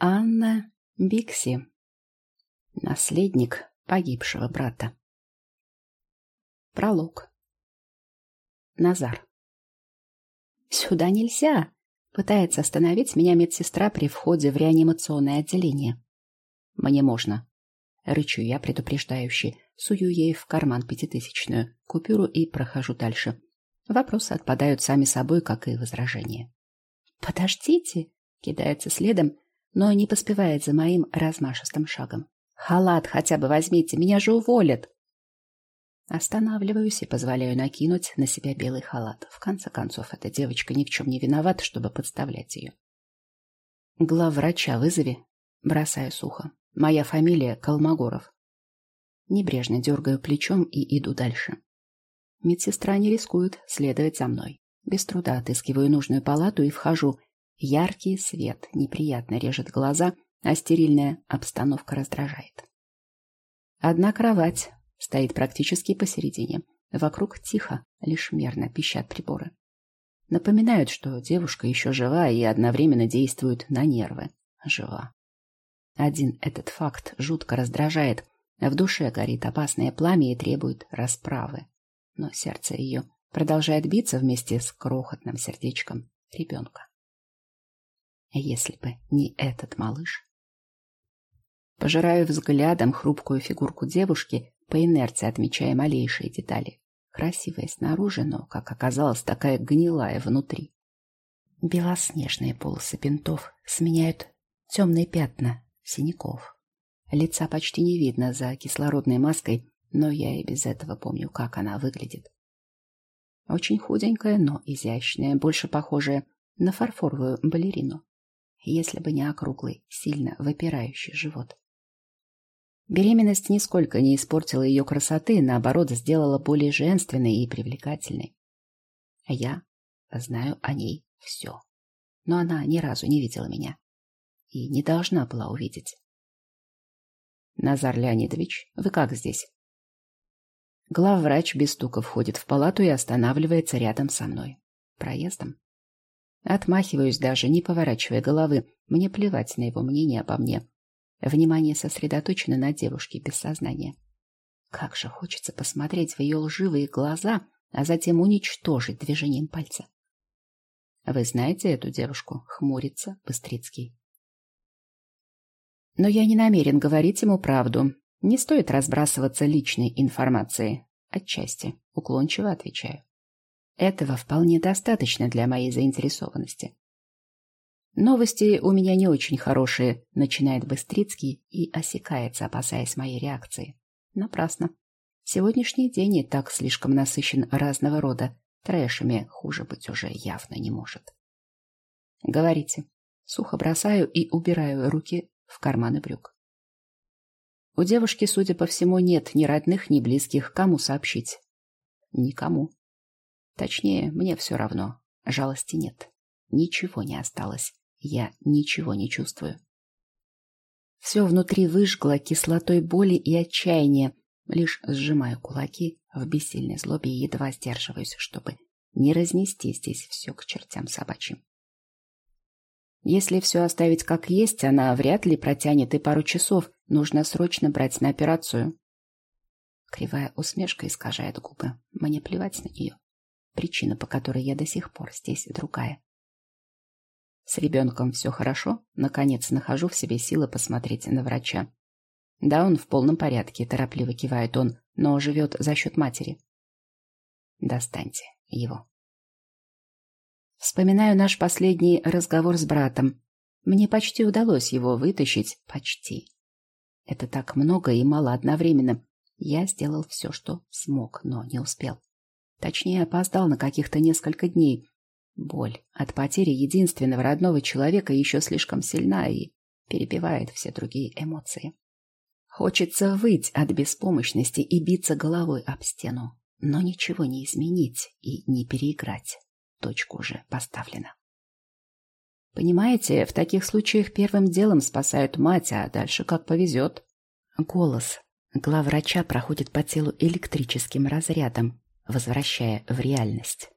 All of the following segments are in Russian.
Анна Бикси. Наследник погибшего брата. Пролог. Назар. «Сюда нельзя!» — пытается остановить меня медсестра при входе в реанимационное отделение. «Мне можно». Рычу я предупреждающе, сую ей в карман пятитысячную купюру и прохожу дальше. Вопросы отпадают сами собой, как и возражения. «Подождите!» — кидается следом, но не поспевает за моим размашистым шагом. «Халат хотя бы возьмите, меня же уволят!» Останавливаюсь и позволяю накинуть на себя белый халат. В конце концов, эта девочка ни в чем не виновата, чтобы подставлять ее. Главврача вызови. Бросаю сухо. Моя фамилия Колмогоров. Небрежно дергаю плечом и иду дальше. Медсестра не рискует следовать за мной. Без труда отыскиваю нужную палату и вхожу. Яркий свет неприятно режет глаза, а стерильная обстановка раздражает. Одна кровать стоит практически посередине. Вокруг тихо, лишь мерно пищат приборы. Напоминают, что девушка еще жива и одновременно действует на нервы. Жива. Один этот факт жутко раздражает. В душе горит опасное пламя и требует расправы. Но сердце ее продолжает биться вместе с крохотным сердечком ребенка. Если бы не этот малыш. Пожираю взглядом хрупкую фигурку девушки, по инерции отмечая малейшие детали. Красивая снаружи, но, как оказалось, такая гнилая внутри. Белоснежные полосы бинтов сменяют темные пятна синяков. Лица почти не видно за кислородной маской, но я и без этого помню, как она выглядит. Очень худенькая, но изящная, больше похожая на фарфоровую балерину. Если бы не округлый, сильно выпирающий живот. Беременность нисколько не испортила ее красоты, наоборот, сделала более женственной и привлекательной. А я знаю о ней все. Но она ни разу не видела меня. И не должна была увидеть. Назар Леонидович, вы как здесь? Главврач без стука входит в палату и останавливается рядом со мной. Проездом. Отмахиваюсь даже, не поворачивая головы. Мне плевать на его мнение обо мне. Внимание сосредоточено на девушке без сознания. Как же хочется посмотреть в ее лживые глаза, а затем уничтожить движением пальца. Вы знаете эту девушку? Хмурится Быстрицкий. Но я не намерен говорить ему правду. Не стоит разбрасываться личной информацией. Отчасти. Уклончиво отвечаю. Этого вполне достаточно для моей заинтересованности. Новости у меня не очень хорошие, начинает Быстрицкий и осекается, опасаясь моей реакции. Напрасно. Сегодняшний день и так слишком насыщен разного рода трэшами, хуже быть уже явно не может. Говорите. Сухо бросаю и убираю руки в карманы брюк. У девушки, судя по всему, нет ни родных, ни близких. Кому сообщить? Никому. Точнее, мне все равно. Жалости нет. Ничего не осталось. Я ничего не чувствую. Все внутри выжгло кислотой боли и отчаяния. Лишь сжимаю кулаки в бессильной злобе и едва сдерживаюсь, чтобы не разнести здесь все к чертям собачьим. Если все оставить как есть, она вряд ли протянет и пару часов. Нужно срочно брать на операцию. Кривая усмешка искажает губы. Мне плевать на нее. Причина, по которой я до сих пор здесь, другая. С ребенком все хорошо. Наконец нахожу в себе силы посмотреть на врача. Да, он в полном порядке, торопливо кивает он, но живет за счет матери. Достаньте его. Вспоминаю наш последний разговор с братом. Мне почти удалось его вытащить. Почти. Это так много и мало одновременно. Я сделал все, что смог, но не успел. Точнее, опоздал на каких-то несколько дней. Боль от потери единственного родного человека еще слишком сильна и перебивает все другие эмоции. Хочется выть от беспомощности и биться головой об стену, но ничего не изменить и не переиграть. Точка уже поставлена. Понимаете, в таких случаях первым делом спасают мать, а дальше как повезет. Голос главврача проходит по телу электрическим разрядом, возвращая в реальность.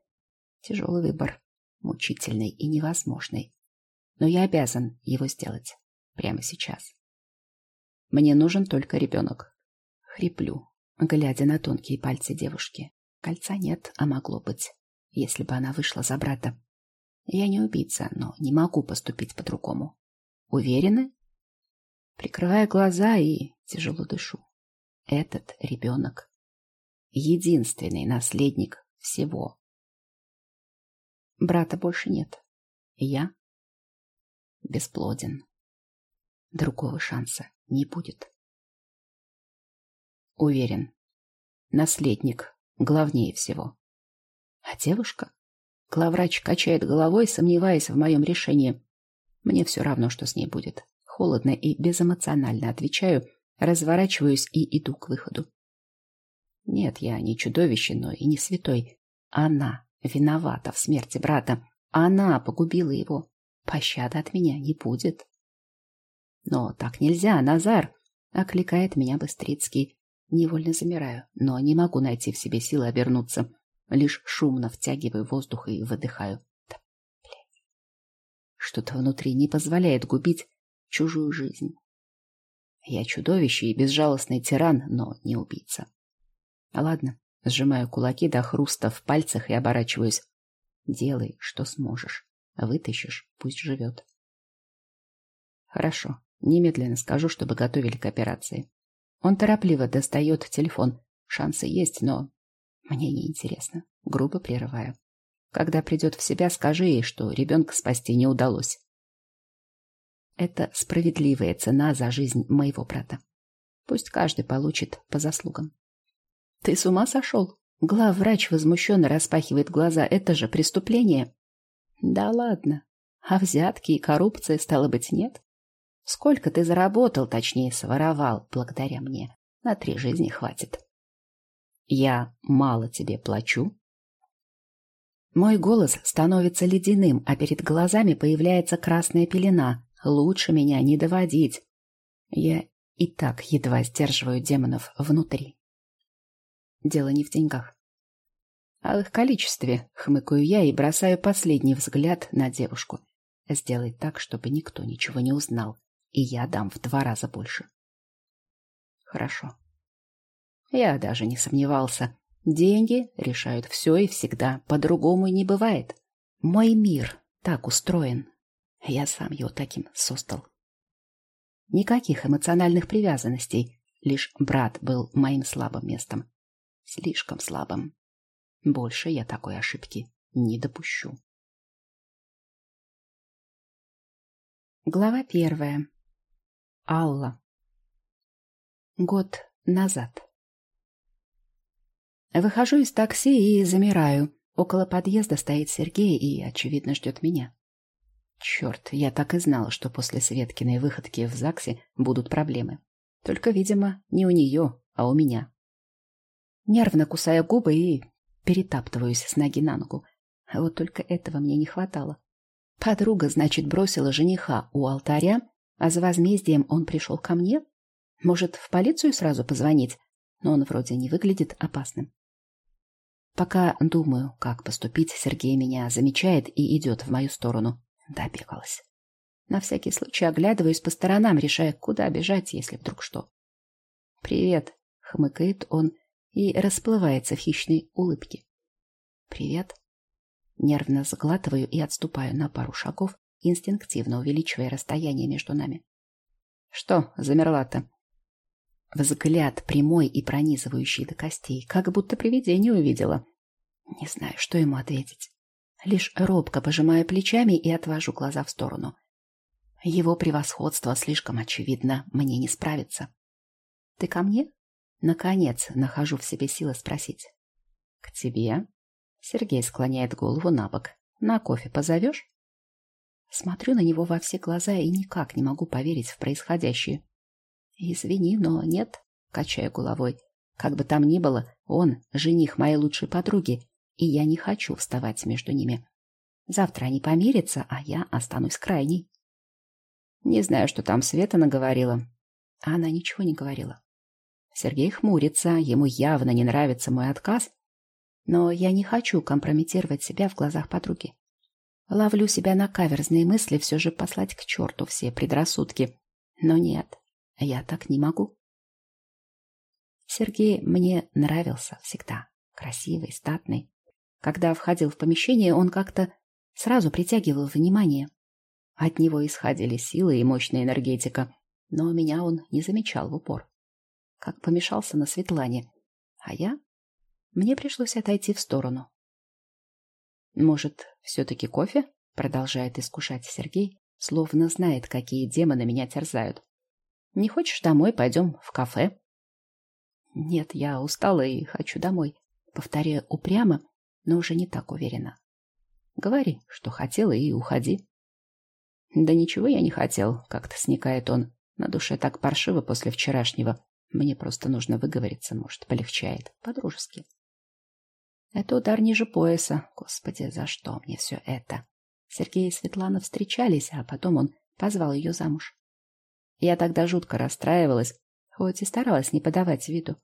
Тяжелый выбор мучительный и невозможный. Но я обязан его сделать. прямо сейчас. Мне нужен только ребенок. Хриплю, глядя на тонкие пальцы девушки. Кольца нет, а могло быть, если бы она вышла за брата. Я не убийца, но не могу поступить по-другому. Уверены? Прикрывая глаза и тяжело дышу. Этот ребенок — единственный наследник всего. Брата больше нет. Я бесплоден. Другого шанса не будет. Уверен, наследник главнее всего. А девушка? Главврач качает головой, сомневаясь в моем решении. Мне все равно, что с ней будет. Холодно и безэмоционально отвечаю, разворачиваюсь и иду к выходу. Нет, я не чудовище, но и не святой. Она виновата в смерти брата. Она погубила его. Пощады от меня не будет. Но так нельзя, Назар! Окликает меня Быстрицкий. Невольно замираю, но не могу найти в себе силы обернуться. Лишь шумно втягиваю воздух и выдыхаю. Что-то внутри не позволяет губить чужую жизнь. Я чудовище и безжалостный тиран, но не убийца. Ладно, сжимаю кулаки до хруста в пальцах и оборачиваюсь. Делай, что сможешь. Вытащишь, пусть живет. Хорошо, немедленно скажу, чтобы готовили к операции. Он торопливо достает телефон. Шансы есть, но мне неинтересно. Грубо прерываю. Когда придет в себя, скажи ей, что ребенка спасти не удалось. Это справедливая цена за жизнь моего брата. Пусть каждый получит по заслугам. Ты с ума сошел? Главврач возмущенно распахивает глаза. Это же преступление. Да ладно. А взятки и коррупция, стало быть, нет? Сколько ты заработал, точнее, своровал, благодаря мне? На три жизни хватит. Я мало тебе плачу. Мой голос становится ледяным, а перед глазами появляется красная пелена. Лучше меня не доводить. Я и так едва сдерживаю демонов внутри. Дело не в деньгах. А в их количестве, хмыкаю я и бросаю последний взгляд на девушку. Сделай так, чтобы никто ничего не узнал, и я дам в два раза больше. Хорошо. Я даже не сомневался. Деньги решают все и всегда. По-другому не бывает. Мой мир так устроен. Я сам его таким создал. Никаких эмоциональных привязанностей. Лишь брат был моим слабым местом. Слишком слабым. Больше я такой ошибки не допущу. Глава первая. Алла. Год назад. Выхожу из такси и замираю. Около подъезда стоит Сергей и, очевидно, ждет меня. Черт, я так и знала, что после Светкиной выходки в ЗАГСе будут проблемы. Только, видимо, не у нее, а у меня. Нервно кусая губы и перетаптываюсь с ноги на ногу. А вот только этого мне не хватало. Подруга, значит, бросила жениха у алтаря, а за возмездием он пришел ко мне? Может, в полицию сразу позвонить? Но он вроде не выглядит опасным. Пока думаю, как поступить, Сергей меня замечает и идет в мою сторону. Добегалась. На всякий случай оглядываюсь по сторонам, решая, куда бежать, если вдруг что. «Привет», — хмыкает он и расплывается в хищной улыбке. «Привет». Нервно заглатываю и отступаю на пару шагов, инстинктивно увеличивая расстояние между нами. «Что замерла-то?» Взгляд прямой и пронизывающий до костей, как будто привидение увидела. Не знаю, что ему ответить. Лишь робко пожимаю плечами и отвожу глаза в сторону. Его превосходство слишком очевидно, мне не справиться. «Ты ко мне?» Наконец, нахожу в себе силы спросить. «К тебе?» Сергей склоняет голову на бок. «На кофе позовешь?» Смотрю на него во все глаза и никак не могу поверить в происходящее. «Извини, но нет», — качаю головой. «Как бы там ни было, он — жених моей лучшей подруги, и я не хочу вставать между ними. Завтра они помирятся, а я останусь крайней». Не знаю, что там Света наговорила. Она ничего не говорила. Сергей хмурится, ему явно не нравится мой отказ, но я не хочу компрометировать себя в глазах подруги. Ловлю себя на каверзные мысли все же послать к черту все предрассудки Но нет, я так не могу. Сергей мне нравился всегда. Красивый, статный. Когда входил в помещение, он как-то сразу притягивал внимание. От него исходили силы и мощная энергетика, но меня он не замечал в упор. Как помешался на Светлане. А я? Мне пришлось отойти в сторону. «Может, все-таки кофе?» — продолжает искушать Сергей, словно знает, какие демоны меня терзают. «Не хочешь домой? Пойдем в кафе?» «Нет, я устала и хочу домой», — повторяю упрямо, но уже не так уверенно. «Говори, что хотела, и уходи». «Да ничего я не хотел», — как-то сникает он. На душе так паршиво после вчерашнего. Мне просто нужно выговориться, может, полегчает. По-дружески. Это удар ниже пояса. Господи, за что мне все это? Сергей и Светлана встречались, а потом он позвал ее замуж. Я тогда жутко расстраивалась, хоть и старалась не подавать виду.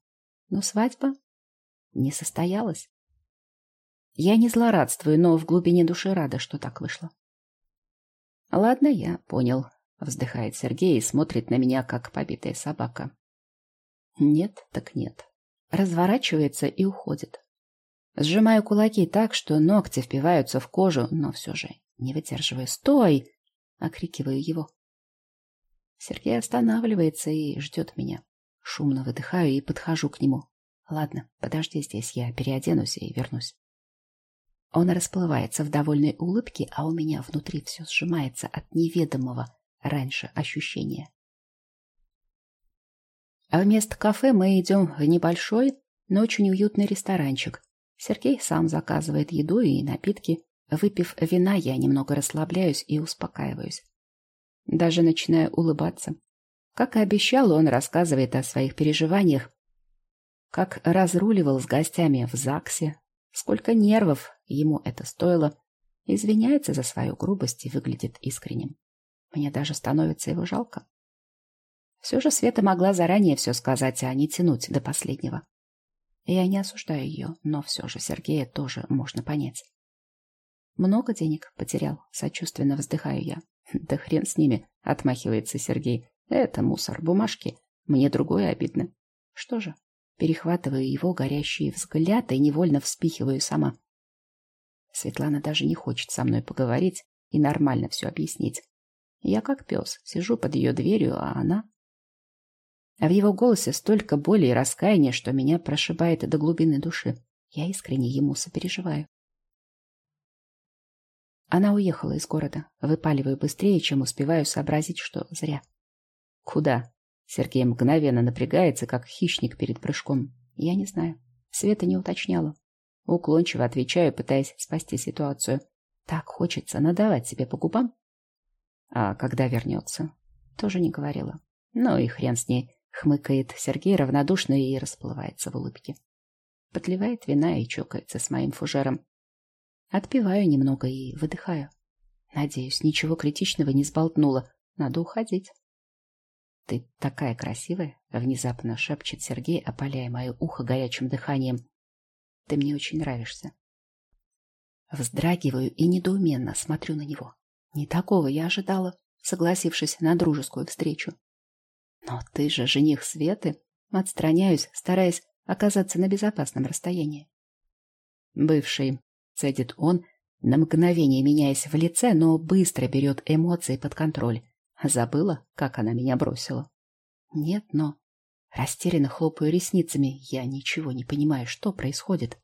Но свадьба не состоялась. Я не злорадствую, но в глубине души рада, что так вышло. Ладно, я понял. Вздыхает Сергей и смотрит на меня, как побитая собака. Нет, так нет. Разворачивается и уходит. Сжимаю кулаки так, что ногти впиваются в кожу, но все же не выдерживаю. «Стой!» — окрикиваю его. Сергей останавливается и ждет меня. Шумно выдыхаю и подхожу к нему. «Ладно, подожди здесь, я переоденусь и вернусь». Он расплывается в довольной улыбке, а у меня внутри все сжимается от неведомого раньше ощущения. А вместо кафе мы идем в небольшой, но очень уютный ресторанчик, Сергей сам заказывает еду и напитки. Выпив вина, я немного расслабляюсь и успокаиваюсь. Даже начинаю улыбаться. Как и обещал, он рассказывает о своих переживаниях, как разруливал с гостями в ЗАГСе, сколько нервов ему это стоило, извиняется за свою грубость и выглядит искренним. Мне даже становится его жалко. Все же Света могла заранее все сказать, а не тянуть до последнего. Я не осуждаю ее, но все же Сергея тоже можно понять. Много денег потерял, сочувственно вздыхаю я. Да хрен с ними, отмахивается Сергей. Это мусор, бумажки. Мне другое обидно. Что же? Перехватываю его горящий взгляд и невольно вспихиваю сама. Светлана даже не хочет со мной поговорить и нормально все объяснить. Я как пес, сижу под ее дверью, а она а в его голосе столько боли и раскаяния, что меня прошибает до глубины души. Я искренне ему сопереживаю. Она уехала из города. Выпаливаю быстрее, чем успеваю сообразить, что зря. Куда? Сергей мгновенно напрягается, как хищник перед прыжком. Я не знаю. Света не уточняла. Уклончиво отвечаю, пытаясь спасти ситуацию. Так хочется надавать себе по губам. А когда вернется? Тоже не говорила. Ну и хрен с ней. Хмыкает Сергей равнодушно и расплывается в улыбке. Подливает вина и чокается с моим фужером. Отпиваю немного и выдыхаю. Надеюсь, ничего критичного не сболтнула. Надо уходить. «Ты такая красивая!» — внезапно шепчет Сергей, опаляя мое ухо горячим дыханием. «Ты мне очень нравишься». Вздрагиваю и недоуменно смотрю на него. Не такого я ожидала, согласившись на дружескую встречу. Но ты же жених Светы. Отстраняюсь, стараясь оказаться на безопасном расстоянии. Бывший, цедит он, на мгновение меняясь в лице, но быстро берет эмоции под контроль. Забыла, как она меня бросила? Нет, но... Растерянно хлопаю ресницами. Я ничего не понимаю, что происходит.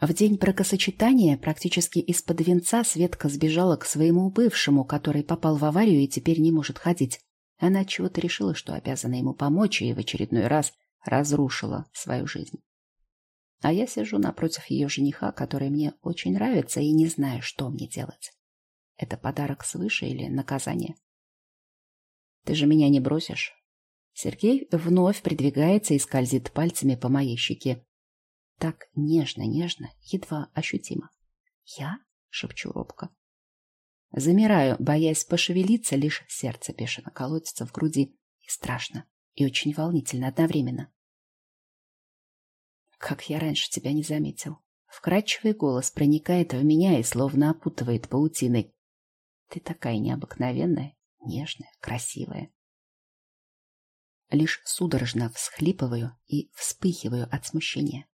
В день бракосочетания практически из-под венца Светка сбежала к своему бывшему, который попал в аварию и теперь не может ходить. Она чего-то решила, что обязана ему помочь, и в очередной раз разрушила свою жизнь. А я сижу напротив ее жениха, который мне очень нравится, и не знаю, что мне делать. Это подарок свыше или наказание? Ты же меня не бросишь. Сергей вновь придвигается и скользит пальцами по моей щеке. Так нежно-нежно, едва ощутимо. «Я?» — шепчу робко. Замираю, боясь пошевелиться, лишь сердце бешено колотится в груди. И страшно, и очень волнительно одновременно. Как я раньше тебя не заметил. Вкрадчивый голос проникает в меня и словно опутывает паутиной. Ты такая необыкновенная, нежная, красивая. Лишь судорожно всхлипываю и вспыхиваю от смущения.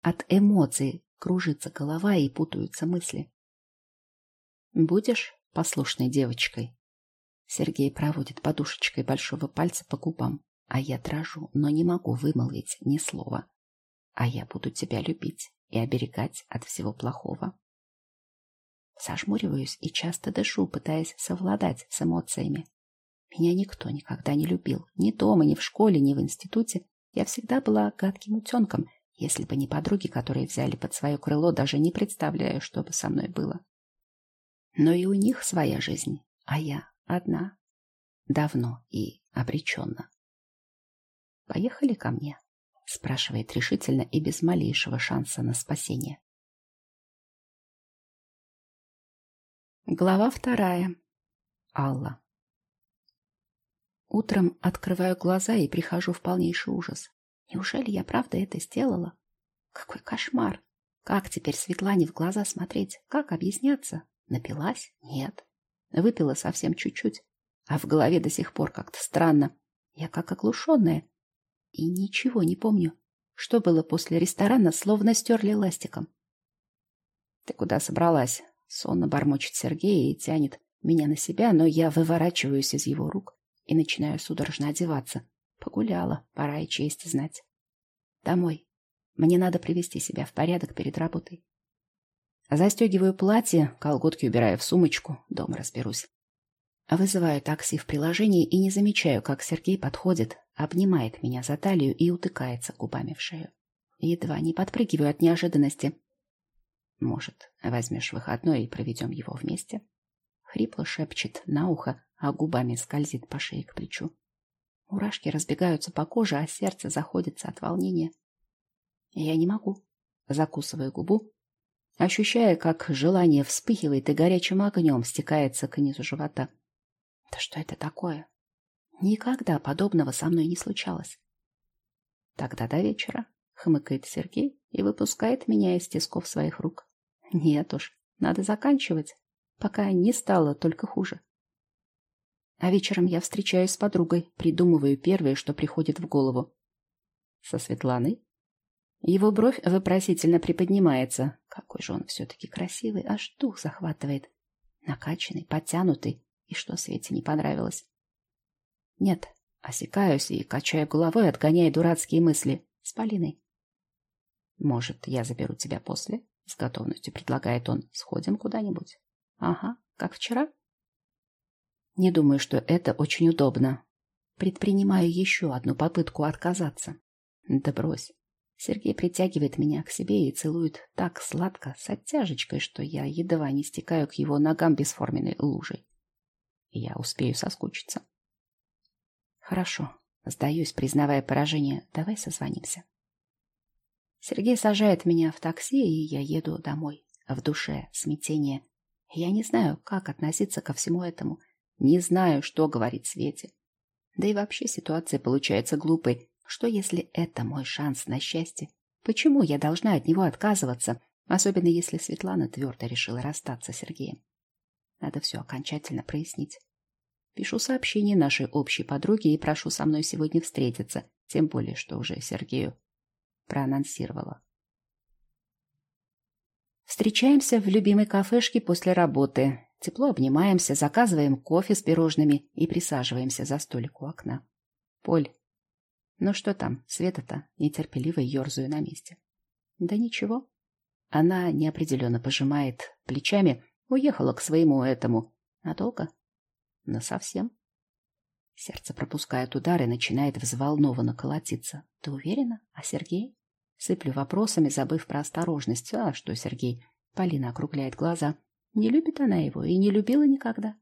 От эмоций кружится голова и путаются мысли. «Будешь послушной девочкой?» Сергей проводит подушечкой большого пальца по губам, а я дрожу, но не могу вымолвить ни слова. А я буду тебя любить и оберегать от всего плохого. Сожмуриваюсь и часто дышу, пытаясь совладать с эмоциями. Меня никто никогда не любил. Ни дома, ни в школе, ни в институте. Я всегда была гадким утенком. Если бы не подруги, которые взяли под свое крыло, даже не представляю, что бы со мной было. Но и у них своя жизнь, а я одна. Давно и обреченно. «Поехали ко мне?» — спрашивает решительно и без малейшего шанса на спасение. Глава вторая. Алла. Утром открываю глаза и прихожу в полнейший ужас. Неужели я правда это сделала? Какой кошмар! Как теперь Светлане в глаза смотреть? Как объясняться? Напилась? Нет. Выпила совсем чуть-чуть. А в голове до сих пор как-то странно. Я как оглушенная. И ничего не помню. Что было после ресторана, словно стерли ластиком. «Ты куда собралась?» Сонно бормочет Сергей и тянет меня на себя, но я выворачиваюсь из его рук и начинаю судорожно одеваться. Погуляла, пора и честь знать. Домой. Мне надо привести себя в порядок перед работой. Застегиваю платье, колготки убираю в сумочку, дома разберусь. Вызываю такси в приложении и не замечаю, как Сергей подходит, обнимает меня за талию и утыкается губами в шею. Едва не подпрыгиваю от неожиданности. Может, возьмешь выходной и проведем его вместе? Хрипло шепчет на ухо, а губами скользит по шее к плечу. Мурашки разбегаются по коже, а сердце заходится от волнения. Я не могу. Закусываю губу, ощущая, как желание вспыхивает и горячим огнем стекается к низу живота. Да что это такое? Никогда подобного со мной не случалось. Тогда до вечера, хмыкает Сергей и выпускает меня из тисков своих рук. Нет уж, надо заканчивать, пока не стало только хуже. А вечером я встречаюсь с подругой, придумываю первое, что приходит в голову. Со Светланой? Его бровь вопросительно приподнимается. Какой же он все-таки красивый, аж дух захватывает. Накачанный, подтянутый. И что Свете не понравилось? Нет, осекаюсь и качаю головой, отгоняя дурацкие мысли. С Полиной. Может, я заберу тебя после? С готовностью предлагает он. Сходим куда-нибудь. Ага, как вчера? Не думаю, что это очень удобно. Предпринимаю еще одну попытку отказаться. Да брось. Сергей притягивает меня к себе и целует так сладко, с оттяжечкой, что я едва не стекаю к его ногам бесформенной лужей. Я успею соскучиться. Хорошо. Сдаюсь, признавая поражение. Давай созвонимся. Сергей сажает меня в такси, и я еду домой. В душе смятение. Я не знаю, как относиться ко всему этому. Не знаю, что говорить Свете. Да и вообще ситуация получается глупой. Что если это мой шанс на счастье? Почему я должна от него отказываться, особенно если Светлана твердо решила расстаться с Сергеем? Надо все окончательно прояснить. Пишу сообщение нашей общей подруге и прошу со мной сегодня встретиться, тем более, что уже Сергею проанонсировала. Встречаемся в любимой кафешке после работы. Тепло обнимаемся, заказываем кофе с пирожными и присаживаемся за столик у окна. Поль. Ну что там, Света-то? Нетерпеливо ерзаю на месте. Да ничего. Она неопределенно пожимает плечами, уехала к своему этому. Надолго? совсем. Сердце пропускает удар и начинает взволнованно колотиться. Ты уверена? А Сергей? Сыплю вопросами, забыв про осторожность. А что, Сергей? Полина округляет глаза. Не любит она его и не любила никогда.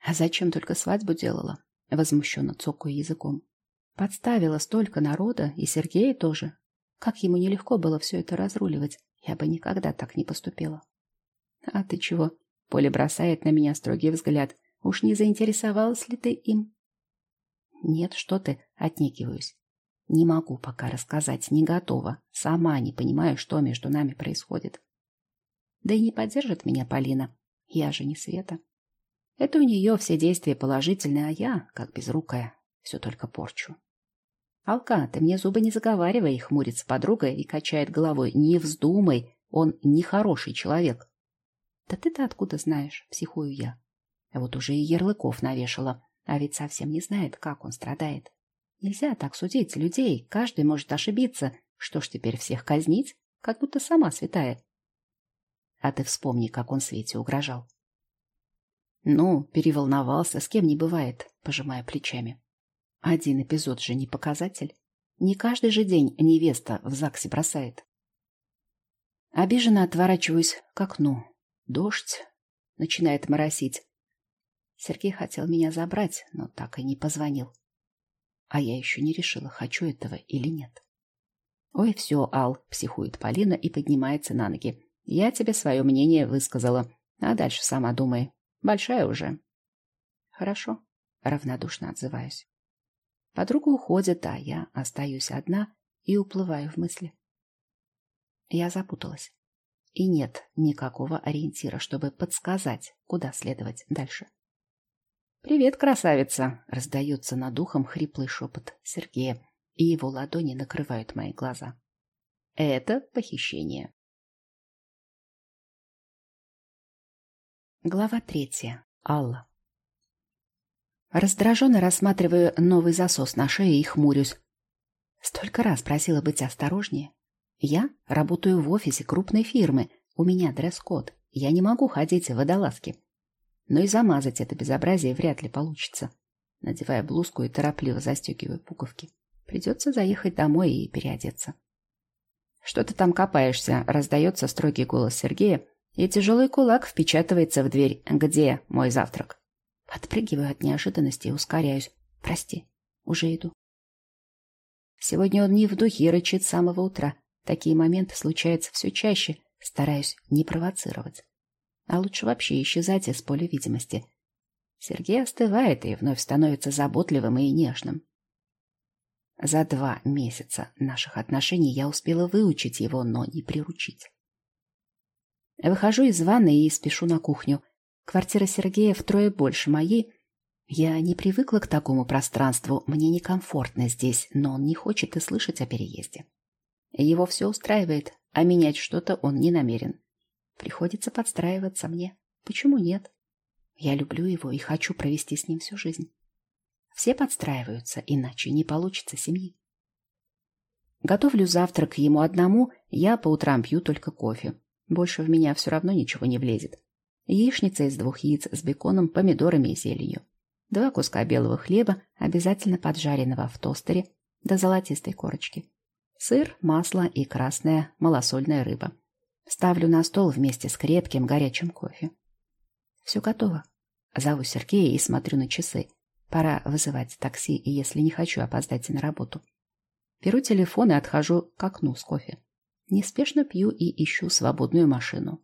А зачем только свадьбу делала? Возмущенно цокаю языком. Подставила столько народа, и Сергея тоже. Как ему нелегко было все это разруливать. Я бы никогда так не поступила. А ты чего? Поля бросает на меня строгий взгляд. Уж не заинтересовалась ли ты им? Нет, что ты, отнекиваюсь. Не могу пока рассказать, не готова. Сама не понимаю, что между нами происходит. Да и не поддержит меня Полина. Я же не Света. Это у нее все действия положительные, а я, как безрукая, все только порчу. Алка, ты мне зубы не заговаривай, хмурится подруга и качает головой. Не вздумай, он нехороший человек. Да ты-то откуда знаешь, психую я. А вот уже и ярлыков навешала, а ведь совсем не знает, как он страдает. Нельзя так судить людей, каждый может ошибиться. Что ж теперь всех казнить? Как будто сама святая. А ты вспомни, как он Свете угрожал. Ну, переволновался, с кем не бывает, пожимая плечами. Один эпизод же не показатель. Не каждый же день невеста в ЗАГСе бросает. Обиженно отворачиваюсь к окну. Дождь начинает моросить. Сергей хотел меня забрать, но так и не позвонил. А я еще не решила, хочу этого или нет. Ой, все, Ал, психует Полина и поднимается на ноги. Я тебе свое мнение высказала, а дальше сама думай. Большая уже. Хорошо, равнодушно отзываюсь. Подруга уходит, а я остаюсь одна и уплываю в мысли. Я запуталась. И нет никакого ориентира, чтобы подсказать, куда следовать дальше. «Привет, красавица!» — раздается над ухом хриплый шепот Сергея, и его ладони накрывают мои глаза. «Это похищение». Глава третья. Алла. Раздраженно рассматриваю новый засос на шее и хмурюсь. Столько раз просила быть осторожнее. Я работаю в офисе крупной фирмы, у меня дресс-код, я не могу ходить в водолазке. Но и замазать это безобразие вряд ли получится. Надевая блузку и торопливо застегиваю пуговки. Придется заехать домой и переодеться. «Что ты там копаешься?» — раздается строгий голос Сергея, и тяжелый кулак впечатывается в дверь. «Где мой завтрак?» Подпрыгиваю от неожиданности и ускоряюсь. Прости, уже иду. Сегодня он не в духе и рычит с самого утра. Такие моменты случаются все чаще. Стараюсь не провоцировать. А лучше вообще исчезать из поля видимости. Сергей остывает и вновь становится заботливым и нежным. За два месяца наших отношений я успела выучить его, но не приручить. Выхожу из ванной и спешу на кухню. Квартира Сергея втрое больше моей. Я не привыкла к такому пространству, мне некомфортно здесь, но он не хочет и слышать о переезде. Его все устраивает, а менять что-то он не намерен. Приходится подстраиваться мне. Почему нет? Я люблю его и хочу провести с ним всю жизнь. Все подстраиваются, иначе не получится семьи. Готовлю завтрак ему одному, я по утрам пью только кофе. Больше в меня все равно ничего не влезет. Яичница из двух яиц с беконом, помидорами и зеленью. Два куска белого хлеба, обязательно поджаренного в тостере, до золотистой корочки. Сыр, масло и красная малосольная рыба. Ставлю на стол вместе с крепким горячим кофе. Все готово. Зову Сергея и смотрю на часы. Пора вызывать такси, и если не хочу опоздать на работу. Беру телефон и отхожу к окну с кофе. Неспешно пью и ищу свободную машину.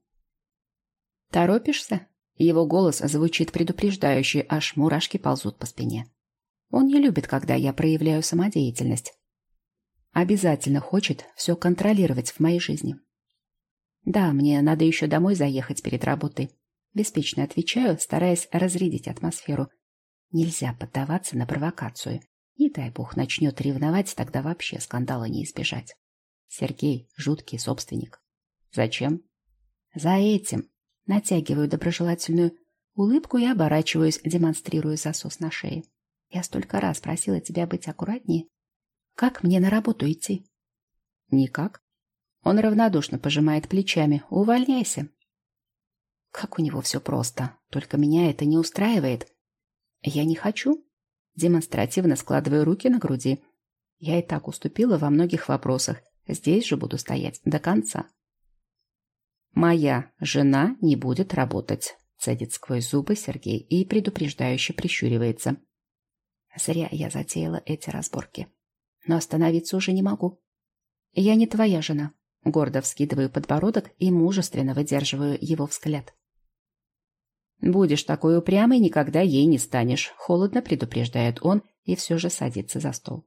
«Торопишься?» Его голос звучит предупреждающе, аж мурашки ползут по спине. Он не любит, когда я проявляю самодеятельность. Обязательно хочет все контролировать в моей жизни. Да, мне надо еще домой заехать перед работой. Беспечно отвечаю, стараясь разрядить атмосферу. Нельзя поддаваться на провокацию. Не дай бог начнет ревновать, тогда вообще скандала не избежать. Сергей — жуткий собственник. Зачем? За этим. Натягиваю доброжелательную улыбку и оборачиваюсь, демонстрируя засос на шее. Я столько раз просила тебя быть аккуратнее. Как мне на работу идти? Никак. Он равнодушно пожимает плечами. Увольняйся. Как у него все просто. Только меня это не устраивает. Я не хочу. Демонстративно складываю руки на груди. Я и так уступила во многих вопросах. Здесь же буду стоять до конца. «Моя жена не будет работать», — цедит сквозь зубы Сергей и предупреждающе прищуривается. Зря я затеяла эти разборки. Но остановиться уже не могу. Я не твоя жена. Гордо вскидываю подбородок и мужественно выдерживаю его взгляд. «Будешь такой упрямой, никогда ей не станешь», — холодно предупреждает он и все же садится за стол.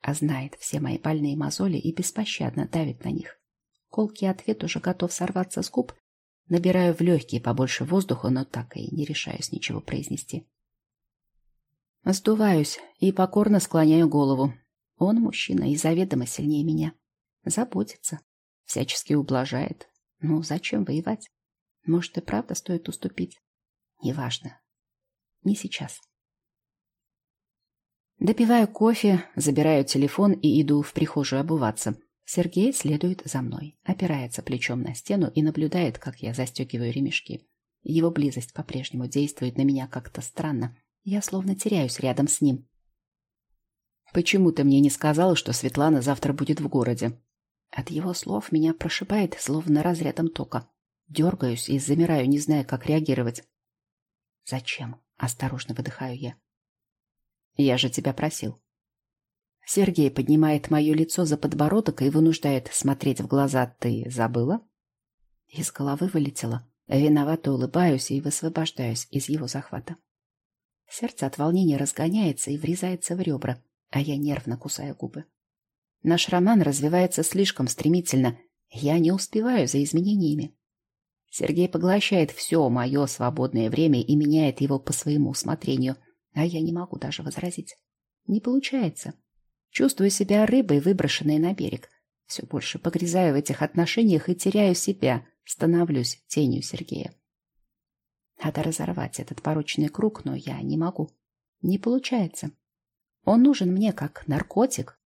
А знает все мои больные мозоли и беспощадно давит на них. Колкий ответ уже готов сорваться с губ, Набираю в легкие побольше воздуха, но так и не решаюсь ничего произнести. Сдуваюсь и покорно склоняю голову. Он мужчина и заведомо сильнее меня. Заботится, всячески ублажает. Ну, зачем воевать? Может, и правда стоит уступить? Неважно. Не сейчас. Допиваю кофе, забираю телефон и иду в прихожую обуваться. Сергей следует за мной, опирается плечом на стену и наблюдает, как я застегиваю ремешки. Его близость по-прежнему действует на меня как-то странно. Я словно теряюсь рядом с ним. «Почему ты мне не сказала, что Светлана завтра будет в городе?» От его слов меня прошибает, словно разрядом тока. Дергаюсь и замираю, не зная, как реагировать. «Зачем?» — осторожно выдыхаю я. Я же тебя просил. Сергей поднимает мое лицо за подбородок и вынуждает смотреть в глаза. Ты забыла? Из головы вылетело. Виновато улыбаюсь и высвобождаюсь из его захвата. Сердце от волнения разгоняется и врезается в ребра, а я нервно кусаю губы. Наш роман развивается слишком стремительно. Я не успеваю за изменениями. Сергей поглощает все мое свободное время и меняет его по своему усмотрению – а я не могу даже возразить. Не получается. Чувствую себя рыбой, выброшенной на берег. Все больше погрязаю в этих отношениях и теряю себя, становлюсь тенью Сергея. Надо разорвать этот порочный круг, но я не могу. Не получается. Он нужен мне как наркотик.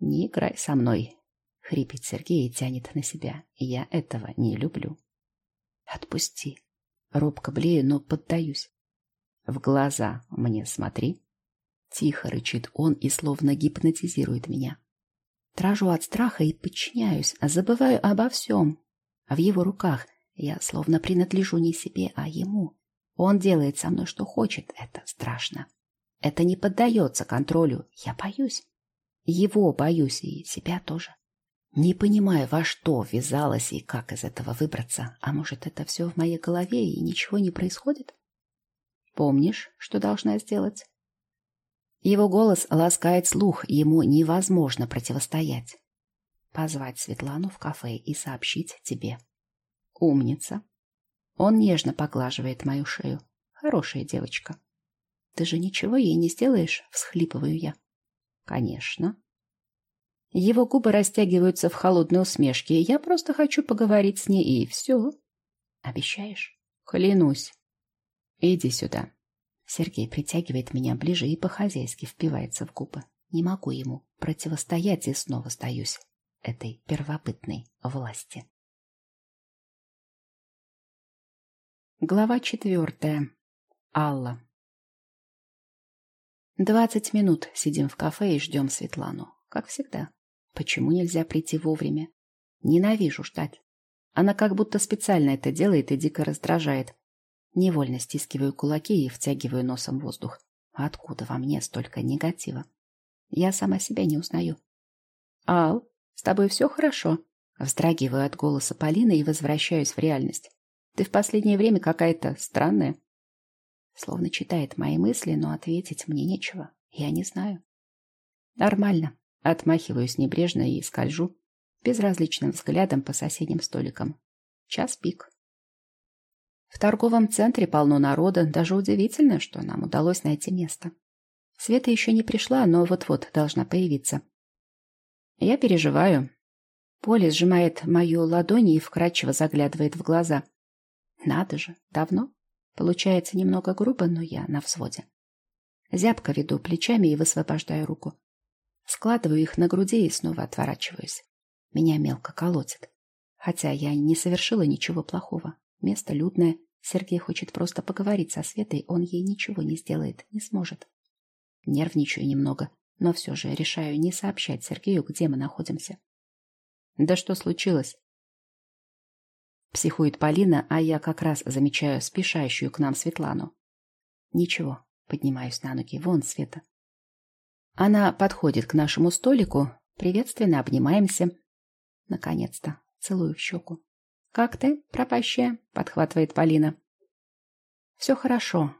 Не играй со мной, хрипит Сергей и тянет на себя. Я этого не люблю. Отпусти. Робко блею, но поддаюсь. В глаза мне смотри. Тихо рычит он и словно гипнотизирует меня. Тражу от страха и подчиняюсь, а забываю обо всем. В его руках я словно принадлежу не себе, а ему. Он делает со мной, что хочет. Это страшно. Это не поддается контролю. Я боюсь. Его боюсь и себя тоже. Не понимаю, во что ввязалась и как из этого выбраться. А может, это все в моей голове и ничего не происходит? Помнишь, что должна сделать? Его голос ласкает слух, ему невозможно противостоять. Позвать Светлану в кафе и сообщить тебе. Умница. Он нежно поглаживает мою шею. Хорошая девочка. Ты же ничего ей не сделаешь, всхлипываю я. Конечно. Его губы растягиваются в холодной усмешке. Я просто хочу поговорить с ней, и все. Обещаешь? Клянусь. «Иди сюда». Сергей притягивает меня ближе и по-хозяйски впивается в губы. Не могу ему противостоять и снова сдаюсь этой первобытной власти. Глава четвертая. Алла. Двадцать минут сидим в кафе и ждем Светлану. Как всегда. Почему нельзя прийти вовремя? Ненавижу ждать. Она как будто специально это делает и дико раздражает. Невольно стискиваю кулаки и втягиваю носом воздух. Откуда во мне столько негатива? Я сама себя не узнаю. «Ал, с тобой все хорошо?» Вздрагиваю от голоса Полины и возвращаюсь в реальность. «Ты в последнее время какая-то странная». Словно читает мои мысли, но ответить мне нечего. Я не знаю. «Нормально». Отмахиваюсь небрежно и скольжу безразличным взглядом по соседним столикам. Час пик. В торговом центре полно народа, даже удивительно, что нам удалось найти место. Света еще не пришла, но вот-вот должна появиться. Я переживаю. Поле сжимает мою ладонь и вкрадчиво заглядывает в глаза. Надо же, давно. Получается немного грубо, но я на взводе. Зябко веду плечами и высвобождаю руку. Складываю их на груди и снова отворачиваюсь. Меня мелко колотит. Хотя я не совершила ничего плохого. Место людное. Сергей хочет просто поговорить со Светой, он ей ничего не сделает, не сможет. Нервничаю немного, но все же решаю не сообщать Сергею, где мы находимся. Да что случилось? Психует Полина, а я как раз замечаю спешащую к нам Светлану. Ничего, поднимаюсь на ноги, вон Света. Она подходит к нашему столику, приветственно обнимаемся. Наконец-то целую в щеку. «Как ты, пропащая?» — подхватывает Полина. «Все хорошо».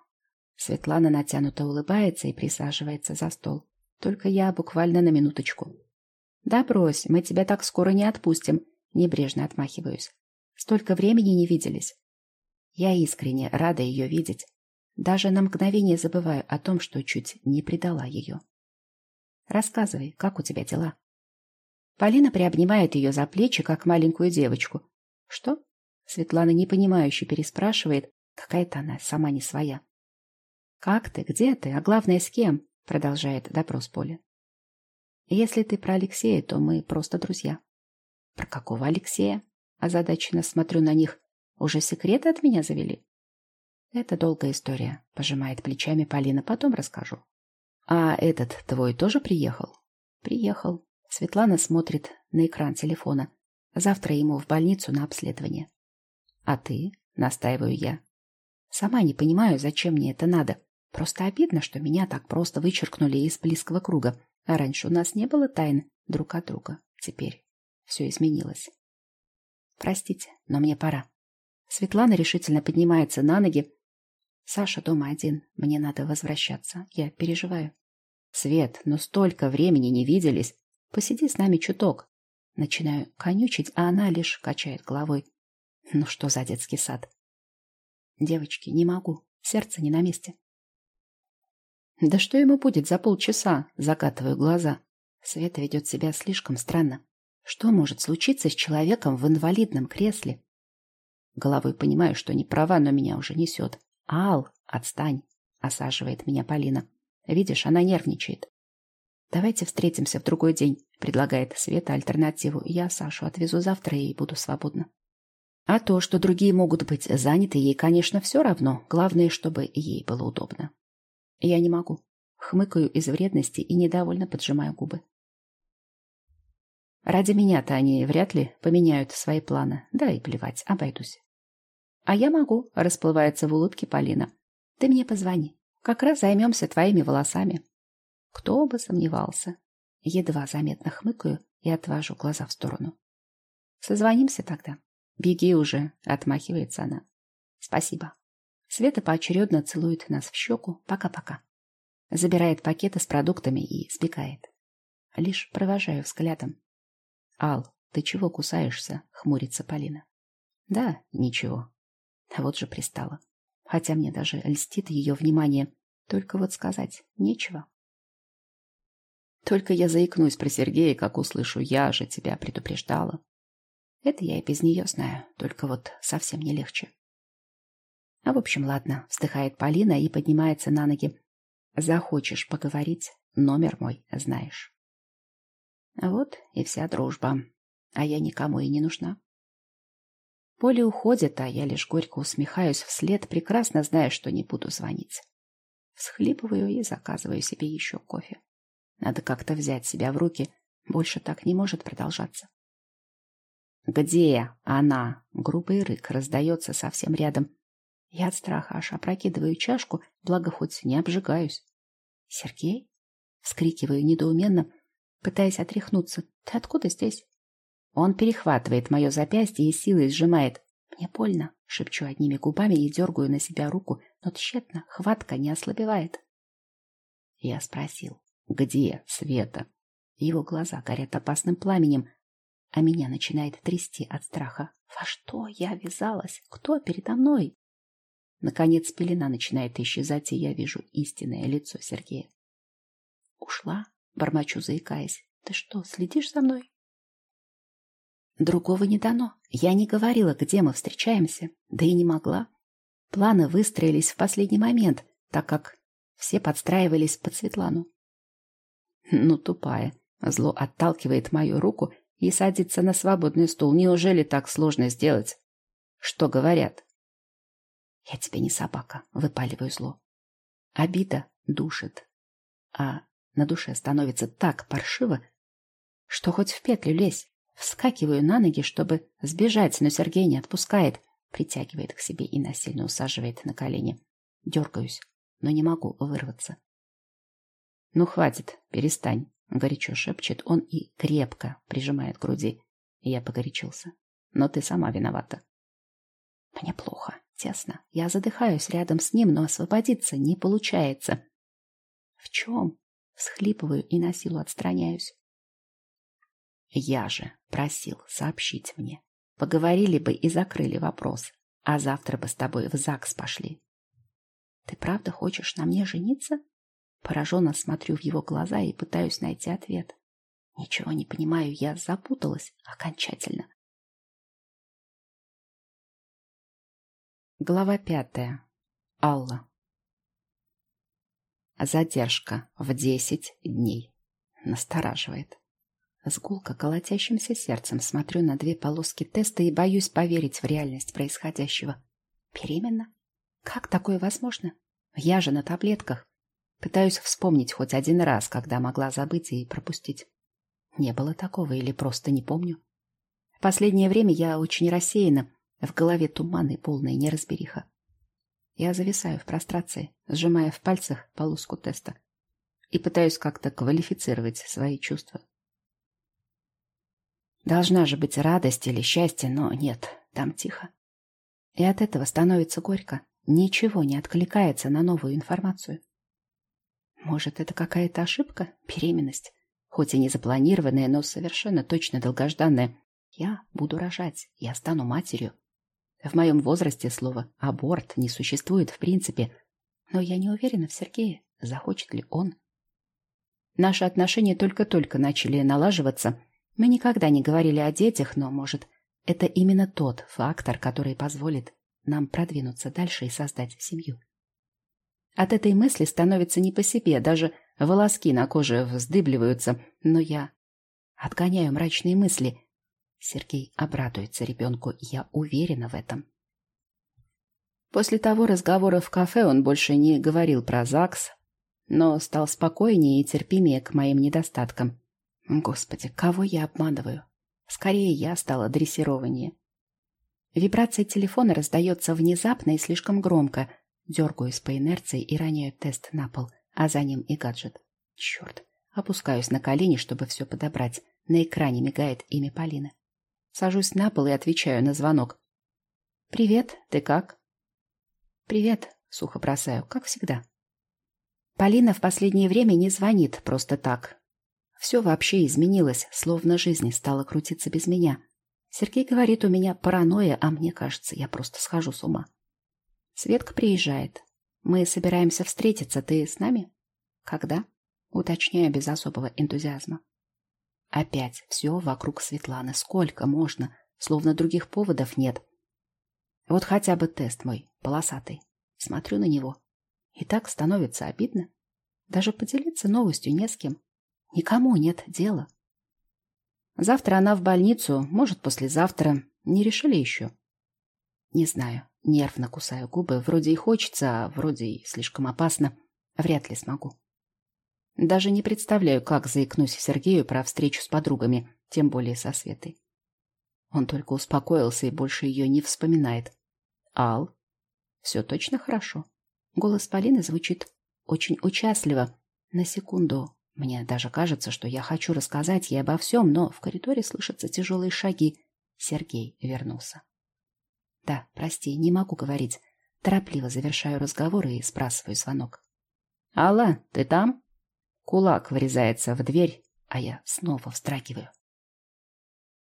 Светлана натянуто улыбается и присаживается за стол. Только я буквально на минуточку. «Да брось, мы тебя так скоро не отпустим», — небрежно отмахиваюсь. Столько времени не виделись. Я искренне рада ее видеть. Даже на мгновение забываю о том, что чуть не предала ее. Рассказывай, как у тебя дела? Полина приобнимает ее за плечи, как маленькую девочку. Что? Светлана непонимающе переспрашивает. Какая-то она сама не своя. Как ты? Где ты? А главное, с кем? Продолжает допрос Поля. Если ты про Алексея, то мы просто друзья. Про какого Алексея? Озадаченно смотрю на них. Уже секреты от меня завели? Это долгая история, пожимает плечами Полина. Потом расскажу. А этот твой тоже приехал? Приехал. Светлана смотрит на экран телефона. Завтра ему в больницу на обследование. А ты? Настаиваю я. Сама не понимаю, зачем мне это надо. Просто обидно, что меня так просто вычеркнули из близкого круга. А раньше у нас не было тайн друг от друга. Теперь все изменилось. Простите, но мне пора. Светлана решительно поднимается на ноги. Саша дома один. Мне надо возвращаться. Я переживаю. Свет, но столько времени не виделись. Посиди с нами чуток. Начинаю конючить, а она лишь качает головой. Ну что за детский сад? Девочки, не могу. Сердце не на месте. Да что ему будет за полчаса? Закатываю глаза. Света ведет себя слишком странно. Что может случиться с человеком в инвалидном кресле? Головой понимаю, что не права, но меня уже несет. Ал, отстань, осаживает меня Полина. Видишь, она нервничает. Давайте встретимся в другой день, предлагает Света альтернативу. Я Сашу отвезу завтра и буду свободна. А то, что другие могут быть заняты, ей, конечно, все равно. Главное, чтобы ей было удобно. Я не могу. Хмыкаю из вредности и недовольно поджимаю губы. Ради меня-то они вряд ли поменяют свои планы. Да и плевать, обойдусь. А я могу, расплывается в улыбке Полина. Ты мне позвони. Как раз займемся твоими волосами. Кто бы сомневался. Едва заметно хмыкаю и отвожу глаза в сторону. Созвонимся тогда. Беги уже, отмахивается она. Спасибо. Света поочередно целует нас в щеку. Пока-пока. Забирает пакеты с продуктами и сбегает. Лишь провожаю взглядом. Ал, ты чего кусаешься? Хмурится Полина. Да, ничего. А вот же пристала. Хотя мне даже льстит ее внимание. Только вот сказать нечего. Только я заикнусь про Сергея, как услышу, я же тебя предупреждала. Это я и без нее знаю, только вот совсем не легче. А в общем, ладно, вздыхает Полина и поднимается на ноги. Захочешь поговорить, номер мой знаешь. Вот и вся дружба. А я никому и не нужна. Поле уходит, а я лишь горько усмехаюсь вслед, прекрасно зная, что не буду звонить. Всхлипываю и заказываю себе еще кофе. Надо как-то взять себя в руки. Больше так не может продолжаться. «Где она?» Грубый рык раздается совсем рядом. Я от страха аж опрокидываю чашку, благо хоть не обжигаюсь. «Сергей?» Вскрикиваю недоуменно, пытаясь отряхнуться. «Ты откуда здесь?» Он перехватывает мое запястье и силой сжимает. «Мне больно», — шепчу одними губами и дергаю на себя руку, но тщетно, хватка не ослабевает. Я спросил, где Света? Его глаза горят опасным пламенем, а меня начинает трясти от страха. Во что я вязалась? Кто передо мной? Наконец пелена начинает исчезать, и я вижу истинное лицо Сергея. Ушла, бормочу, заикаясь. Ты что, следишь за мной? Другого не дано. Я не говорила, где мы встречаемся, да и не могла. Планы выстроились в последний момент, так как все подстраивались под Светлану. Ну, тупая. Зло отталкивает мою руку и садится на свободный стул. Неужели так сложно сделать? Что говорят? Я тебе не собака, выпаливаю зло. Обида душит, а на душе становится так паршиво, что хоть в петлю лезь. Вскакиваю на ноги, чтобы сбежать, но Сергей не отпускает, притягивает к себе и насильно усаживает на колени. Дергаюсь, но не могу вырваться. «Ну, хватит, перестань», — горячо шепчет он и крепко прижимает к груди. Я погорячился. «Но ты сама виновата». Мне плохо тесно. Я задыхаюсь рядом с ним, но освободиться не получается. В чем? Всхлипываю и на силу отстраняюсь. Я же просил сообщить мне. Поговорили бы и закрыли вопрос. А завтра бы с тобой в ЗАГС пошли. Ты правда хочешь на мне жениться? Пораженно смотрю в его глаза и пытаюсь найти ответ. Ничего не понимаю, я запуталась окончательно. Глава пятая. Алла. Задержка в десять дней. Настораживает. С гулко колотящимся сердцем смотрю на две полоски теста и боюсь поверить в реальность происходящего. Беременна? Как такое возможно? Я же на таблетках. Пытаюсь вспомнить хоть один раз, когда могла забыть и пропустить. Не было такого или просто не помню. В последнее время я очень рассеяна, в голове туман и полная неразбериха. Я зависаю в прострации, сжимая в пальцах полоску теста и пытаюсь как-то квалифицировать свои чувства. Должна же быть радость или счастье, но нет, там тихо. И от этого становится горько. Ничего не откликается на новую информацию. Может, это какая-то ошибка? Беременность? Хоть и не запланированная, но совершенно точно долгожданная. Я буду рожать, я стану матерью. В моем возрасте слово «аборт» не существует в принципе, но я не уверена в Сергее, захочет ли он. Наши отношения только-только начали налаживаться — мы никогда не говорили о детях, но, может, это именно тот фактор, который позволит нам продвинуться дальше и создать семью. От этой мысли становится не по себе, даже волоски на коже вздыбливаются, но я отгоняю мрачные мысли. Сергей обрадуется ребенку, я уверена в этом. После того разговора в кафе он больше не говорил про ЗАГС, но стал спокойнее и терпимее к моим недостаткам. Господи, кого я обманываю? Скорее, я стала дрессированнее. Вибрация телефона раздается внезапно и слишком громко. Дергаюсь по инерции и роняю тест на пол, а за ним и гаджет. Черт. Опускаюсь на колени, чтобы все подобрать. На экране мигает имя Полины. Сажусь на пол и отвечаю на звонок. «Привет, ты как?» «Привет», — сухо бросаю, как всегда. Полина в последнее время не звонит просто так, все вообще изменилось, словно жизнь стала крутиться без меня. Сергей говорит, у меня паранойя, а мне кажется, я просто схожу с ума. Светка приезжает. Мы собираемся встретиться. Ты с нами? Когда? Уточняю без особого энтузиазма. Опять все вокруг Светланы. Сколько можно? Словно других поводов нет. Вот хотя бы тест мой, полосатый. Смотрю на него. И так становится обидно. Даже поделиться новостью не с кем. Никому нет дела. Завтра она в больницу, может, послезавтра. Не решили еще? Не знаю. Нервно кусаю губы. Вроде и хочется, а вроде и слишком опасно. Вряд ли смогу. Даже не представляю, как заикнусь Сергею про встречу с подругами, тем более со Светой. Он только успокоился и больше ее не вспоминает. Ал, все точно хорошо. Голос Полины звучит очень участливо. На секунду мне даже кажется, что я хочу рассказать ей обо всем, но в коридоре слышатся тяжелые шаги. Сергей вернулся. Да, прости, не могу говорить. Торопливо завершаю разговор и сбрасываю звонок. «Алла, ты там?» Кулак врезается в дверь, а я снова вздрагиваю.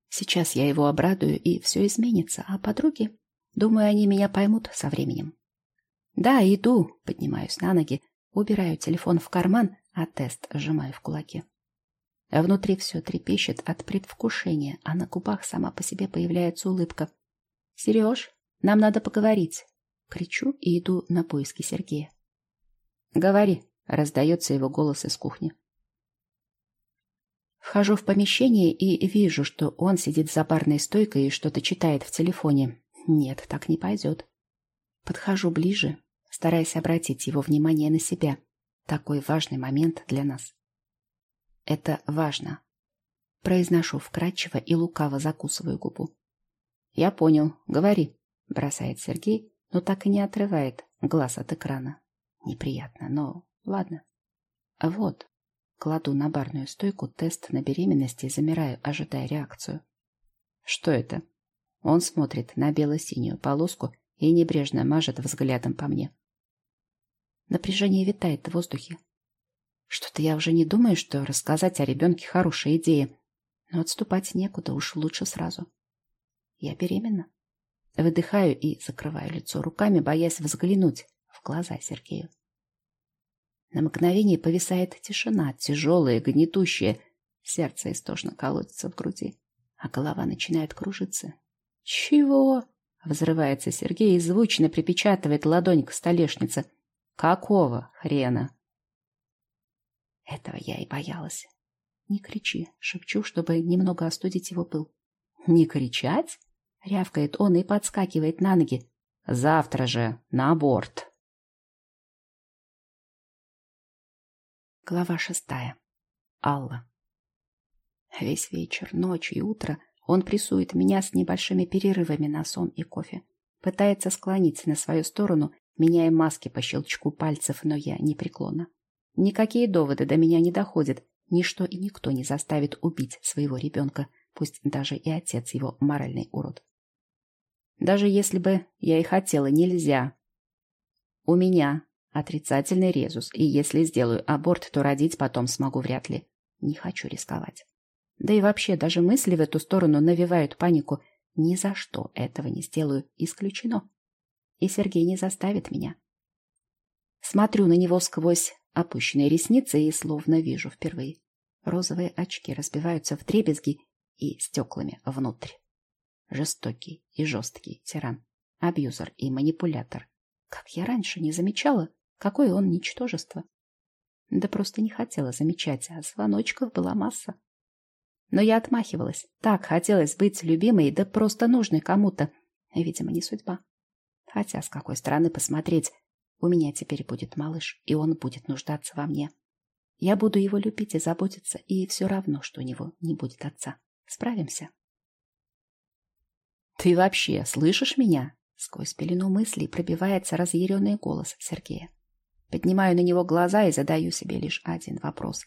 Сейчас я его обрадую, и все изменится, а подруги, думаю, они меня поймут со временем. Да, иду, поднимаюсь на ноги, убираю телефон в карман, а тест сжимаю в кулаке. Внутри все трепещет от предвкушения, а на губах сама по себе появляется улыбка. «Сереж, нам надо поговорить!» Кричу и иду на поиски Сергея. «Говори!» — раздается его голос из кухни. Вхожу в помещение и вижу, что он сидит за барной стойкой и что-то читает в телефоне. Нет, так не пойдет. Подхожу ближе, стараясь обратить его внимание на себя. Такой важный момент для нас. Это важно. Произношу вкрадчиво и лукаво закусываю губу. Я понял. Говори, бросает Сергей, но так и не отрывает глаз от экрана. Неприятно, но ладно. А вот, кладу на барную стойку тест на беременность и замираю, ожидая реакцию. Что это? Он смотрит на бело-синюю полоску и небрежно мажет взглядом по мне. Напряжение витает в воздухе. Что-то я уже не думаю, что рассказать о ребенке хорошая идея. Но отступать некуда, уж лучше сразу. Я беременна. Выдыхаю и закрываю лицо руками, боясь взглянуть в глаза Сергею. На мгновение повисает тишина, тяжелая, гнетущая. Сердце истошно колотится в груди, а голова начинает кружиться. «Чего?» — взрывается Сергей и звучно припечатывает ладонь к столешнице. «Какого хрена?» Этого я и боялась. «Не кричи», — шепчу, чтобы немного остудить его пыл. «Не кричать?» — рявкает он и подскакивает на ноги. «Завтра же на борт!» Глава шестая. Алла. Весь вечер, ночь и утро он прессует меня с небольшими перерывами на сон и кофе. Пытается склонить на свою сторону, меняя маски по щелчку пальцев, но я непреклонна. Никакие доводы до меня не доходят. Ничто и никто не заставит убить своего ребенка, пусть даже и отец его моральный урод. Даже если бы я и хотела, нельзя. У меня отрицательный резус, и если сделаю аборт, то родить потом смогу вряд ли. Не хочу рисковать. Да и вообще, даже мысли в эту сторону навевают панику. Ни за что этого не сделаю, исключено. И Сергей не заставит меня. Смотрю на него сквозь опущенные ресницы и словно вижу впервые. Розовые очки разбиваются в дребезги и стеклами внутрь. Жестокий и жесткий тиран, абьюзер и манипулятор. Как я раньше не замечала, какое он ничтожество. Да просто не хотела замечать, а звоночков была масса. Но я отмахивалась. Так хотелось быть любимой, да просто нужной кому-то. Видимо, не судьба. Хотя, с какой стороны посмотреть, у меня теперь будет малыш, и он будет нуждаться во мне. Я буду его любить и заботиться, и все равно, что у него не будет отца. Справимся. «Ты вообще слышишь меня?» Сквозь пелену мыслей пробивается разъяренный голос Сергея. Поднимаю на него глаза и задаю себе лишь один вопрос.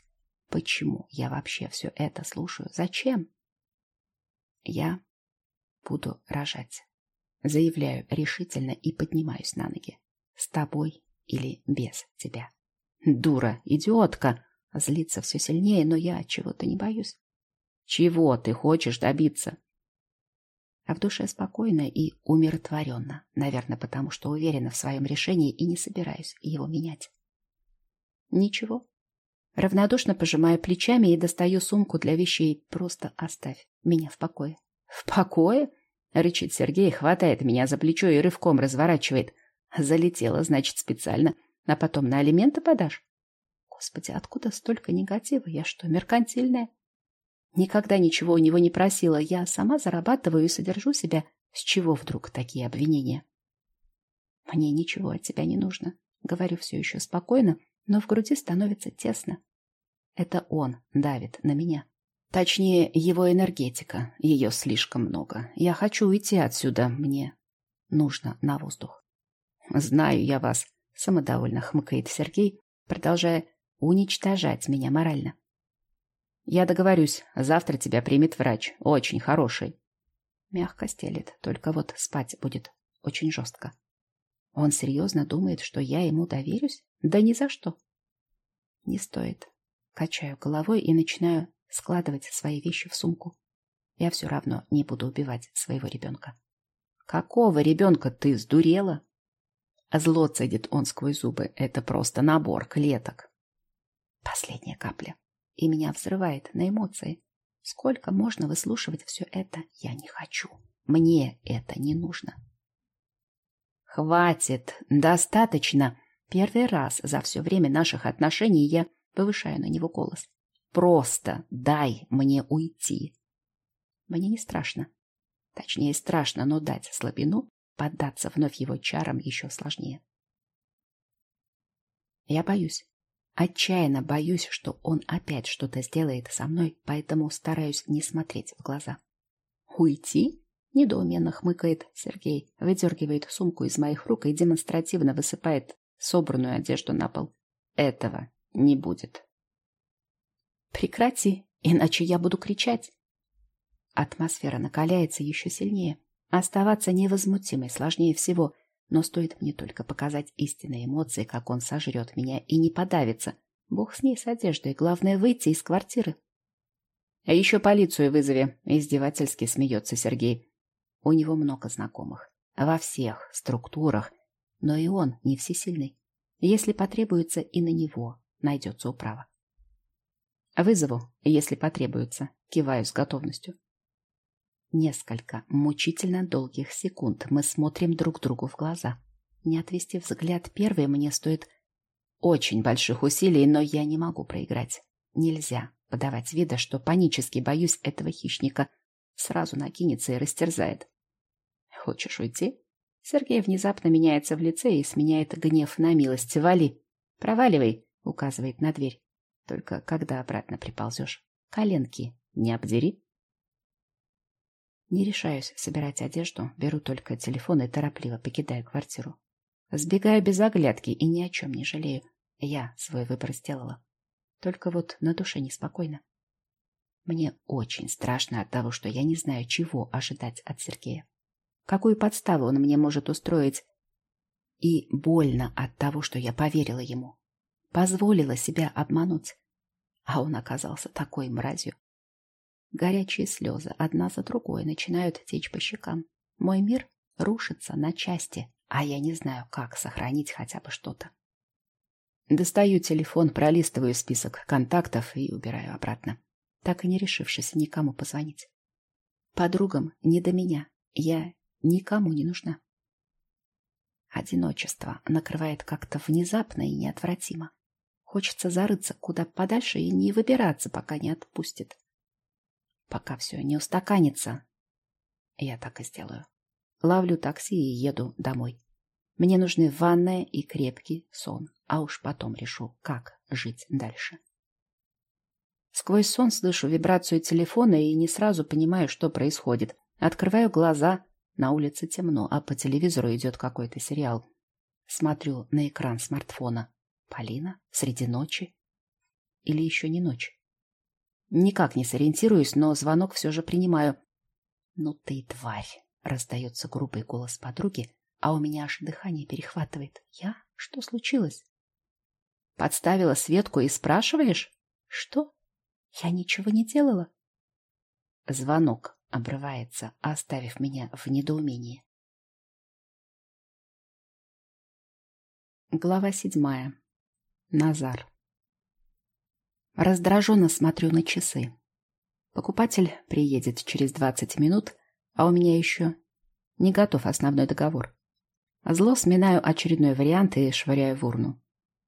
Почему я вообще все это слушаю? Зачем? Я буду рожать. Заявляю решительно и поднимаюсь на ноги. С тобой или без тебя. Дура, идиотка. Злится все сильнее, но я чего-то не боюсь. Чего ты хочешь добиться? А в душе спокойно и умиротворенно. Наверное, потому что уверена в своем решении и не собираюсь его менять. Ничего. Равнодушно пожимаю плечами и достаю сумку для вещей. Просто оставь меня в покое. В покое? Рычит Сергей, хватает меня за плечо и рывком разворачивает. Залетела, значит, специально. А потом на алименты подашь? Господи, откуда столько негатива? Я что, меркантильная? Никогда ничего у него не просила. Я сама зарабатываю и содержу себя. С чего вдруг такие обвинения? Мне ничего от тебя не нужно. Говорю все еще спокойно, но в груди становится тесно. Это он давит на меня. Точнее, его энергетика. Ее слишком много. Я хочу уйти отсюда. Мне нужно на воздух. Знаю я вас, самодовольно хмыкает Сергей, продолжая уничтожать меня морально. Я договорюсь, завтра тебя примет врач, очень хороший. Мягко стелит, только вот спать будет очень жестко. Он серьезно думает, что я ему доверюсь? Да ни за что. Не стоит. Качаю головой и начинаю складывать свои вещи в сумку. Я все равно не буду убивать своего ребенка. Какого ребенка ты сдурела? Зло цедит он сквозь зубы. Это просто набор клеток. Последняя капля и меня взрывает на эмоции. Сколько можно выслушивать все это, я не хочу. Мне это не нужно. Хватит, достаточно. Первый раз за все время наших отношений я повышаю на него голос. Просто дай мне уйти. Мне не страшно. Точнее, страшно, но дать слабину, поддаться вновь его чарам еще сложнее. Я боюсь. Отчаянно боюсь, что он опять что-то сделает со мной, поэтому стараюсь не смотреть в глаза. «Уйти?» — недоуменно хмыкает Сергей, выдергивает сумку из моих рук и демонстративно высыпает собранную одежду на пол. «Этого не будет». «Прекрати, иначе я буду кричать». Атмосфера накаляется еще сильнее. Оставаться невозмутимой сложнее всего, но стоит мне только показать истинные эмоции, как он сожрет меня и не подавится. Бог с ней с одеждой, главное выйти из квартиры. А еще полицию вызови, издевательски смеется Сергей. У него много знакомых. Во всех структурах. Но и он не всесильный. Если потребуется, и на него найдется управа. Вызову, если потребуется. Киваю с готовностью. Несколько мучительно долгих секунд мы смотрим друг другу в глаза. Не отвести взгляд первый мне стоит очень больших усилий, но я не могу проиграть. Нельзя подавать вида, что панически боюсь этого хищника. Сразу накинется и растерзает. Хочешь уйти? Сергей внезапно меняется в лице и сменяет гнев на милость. Вали. Проваливай, указывает на дверь. Только когда обратно приползешь? Коленки не обдери. Не решаюсь собирать одежду, беру только телефон и торопливо покидаю квартиру. Сбегаю без оглядки и ни о чем не жалею. Я свой выбор сделала. Только вот на душе неспокойно. Мне очень страшно от того, что я не знаю, чего ожидать от Сергея. Какую подставу он мне может устроить. И больно от того, что я поверила ему. Позволила себя обмануть. А он оказался такой мразью. Горячие слезы одна за другой начинают течь по щекам. Мой мир рушится на части, а я не знаю, как сохранить хотя бы что-то. Достаю телефон, пролистываю список контактов и убираю обратно, так и не решившись никому позвонить. Подругам не до меня, я никому не нужна. Одиночество накрывает как-то внезапно и неотвратимо. Хочется зарыться куда подальше и не выбираться, пока не отпустит. Пока все не устаканится, я так и сделаю. Ловлю такси и еду домой. Мне нужны ванная и крепкий сон, а уж потом решу, как жить дальше. Сквозь сон слышу вибрацию телефона и не сразу понимаю, что происходит. Открываю глаза, на улице темно, а по телевизору идет какой-то сериал. Смотрю на экран смартфона. Полина? Среди ночи? Или еще не ночь? Никак не сориентируюсь, но звонок все же принимаю. «Ну ты тварь!» — раздается грубый голос подруги, а у меня аж дыхание перехватывает. «Я? Что случилось?» «Подставила Светку и спрашиваешь?» «Что? Я ничего не делала?» Звонок обрывается, оставив меня в недоумении. Глава седьмая. Назар. Раздраженно смотрю на часы. Покупатель приедет через 20 минут, а у меня еще не готов основной договор. Зло сминаю очередной вариант и швыряю в урну.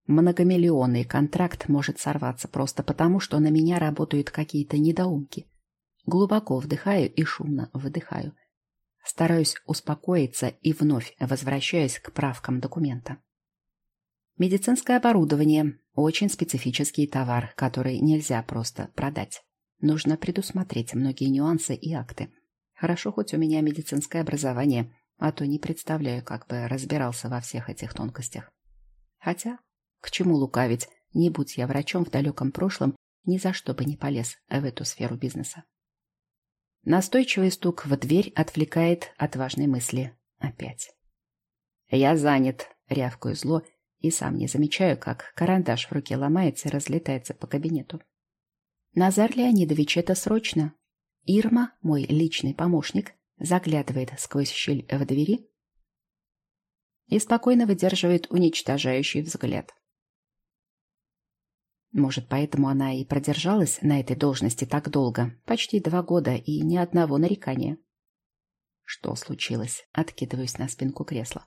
Многомиллионный контракт может сорваться просто потому, что на меня работают какие-то недоумки. Глубоко вдыхаю и шумно выдыхаю. Стараюсь успокоиться и вновь возвращаюсь к правкам документа. Медицинское оборудование – очень специфический товар, который нельзя просто продать. Нужно предусмотреть многие нюансы и акты. Хорошо, хоть у меня медицинское образование, а то не представляю, как бы разбирался во всех этих тонкостях. Хотя, к чему лукавить, не будь я врачом в далеком прошлом, ни за что бы не полез в эту сферу бизнеса. Настойчивый стук в дверь отвлекает от важной мысли. Опять. «Я занят», — рявкаю зло и сам не замечаю, как карандаш в руке ломается и разлетается по кабинету. Назар Леонидович, это срочно. Ирма, мой личный помощник, заглядывает сквозь щель в двери и спокойно выдерживает уничтожающий взгляд. Может, поэтому она и продержалась на этой должности так долго, почти два года и ни одного нарекания. Что случилось? Откидываюсь на спинку кресла.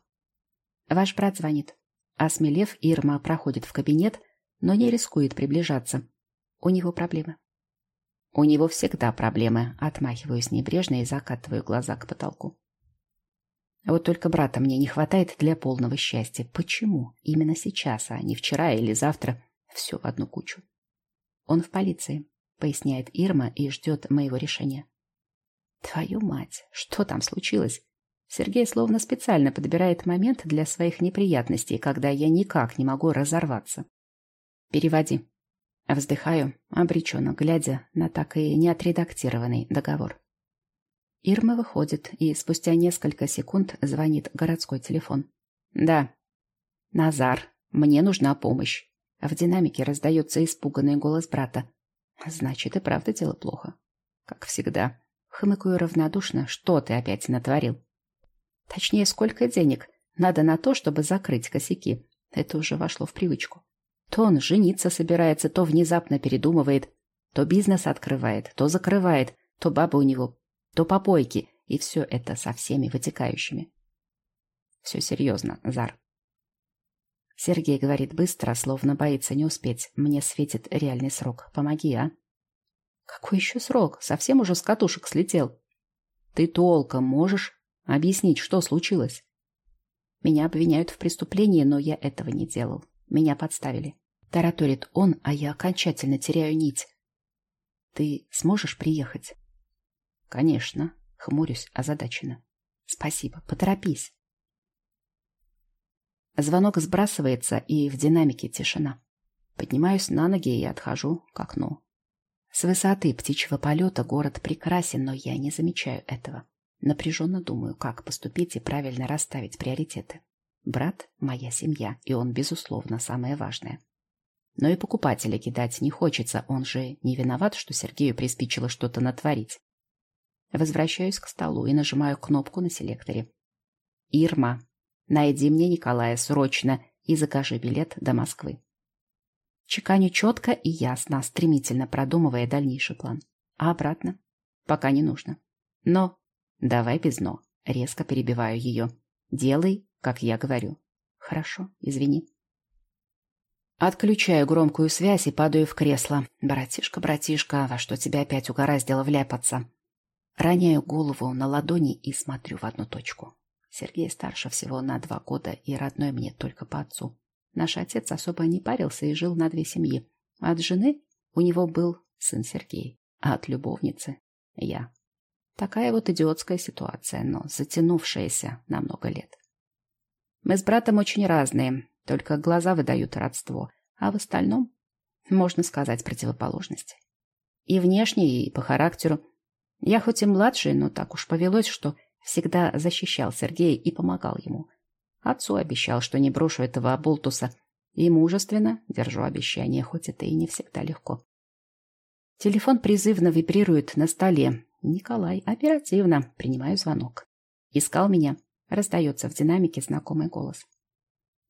Ваш брат звонит. Осмелев, Ирма проходит в кабинет, но не рискует приближаться. У него проблемы. У него всегда проблемы. Отмахиваюсь небрежно и закатываю глаза к потолку. Вот только брата мне не хватает для полного счастья. Почему? Именно сейчас, а не вчера или завтра. Все в одну кучу. Он в полиции, поясняет Ирма и ждет моего решения. Твою мать, что там случилось? Сергей словно специально подбирает момент для своих неприятностей, когда я никак не могу разорваться. Переводи. Вздыхаю, обреченно глядя на так и не отредактированный договор. Ирма выходит, и спустя несколько секунд звонит городской телефон. «Да». «Назар, мне нужна помощь». В динамике раздается испуганный голос брата. «Значит, и правда дело плохо». «Как всегда», Хмыкаю равнодушно. Что ты опять натворил? Точнее, сколько денег надо на то, чтобы закрыть косяки. Это уже вошло в привычку. То он жениться собирается, то внезапно передумывает, то бизнес открывает, то закрывает, то баба у него, то попойки, и все это со всеми вытекающими. Все серьезно, Зар. Сергей говорит быстро, словно боится не успеть. Мне светит реальный срок. Помоги, а? Какой еще срок? Совсем уже с катушек слетел. Ты толком можешь объяснить, что случилось? Меня обвиняют в преступлении, но я этого не делал. Меня подставили. Тараторит он, а я окончательно теряю нить. Ты сможешь приехать? Конечно. Хмурюсь озадаченно. Спасибо. Поторопись. Звонок сбрасывается, и в динамике тишина. Поднимаюсь на ноги и отхожу к окну. С высоты птичьего полета город прекрасен, но я не замечаю этого. Напряженно думаю, как поступить и правильно расставить приоритеты. Брат — моя семья, и он, безусловно, самое важное. Но и покупателя кидать не хочется, он же не виноват, что Сергею приспичило что-то натворить. Возвращаюсь к столу и нажимаю кнопку на селекторе. «Ирма, найди мне Николая срочно и закажи билет до Москвы». Чеканю четко и ясно, стремительно продумывая дальнейший план. А обратно? Пока не нужно. Но давай без «но». Резко перебиваю ее. Делай, как я говорю. Хорошо, извини. Отключаю громкую связь и падаю в кресло. Братишка, братишка, во что тебя опять угораздило вляпаться? Роняю голову на ладони и смотрю в одну точку. Сергей старше всего на два года и родной мне только по отцу. Наш отец особо не парился и жил на две семьи. От жены у него был сын Сергей, а от любовницы — я. Такая вот идиотская ситуация, но затянувшаяся на много лет. Мы с братом очень разные, только глаза выдают родство, а в остальном, можно сказать, противоположности. И внешне, и по характеру. Я хоть и младший, но так уж повелось, что всегда защищал Сергея и помогал ему. Отцу обещал, что не брошу этого оболтуса, и мужественно держу обещание, хоть это и не всегда легко. Телефон призывно вибрирует на столе. Николай, оперативно. Принимаю звонок. Искал меня. Раздается в динамике знакомый голос.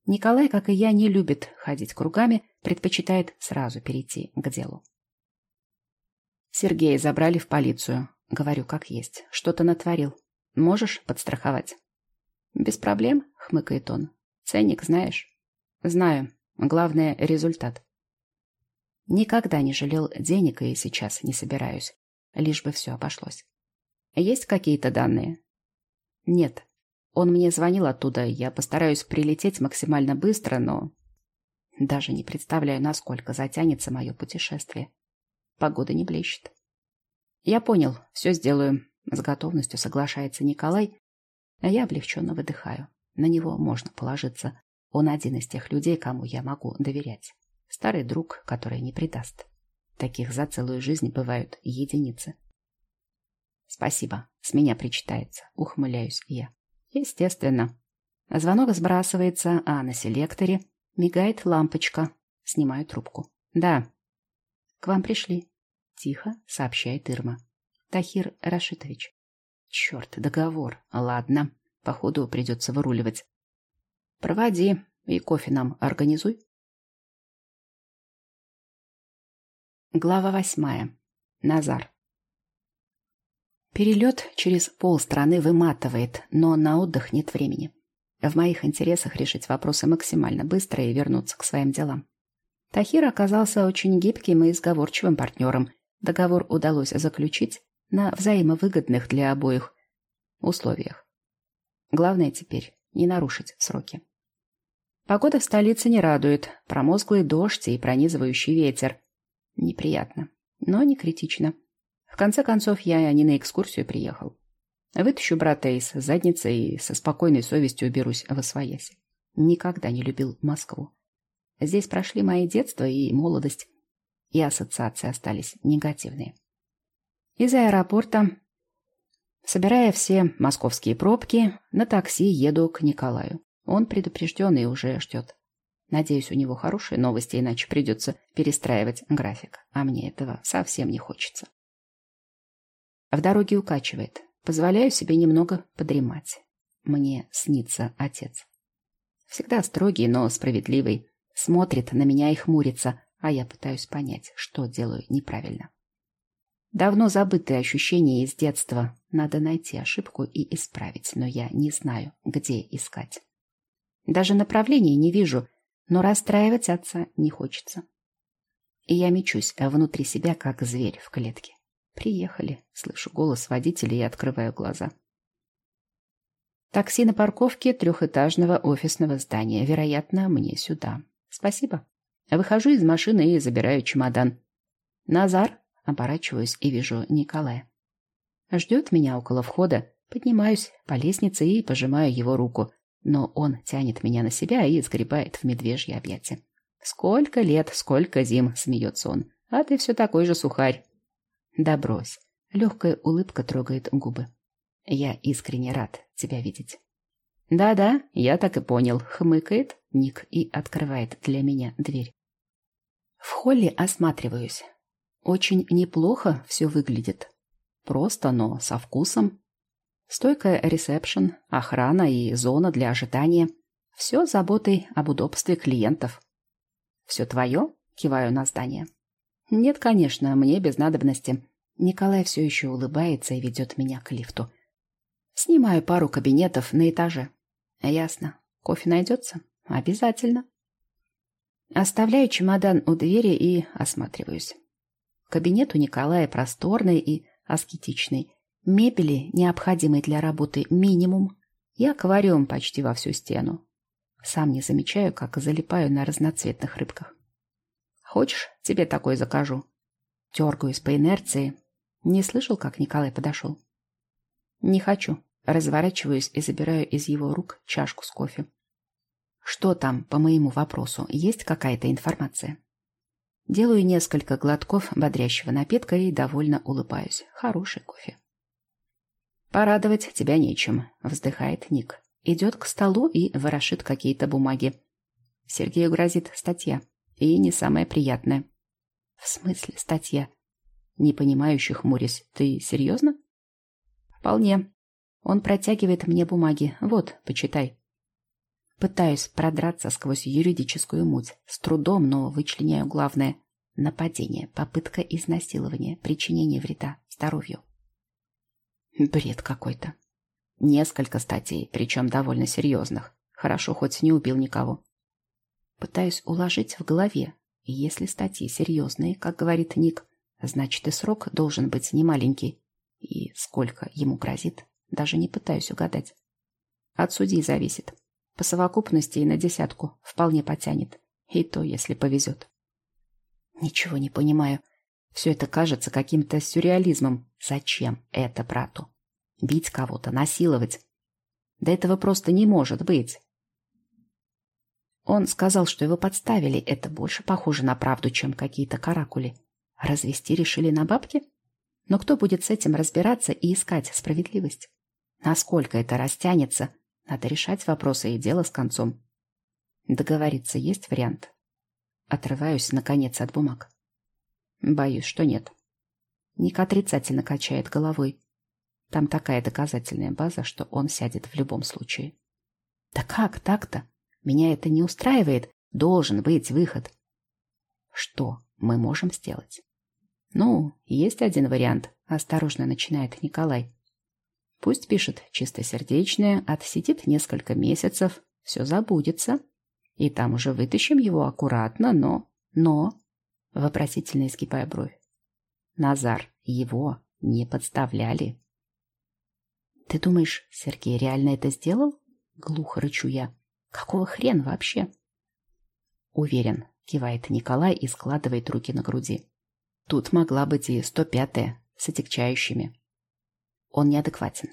Николай, как и я, не любит ходить кругами, предпочитает сразу перейти к делу. Сергея забрали в полицию. Говорю, как есть. Что-то натворил. Можешь подстраховать? «Без проблем», — хмыкает он. «Ценник знаешь?» «Знаю. Главное — результат». Никогда не жалел денег и сейчас не собираюсь. Лишь бы все обошлось. Есть какие-то данные? Нет. Он мне звонил оттуда, я постараюсь прилететь максимально быстро, но... Даже не представляю, насколько затянется мое путешествие. Погода не блещет. Я понял, все сделаю. С готовностью соглашается Николай, а я облегченно выдыхаю. На него можно положиться. Он один из тех людей, кому я могу доверять. Старый друг, который не предаст. Таких за целую жизнь бывают единицы. Спасибо, с меня причитается, ухмыляюсь я. Естественно. Звонок сбрасывается, а на селекторе мигает лампочка. Снимаю трубку. Да. К вам пришли. Тихо сообщает Ирма. Тахир Рашитович. Черт, договор. Ладно, походу придется выруливать. Проводи и кофе нам организуй. Глава восьмая. Назар. Перелет через полстраны выматывает, но на отдых нет времени. В моих интересах решить вопросы максимально быстро и вернуться к своим делам. Тахир оказался очень гибким и изговорчивым партнером. Договор удалось заключить на взаимовыгодных для обоих условиях. Главное теперь не нарушить сроки. Погода в столице не радует. Промозглый дождь и пронизывающий ветер. Неприятно, но не критично. В конце концов, я не на экскурсию приехал. Вытащу брата из задницы и со спокойной совестью уберусь в Освояси. Никогда не любил Москву. Здесь прошли мои детство и молодость, и ассоциации остались негативные. Из аэропорта, собирая все московские пробки, на такси еду к Николаю. Он предупрежден и уже ждет. Надеюсь, у него хорошие новости, иначе придется перестраивать график. А мне этого совсем не хочется. В дороге укачивает. Позволяю себе немного подремать. Мне снится отец. Всегда строгий, но справедливый. Смотрит на меня и хмурится, а я пытаюсь понять, что делаю неправильно. Давно забытые ощущения из детства. Надо найти ошибку и исправить, но я не знаю, где искать. Даже направления не вижу, но расстраивать отца не хочется. И я мечусь внутри себя, как зверь в клетке. «Приехали», — слышу голос водителя и открываю глаза. Такси на парковке трехэтажного офисного здания. Вероятно, мне сюда. Спасибо. Выхожу из машины и забираю чемодан. Назар. Оборачиваюсь и вижу Николая. Ждет меня около входа. Поднимаюсь по лестнице и пожимаю его руку. Но он тянет меня на себя и сгребает в медвежье объятия. «Сколько лет, сколько зим!» — смеется он. «А ты все такой же сухарь!» «Да брось!» Легкая улыбка трогает губы. «Я искренне рад тебя видеть». «Да-да, я так и понял», — хмыкает Ник и открывает для меня дверь. В холле осматриваюсь. Очень неплохо все выглядит. Просто, но со вкусом. Стойкая ресепшн, охрана и зона для ожидания. Все заботой об удобстве клиентов. «Все твое?» — киваю на здание. «Нет, конечно, мне без надобности». Николай все еще улыбается и ведет меня к лифту. Снимаю пару кабинетов на этаже. Ясно. Кофе найдется? Обязательно. Оставляю чемодан у двери и осматриваюсь. Кабинет у Николая просторный и аскетичный. Мебели, необходимой для работы, минимум. И аквариум почти во всю стену. Сам не замечаю, как залипаю на разноцветных рыбках. Хочешь, тебе такой закажу? Дергаюсь по инерции. Не слышал, как Николай подошел? Не хочу. Разворачиваюсь и забираю из его рук чашку с кофе. Что там по моему вопросу? Есть какая-то информация? Делаю несколько глотков бодрящего напитка и довольно улыбаюсь. Хороший кофе. «Порадовать тебя нечем», — вздыхает Ник. Идет к столу и ворошит какие-то бумаги. Сергею грозит статья. И не самая приятная. В смысле статья? Не понимающий хмурясь. Ты серьезно? Вполне. Он протягивает мне бумаги. Вот, почитай. Пытаюсь продраться сквозь юридическую муть. С трудом, но вычленяю главное. Нападение, попытка изнасилования, причинение вреда здоровью. Бред какой-то. Несколько статей, причем довольно серьезных. Хорошо, хоть не убил никого. Пытаюсь уложить в голове. Если статьи серьезные, как говорит Ник, значит и срок должен быть немаленький. И сколько ему грозит, даже не пытаюсь угадать. От судей зависит. По совокупности и на десятку вполне потянет. И то, если повезет. Ничего не понимаю. Все это кажется каким-то сюрреализмом. Зачем это брату? Бить кого-то, насиловать. Да этого просто не может быть. Он сказал, что его подставили. Это больше похоже на правду, чем какие-то каракули. Развести решили на бабки? Но кто будет с этим разбираться и искать справедливость? Насколько это растянется, надо решать вопросы и дело с концом. Договориться есть вариант? Отрываюсь, наконец, от бумаг. Боюсь, что нет. Ник отрицательно качает головой. Там такая доказательная база, что он сядет в любом случае. Да как так-то? Меня это не устраивает. Должен быть выход. Что мы можем сделать? Ну, есть один вариант. Осторожно начинает Николай. Пусть пишет чистосердечное, отсидит несколько месяцев, все забудется. И там уже вытащим его аккуратно, но... Но... Вопросительно изгибая бровь. Назар, его не подставляли. «Ты думаешь, Сергей реально это сделал?» Глухо рычу я. «Какого хрена вообще?» «Уверен», — кивает Николай и складывает руки на груди. «Тут могла быть и сто пятая, с отягчающими». Он неадекватен.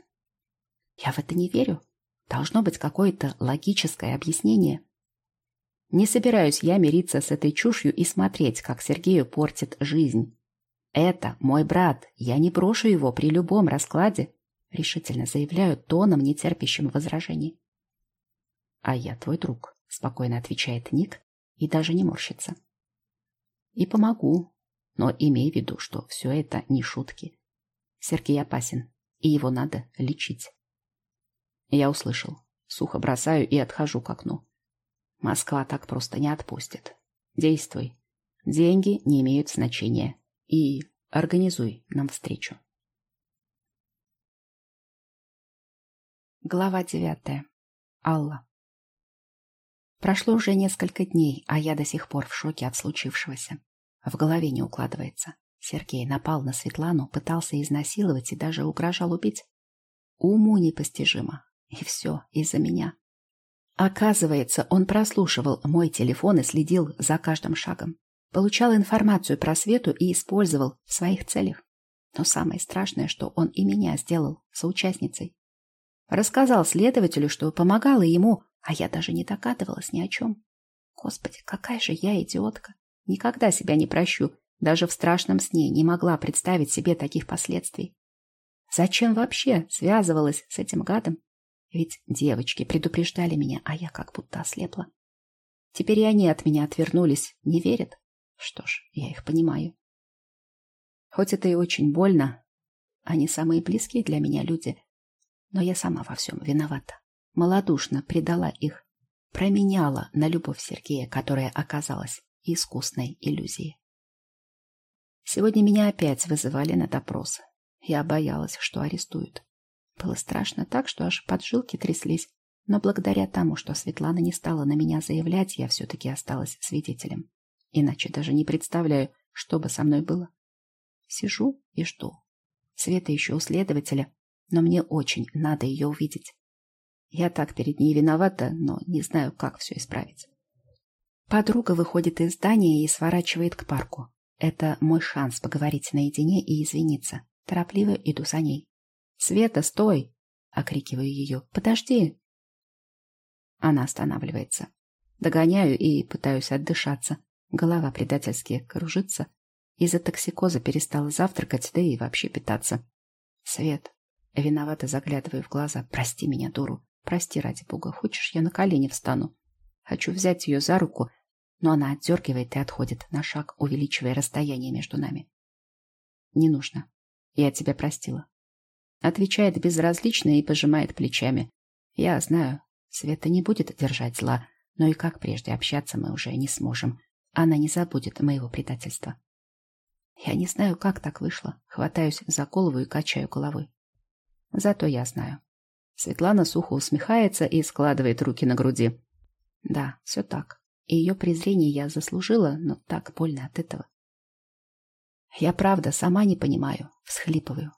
«Я в это не верю. Должно быть какое-то логическое объяснение». Не собираюсь я мириться с этой чушью и смотреть, как Сергею портит жизнь. Это мой брат, я не брошу его при любом раскладе решительно заявляю тоном, нетерпящим возражений. «А я твой друг», — спокойно отвечает Ник и даже не морщится. «И помогу, но имей в виду, что все это не шутки. Сергей опасен, и его надо лечить. Я услышал. Сухо бросаю и отхожу к окну. Москва так просто не отпустит. Действуй. Деньги не имеют значения. И организуй нам встречу. Глава девятая. Алла. Прошло уже несколько дней, а я до сих пор в шоке от случившегося. В голове не укладывается. Сергей напал на Светлану, пытался изнасиловать и даже угрожал убить. Уму непостижимо. И все из-за меня. Оказывается, он прослушивал мой телефон и следил за каждым шагом. Получал информацию про Свету и использовал в своих целях. Но самое страшное, что он и меня сделал соучастницей. Рассказал следователю, что помогала ему, а я даже не догадывалась ни о чем. Господи, какая же я идиотка. Никогда себя не прощу. Даже в страшном сне не могла представить себе таких последствий. Зачем вообще связывалась с этим гадом? Ведь девочки предупреждали меня, а я как будто ослепла. Теперь и они от меня отвернулись, не верят. Что ж, я их понимаю. Хоть это и очень больно, они самые близкие для меня люди, но я сама во всем виновата. Молодушно предала их, променяла на любовь Сергея, которая оказалась искусной иллюзией. Сегодня меня опять вызывали на допрос. Я боялась, что арестуют. Было страшно так, что аж поджилки тряслись. Но благодаря тому, что Светлана не стала на меня заявлять, я все-таки осталась свидетелем. Иначе даже не представляю, что бы со мной было. Сижу и жду. Света еще у следователя, но мне очень надо ее увидеть. Я так перед ней виновата, но не знаю, как все исправить. Подруга выходит из здания и сворачивает к парку. Это мой шанс поговорить наедине и извиниться. Торопливо иду за ней. «Света, стой!» — окрикиваю ее. «Подожди!» Она останавливается. Догоняю и пытаюсь отдышаться. Голова предательски кружится. Из-за токсикоза перестала завтракать, да и вообще питаться. Свет. Виновато заглядываю в глаза. Прости меня, дуру. Прости, ради бога. Хочешь, я на колени встану? Хочу взять ее за руку, но она отдергивает и отходит на шаг, увеличивая расстояние между нами. Не нужно. Я тебя простила. Отвечает безразлично и пожимает плечами. Я знаю, Света не будет держать зла, но и как прежде общаться мы уже не сможем. Она не забудет моего предательства. Я не знаю, как так вышло. Хватаюсь за голову и качаю головой. Зато я знаю. Светлана сухо усмехается и складывает руки на груди. Да, все так. И ее презрение я заслужила, но так больно от этого. Я правда сама не понимаю, всхлипываю.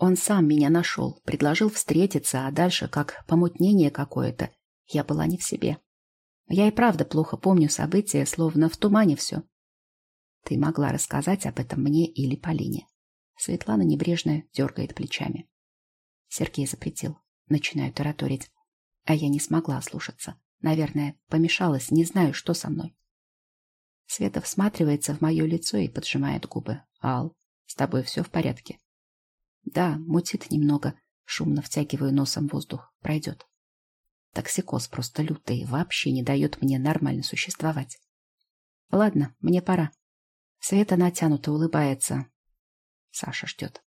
Он сам меня нашел, предложил встретиться, а дальше, как помутнение какое-то, я была не в себе. Я и правда плохо помню события, словно в тумане все. Ты могла рассказать об этом мне или Полине. Светлана небрежно дергает плечами. Сергей запретил. Начинаю тараторить. А я не смогла слушаться. Наверное, помешалась, не знаю, что со мной. Света всматривается в мое лицо и поджимает губы. Ал, с тобой все в порядке? Да, мутит немного. Шумно втягиваю носом воздух. Пройдет. Токсикоз просто лютый, вообще не дает мне нормально существовать. Ладно, мне пора. Света натянуто улыбается. Саша ждет.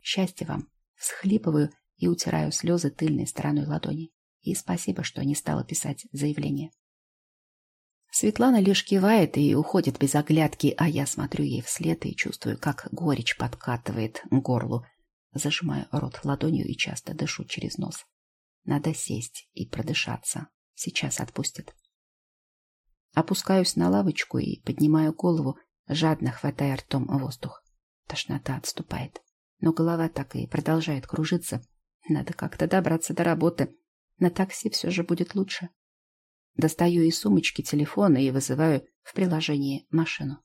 Счастья вам. Всхлипываю и утираю слезы тыльной стороной ладони. И спасибо, что не стала писать заявление. Светлана лишь кивает и уходит без оглядки, а я смотрю ей вслед и чувствую, как горечь подкатывает к горлу. Зажимаю рот ладонью и часто дышу через нос. Надо сесть и продышаться. Сейчас отпустят. Опускаюсь на лавочку и поднимаю голову, жадно хватая ртом воздух. Тошнота отступает. Но голова так и продолжает кружиться. Надо как-то добраться до работы. На такси все же будет лучше. Достаю из сумочки телефон и вызываю в приложении машину.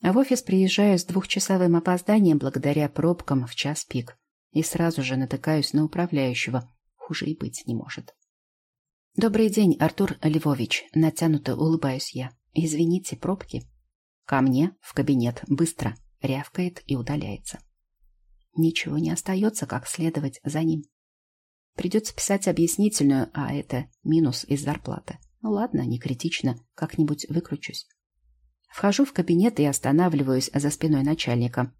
В офис приезжаю с двухчасовым опозданием благодаря пробкам в час пик. И сразу же натыкаюсь на управляющего. Хуже и быть не может. «Добрый день, Артур Львович», — натянуто улыбаюсь я. «Извините, пробки». «Ко мне, в кабинет, быстро», — рявкает и удаляется. Ничего не остается, как следовать за ним. Придется писать объяснительную, а это минус из зарплаты. Ну ладно, не критично, как-нибудь выкручусь. Вхожу в кабинет и останавливаюсь за спиной начальника.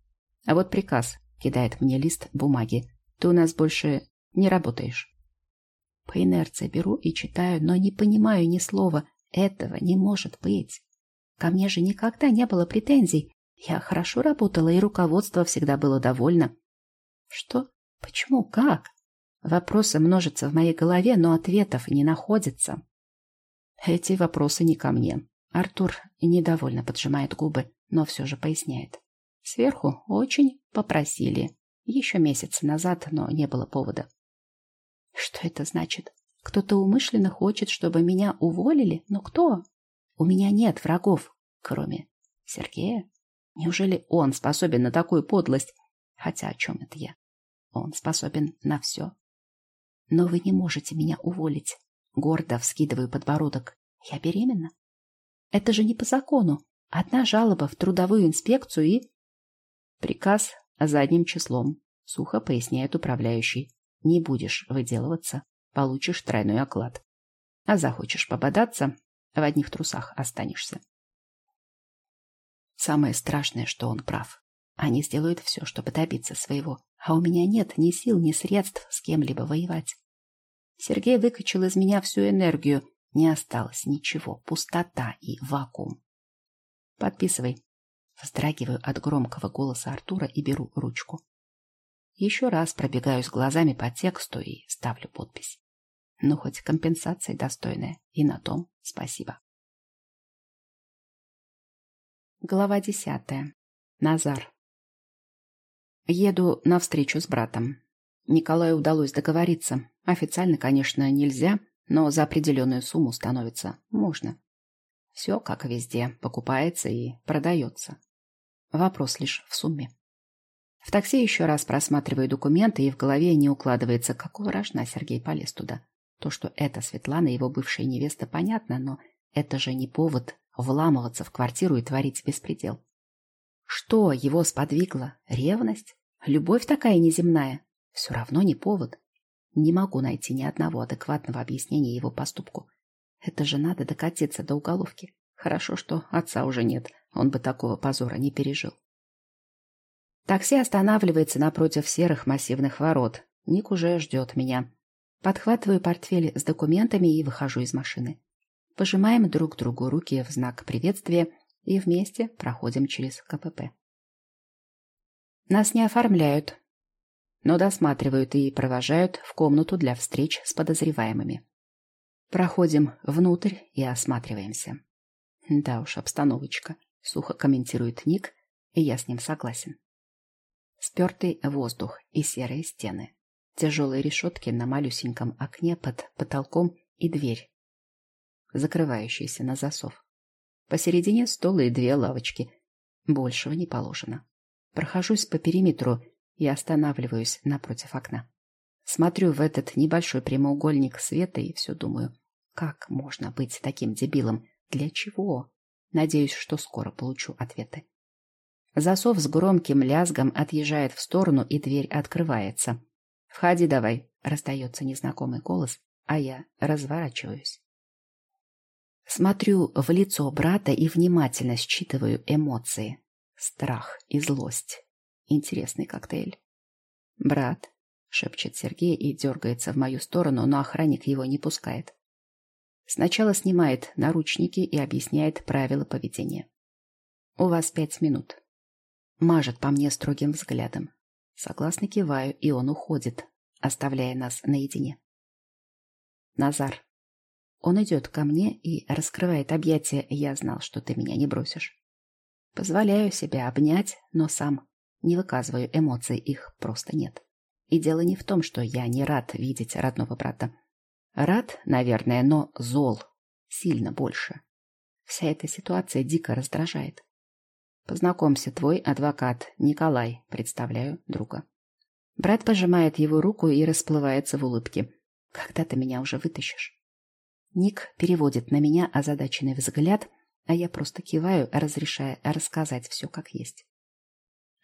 А вот приказ кидает мне лист бумаги. Ты у нас больше не работаешь. По инерции беру и читаю, но не понимаю ни слова. Этого не может быть. Ко мне же никогда не было претензий. Я хорошо работала, и руководство всегда было довольно. Что? Почему? Как? Вопросы множатся в моей голове, но ответов не находится. Эти вопросы не ко мне. Артур недовольно поджимает губы, но все же поясняет. Сверху очень попросили. Еще месяц назад, но не было повода. Что это значит? Кто-то умышленно хочет, чтобы меня уволили? Но кто? У меня нет врагов, кроме Сергея. Неужели он способен на такую подлость? Хотя о чем это я? Он способен на все. Но вы не можете меня уволить. Гордо вскидываю подбородок. Я беременна. Это же не по закону. Одна жалоба в трудовую инспекцию и... Приказ задним числом. Сухо поясняет управляющий. Не будешь выделываться, получишь тройной оклад. А захочешь пободаться, в одних трусах останешься. Самое страшное, что он прав. Они сделают все, чтобы добиться своего, а у меня нет ни сил, ни средств с кем-либо воевать. Сергей выкачал из меня всю энергию, не осталось ничего, пустота и вакуум. Подписывай. Вздрагиваю от громкого голоса Артура и беру ручку. Еще раз пробегаюсь глазами по тексту и ставлю подпись. Ну, хоть компенсация достойная, и на том спасибо. Глава десятая. Назар. Еду на встречу с братом. Николаю удалось договориться. Официально, конечно, нельзя, но за определенную сумму становится можно. Все, как везде, покупается и продается. Вопрос лишь в сумме. В такси еще раз просматриваю документы, и в голове не укладывается, какого рожна Сергей полез туда. То, что это Светлана, его бывшая невеста, понятно, но это же не повод вламываться в квартиру и творить беспредел. Что его сподвигло? Ревность? Любовь такая неземная? Все равно не повод. Не могу найти ни одного адекватного объяснения его поступку. Это же надо докатиться до уголовки. Хорошо, что отца уже нет, он бы такого позора не пережил. Такси останавливается напротив серых массивных ворот. Ник уже ждет меня. Подхватываю портфель с документами и выхожу из машины. Пожимаем друг другу руки в знак приветствия и вместе проходим через КПП. Нас не оформляют, но досматривают и провожают в комнату для встреч с подозреваемыми. Проходим внутрь и осматриваемся. Да уж, обстановочка, сухо комментирует Ник, и я с ним согласен. Спертый воздух и серые стены. Тяжелые решетки на малюсеньком окне под потолком и дверь, закрывающаяся на засов. Посередине стол и две лавочки. Большего не положено. Прохожусь по периметру и останавливаюсь напротив окна. Смотрю в этот небольшой прямоугольник света и все думаю, как можно быть таким дебилом? Для чего? Надеюсь, что скоро получу ответы. Засов с громким лязгом отъезжает в сторону, и дверь открывается. «Входи давай», — раздается незнакомый голос, а я разворачиваюсь. Смотрю в лицо брата и внимательно считываю эмоции. Страх и злость. Интересный коктейль. «Брат», — шепчет Сергей и дергается в мою сторону, но охранник его не пускает. Сначала снимает наручники и объясняет правила поведения. «У вас пять минут. Мажет по мне строгим взглядом. Согласно киваю, и он уходит, оставляя нас наедине. Назар. Он идет ко мне и раскрывает объятия, я знал, что ты меня не бросишь. Позволяю себя обнять, но сам не выказываю эмоций, их просто нет. И дело не в том, что я не рад видеть родного брата. Рад, наверное, но зол. Сильно больше. Вся эта ситуация дико раздражает. Познакомься, твой адвокат Николай, представляю друга. Брат пожимает его руку и расплывается в улыбке. Когда ты меня уже вытащишь? Ник переводит на меня озадаченный взгляд, а я просто киваю, разрешая рассказать все как есть.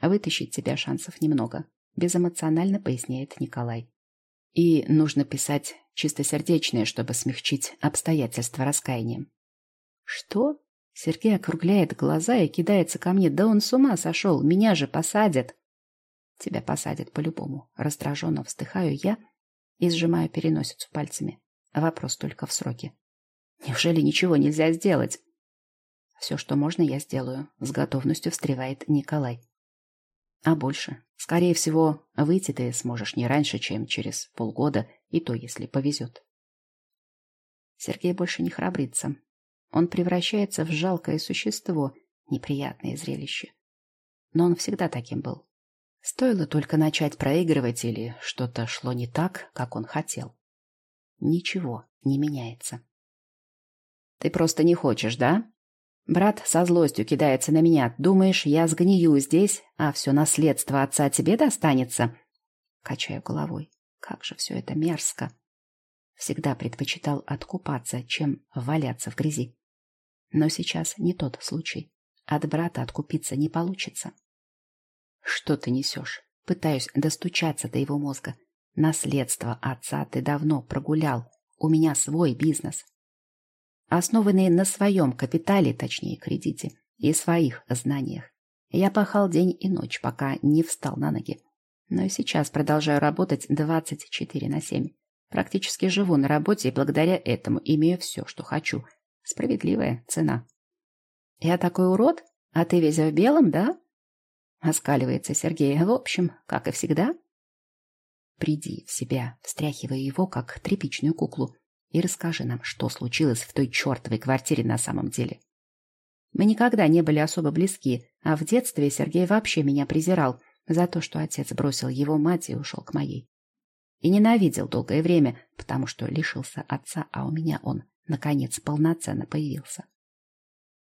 Вытащить тебя шансов немного, безэмоционально поясняет Николай. И нужно писать чистосердечное, чтобы смягчить обстоятельства раскаянием. Что? Сергей округляет глаза и кидается ко мне. Да он с ума сошел, меня же посадят. Тебя посадят по-любому. Раздраженно вздыхаю я и сжимаю переносицу пальцами. Вопрос только в сроке. Неужели ничего нельзя сделать? Все, что можно, я сделаю. С готовностью встревает Николай. А больше? Скорее всего, выйти ты сможешь не раньше, чем через полгода, и то, если повезет. Сергей больше не храбрится. Он превращается в жалкое существо, неприятное зрелище. Но он всегда таким был. Стоило только начать проигрывать или что-то шло не так, как он хотел. Ничего не меняется. Ты просто не хочешь, да? Брат со злостью кидается на меня. Думаешь, я сгнию здесь, а все наследство отца тебе достанется? Качаю головой. Как же все это мерзко. Всегда предпочитал откупаться, чем валяться в грязи. Но сейчас не тот случай. От брата откупиться не получится. Что ты несешь? Пытаюсь достучаться до его мозга. Наследство отца ты давно прогулял. У меня свой бизнес основанные на своем капитале, точнее кредите, и своих знаниях. Я пахал день и ночь, пока не встал на ноги. Но и сейчас продолжаю работать 24 на 7. Практически живу на работе и благодаря этому имею все, что хочу. Справедливая цена. «Я такой урод? А ты весь в белом, да?» Оскаливается Сергей. В общем, как и всегда. «Приди в себя», встряхивая его, как тряпичную куклу и расскажи нам, что случилось в той чертовой квартире на самом деле. Мы никогда не были особо близки, а в детстве Сергей вообще меня презирал за то, что отец бросил его мать и ушел к моей. И ненавидел долгое время, потому что лишился отца, а у меня он, наконец, полноценно появился.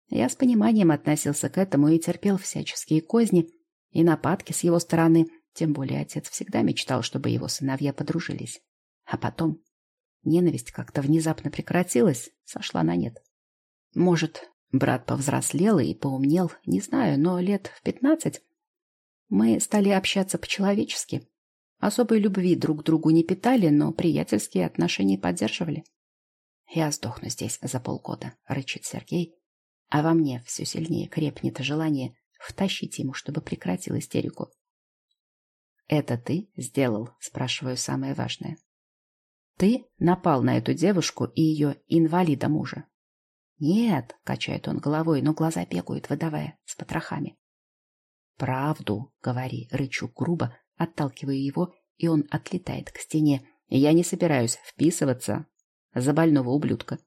Я с пониманием относился к этому и терпел всяческие козни и нападки с его стороны, тем более отец всегда мечтал, чтобы его сыновья подружились. А потом Ненависть как-то внезапно прекратилась, сошла на нет. Может, брат повзрослел и поумнел, не знаю, но лет в пятнадцать мы стали общаться по-человечески. Особой любви друг к другу не питали, но приятельские отношения поддерживали. «Я сдохну здесь за полгода», — рычит Сергей, а во мне все сильнее крепнет желание втащить ему, чтобы прекратил истерику. «Это ты сделал?» — спрашиваю самое важное. Ты напал на эту девушку и ее инвалида мужа. Нет, качает он головой, но глаза бегают, выдавая с потрохами. Правду, говори, рычу грубо, отталкиваю его, и он отлетает к стене. Я не собираюсь вписываться за больного ублюдка.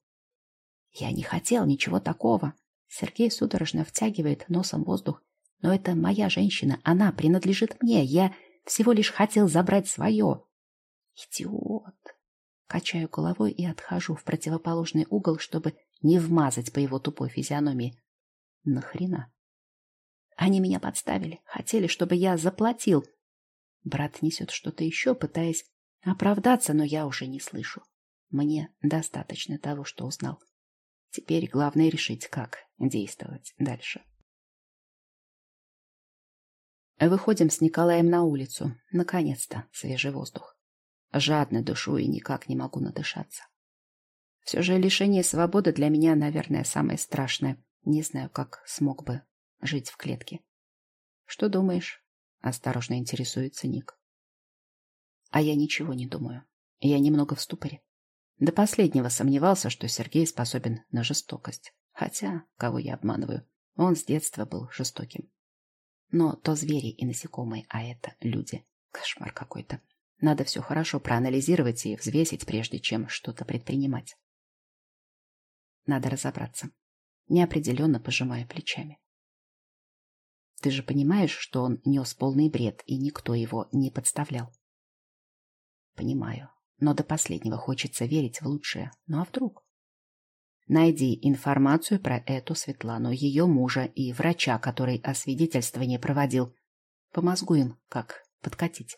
Я не хотел ничего такого. Сергей судорожно втягивает носом воздух. Но это моя женщина, она принадлежит мне. Я всего лишь хотел забрать свое. Идиот. Качаю головой и отхожу в противоположный угол, чтобы не вмазать по его тупой физиономии. Нахрена? Они меня подставили, хотели, чтобы я заплатил. Брат несет что-то еще, пытаясь оправдаться, но я уже не слышу. Мне достаточно того, что узнал. Теперь главное решить, как действовать дальше. Выходим с Николаем на улицу. Наконец-то свежий воздух. Жадно дышу и никак не могу надышаться. Все же лишение свободы для меня, наверное, самое страшное. Не знаю, как смог бы жить в клетке. Что думаешь? Осторожно интересуется Ник. А я ничего не думаю. Я немного в ступоре. До последнего сомневался, что Сергей способен на жестокость. Хотя, кого я обманываю, он с детства был жестоким. Но то звери и насекомые, а это люди. Кошмар какой-то. Надо все хорошо проанализировать и взвесить, прежде чем что-то предпринимать. Надо разобраться. Неопределенно пожимая плечами. Ты же понимаешь, что он нес полный бред, и никто его не подставлял? Понимаю. Но до последнего хочется верить в лучшее. Ну а вдруг? Найди информацию про эту Светлану, ее мужа и врача, который освидетельствование проводил. Помозгу им, как подкатить.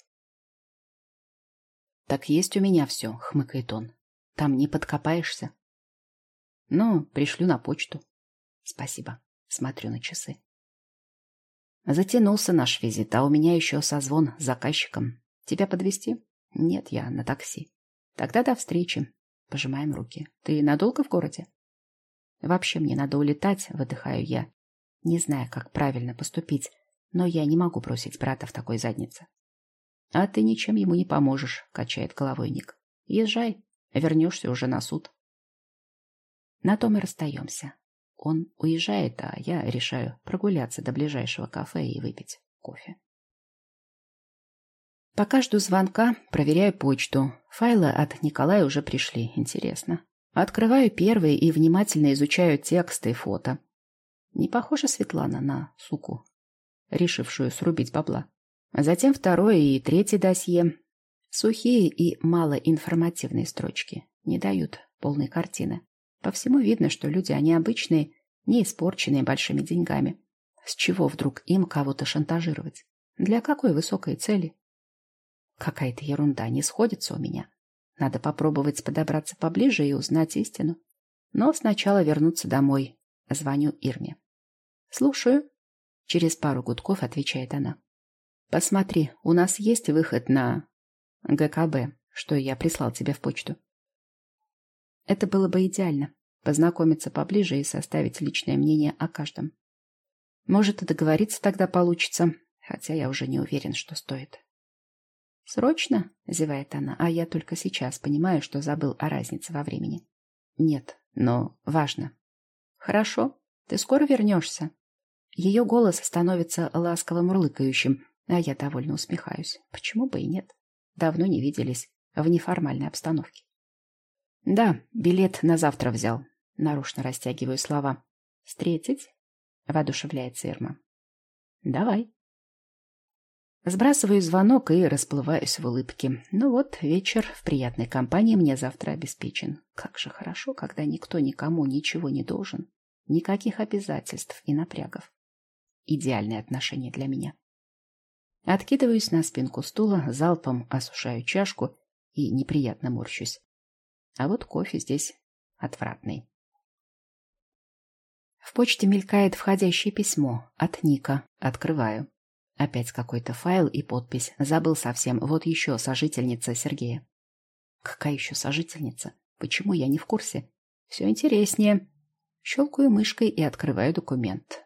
«Так есть у меня все», — хмыкает он. «Там не подкопаешься». «Ну, пришлю на почту». «Спасибо». Смотрю на часы. Затянулся наш визит, а у меня еще созвон с заказчиком. Тебя подвести? Нет, я на такси. Тогда до встречи. Пожимаем руки. Ты надолго в городе? Вообще мне надо улетать, выдыхаю я. Не знаю, как правильно поступить. Но я не могу бросить брата в такой заднице. А ты ничем ему не поможешь, качает головой Ник. Езжай, вернешься уже на суд. На том и расстаемся. Он уезжает, а я решаю прогуляться до ближайшего кафе и выпить кофе. Пока жду звонка, проверяю почту. Файлы от Николая уже пришли. Интересно. Открываю первый и внимательно изучаю тексты и фото. Не похожа Светлана на суку, решившую срубить бабла. Затем второе и третье досье. Сухие и малоинформативные строчки. Не дают полной картины. По всему видно, что люди, они обычные, не испорченные большими деньгами. С чего вдруг им кого-то шантажировать? Для какой высокой цели? Какая-то ерунда не сходится у меня. Надо попробовать подобраться поближе и узнать истину. Но сначала вернуться домой. Звоню Ирме. «Слушаю». Через пару гудков отвечает она. «Посмотри, у нас есть выход на ГКБ, что я прислал тебе в почту». Это было бы идеально. Познакомиться поближе и составить личное мнение о каждом. Может, и договориться тогда получится, хотя я уже не уверен, что стоит. «Срочно?» — зевает она, а я только сейчас понимаю, что забыл о разнице во времени. «Нет, но важно». «Хорошо, ты скоро вернешься?» Ее голос становится ласковым мурлыкающим, а я довольно усмехаюсь. Почему бы и нет? Давно не виделись в неформальной обстановке. «Да, билет на завтра взял», — нарушно растягиваю слова. «Встретить?» — воодушевляется Ирма. «Давай». Сбрасываю звонок и расплываюсь в улыбке. Ну вот, вечер в приятной компании мне завтра обеспечен. Как же хорошо, когда никто никому ничего не должен. Никаких обязательств и напрягов. Идеальные отношения для меня. Откидываюсь на спинку стула, залпом осушаю чашку и неприятно морщусь. А вот кофе здесь отвратный. В почте мелькает входящее письмо от Ника. Открываю. Опять какой-то файл и подпись. Забыл совсем. Вот еще сожительница Сергея. Какая еще сожительница? Почему я не в курсе? Все интереснее. Щелкаю мышкой и открываю документ.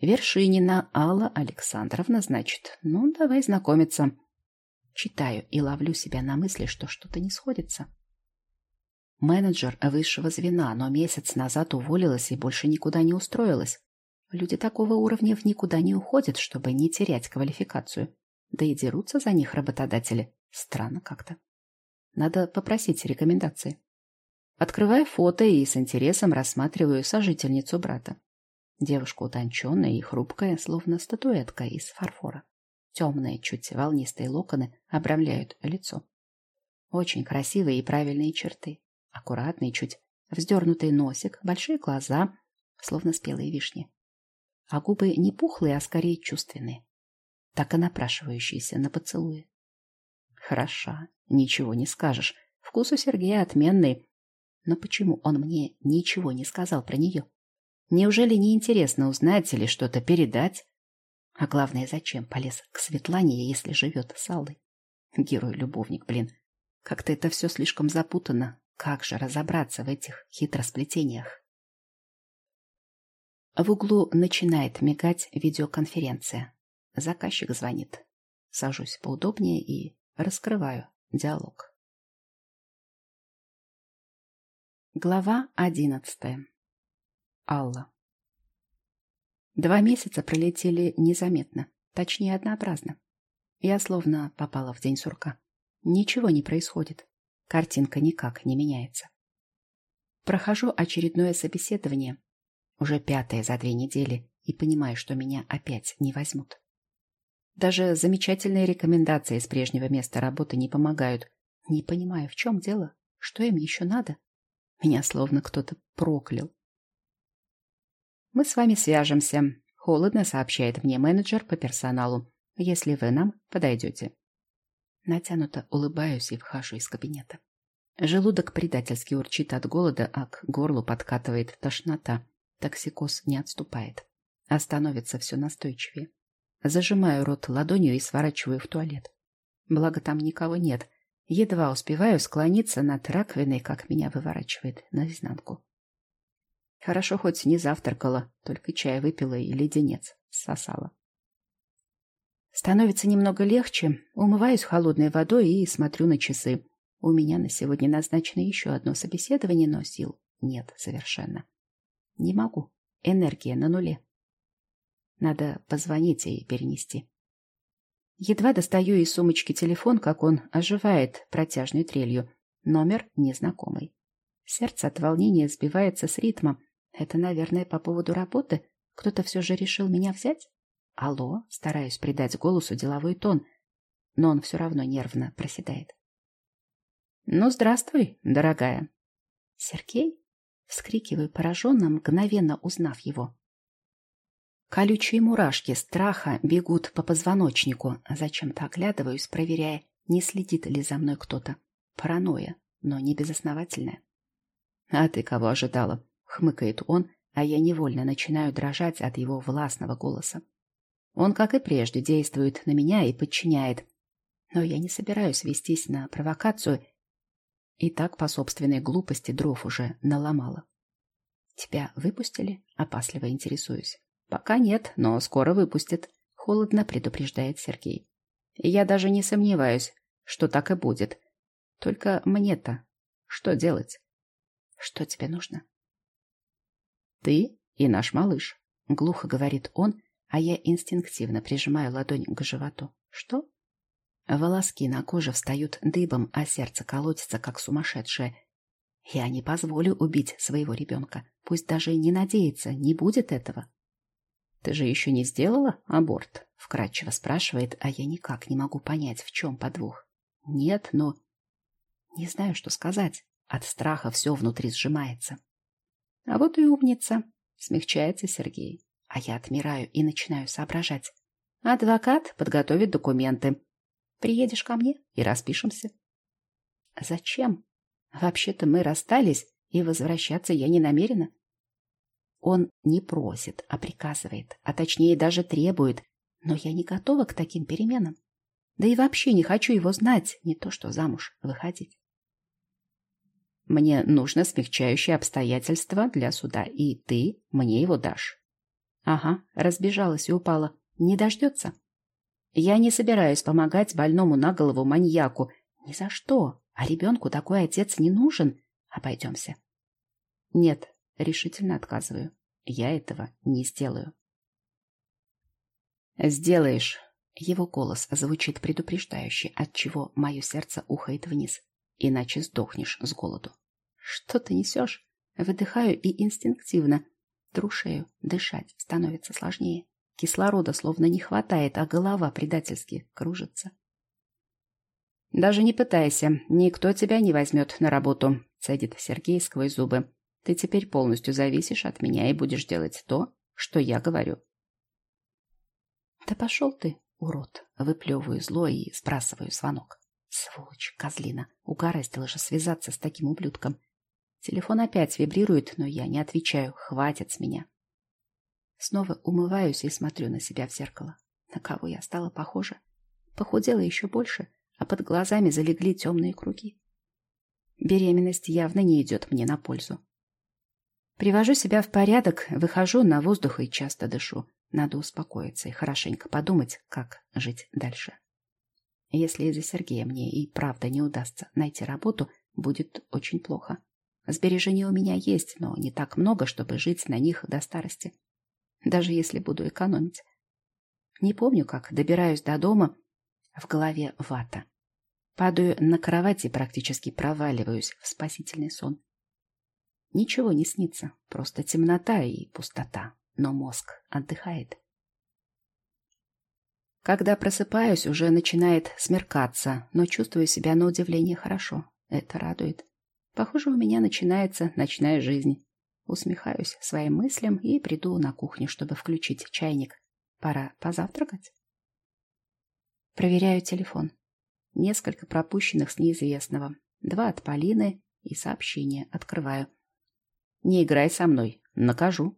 Вершинина Алла Александровна, значит. Ну, давай знакомиться. Читаю и ловлю себя на мысли, что что-то не сходится. Менеджер высшего звена, но месяц назад уволилась и больше никуда не устроилась. Люди такого уровня в никуда не уходят, чтобы не терять квалификацию. Да и дерутся за них работодатели. Странно как-то. Надо попросить рекомендации. Открываю фото и с интересом рассматриваю сожительницу брата. Девушка утонченная и хрупкая, словно статуэтка из фарфора. Темные, чуть волнистые локоны обрамляют лицо. Очень красивые и правильные черты. Аккуратный, чуть вздернутый носик, большие глаза, словно спелые вишни а губы не пухлые, а скорее чувственные, так и напрашивающиеся на поцелуи. Хороша, ничего не скажешь. Вкус у Сергея отменный. Но почему он мне ничего не сказал про нее? Неужели не интересно узнать или что-то передать? А главное, зачем полез к Светлане, если живет с Аллой? Герой-любовник, блин. Как-то это все слишком запутано. Как же разобраться в этих хитросплетениях? В углу начинает мигать видеоконференция. Заказчик звонит. Сажусь поудобнее и раскрываю диалог. Глава одиннадцатая. Алла. Два месяца пролетели незаметно, точнее однообразно. Я словно попала в день сурка. Ничего не происходит. Картинка никак не меняется. Прохожу очередное собеседование уже пятое за две недели, и понимаю, что меня опять не возьмут. Даже замечательные рекомендации с прежнего места работы не помогают. Не понимаю, в чем дело, что им еще надо. Меня словно кто-то проклял. «Мы с вами свяжемся», — холодно сообщает мне менеджер по персоналу, «если вы нам подойдете». Натянуто улыбаюсь и вхожу из кабинета. Желудок предательски урчит от голода, а к горлу подкатывает тошнота. Токсикоз не отступает, а становится все настойчивее. Зажимаю рот ладонью и сворачиваю в туалет. Благо там никого нет. Едва успеваю склониться над раковиной, как меня выворачивает наизнанку. Хорошо хоть не завтракала, только чай выпила и леденец сосала. Становится немного легче, умываюсь холодной водой и смотрю на часы. У меня на сегодня назначено еще одно собеседование, но сил нет совершенно. Не могу. Энергия на нуле. Надо позвонить и перенести. Едва достаю из сумочки телефон, как он оживает протяжной трелью. Номер незнакомый. Сердце от волнения сбивается с ритма. Это, наверное, по поводу работы. Кто-то все же решил меня взять? Алло, стараюсь придать голосу деловой тон, но он все равно нервно проседает. Ну, здравствуй, дорогая. Сергей? Вскрикиваю пораженно, мгновенно узнав его. Колючие мурашки страха бегут по позвоночнику. Зачем-то оглядываюсь, проверяя, не следит ли за мной кто-то. Паранойя, но не безосновательная. «А ты кого ожидала?» — хмыкает он, а я невольно начинаю дрожать от его властного голоса. Он, как и прежде, действует на меня и подчиняет. Но я не собираюсь вестись на провокацию, и так по собственной глупости дров уже наломала. «Тебя выпустили?» — опасливо интересуюсь. Пока нет, но скоро выпустят, холодно предупреждает Сергей. я даже не сомневаюсь, что так и будет. Только мне-то что делать? Что тебе нужно? Ты и наш малыш, глухо говорит он, а я инстинктивно прижимаю ладонь к животу. Что? Волоски на коже встают дыбом, а сердце колотится, как сумасшедшее. Я не позволю убить своего ребенка. Пусть даже и не надеется, не будет этого. «Ты же еще не сделала аборт?» — вкратчиво спрашивает, а я никак не могу понять, в чем подвох. «Нет, но...» Не знаю, что сказать. От страха все внутри сжимается. «А вот и умница!» — смягчается Сергей. А я отмираю и начинаю соображать. «Адвокат подготовит документы. Приедешь ко мне и распишемся». «Зачем? Вообще-то мы расстались, и возвращаться я не намерена. Он не просит, а приказывает, а точнее даже требует. Но я не готова к таким переменам. Да и вообще не хочу его знать, не то что замуж выходить. Мне нужно смягчающее обстоятельство для суда, и ты мне его дашь. Ага, разбежалась и упала. Не дождется. Я не собираюсь помогать больному на голову маньяку. Ни за что. А ребенку такой отец не нужен. Обойдемся. Нет, Решительно отказываю. Я этого не сделаю. «Сделаешь!» Его голос звучит предупреждающе, отчего мое сердце ухает вниз. Иначе сдохнешь с голоду. «Что ты несешь?» Выдыхаю и инстинктивно. Трушею, дышать становится сложнее. Кислорода словно не хватает, а голова предательски кружится. «Даже не пытайся, никто тебя не возьмет на работу», — цедит Сергей сквозь зубы. Ты теперь полностью зависишь от меня и будешь делать то, что я говорю. Да пошел ты, урод. Выплевываю зло и сбрасываю звонок. Сволочь, козлина. Угораздило же связаться с таким ублюдком. Телефон опять вибрирует, но я не отвечаю. Хватит с меня. Снова умываюсь и смотрю на себя в зеркало. На кого я стала похожа? Похудела еще больше, а под глазами залегли темные круги. Беременность явно не идет мне на пользу. Привожу себя в порядок, выхожу на воздух и часто дышу. Надо успокоиться и хорошенько подумать, как жить дальше. Если из-за Сергея мне и правда не удастся найти работу, будет очень плохо. Сбережения у меня есть, но не так много, чтобы жить на них до старости. Даже если буду экономить. Не помню, как добираюсь до дома. В голове вата. Падаю на кровать и практически проваливаюсь в спасительный сон. Ничего не снится, просто темнота и пустота, но мозг отдыхает. Когда просыпаюсь, уже начинает смеркаться, но чувствую себя на удивление хорошо. Это радует. Похоже, у меня начинается ночная жизнь. Усмехаюсь своим мыслям и приду на кухню, чтобы включить чайник. Пора позавтракать. Проверяю телефон. Несколько пропущенных с неизвестного. Два от Полины и сообщение открываю. Не играй со мной, накажу.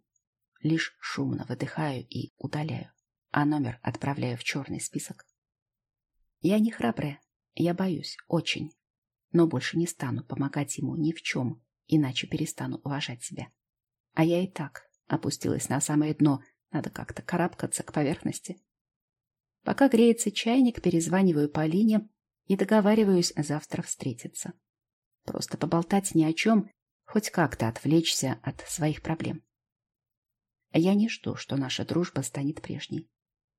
Лишь шумно выдыхаю и удаляю, а номер отправляю в черный список. Я не храбрая, я боюсь, очень. Но больше не стану помогать ему ни в чем, иначе перестану уважать себя. А я и так опустилась на самое дно, надо как-то карабкаться к поверхности. Пока греется чайник, перезваниваю Полине и договариваюсь завтра встретиться. Просто поболтать ни о чем, хоть как-то отвлечься от своих проблем. Я не жду, что наша дружба станет прежней.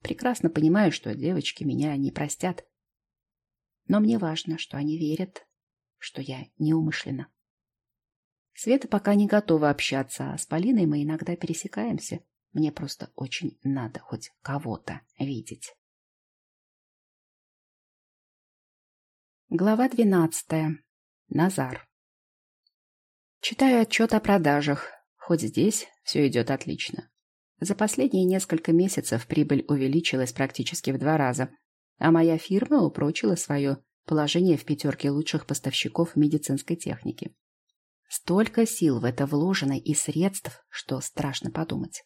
Прекрасно понимаю, что девочки меня не простят. Но мне важно, что они верят, что я неумышленно. Света пока не готова общаться, а с Полиной мы иногда пересекаемся. Мне просто очень надо хоть кого-то видеть. Глава двенадцатая. Назар. Читаю отчет о продажах. Хоть здесь все идет отлично. За последние несколько месяцев прибыль увеличилась практически в два раза, а моя фирма упрочила свое положение в пятерке лучших поставщиков медицинской техники. Столько сил в это вложено и средств, что страшно подумать.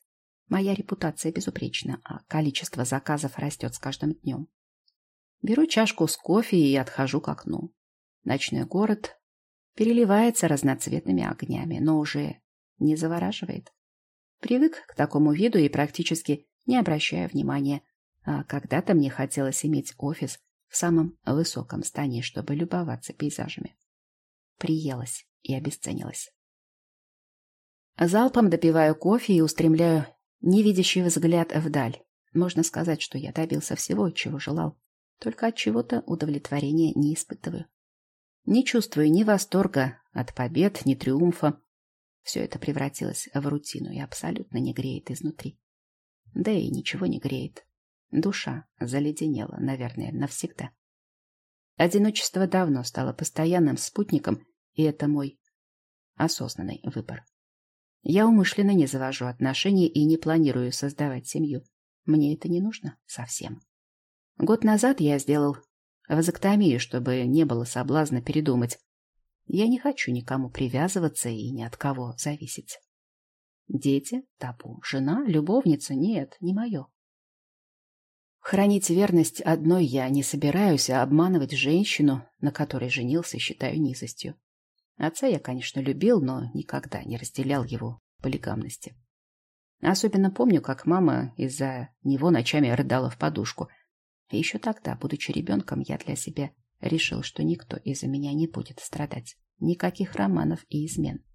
Моя репутация безупречна, а количество заказов растет с каждым днем. Беру чашку с кофе и отхожу к окну. Ночной город переливается разноцветными огнями, но уже не завораживает. Привык к такому виду и практически не обращаю внимания, а когда-то мне хотелось иметь офис в самом высоком здании, чтобы любоваться пейзажами. Приелась и обесценилась. Залпом допиваю кофе и устремляю невидящий взгляд вдаль. Можно сказать, что я добился всего, чего желал. Только от чего-то удовлетворения не испытываю. Не чувствую ни восторга от побед, ни триумфа. Все это превратилось в рутину и абсолютно не греет изнутри. Да и ничего не греет. Душа заледенела, наверное, навсегда. Одиночество давно стало постоянным спутником и это мой осознанный выбор. Я умышленно не завожу отношения и не планирую создавать семью. Мне это не нужно совсем. Год назад я сделал вазоктомию, чтобы не было соблазна передумать. Я не хочу никому привязываться и ни от кого зависеть. Дети — табу. Жена, любовница — нет, не мое. Хранить верность одной я не собираюсь, а обманывать женщину, на которой женился, считаю низостью. Отца я, конечно, любил, но никогда не разделял его полигамности. Особенно помню, как мама из-за него ночами рыдала в подушку. И еще тогда, будучи ребенком, я для себя решил, что никто из-за меня не будет страдать. Никаких романов и измен.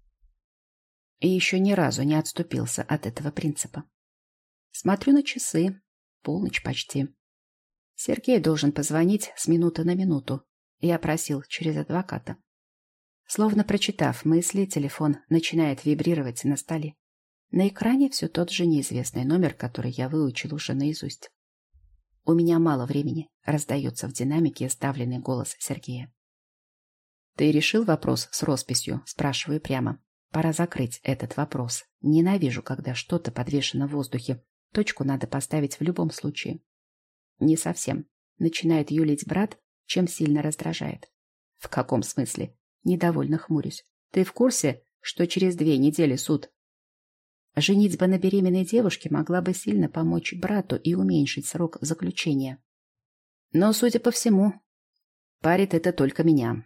И еще ни разу не отступился от этого принципа. Смотрю на часы. Полночь почти. Сергей должен позвонить с минуты на минуту. Я просил через адвоката. Словно прочитав мысли, телефон начинает вибрировать на столе. На экране все тот же неизвестный номер, который я выучил уже наизусть. «У меня мало времени», — раздается в динамике сдавленный голос Сергея. «Ты решил вопрос с росписью?» — спрашиваю прямо. «Пора закрыть этот вопрос. Ненавижу, когда что-то подвешено в воздухе. Точку надо поставить в любом случае». «Не совсем», — начинает юлить брат, чем сильно раздражает. «В каком смысле?» Недовольно хмурюсь. Ты в курсе, что через две недели суд? Женитьба на беременной девушке могла бы сильно помочь брату и уменьшить срок заключения. Но, судя по всему, парит это только меня.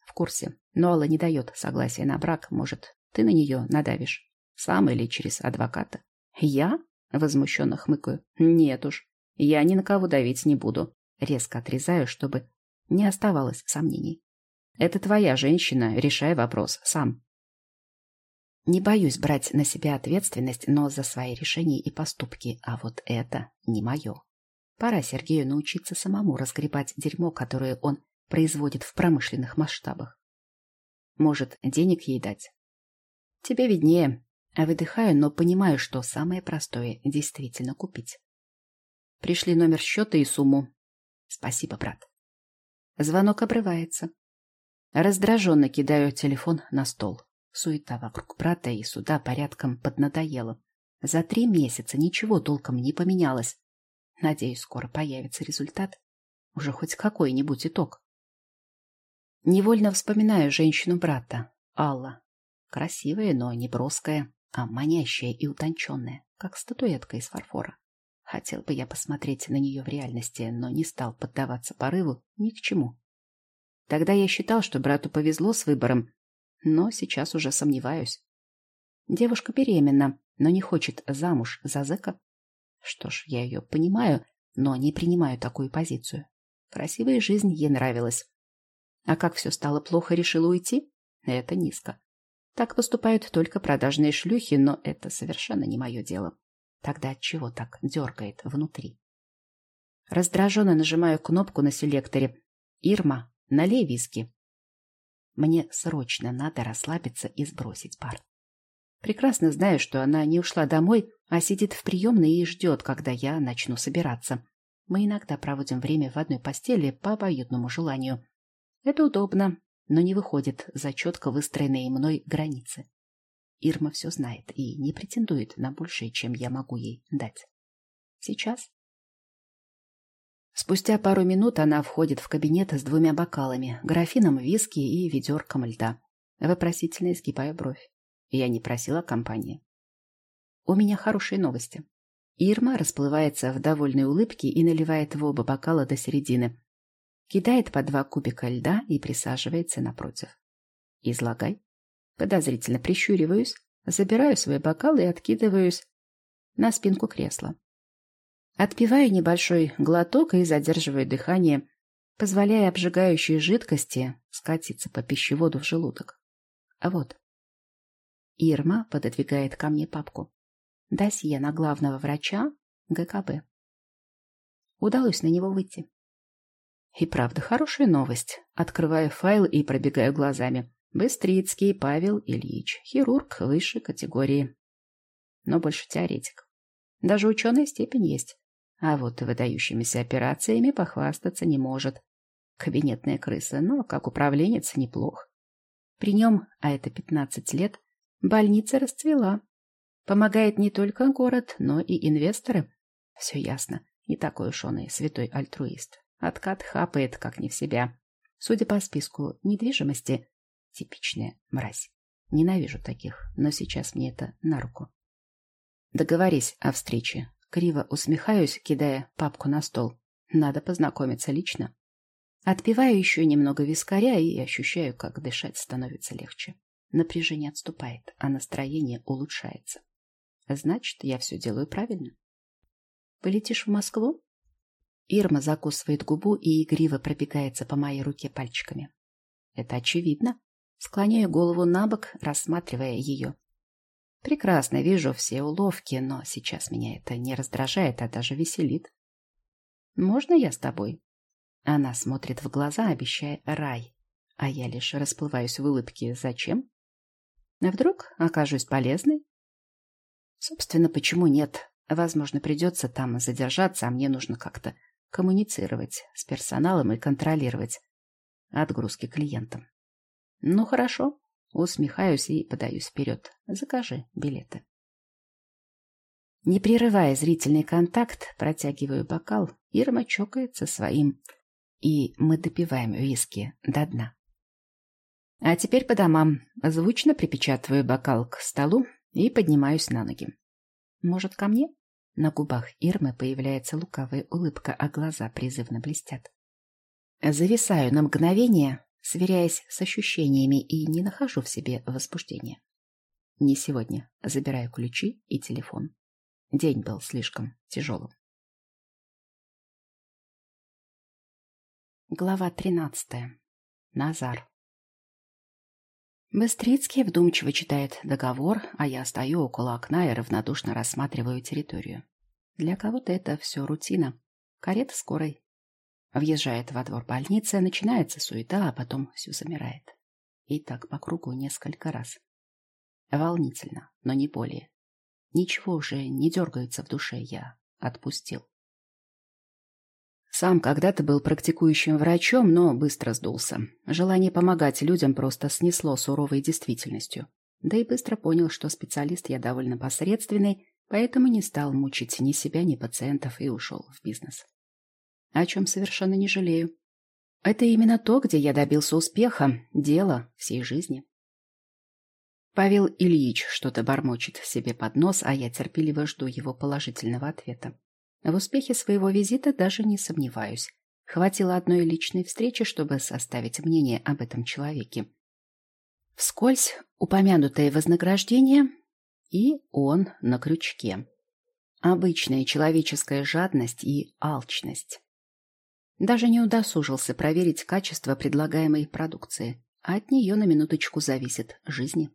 В курсе. Но Алла не дает согласия на брак. Может, ты на нее надавишь? Сам или через адвоката? Я? Возмущенно хмыкаю. Нет уж. Я ни на кого давить не буду. Резко отрезаю, чтобы не оставалось сомнений. Это твоя женщина, решай вопрос сам. Не боюсь брать на себя ответственность, но за свои решения и поступки, а вот это не мое. Пора Сергею научиться самому разгребать дерьмо, которое он производит в промышленных масштабах. Может, денег ей дать? Тебе виднее. А выдыхаю, но понимаю, что самое простое действительно купить. Пришли номер счета и сумму. Спасибо, брат. Звонок обрывается. Раздраженно кидаю телефон на стол. Суета вокруг брата и суда порядком поднадоела. За три месяца ничего толком не поменялось. Надеюсь, скоро появится результат. Уже хоть какой-нибудь итог. Невольно вспоминаю женщину брата, Алла. Красивая, но не броская, а манящая и утонченная, как статуэтка из фарфора. Хотел бы я посмотреть на нее в реальности, но не стал поддаваться порыву ни к чему. Тогда я считал, что брату повезло с выбором, но сейчас уже сомневаюсь. Девушка беременна, но не хочет замуж за зэка. Что ж, я ее понимаю, но не принимаю такую позицию. Красивая жизнь ей нравилась. А как все стало плохо, решила уйти? Это низко. Так поступают только продажные шлюхи, но это совершенно не мое дело. Тогда от чего так дергает внутри? Раздраженно нажимаю кнопку на селекторе. «Ирма, налей виски». Мне срочно надо расслабиться и сбросить пар. Прекрасно знаю, что она не ушла домой, а сидит в приемной и ждет, когда я начну собираться. Мы иногда проводим время в одной постели по обоюдному желанию. Это удобно, но не выходит за четко выстроенные мной границы. Ирма все знает и не претендует на большее, чем я могу ей дать. Сейчас. Спустя пару минут она входит в кабинет с двумя бокалами, графином виски и ведерком льда. Вопросительно изгибаю бровь. Я не просила компании. У меня хорошие новости. Ирма расплывается в довольной улыбке и наливает в оба бокала до середины. Кидает по два кубика льда и присаживается напротив. Излагай. Подозрительно прищуриваюсь, забираю свой бокал и откидываюсь на спинку кресла. Отпиваю небольшой глоток и задерживаю дыхание, позволяя обжигающей жидкости скатиться по пищеводу в желудок. А вот. Ирма пододвигает ко мне папку. Досье на главного врача ГКБ. Удалось на него выйти. И правда, хорошая новость. Открываю файл и пробегаю глазами. Быстрицкий Павел Ильич, хирург высшей категории. Но больше теоретик. Даже ученая степень есть. А вот выдающимися операциями похвастаться не может. Кабинетная крыса, но как управленец неплох. При нем, а это 15 лет, больница расцвела. Помогает не только город, но и инвесторы. Все ясно. Не такой уж он и святой альтруист. Откат хапает, как не в себя. Судя по списку недвижимости, типичная мразь. Ненавижу таких, но сейчас мне это на руку. Договорись о встрече. Криво усмехаюсь, кидая папку на стол. Надо познакомиться лично. Отпиваю еще немного вискаря и ощущаю, как дышать становится легче. Напряжение отступает, а настроение улучшается. Значит, я все делаю правильно. Полетишь в Москву? Ирма закусывает губу и игриво пробегается по моей руке пальчиками. Это очевидно. Склоняю голову на бок, рассматривая ее. Прекрасно вижу все уловки, но сейчас меня это не раздражает, а даже веселит. «Можно я с тобой?» Она смотрит в глаза, обещая рай, а я лишь расплываюсь в улыбке. «Зачем?» «Вдруг окажусь полезной?» «Собственно, почему нет? Возможно, придется там задержаться, а мне нужно как-то коммуницировать с персоналом и контролировать отгрузки клиентам. Ну хорошо, усмехаюсь и подаюсь вперед. Закажи билеты. Не прерывая зрительный контакт, протягиваю бокал, Ирма чокается своим, и мы допиваем виски до дна. А теперь по домам. Звучно припечатываю бокал к столу и поднимаюсь на ноги. Может, ко мне? На губах Ирмы появляется лукавая улыбка, а глаза призывно блестят. Зависаю на мгновение, сверяясь с ощущениями, и не нахожу в себе возбуждения. Не сегодня. Забираю ключи и телефон. День был слишком тяжелым. Глава тринадцатая. Назар. Быстрицкий вдумчиво читает договор, а я стою около окна и равнодушно рассматриваю территорию. Для кого-то это все рутина. Карета скорой. Въезжает во двор больницы, начинается суета, а потом все замирает. И так по кругу несколько раз. Волнительно, но не более. Ничего уже не дергается в душе, я отпустил. Сам когда-то был практикующим врачом, но быстро сдулся. Желание помогать людям просто снесло суровой действительностью. Да и быстро понял, что специалист я довольно посредственный, поэтому не стал мучить ни себя, ни пациентов и ушел в бизнес. О чем совершенно не жалею. Это именно то, где я добился успеха, дело всей жизни. Павел Ильич что-то бормочет себе под нос, а я терпеливо жду его положительного ответа. В успехе своего визита даже не сомневаюсь. Хватило одной личной встречи, чтобы составить мнение об этом человеке. Вскользь упомянутое вознаграждение, и он на крючке. Обычная человеческая жадность и алчность. Даже не удосужился проверить качество предлагаемой продукции, а от нее на минуточку зависит жизни.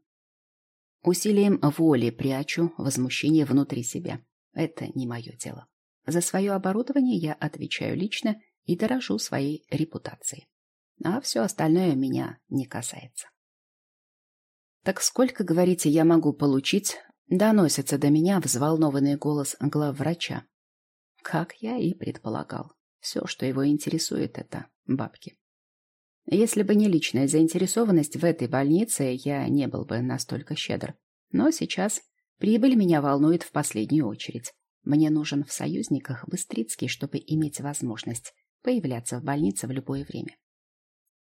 Усилием воли прячу возмущение внутри себя. Это не мое дело. За свое оборудование я отвечаю лично и дорожу своей репутацией. А все остальное меня не касается. «Так сколько, говорите, я могу получить?» Доносится до меня взволнованный голос главврача. Как я и предполагал. Все, что его интересует, это бабки. Если бы не личная заинтересованность в этой больнице, я не был бы настолько щедр. Но сейчас прибыль меня волнует в последнюю очередь. Мне нужен в союзниках Быстрицкий, чтобы иметь возможность появляться в больнице в любое время.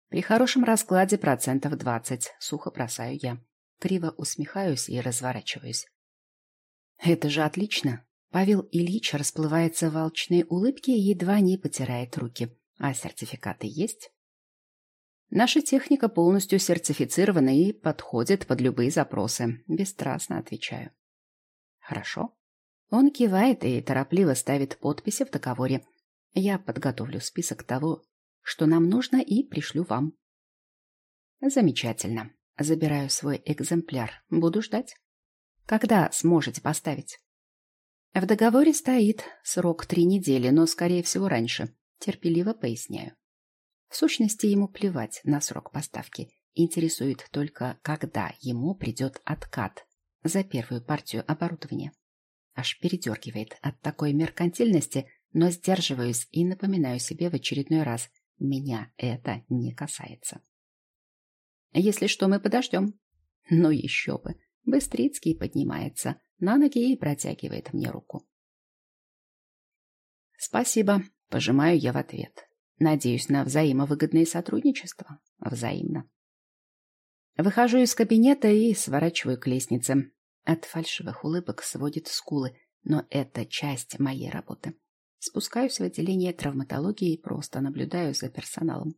При хорошем раскладе процентов двадцать, сухо бросаю я. Криво усмехаюсь и разворачиваюсь. Это же отлично. Павел Ильич расплывается в алчной улыбке и едва не потирает руки. А сертификаты есть? Наша техника полностью сертифицирована и подходит под любые запросы. Бесстрастно отвечаю. Хорошо. Он кивает и торопливо ставит подписи в договоре. Я подготовлю список того, что нам нужно, и пришлю вам. Замечательно. Забираю свой экземпляр. Буду ждать. Когда сможете поставить? В договоре стоит срок три недели, но, скорее всего, раньше. Терпеливо поясняю. В сущности, ему плевать на срок поставки. Интересует только, когда ему придет откат за первую партию оборудования. Аж передергивает от такой меркантильности, но сдерживаюсь и напоминаю себе в очередной раз. Меня это не касается. Если что, мы подождем. Ну еще бы. Быстрицкий поднимается на ноги и протягивает мне руку. «Спасибо», — пожимаю я в ответ. Надеюсь на взаимовыгодное сотрудничество. Взаимно. Выхожу из кабинета и сворачиваю к лестнице. От фальшивых улыбок сводит скулы, но это часть моей работы. Спускаюсь в отделение травматологии и просто наблюдаю за персоналом.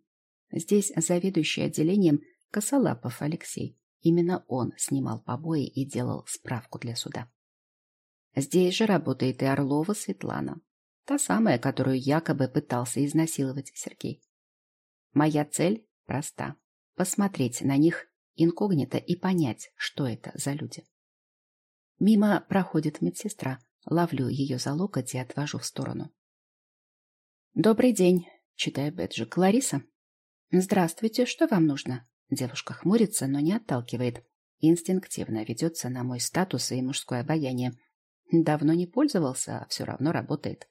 Здесь заведующий отделением Косолапов Алексей. Именно он снимал побои и делал справку для суда. Здесь же работает и Орлова Светлана. Та самая, которую якобы пытался изнасиловать Сергей. Моя цель проста. Посмотреть на них инкогнито и понять, что это за люди. Мимо проходит медсестра. Ловлю ее за локоть и отвожу в сторону. «Добрый день», — читаю бэджик. «Лариса?» «Здравствуйте, что вам нужно?» Девушка хмурится, но не отталкивает. Инстинктивно ведется на мой статус и мужское обаяние. Давно не пользовался, а все равно работает.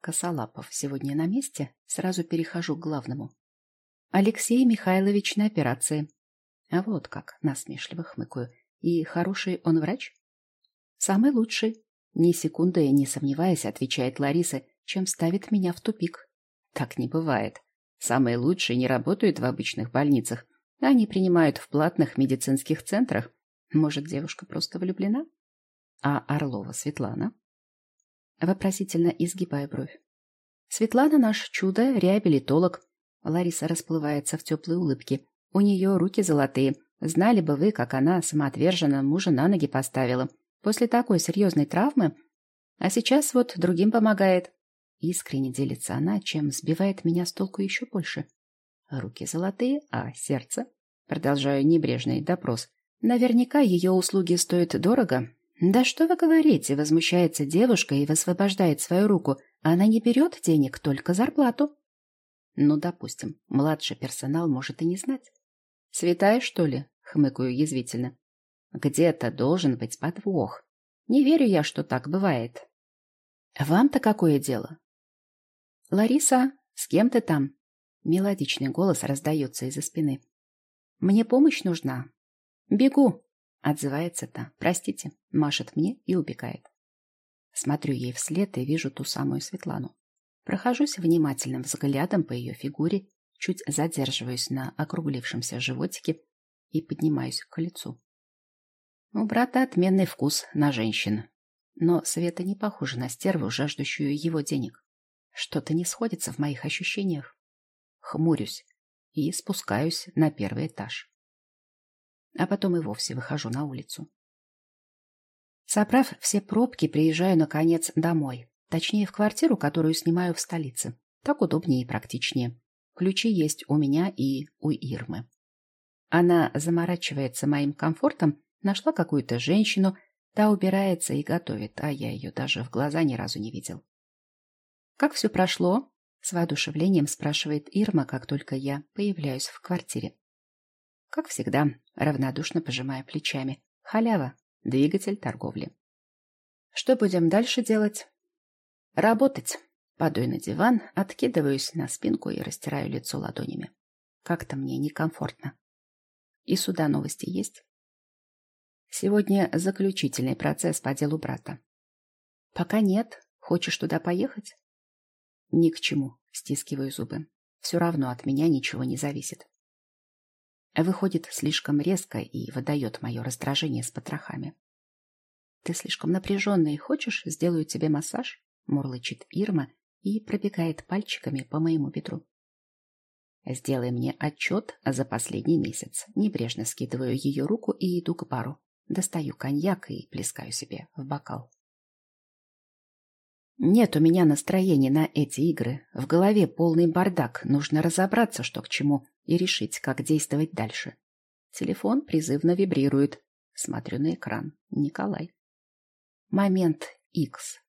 Косолапов сегодня на месте, сразу перехожу к главному. Алексей Михайлович на операции. А вот как, насмешливо хмыкаю. И хороший он врач? Самый лучший. Ни секунды не сомневаясь, отвечает Лариса, чем ставит меня в тупик. Так не бывает. Самые лучшие не работают в обычных больницах. Они принимают в платных медицинских центрах. Может, девушка просто влюблена? А Орлова Светлана? Вопросительно изгибая бровь. Светлана наш чудо, реабилитолог. Лариса расплывается в теплой улыбке. У нее руки золотые. Знали бы вы, как она самоотверженно мужа на ноги поставила. После такой серьезной травмы. А сейчас вот другим помогает. Искренне делится она, чем сбивает меня с толку еще больше. Руки золотые, а сердце? Продолжаю небрежный допрос. Наверняка ее услуги стоят дорого. Да что вы говорите, возмущается девушка и высвобождает свою руку. Она не берет денег, только зарплату. Ну, допустим, младший персонал может и не знать. Святая, что ли? Хмыкаю язвительно. Где-то должен быть подвох. Не верю я, что так бывает. Вам-то какое дело? «Лариса, с кем ты там?» Мелодичный голос раздается из-за спины. «Мне помощь нужна». «Бегу», — отзывается та. «Простите», — машет мне и убегает. Смотрю ей вслед и вижу ту самую Светлану. Прохожусь внимательным взглядом по ее фигуре, чуть задерживаюсь на округлившемся животике и поднимаюсь к лицу. У брата отменный вкус на женщин. Но Света не похожа на стерву, жаждущую его денег. Что-то не сходится в моих ощущениях. Хмурюсь и спускаюсь на первый этаж. А потом и вовсе выхожу на улицу. Собрав все пробки, приезжаю, наконец, домой. Точнее, в квартиру, которую снимаю в столице. Так удобнее и практичнее. Ключи есть у меня и у Ирмы. Она заморачивается моим комфортом, нашла какую-то женщину, та убирается и готовит, а я ее даже в глаза ни разу не видел. «Как все прошло?» — с воодушевлением спрашивает Ирма, как только я появляюсь в квартире. Как всегда, равнодушно пожимая плечами. Халява, двигатель торговли. Что будем дальше делать? Работать. Падаю на диван, откидываюсь на спинку и растираю лицо ладонями. Как-то мне некомфортно. И сюда новости есть? Сегодня заключительный процесс по делу брата. Пока нет. Хочешь туда поехать? Ни к чему. Стискиваю зубы. Все равно от меня ничего не зависит. Выходит слишком резко и выдает мое раздражение с потрохами. «Ты слишком напряженный. Хочешь, сделаю тебе массаж?» — мурлычет Ирма и пробегает пальчиками по моему бедру. «Сделай мне отчет за последний месяц». Небрежно скидываю ее руку и иду к пару. Достаю коньяк и плескаю себе в бокал. Нет у меня настроения на эти игры. В голове полный бардак. Нужно разобраться, что к чему и решить, как действовать дальше. Телефон призывно вибрирует. Смотрю на экран. Николай. Момент X.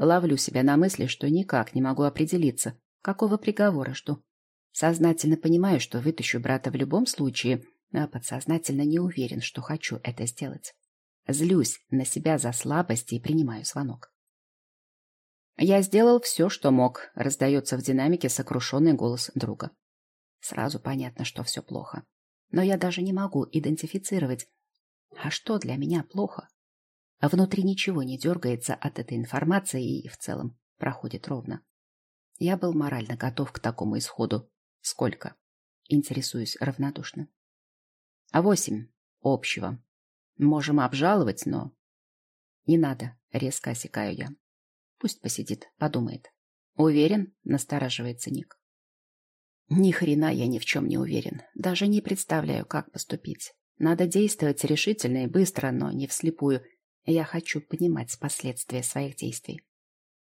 Ловлю себя на мысли, что никак не могу определиться, какого приговора жду. Сознательно понимаю, что вытащу брата в любом случае, а подсознательно не уверен, что хочу это сделать. Злюсь на себя за слабости и принимаю звонок. «Я сделал все, что мог», — раздается в динамике сокрушенный голос друга. Сразу понятно, что все плохо. Но я даже не могу идентифицировать, а что для меня плохо. А внутри ничего не дергается от этой информации и в целом проходит ровно. Я был морально готов к такому исходу. Сколько? Интересуюсь равнодушно. А восемь. Общего. Можем обжаловать, но... Не надо, резко осекаю я. Пусть посидит, подумает. Уверен, настораживается Ник. Ни хрена я ни в чем не уверен. Даже не представляю, как поступить. Надо действовать решительно и быстро, но не вслепую. Я хочу понимать последствия своих действий.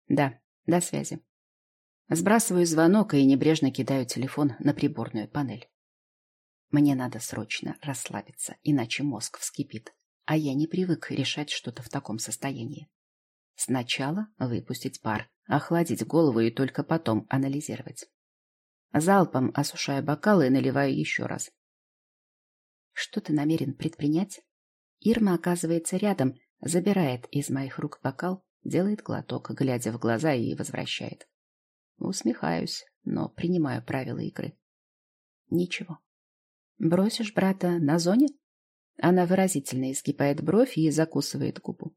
Да, до связи. Сбрасываю звонок и небрежно кидаю телефон на приборную панель. Мне надо срочно расслабиться, иначе мозг вскипит. А я не привык решать что-то в таком состоянии. Сначала выпустить пар, охладить голову и только потом анализировать. Залпом осушаю бокалы и наливаю еще раз. Что ты намерен предпринять? Ирма оказывается рядом, забирает из моих рук бокал, делает глоток, глядя в глаза и возвращает. Усмехаюсь, но принимаю правила игры. Ничего. Бросишь брата на зоне? Она выразительно изгибает бровь и закусывает губу.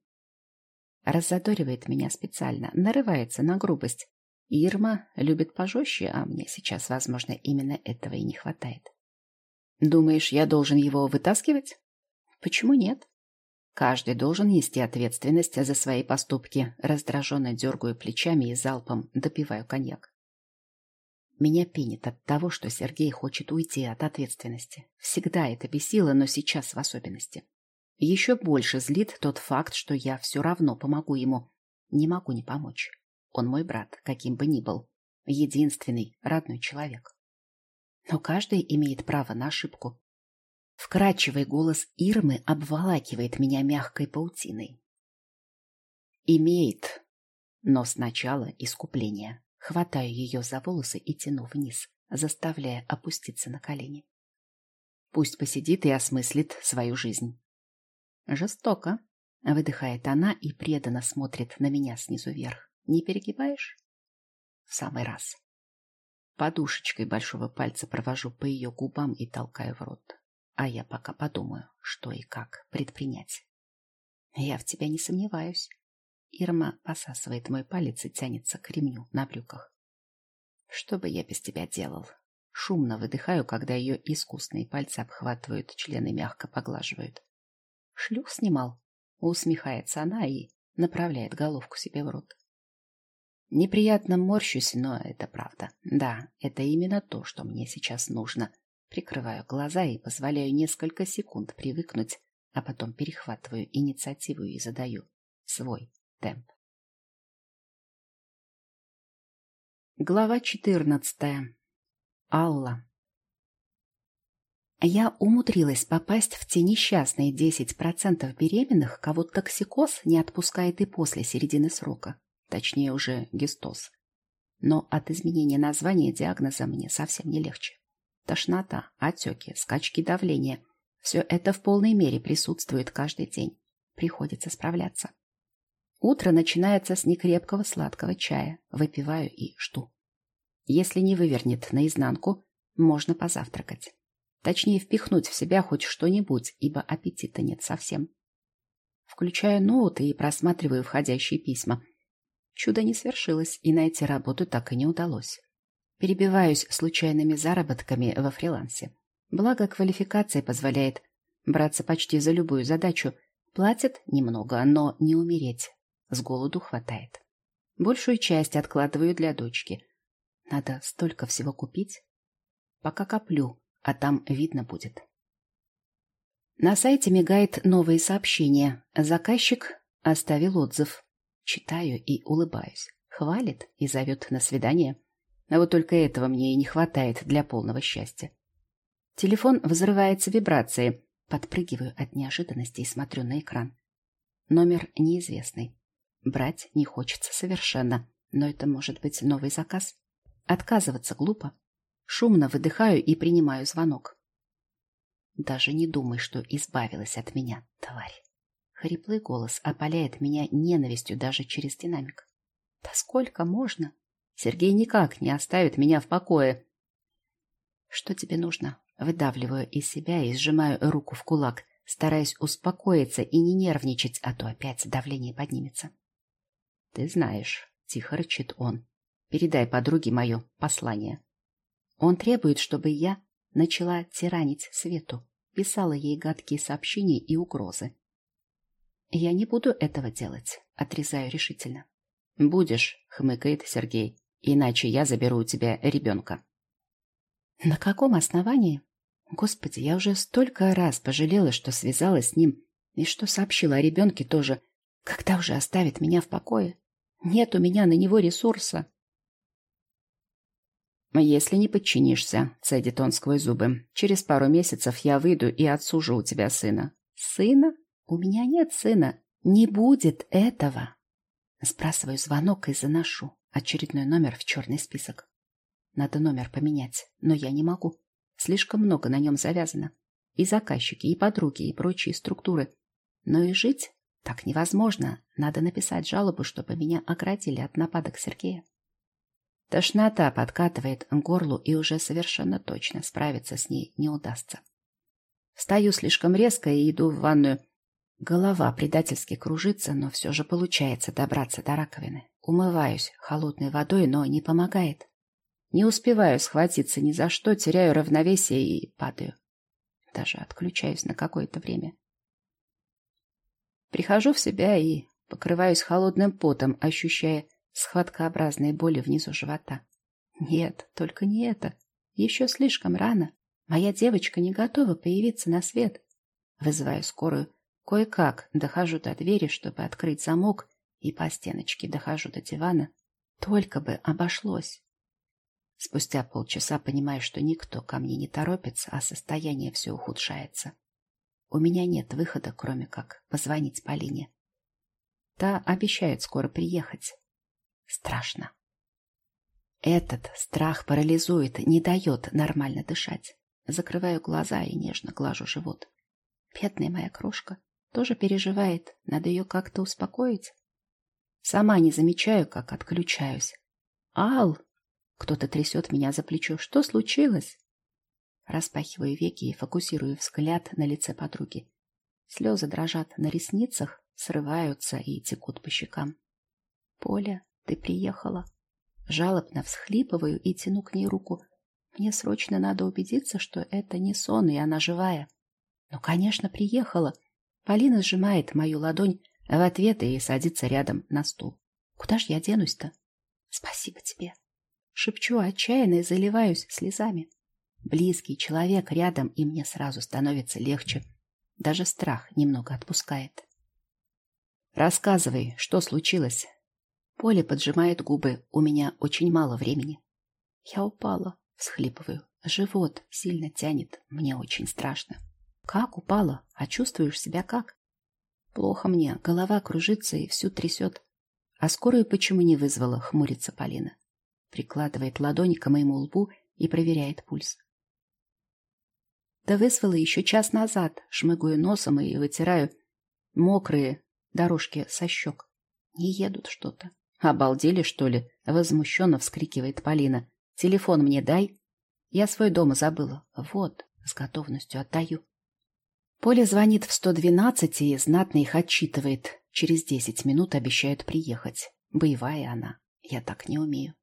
Раззадоривает меня специально, нарывается на грубость, Ирма любит пожестче, а мне сейчас, возможно, именно этого и не хватает. Думаешь, я должен его вытаскивать? Почему нет? Каждый должен нести ответственность за свои поступки. Раздраженно дергаю плечами и залпом допиваю коньяк. Меня пенит от того, что Сергей хочет уйти от ответственности. Всегда это бесило, но сейчас в особенности. Еще больше злит тот факт, что я все равно помогу ему. Не могу не помочь. Он мой брат, каким бы ни был. Единственный, родной человек. Но каждый имеет право на ошибку. Вкрадчивый голос Ирмы обволакивает меня мягкой паутиной. Имеет. Но сначала искупление. Хватаю ее за волосы и тяну вниз, заставляя опуститься на колени. Пусть посидит и осмыслит свою жизнь. Жестоко. Выдыхает она и преданно смотрит на меня снизу вверх. Не перегибаешь? В самый раз. Подушечкой большого пальца провожу по ее губам и толкаю в рот. А я пока подумаю, что и как предпринять. Я в тебя не сомневаюсь. Ирма посасывает мой палец и тянется к ремню на брюках. Что бы я без тебя делал? Шумно выдыхаю, когда ее искусные пальцы обхватывают, члены мягко поглаживают. Шлюх снимал. Усмехается она и направляет головку себе в рот. Неприятно морщусь, но это правда. Да, это именно то, что мне сейчас нужно. Прикрываю глаза и позволяю несколько секунд привыкнуть а потом перехватываю инициативу и задаю свой темп. Глава 14. Алла. Я умудрилась попасть в те несчастные 10% беременных, кого токсикоз не отпускает и после середины срока. Точнее, уже гистоз. Но от изменения названия диагноза мне совсем не легче. Тошнота, отеки, скачки давления – все это в полной мере присутствует каждый день. Приходится справляться. Утро начинается с некрепкого сладкого чая. Выпиваю и жду. Если не вывернет наизнанку, можно позавтракать. Точнее, впихнуть в себя хоть что-нибудь, ибо аппетита нет совсем. Включаю ноут и просматриваю входящие письма. Чудо не свершилось, и найти работу так и не удалось. Перебиваюсь случайными заработками во фрилансе. Благо, квалификация позволяет браться почти за любую задачу. Платят немного, но не умереть. С голоду хватает. Большую часть откладываю для дочки. Надо столько всего купить. Пока коплю, а там видно будет. На сайте мигает новые сообщения. Заказчик оставил отзыв. Читаю и улыбаюсь. Хвалит и зовет на свидание. А вот только этого мне и не хватает для полного счастья. Телефон взрывается вибрацией. Подпрыгиваю от неожиданности и смотрю на экран. Номер неизвестный. Брать не хочется совершенно, но это может быть новый заказ. Отказываться глупо. Шумно выдыхаю и принимаю звонок. Даже не думай, что избавилась от меня, тварь. Хриплый голос опаляет меня ненавистью даже через динамик. Да сколько можно? Сергей никак не оставит меня в покое. Что тебе нужно? Выдавливаю из себя и сжимаю руку в кулак, стараясь успокоиться и не нервничать, а то опять давление поднимется. Ты знаешь, тихо рычит он. Передай подруге мое послание. Он требует, чтобы я начала тиранить Свету, писала ей гадкие сообщения и угрозы. Я не буду этого делать, отрезаю решительно. Будешь, хмыкает Сергей, иначе я заберу у тебя ребенка. На каком основании? Господи, я уже столько раз пожалела, что связалась с ним, и что сообщила о ребенке тоже. Когда уже оставит меня в покое? Нет у меня на него ресурса. «Если не подчинишься», — цедит он сквозь зубы, — «через пару месяцев я выйду и отсужу у тебя сына». «Сына? У меня нет сына. Не будет этого». Сбрасываю звонок и заношу очередной номер в черный список. Надо номер поменять, но я не могу. Слишком много на нем завязано. И заказчики, и подруги, и прочие структуры. Но и жить так невозможно. Надо написать жалобу, чтобы меня оградили от нападок Сергея. Тошнота подкатывает горлу, и уже совершенно точно справиться с ней не удастся. Встаю слишком резко и иду в ванную. Голова предательски кружится, но все же получается добраться до раковины. Умываюсь холодной водой, но не помогает. Не успеваю схватиться ни за что, теряю равновесие и падаю. Даже отключаюсь на какое-то время. Прихожу в себя и покрываюсь холодным потом, ощущая схваткообразные боли внизу живота. Нет, только не это. Еще слишком рано. Моя девочка не готова появиться на свет. Вызываю скорую. Кое-как дохожу до двери, чтобы открыть замок, и по стеночке дохожу до дивана. Только бы обошлось. Спустя полчаса понимаю, что никто ко мне не торопится, а состояние все ухудшается. У меня нет выхода, кроме как позвонить Полине. Та обещает скоро приехать. Страшно. Этот страх парализует, не дает нормально дышать. Закрываю глаза и нежно глажу живот. Бедная моя крошка тоже переживает, надо ее как-то успокоить. Сама не замечаю, как отключаюсь. «Ал!» Кто-то трясет меня за плечо. «Что случилось?» Распахиваю веки и фокусирую взгляд на лице подруги. Слезы дрожат на ресницах, срываются и текут по щекам. «Поля, ты приехала?» Жалобно всхлипываю и тяну к ней руку. Мне срочно надо убедиться, что это не сон, и она живая. Ну, конечно, приехала. Полина сжимает мою ладонь в ответ и садится рядом на стул. Куда ж я денусь-то? Спасибо тебе. Шепчу отчаянно и заливаюсь слезами. Близкий человек рядом, и мне сразу становится легче. Даже страх немного отпускает. Рассказывай, что случилось? Поле поджимает губы. У меня очень мало времени. Я упала, всхлипываю. Живот сильно тянет. Мне очень страшно. Как упала? А чувствуешь себя как? Плохо мне. Голова кружится и всю трясет. А скорую почему не вызвала? Хмурится Полина. Прикладывает ладонь к моему лбу и проверяет пульс. Да вызвала еще час назад. Шмыгаю носом и вытираю мокрые дорожки со щек. Не едут что-то. Обалдели, что ли? Возмущенно вскрикивает Полина. Телефон мне дай. Я свой дома забыла. Вот, с готовностью отдаю. Поля звонит в 112 и знатно их отчитывает. Через 10 минут обещают приехать. Боевая она. Я так не умею.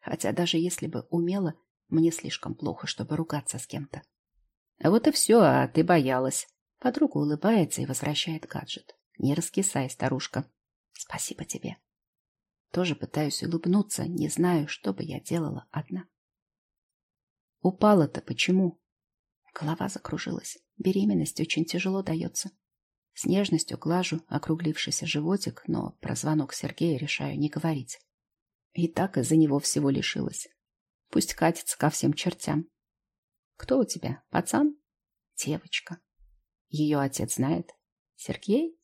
Хотя даже если бы умела, мне слишком плохо, чтобы ругаться с кем-то. Вот и все, а ты боялась. Подруга улыбается и возвращает гаджет. Не раскисай, старушка. Спасибо тебе. Тоже пытаюсь улыбнуться, не знаю, что бы я делала одна. Упала-то почему? Голова закружилась. Беременность очень тяжело дается. С нежностью глажу округлившийся животик, но про звонок Сергея решаю не говорить. И так из-за него всего лишилась. Пусть катится ко всем чертям. Кто у тебя? Пацан? Девочка. Ее отец знает? Сергей?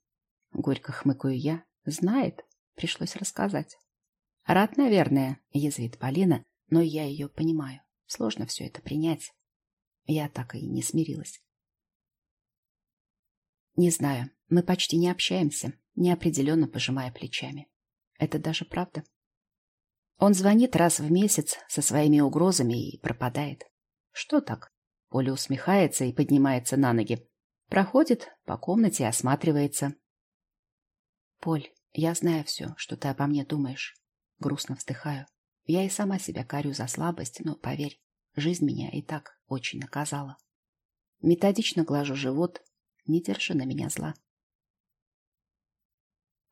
Горько хмыкаю я. Знает. Пришлось рассказать. Рад, наверное, язвит Полина, но я ее понимаю. Сложно все это принять. Я так и не смирилась. Не знаю, мы почти не общаемся, неопределенно пожимая плечами. Это даже правда. Он звонит раз в месяц со своими угрозами и пропадает. Что так? Поля усмехается и поднимается на ноги. Проходит по комнате, осматривается. Поль, я знаю все, что ты обо мне думаешь. Грустно вздыхаю. Я и сама себя корю за слабость, но, поверь, жизнь меня и так очень наказала. Методично глажу живот, не держи на меня зла.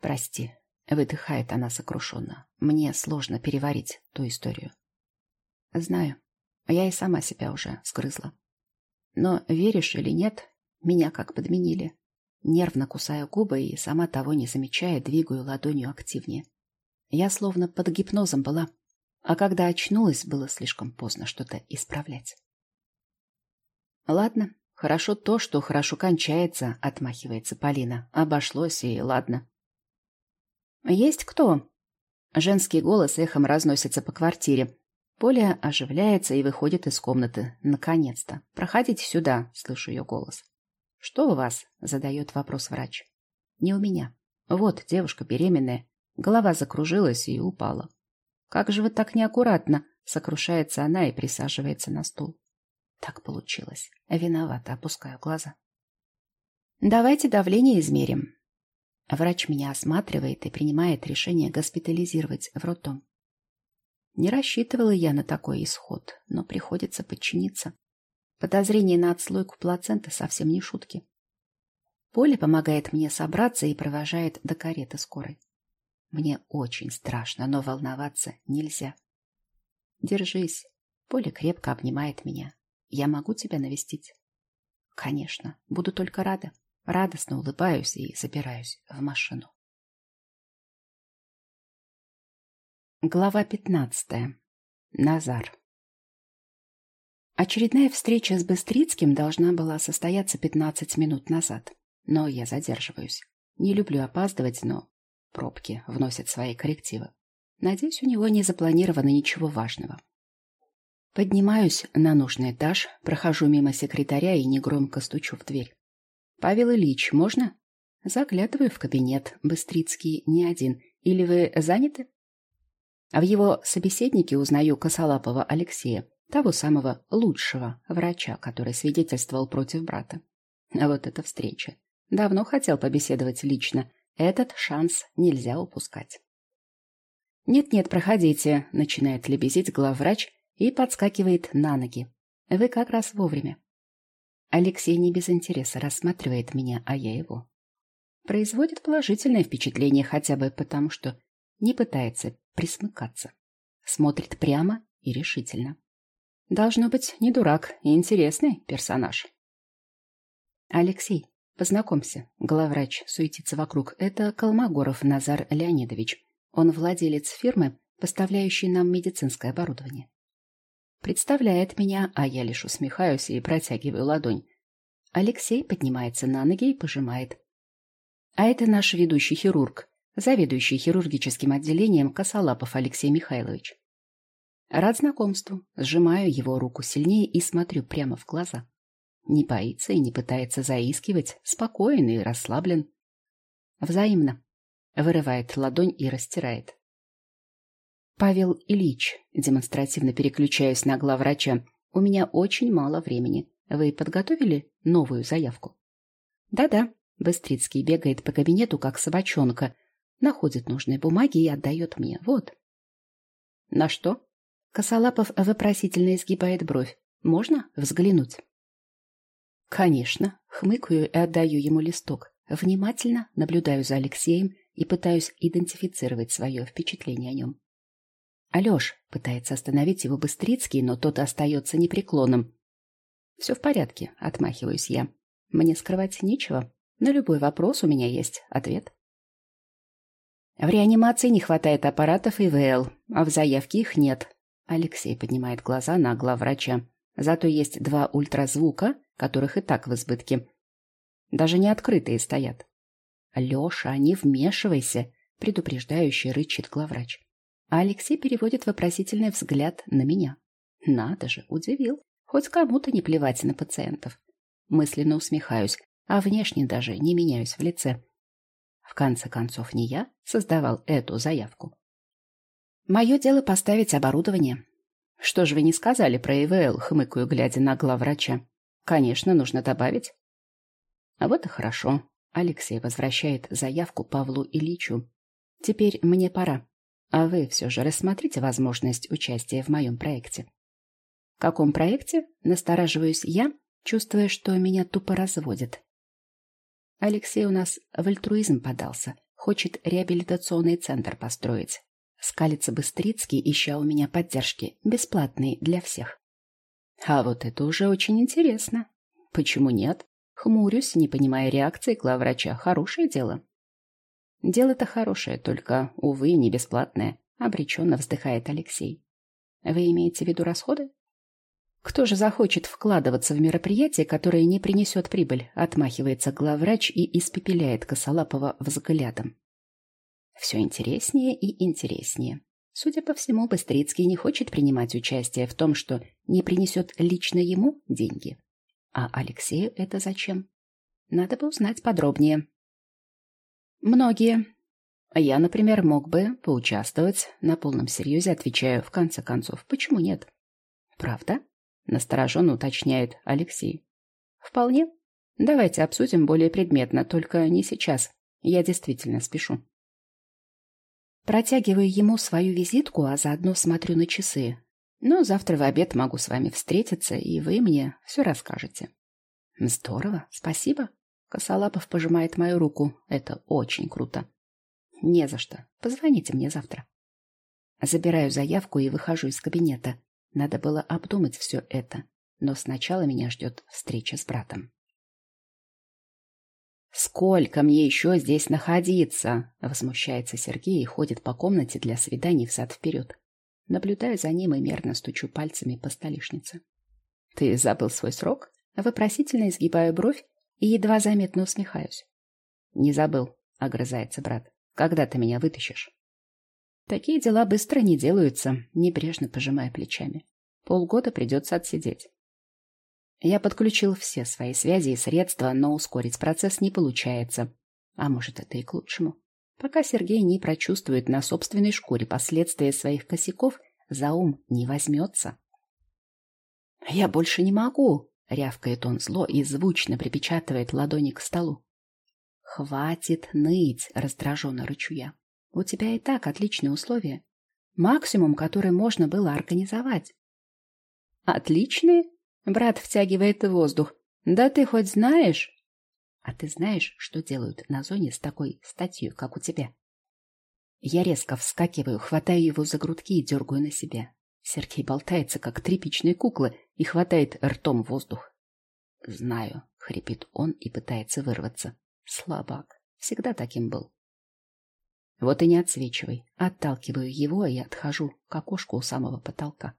Прости, выдыхает она сокрушенно. Мне сложно переварить ту историю. Знаю, я и сама себя уже сгрызла. Но веришь или нет, меня как подменили. Нервно кусаю губы и, сама того не замечая, двигаю ладонью активнее. Я словно под гипнозом была, а когда очнулась, было слишком поздно что-то исправлять. Ладно, хорошо то, что хорошо кончается, отмахивается Полина. Обошлось и ладно. Есть кто? Женский голос эхом разносится по квартире. Поля оживляется и выходит из комнаты. Наконец-то. Проходите сюда, слышу ее голос. Что у вас? задает вопрос врач. Не у меня. Вот девушка беременная. Голова закружилась и упала. «Как же вы так неаккуратно!» — сокрушается она и присаживается на стул. Так получилось. Виновата, опускаю глаза. «Давайте давление измерим». Врач меня осматривает и принимает решение госпитализировать в роддом. Не рассчитывала я на такой исход, но приходится подчиниться. Подозрение на отслойку плаценты совсем не шутки. Поля помогает мне собраться и провожает до кареты скорой. Мне очень страшно, но волноваться нельзя. Держись. Поля крепко обнимает меня. Я могу тебя навестить? Конечно, буду только рада. Радостно улыбаюсь и забираюсь в машину. Глава пятнадцатая. Назар. Очередная встреча с Быстрицким должна была состояться пятнадцать минут назад. Но я задерживаюсь. Не люблю опаздывать, но Пробки вносят свои коррективы. Надеюсь, у него не запланировано ничего важного. Поднимаюсь на нужный этаж, прохожу мимо секретаря и негромко стучу в дверь. «Павел Ильич, можно?» Заглядываю в кабинет. Быстрицкий не один. Или вы заняты? А в его собеседнике узнаю косолапого Алексея, того самого лучшего врача, который свидетельствовал против брата. А вот эта встреча. Давно хотел побеседовать лично, этот шанс нельзя упускать. «Нет-нет, проходите», — начинает лебезить главврач и подскакивает на ноги. «Вы как раз вовремя». Алексей не без интереса рассматривает меня, а я его. Производит положительное впечатление хотя бы потому, что не пытается присмыкаться. Смотрит прямо и решительно. Должно быть, не дурак и интересный персонаж. Алексей, Познакомься, главврач суетится вокруг. Это Колмогоров Назар Леонидович. Он владелец фирмы, поставляющей нам медицинское оборудование. Представляет меня, а я лишь усмехаюсь и протягиваю ладонь. Алексей поднимается на ноги и пожимает. А это наш ведущий хирург, заведующий хирургическим отделением Косолапов Алексей Михайлович. Рад знакомству, сжимаю его руку сильнее и смотрю прямо в глаза. Не боится и не пытается заискивать, спокоен и расслаблен. Взаимно. Вырывает ладонь и растирает. Павел Ильич, демонстративно переключаюсь на главврача, у меня очень мало времени. Вы подготовили новую заявку? Да-да. Быстрицкий бегает по кабинету, как собачонка, находит нужные бумаги и отдает мне. Вот. На что? Косолапов вопросительно изгибает бровь. Можно взглянуть? Конечно, хмыкаю и отдаю ему листок. Внимательно наблюдаю за Алексеем и пытаюсь идентифицировать свое впечатление о нем. Алеш пытается остановить его Быстрицкий, но тот остается непреклонным. Все в порядке, отмахиваюсь я. Мне скрывать нечего. На любой вопрос у меня есть ответ. В реанимации не хватает аппаратов ИВЛ, а в заявке их нет. Алексей поднимает глаза на главврача. Зато есть два ультразвука которых и так в избытке. Даже не открытые стоят. Леша, не вмешивайся, предупреждающий рычит главврач. А Алексей переводит вопросительный взгляд на меня. Надо же, удивил. Хоть кому-то не плевать на пациентов. Мысленно усмехаюсь, а внешне даже не меняюсь в лице. В конце концов, не я создавал эту заявку. Мое дело поставить оборудование. Что же вы не сказали про ИВЛ, хмыкаю, глядя на главврача. Конечно, нужно добавить. А вот и хорошо. Алексей возвращает заявку Павлу Ильичу. Теперь мне пора. А вы все же рассмотрите возможность участия в моем проекте. В каком проекте? Настораживаюсь я, чувствуя, что меня тупо разводит. Алексей у нас в альтруизм подался. Хочет реабилитационный центр построить. Скалится Быстрицкий, ища у меня поддержки, бесплатный для всех. А вот это уже очень интересно. Почему нет? Хмурюсь, не понимая реакции главврача. Хорошее дело. Дело-то хорошее, только, увы, не бесплатное. Обреченно вздыхает Алексей. Вы имеете в виду расходы? Кто же захочет вкладываться в мероприятие, которое не принесет прибыль? Отмахивается главврач и испепеляет Косолапова взглядом. Все интереснее и интереснее. Судя по всему, Быстрицкий не хочет принимать участие в том, что не принесет лично ему деньги. А Алексею это зачем? Надо бы узнать подробнее. Многие. Я, например, мог бы поучаствовать. На полном серьезе отвечаю, в конце концов. Почему нет? Правда? Настороженно уточняет Алексей. Вполне. Давайте обсудим более предметно, только не сейчас. Я действительно спешу. Протягиваю ему свою визитку, а заодно смотрю на часы. Но завтра в обед могу с вами встретиться, и вы мне все расскажете. Здорово, спасибо. Косолапов пожимает мою руку. Это очень круто. Не за что. Позвоните мне завтра. Забираю заявку и выхожу из кабинета. Надо было обдумать все это. Но сначала меня ждет встреча с братом. «Сколько мне еще здесь находиться?» — возмущается Сергей и ходит по комнате для свиданий взад-вперед. Наблюдаю за ним и мерно стучу пальцами по столешнице. «Ты забыл свой срок?» Вопросительно изгибаю бровь и едва заметно усмехаюсь. «Не забыл», — огрызается брат. «Когда ты меня вытащишь?» Такие дела быстро не делаются, небрежно пожимая плечами. Полгода придется отсидеть. Я подключил все свои связи и средства, но ускорить процесс не получается. А может, это и к лучшему. Пока Сергей не прочувствует на собственной шкуре последствия своих косяков, за ум не возьмется. «Я больше не могу!» — рявкает он зло и звучно припечатывает ладони к столу. «Хватит ныть!» — раздраженно рычу я. «У тебя и так отличные условия. Максимум, который можно было организовать». «Отличные?» Брат втягивает воздух. Да ты хоть знаешь? А ты знаешь, что делают на зоне с такой статьей, как у тебя? Я резко вскакиваю, хватаю его за грудки и дергаю на себя. Сергей болтается, как тряпичные куклы, и хватает ртом воздух. Знаю, хрипит он и пытается вырваться. Слабак. Всегда таким был. Вот и не отсвечивай. Отталкиваю его и отхожу к окошку у самого потолка.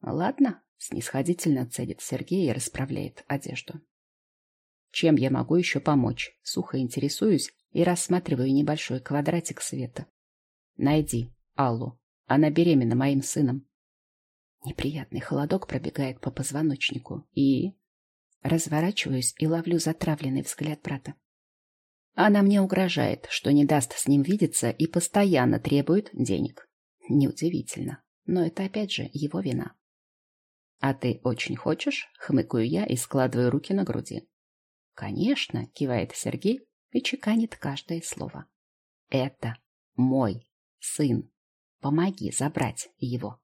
Ладно, снисходительно цедит Сергей и расправляет одежду. Чем я могу еще помочь? Сухо интересуюсь и рассматриваю небольшой квадратик света. Найди Аллу. Она беременна моим сыном. Неприятный холодок пробегает по позвоночнику и... Разворачиваюсь и ловлю затравленный взгляд брата. Она мне угрожает, что не даст с ним видеться и постоянно требует денег. Неудивительно, но это опять же его вина. «А ты очень хочешь?» — хмыкаю я и складываю руки на груди. «Конечно», — кивает Сергей и чеканит каждое слово. «Это мой сын. Помоги забрать его».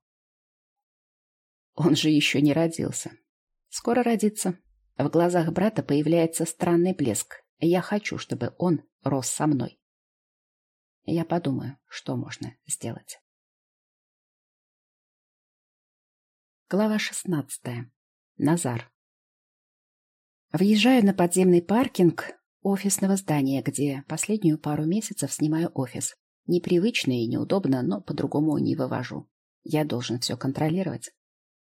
Он же еще не родился. Скоро родится. В глазах брата появляется странный блеск. Я хочу, чтобы он рос со мной. Я подумаю, что можно сделать. Глава шестнадцатая. Назар. Въезжаю на подземный паркинг офисного здания, где последнюю пару месяцев снимаю офис. Непривычно и неудобно, но по-другому не вывожу. Я должен все контролировать.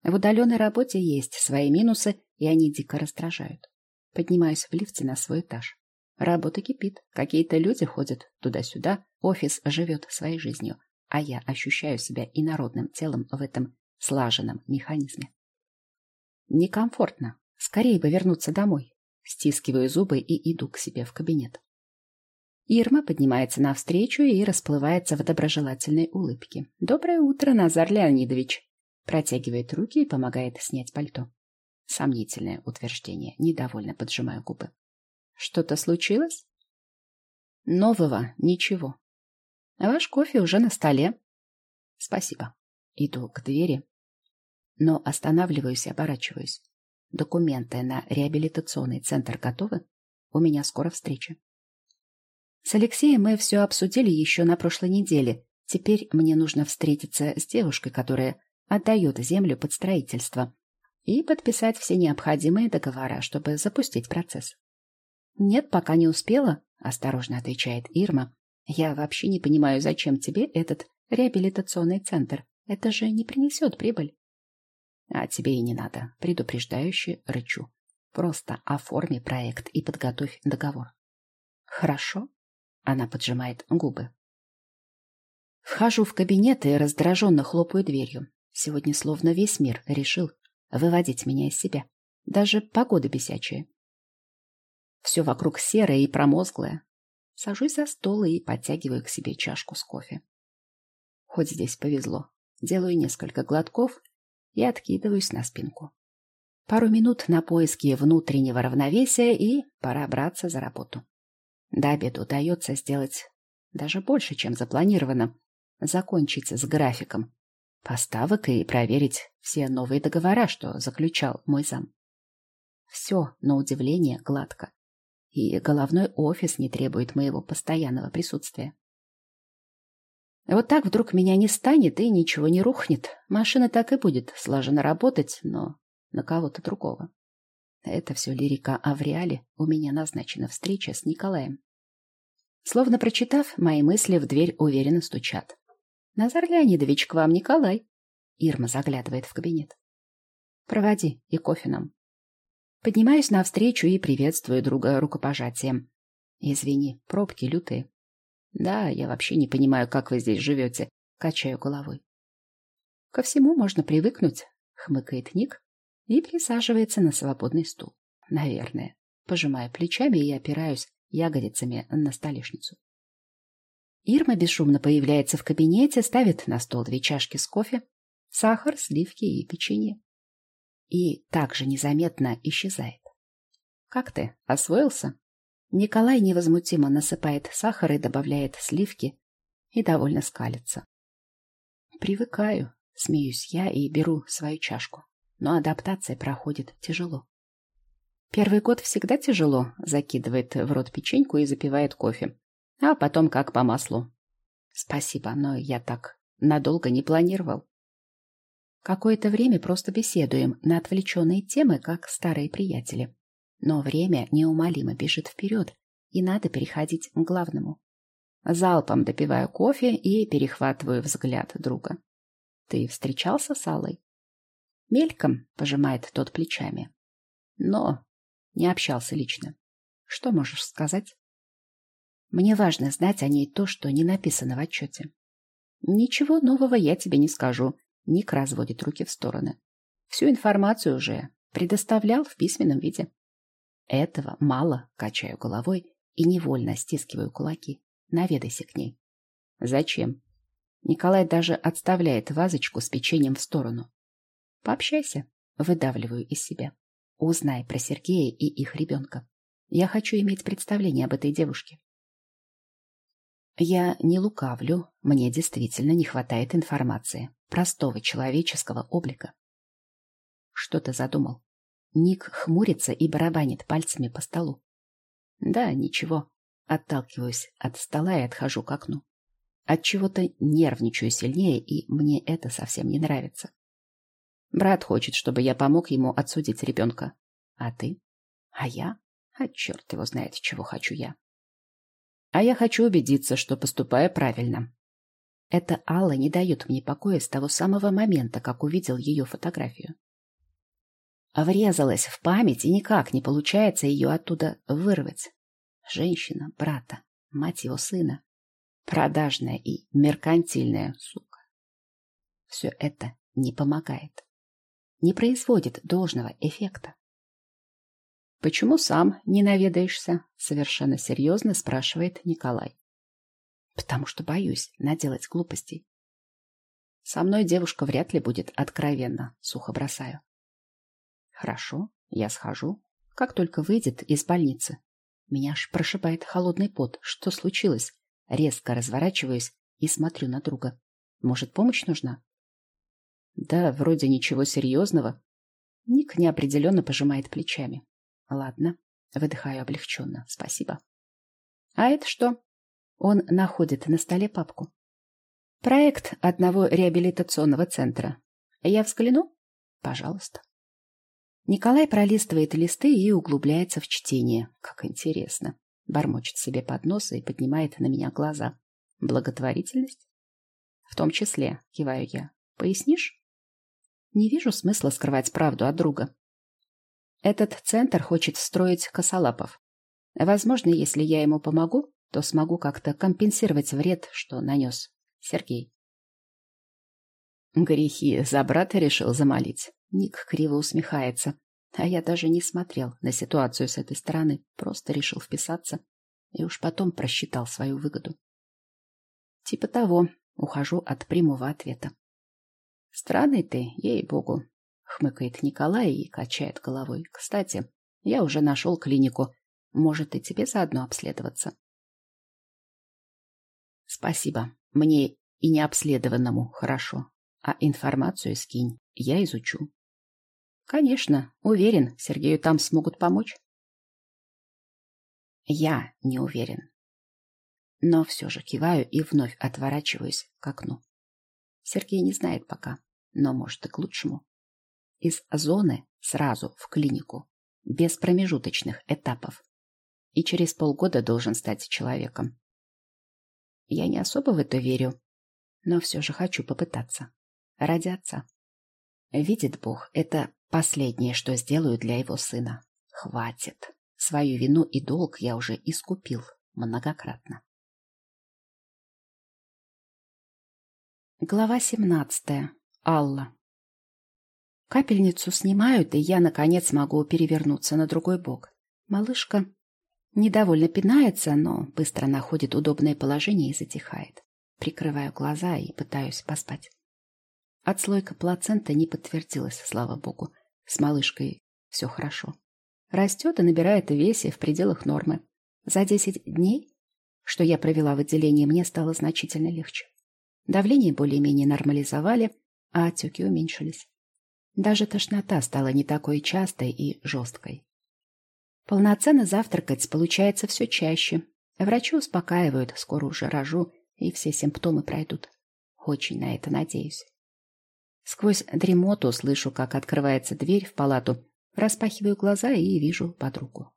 В удаленной работе есть свои минусы, и они дико раздражают. Поднимаюсь в лифте на свой этаж. Работа кипит, какие-то люди ходят туда-сюда, офис живет своей жизнью, а я ощущаю себя инородным телом в этом слаженном механизме. Некомфортно. Скорее бы вернуться домой. Стискиваю зубы и иду к себе в кабинет. Ирма поднимается навстречу и расплывается в доброжелательной улыбке. «Доброе утро, Назар Леонидович!» Протягивает руки и помогает снять пальто. Сомнительное утверждение. Недовольно поджимаю губы. Что-то случилось? Нового ничего. Ваш кофе уже на столе. Спасибо. Иду к двери, но останавливаюсь и оборачиваюсь. Документы на реабилитационный центр готовы? У меня скоро встреча. С Алексеем мы все обсудили еще на прошлой неделе. Теперь мне нужно встретиться с девушкой, которая отдает землю под строительство, и подписать все необходимые договора, чтобы запустить процесс. «Нет, пока не успела», — осторожно отвечает Ирма. «Я вообще не понимаю, зачем тебе этот реабилитационный центр. Это же не принесет прибыль». «А тебе и не надо», — предупреждающе рычу. «Просто оформи проект и подготовь договор». «Хорошо», — она поджимает губы. Вхожу в кабинет и раздраженно хлопаю дверью. Сегодня словно весь мир решил выводить меня из себя. Даже погода бесячая. Все вокруг серое и промозглое. Сажусь за стол и подтягиваю к себе чашку с кофе. Хоть здесь повезло. Делаю несколько глотков и откидываюсь на спинку. Пару минут на поиски внутреннего равновесия и пора браться за работу. До удается сделать даже больше, чем запланировано. Закончить с графиком, поставок и проверить все новые договора, что заключал мой зам. Все, на удивление, гладко. И головной офис не требует моего постоянного присутствия. Вот так вдруг меня не станет и ничего не рухнет. Машина так и будет слаженно работать, но на кого-то другого. Это все лирика а в реале у меня назначена встреча с Николаем. Словно прочитав, мои мысли в дверь уверенно стучат. Назар Леонидович, к вам Николай. Ирма заглядывает в кабинет. Проводи и кофе нам. Поднимаюсь навстречу и приветствую друга рукопожатием. Извини, пробки лютые. Да, я вообще не понимаю, как вы здесь живете. Качаю головой. Ко всему можно привыкнуть, хмыкает Ник и присаживается на свободный стул. Наверное. Пожимаю плечами и опираюсь ягодицами на столешницу. Ирма бесшумно появляется в кабинете, ставит на стол две чашки с кофе, сахар, сливки и печенье. И также незаметно исчезает. «Как ты? Освоился?» Николай невозмутимо насыпает сахар и добавляет сливки и довольно скалится. «Привыкаю», — смеюсь я и беру свою чашку. Но адаптация проходит тяжело. Первый год всегда тяжело, закидывает в рот печеньку и запивает кофе а потом как по маслу. Спасибо, но я так надолго не планировал. Какое-то время просто беседуем на отвлеченные темы, как старые приятели. Но время неумолимо бежит вперед, и надо переходить к главному. Залпом допиваю кофе и перехватываю взгляд друга. «Ты встречался с Аллой?» «Мельком», — пожимает тот плечами. «Но не общался лично. Что можешь сказать?» «Мне важно знать о ней то, что не написано в отчете». «Ничего нового я тебе не скажу», — Ник разводит руки в стороны. «Всю информацию уже предоставлял в письменном виде». «Этого мало», — качаю головой и невольно стискиваю кулаки. Наведайся к ней. Зачем? Николай даже отставляет вазочку с печеньем в сторону. Пообщайся, выдавливаю из себя. Узнай про Сергея и их ребенка. Я хочу иметь представление об этой девушке. Я не лукавлю, мне действительно не хватает информации, простого человеческого облика. Что ты задумал? Ник хмурится и барабанит пальцами по столу. Да, ничего. Отталкиваюсь от стола и отхожу к окну. От чего-то нервничаю сильнее, и мне это совсем не нравится. Брат хочет, чтобы я помог ему отсудить ребенка. А ты? А я? А черт его знает, чего хочу я. А я хочу убедиться, что поступаю правильно. Эта Алла не дает мне покоя с того самого момента, как увидел ее фотографию. Врезалась в память, и никак не получается ее оттуда вырвать. Женщина, брата, мать его сына. Продажная и меркантильная сука. Все это не помогает. Не производит должного эффекта. «Почему сам не наведаешься?» — совершенно серьезно спрашивает Николай. «Потому что боюсь наделать глупостей. Со мной девушка вряд ли будет откровенно, сухо бросаю. Хорошо, я схожу, как только выйдет из больницы. Меня аж прошибает холодный пот. Что случилось? Резко разворачиваюсь и смотрю на друга. Может, помощь нужна? Да, вроде ничего серьезного. Ник неопределенно пожимает плечами. Ладно, выдыхаю облегченно. Спасибо. А это что? Он находит на столе папку. Проект одного реабилитационного центра. Я взгляну? Пожалуйста. Николай пролистывает листы и углубляется в чтение. Как интересно. Бормочет себе под нос и поднимает на меня глаза. Благотворительность? В том числе, киваю я. Пояснишь? Не вижу смысла скрывать правду от друга. Этот центр хочет строить косолапов. Возможно, если я ему помогу, то смогу как-то компенсировать вред, что нанес Сергей. Грехи за брата решил замолить. Ник криво усмехается. А я даже не смотрел на ситуацию с этой стороны, просто решил вписаться и уж потом просчитал свою выгоду. Типа того, ухожу от прямого ответа. Странный ты, ей-богу, хмыкает Николай и качает головой. Кстати, я уже нашел клинику. Может, и тебе заодно обследоваться? Спасибо. Мне и необследованному хорошо. А информацию скинь, я изучу. Конечно, уверен, Сергею там смогут помочь. Я не уверен. Но все же киваю и вновь отворачиваюсь к окну. Сергей не знает пока, но может и к лучшему. Из зоны сразу в клинику, без промежуточных этапов. И через полгода должен стать человеком. Я не особо в это верю, но все же хочу попытаться. Ради. Видит Бог, это последнее, что сделаю для его сына. Хватит. Свою вину и долг я уже искупил многократно. Глава семнадцатая. Алла. Капельницу снимают, и я, наконец, могу перевернуться на другой бок. Малышка недовольно пинается, но быстро находит удобное положение и затихает. Прикрываю глаза и пытаюсь поспать. Отслойка плацента не подтвердилась, слава богу. С малышкой все хорошо. Растет и набирает весе в пределах нормы. За десять дней, что я провела в отделении, мне стало значительно легче. Давление более-менее нормализовали, а отеки уменьшились. Даже тошнота стала не такой частой и жесткой. Полноценно завтракать получается все чаще. Врачи успокаивают, скоро уже рожу, и все симптомы пройдут. Очень на это надеюсь. Сквозь дремоту слышу, как открывается дверь в палату, распахиваю глаза и вижу подругу.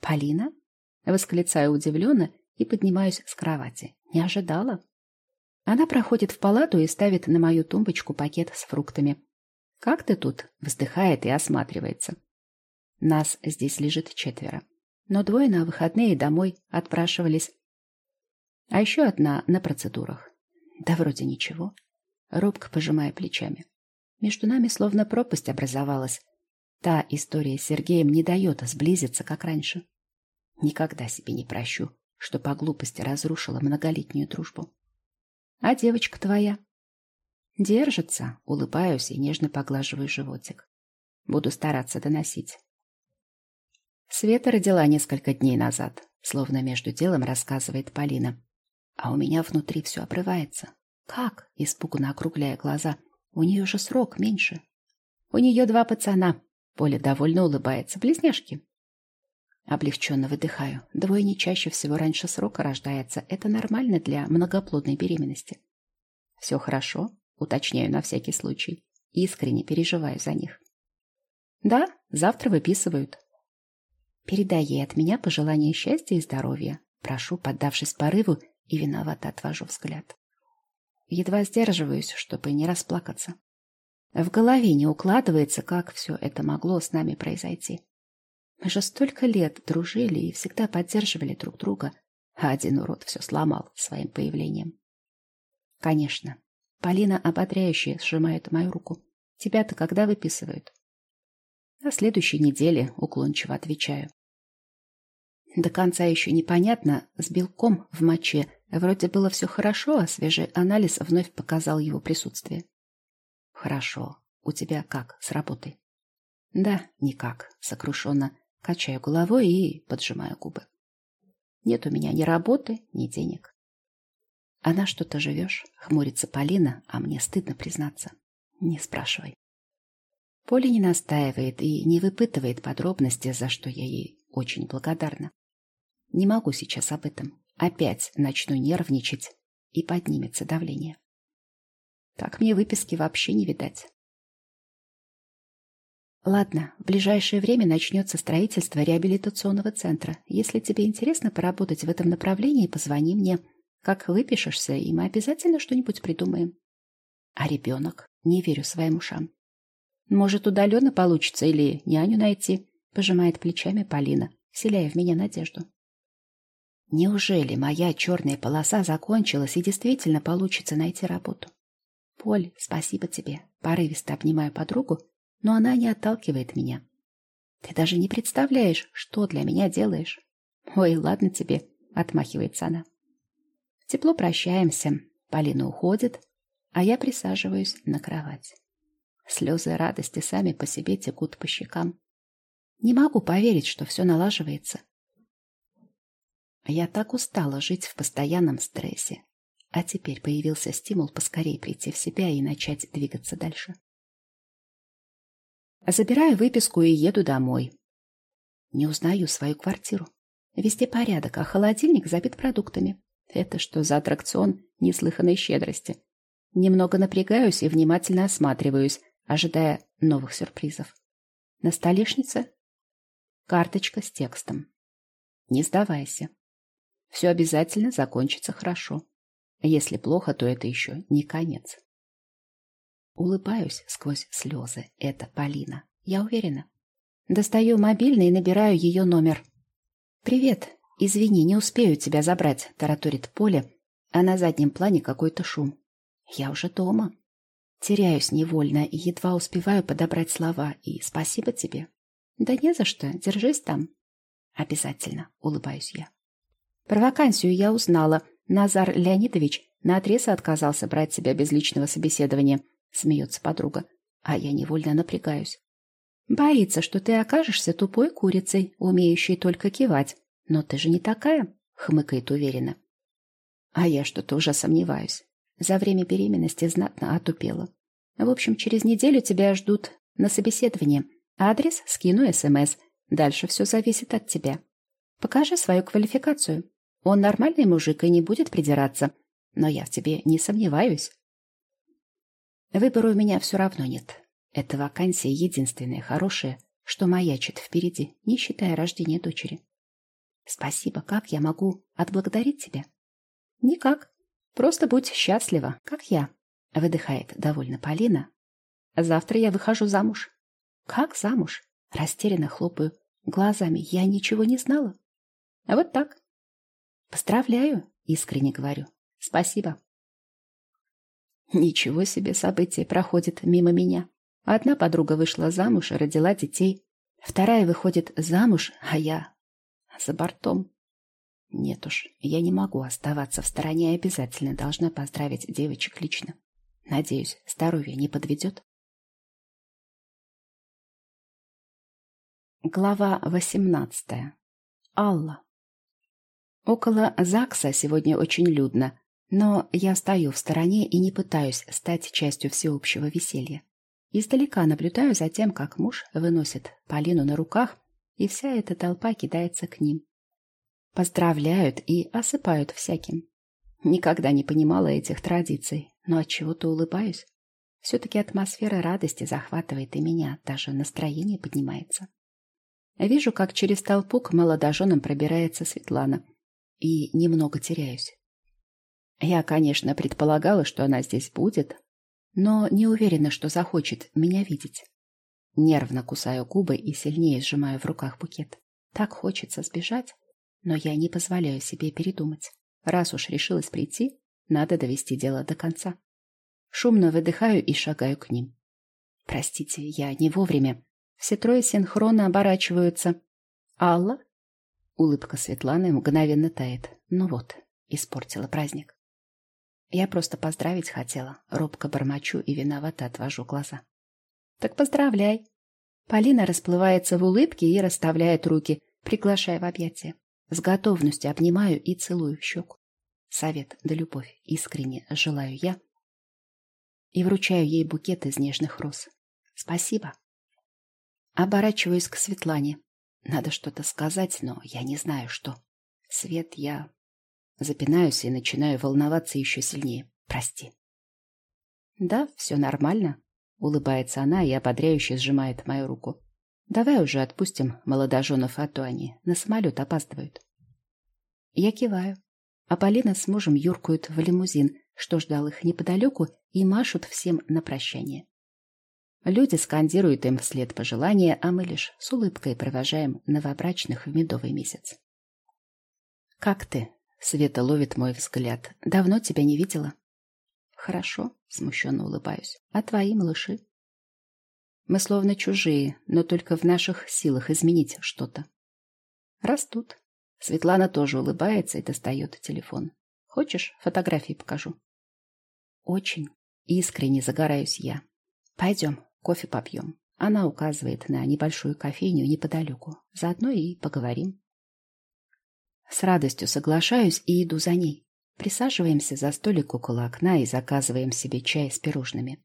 «Полина?» — восклицаю удивленно и поднимаюсь с кровати. «Не ожидала?» Она проходит в палату и ставит на мою тумбочку пакет с фруктами. «Как ты тут?» — вздыхает и осматривается. Нас здесь лежит четверо. Но двое на выходные домой отпрашивались. А еще одна на процедурах. Да вроде ничего. Робко пожимая плечами. Между нами словно пропасть образовалась. Та история с Сергеем не дает сблизиться, как раньше. Никогда себе не прощу, что по глупости разрушила многолетнюю дружбу. А девочка твоя? Держится, улыбаюсь и нежно поглаживаю животик. Буду стараться доносить. Света родила несколько дней назад, словно между делом рассказывает Полина. А у меня внутри все обрывается. Как? Испуганно округляя глаза. У нее же срок меньше. У нее два пацана. Поля довольно улыбается. Близняшки. Облегченно выдыхаю. Двое чаще всего раньше срока рождается. Это нормально для многоплодной беременности. Все хорошо, уточняю на всякий случай. Искренне переживаю за них. Да, завтра выписывают. Передай ей от меня пожелание счастья и здоровья. Прошу, поддавшись порыву, и виновато отвожу взгляд. Едва сдерживаюсь, чтобы не расплакаться. В голове не укладывается, как все это могло с нами произойти. Мы же столько лет дружили и всегда поддерживали друг друга, а один урод все сломал своим появлением. Конечно. Полина ободряюще сжимает мою руку. Тебя-то когда выписывают? На следующей неделе уклончиво отвечаю. До конца еще непонятно, с белком в моче вроде было все хорошо, а свежий анализ вновь показал его присутствие. Хорошо. У тебя как с работой? Да, никак, сокрушенно. Качаю головой и поджимаю губы. Нет у меня ни работы, ни денег. А на что ты живешь? Хмурится Полина, а мне стыдно признаться. Не спрашивай. Поля не настаивает и не выпытывает подробности, за что я ей очень благодарна. Не могу сейчас об этом. Опять начну нервничать, и поднимется давление. Так мне выписки вообще не видать. Ладно, в ближайшее время начнется строительство реабилитационного центра. Если тебе интересно поработать в этом направлении, позвони мне. Как выпишешься, и мы обязательно что-нибудь придумаем. А ребенок? Не верю своим ушам. Может, удаленно получится или няню найти? Пожимает плечами Полина, вселяя в меня надежду. Неужели моя черная полоса закончилась и действительно получится найти работу? Поль, спасибо тебе. Порывисто обнимаю подругу, но она не отталкивает меня. Ты даже не представляешь, что для меня делаешь. Ой, ладно тебе, отмахивается она. Тепло прощаемся. Полина уходит, а я присаживаюсь на кровать. Слезы радости сами по себе текут по щекам. Не могу поверить, что все налаживается. Я так устала жить в постоянном стрессе. А теперь появился стимул поскорее прийти в себя и начать двигаться дальше. Забираю выписку и еду домой. Не узнаю свою квартиру. Везде порядок, а холодильник забит продуктами. Это что за аттракцион неслыханной щедрости? Немного напрягаюсь и внимательно осматриваюсь, ожидая новых сюрпризов. На столешнице карточка с текстом. Не сдавайся. Все обязательно закончится хорошо. Если плохо, то это еще не конец. Улыбаюсь сквозь слезы. Это Полина. Я уверена. Достаю мобильный и набираю ее номер. «Привет. Извини, не успею тебя забрать», — тараторит Поля, а на заднем плане какой-то шум. «Я уже дома». Теряюсь невольно и едва успеваю подобрать слова. И спасибо тебе. Да не за что. Держись там. Обязательно, улыбаюсь я. Про вакансию я узнала. Назар Леонидович наотрез отказался брать себя без личного собеседования, смеется подруга. А я невольно напрягаюсь. Боится, что ты окажешься тупой курицей, умеющей только кивать. Но ты же не такая, хмыкает уверенно. А я что-то уже сомневаюсь. За время беременности знатно отупела. В общем, через неделю тебя ждут на собеседование. Адрес скину СМС. Дальше все зависит от тебя. Покажи свою квалификацию. Он нормальный мужик и не будет придираться. Но я в тебе не сомневаюсь. Выбора у меня все равно нет. Эта вакансия единственная хорошая, что маячит впереди, не считая рождения дочери. Спасибо. Как я могу отблагодарить тебя? Никак. Просто будь счастлива, как я. Выдыхает довольно Полина. Завтра я выхожу замуж. Как замуж? Растерянно хлопаю глазами. Я ничего не знала. А вот так. Поздравляю, искренне говорю. Спасибо. Ничего себе событие проходит мимо меня. Одна подруга вышла замуж и родила детей. Вторая выходит замуж, а я за бортом. Нет уж, я не могу оставаться в стороне и обязательно должна поздравить девочек лично. Надеюсь, здоровье не подведет. Глава восемнадцатая. Алла. Около ЗАГСа сегодня очень людно, но я стою в стороне и не пытаюсь стать частью всеобщего веселья. Издалека наблюдаю за тем, как муж выносит Полину на руках, и вся эта толпа кидается к ним. Поздравляют и осыпают всяким. Никогда не понимала этих традиций, но от чего то улыбаюсь. Все-таки атмосфера радости захватывает и меня, даже настроение поднимается. Вижу, как через толпу к молодоженам пробирается Светлана, и немного теряюсь. Я, конечно, предполагала, что она здесь будет, но не уверена, что захочет меня видеть. Нервно кусаю губы и сильнее сжимаю в руках букет. Так хочется сбежать, но я не позволяю себе передумать. Раз уж решилась прийти, надо довести дело до конца. Шумно выдыхаю и шагаю к ним. Простите, я не вовремя. Все трое синхронно оборачиваются. Алла? Улыбка Светланы мгновенно тает. Ну вот, испортила праздник. Я просто поздравить хотела. Робко бормочу и виновато отвожу глаза. Так поздравляй. Полина расплывается в улыбке и расставляет руки, приглашая в объятия. С готовностью обнимаю и целую в щеку. Совет да любовь искренне желаю я. И вручаю ей букет из нежных роз. Спасибо. Оборачиваюсь к Светлане. Надо что-то сказать, но я не знаю, что. Свет, я Запинаюсь и начинаю волноваться еще сильнее. Прости. Да, все нормально. Улыбается она и ободряюще сжимает мою руку. Давай уже отпустим молодоженов, а то они на самолет опаздывают. Я киваю. А Полина с мужем юркают в лимузин, что ждал их неподалеку, и машут всем на прощание. Люди скандируют им вслед пожелания, а мы лишь с улыбкой провожаем новобрачных в медовый месяц. «Как ты?» Света ловит мой взгляд. Давно тебя не видела. Хорошо, смущенно улыбаюсь. А твои малыши? Мы словно чужие, но только в наших силах изменить что-то. Растут. Светлана тоже улыбается и достает телефон. Хочешь, фотографии покажу? Очень. Искренне загораюсь я. Пойдем, кофе попьем. Она указывает на небольшую кофейню неподалеку. Заодно и поговорим. С радостью соглашаюсь и иду за ней. Присаживаемся за столик около окна и заказываем себе чай с пирожными.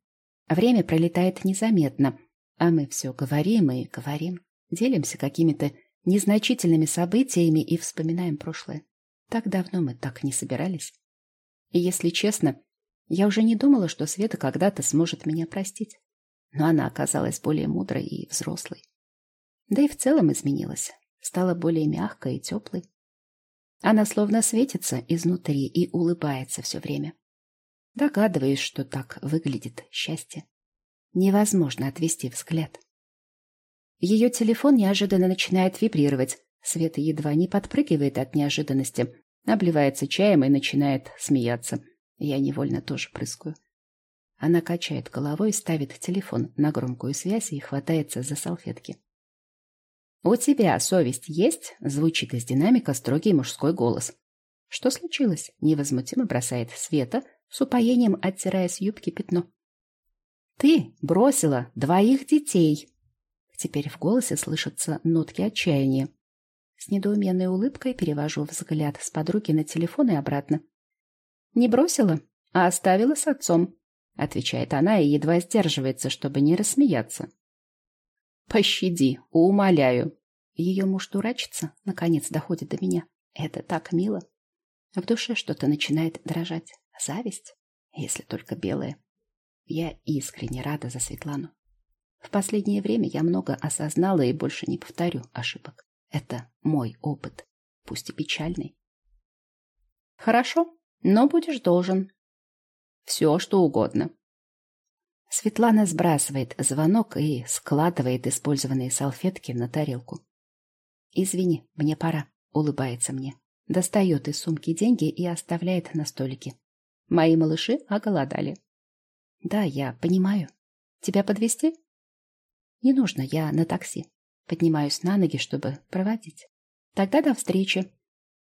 Время пролетает незаметно, а мы все говорим и говорим, делимся какими-то незначительными событиями и вспоминаем прошлое. Так давно мы так не собирались. И если честно, я уже не думала, что Света когда-то сможет меня простить. Но она оказалась более мудрой и взрослой. Да и в целом изменилась, стала более мягкой и теплой. Она словно светится изнутри и улыбается все время. Догадываюсь, что так выглядит счастье. Невозможно отвести взгляд. Ее телефон неожиданно начинает вибрировать. Света едва не подпрыгивает от неожиданности, обливается чаем и начинает смеяться. Я невольно тоже прыскаю. Она качает головой, ставит телефон на громкую связь и хватается за салфетки. «У тебя совесть есть?» — звучит из динамика строгий мужской голос. «Что случилось?» — невозмутимо бросает Света, с упоением оттирая с юбки пятно. «Ты бросила двоих детей!» Теперь в голосе слышатся нотки отчаяния. С недоуменной улыбкой перевожу взгляд с подруги на телефон и обратно. «Не бросила, а оставила с отцом», — отвечает она и едва сдерживается, чтобы не рассмеяться. Пощади, умоляю. Ее муж дурачится, наконец доходит до меня. Это так мило. В душе что-то начинает дрожать. Зависть, если только белая. Я искренне рада за Светлану. В последнее время я много осознала и больше не повторю ошибок. Это мой опыт, пусть и печальный. Хорошо, но будешь должен. Все, что угодно. Светлана сбрасывает звонок и складывает использованные салфетки на тарелку. «Извини, мне пора», — улыбается мне. Достает из сумки деньги и оставляет на столике. Мои малыши оголодали. «Да, я понимаю. Тебя подвести? «Не нужно, я на такси». Поднимаюсь на ноги, чтобы проводить. «Тогда до встречи».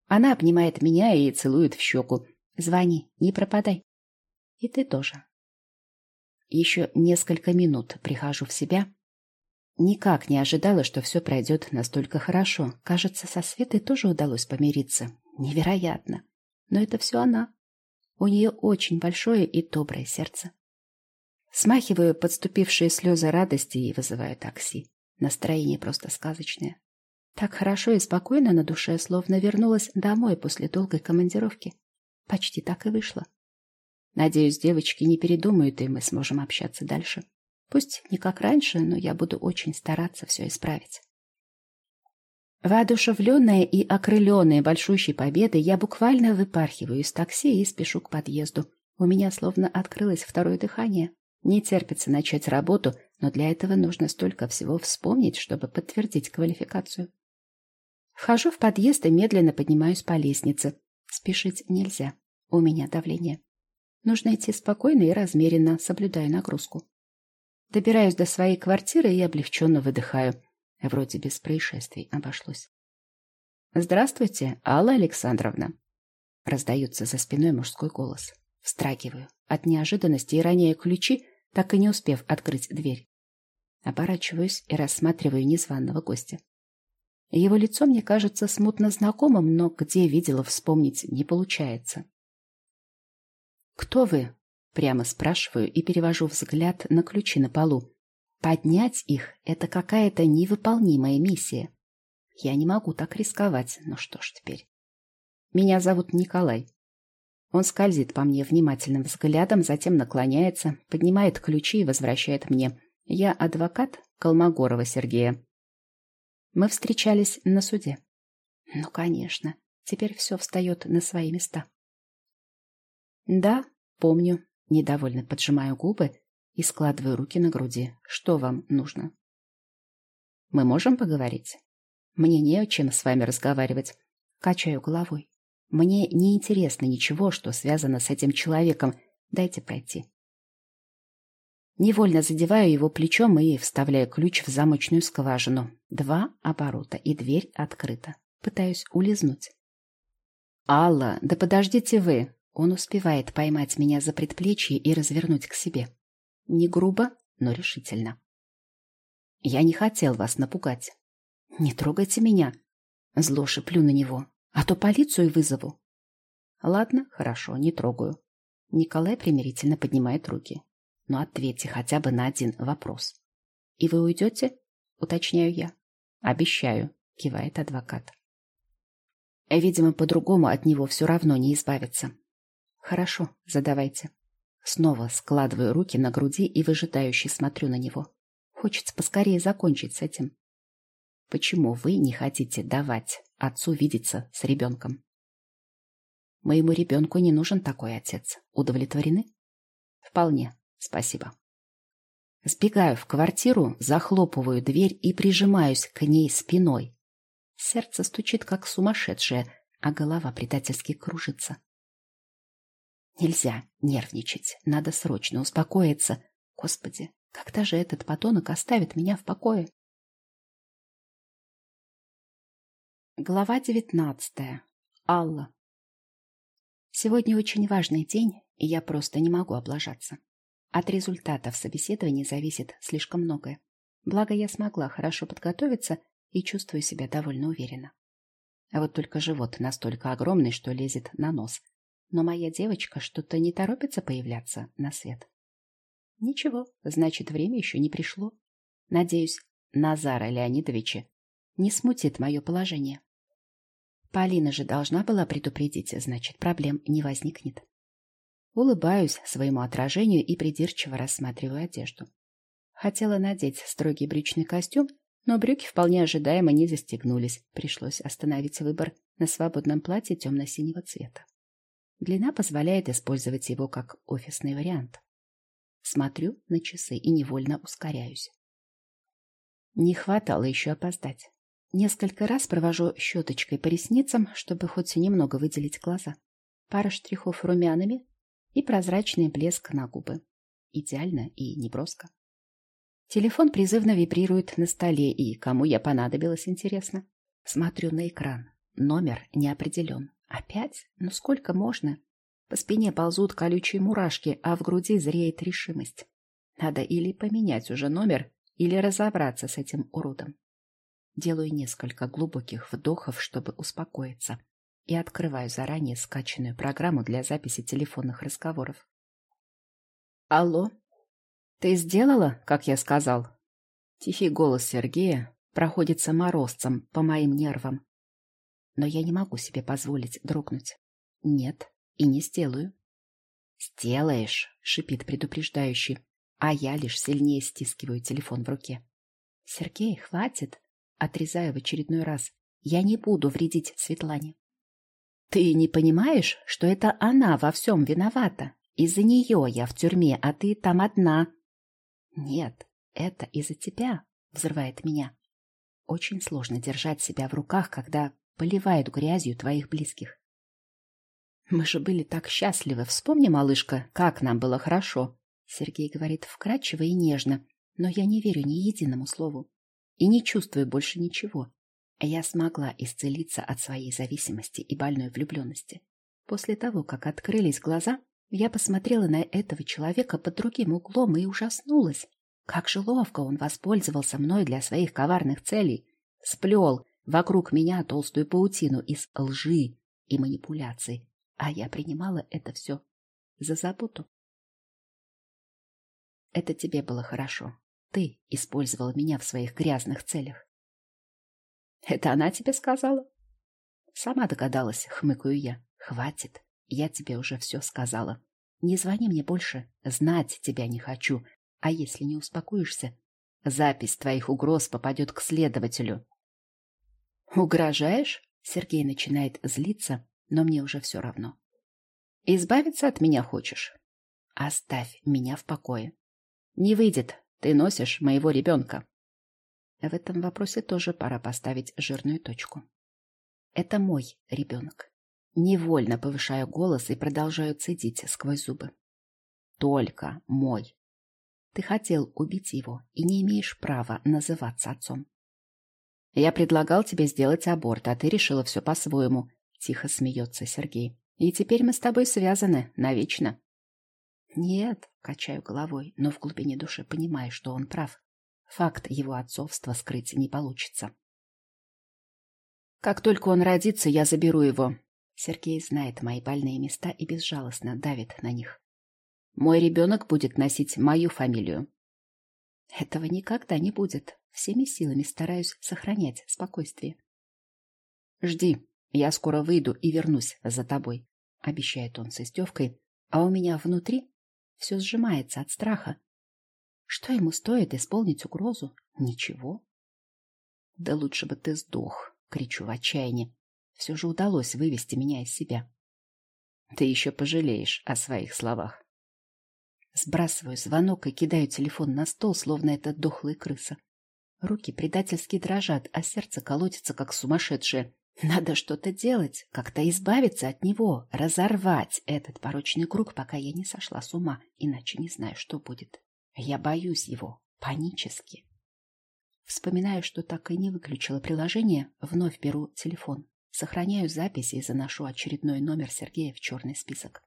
Она обнимает меня и целует в щеку. «Звони, не пропадай». «И ты тоже». Еще несколько минут прихожу в себя. Никак не ожидала, что все пройдет настолько хорошо. Кажется, со Светой тоже удалось помириться. Невероятно. Но это все она. У нее очень большое и доброе сердце. Смахиваю подступившие слезы радости и вызываю такси. Настроение просто сказочное. Так хорошо и спокойно на душе, словно вернулась домой после долгой командировки. Почти так и вышло. Надеюсь, девочки не передумают, и мы сможем общаться дальше. Пусть не как раньше, но я буду очень стараться все исправить. Воодушевленная и окрыленная большущей победой, я буквально выпархиваю из такси и спешу к подъезду. У меня словно открылось второе дыхание. Не терпится начать работу, но для этого нужно столько всего вспомнить, чтобы подтвердить квалификацию. Вхожу в подъезд и медленно поднимаюсь по лестнице. Спешить нельзя. У меня давление. Нужно идти спокойно и размеренно, соблюдая нагрузку. Добираюсь до своей квартиры и облегченно выдыхаю. Вроде без происшествий обошлось. «Здравствуйте, Алла Александровна!» Раздается за спиной мужской голос. Встрагиваю. От неожиданности и роняю ключи, так и не успев открыть дверь. Оборачиваюсь и рассматриваю незваного гостя. Его лицо мне кажется смутно знакомым, но где видела вспомнить не получается. «Кто вы?» — прямо спрашиваю и перевожу взгляд на ключи на полу. Поднять их — это какая-то невыполнимая миссия. Я не могу так рисковать, но что ж теперь. Меня зовут Николай. Он скользит по мне внимательным взглядом, затем наклоняется, поднимает ключи и возвращает мне. Я адвокат Колмогорова Сергея. Мы встречались на суде. Ну, конечно, теперь все встает на свои места. Да, помню. Недовольно поджимаю губы и складываю руки на груди. Что вам нужно? Мы можем поговорить? Мне не о чем с вами разговаривать. Качаю головой. Мне не интересно ничего, что связано с этим человеком. Дайте пройти. Невольно задеваю его плечом и вставляю ключ в замочную скважину. Два оборота, и дверь открыта. Пытаюсь улизнуть. «Алла, да подождите вы!» Он успевает поймать меня за предплечье и развернуть к себе. Не грубо, но решительно. Я не хотел вас напугать. Не трогайте меня. Зло шиплю на него. А то полицию вызову. Ладно, хорошо, не трогаю. Николай примирительно поднимает руки. Но ответьте хотя бы на один вопрос. И вы уйдете? Уточняю я. Обещаю, кивает адвокат. Видимо, по-другому от него все равно не избавиться. Хорошо, задавайте. Снова складываю руки на груди и выжидающе смотрю на него. Хочется поскорее закончить с этим. Почему вы не хотите давать отцу видеться с ребенком? Моему ребенку не нужен такой отец. Удовлетворены? Вполне, спасибо. Сбегаю в квартиру, захлопываю дверь и прижимаюсь к ней спиной. Сердце стучит, как сумасшедшее, а голова предательски кружится. Нельзя нервничать, надо срочно успокоиться. Господи, когда же этот подонок оставит меня в покое? Глава девятнадцатая. Алла. Сегодня очень важный день, и я просто не могу облажаться. От результатов собеседования зависит слишком многое. Благо, я смогла хорошо подготовиться и чувствую себя довольно уверенно. А вот только живот настолько огромный, что лезет на нос – но моя девочка что-то не торопится появляться на свет. Ничего, значит, время еще не пришло. Надеюсь, Назара Леонидовича не смутит мое положение. Полина же должна была предупредить, значит, проблем не возникнет. Улыбаюсь своему отражению и придирчиво рассматриваю одежду. Хотела надеть строгий брючный костюм, но брюки вполне ожидаемо не застегнулись. Пришлось остановить выбор на свободном платье темно-синего цвета. Длина позволяет использовать его как офисный вариант. Смотрю на часы и невольно ускоряюсь. Не хватало еще опоздать. Несколько раз провожу щеточкой по ресницам, чтобы хоть немного выделить глаза. Пара штрихов румянами и прозрачный блеск на губы. Идеально и неброско. Телефон призывно вибрирует на столе, и кому я понадобилась, интересно. Смотрю на экран. Номер не определен. Опять? Ну сколько можно? По спине ползут колючие мурашки, а в груди зреет решимость. Надо или поменять уже номер, или разобраться с этим уродом. Делаю несколько глубоких вдохов, чтобы успокоиться, и открываю заранее скачанную программу для записи телефонных разговоров. «Алло, ты сделала, как я сказал?» Тихий голос Сергея проходится морозцем по моим нервам. Но я не могу себе позволить дрогнуть. Нет, и не сделаю. «Сделаешь», — шипит предупреждающий, а я лишь сильнее стискиваю телефон в руке. «Сергей, хватит!» Отрезаю в очередной раз. Я не буду вредить Светлане. Ты не понимаешь, что это она во всем виновата? Из-за нее я в тюрьме, а ты там одна. Нет, это из-за тебя, взрывает меня. Очень сложно держать себя в руках, когда поливают грязью твоих близких. Мы же были так счастливы. Вспомни, малышка, как нам было хорошо. Сергей говорит вкрадчиво и нежно, но я не верю ни единому слову и не чувствую больше ничего. Я смогла исцелиться от своей зависимости и больной влюбленности. После того, как открылись глаза, я посмотрела на этого человека под другим углом и ужаснулась. Как же ловко он воспользовался мной для своих коварных целей. Сплел вокруг меня толстую паутину из лжи и манипуляций. А я принимала это все за заботу. Это тебе было хорошо. Ты использовал меня в своих грязных целях. Это она тебе сказала? Сама догадалась, хмыкаю я. Хватит, я тебе уже все сказала. Не звони мне больше, знать тебя не хочу. А если не успокоишься, запись твоих угроз попадет к следователю. Угрожаешь? Сергей начинает злиться, но мне уже все равно. Избавиться от меня хочешь? Оставь меня в покое. Не выйдет, ты носишь моего ребенка. В этом вопросе тоже пора поставить жирную точку. Это мой ребенок. Невольно повышаю голос и продолжаю цедить сквозь зубы. Только мой. Ты хотел убить его и не имеешь права называться отцом. Я предлагал тебе сделать аборт, а ты решила все по-своему. Тихо смеется Сергей. И теперь мы с тобой связаны навечно. Нет, качаю головой, но в глубине души понимаю, что он прав. Факт его отцовства скрыть не получится. Как только он родится, я заберу его. Сергей знает мои больные места и безжалостно давит на них. Мой ребенок будет носить мою фамилию. Этого никогда не будет. Всеми силами стараюсь сохранять спокойствие. Жди, я скоро выйду и вернусь за тобой, обещает он с издевкой, а у меня внутри все сжимается от страха. Что ему стоит исполнить угрозу? Ничего. Да лучше бы ты сдох, кричу в отчаянии. Все же удалось вывести меня из себя. Ты еще пожалеешь о своих словах. Сбрасываю звонок и кидаю телефон на стол, словно это дохлая крыса. Руки предательски дрожат, а сердце колотится, как сумасшедшее. Надо что-то делать, как-то избавиться от него, разорвать этот порочный круг, пока я не сошла с ума, иначе не знаю, что будет. Я боюсь его, панически. Вспоминаю, что так и не выключила приложение, вновь беру телефон. Сохраняю записи и заношу очередной номер Сергея в черный список.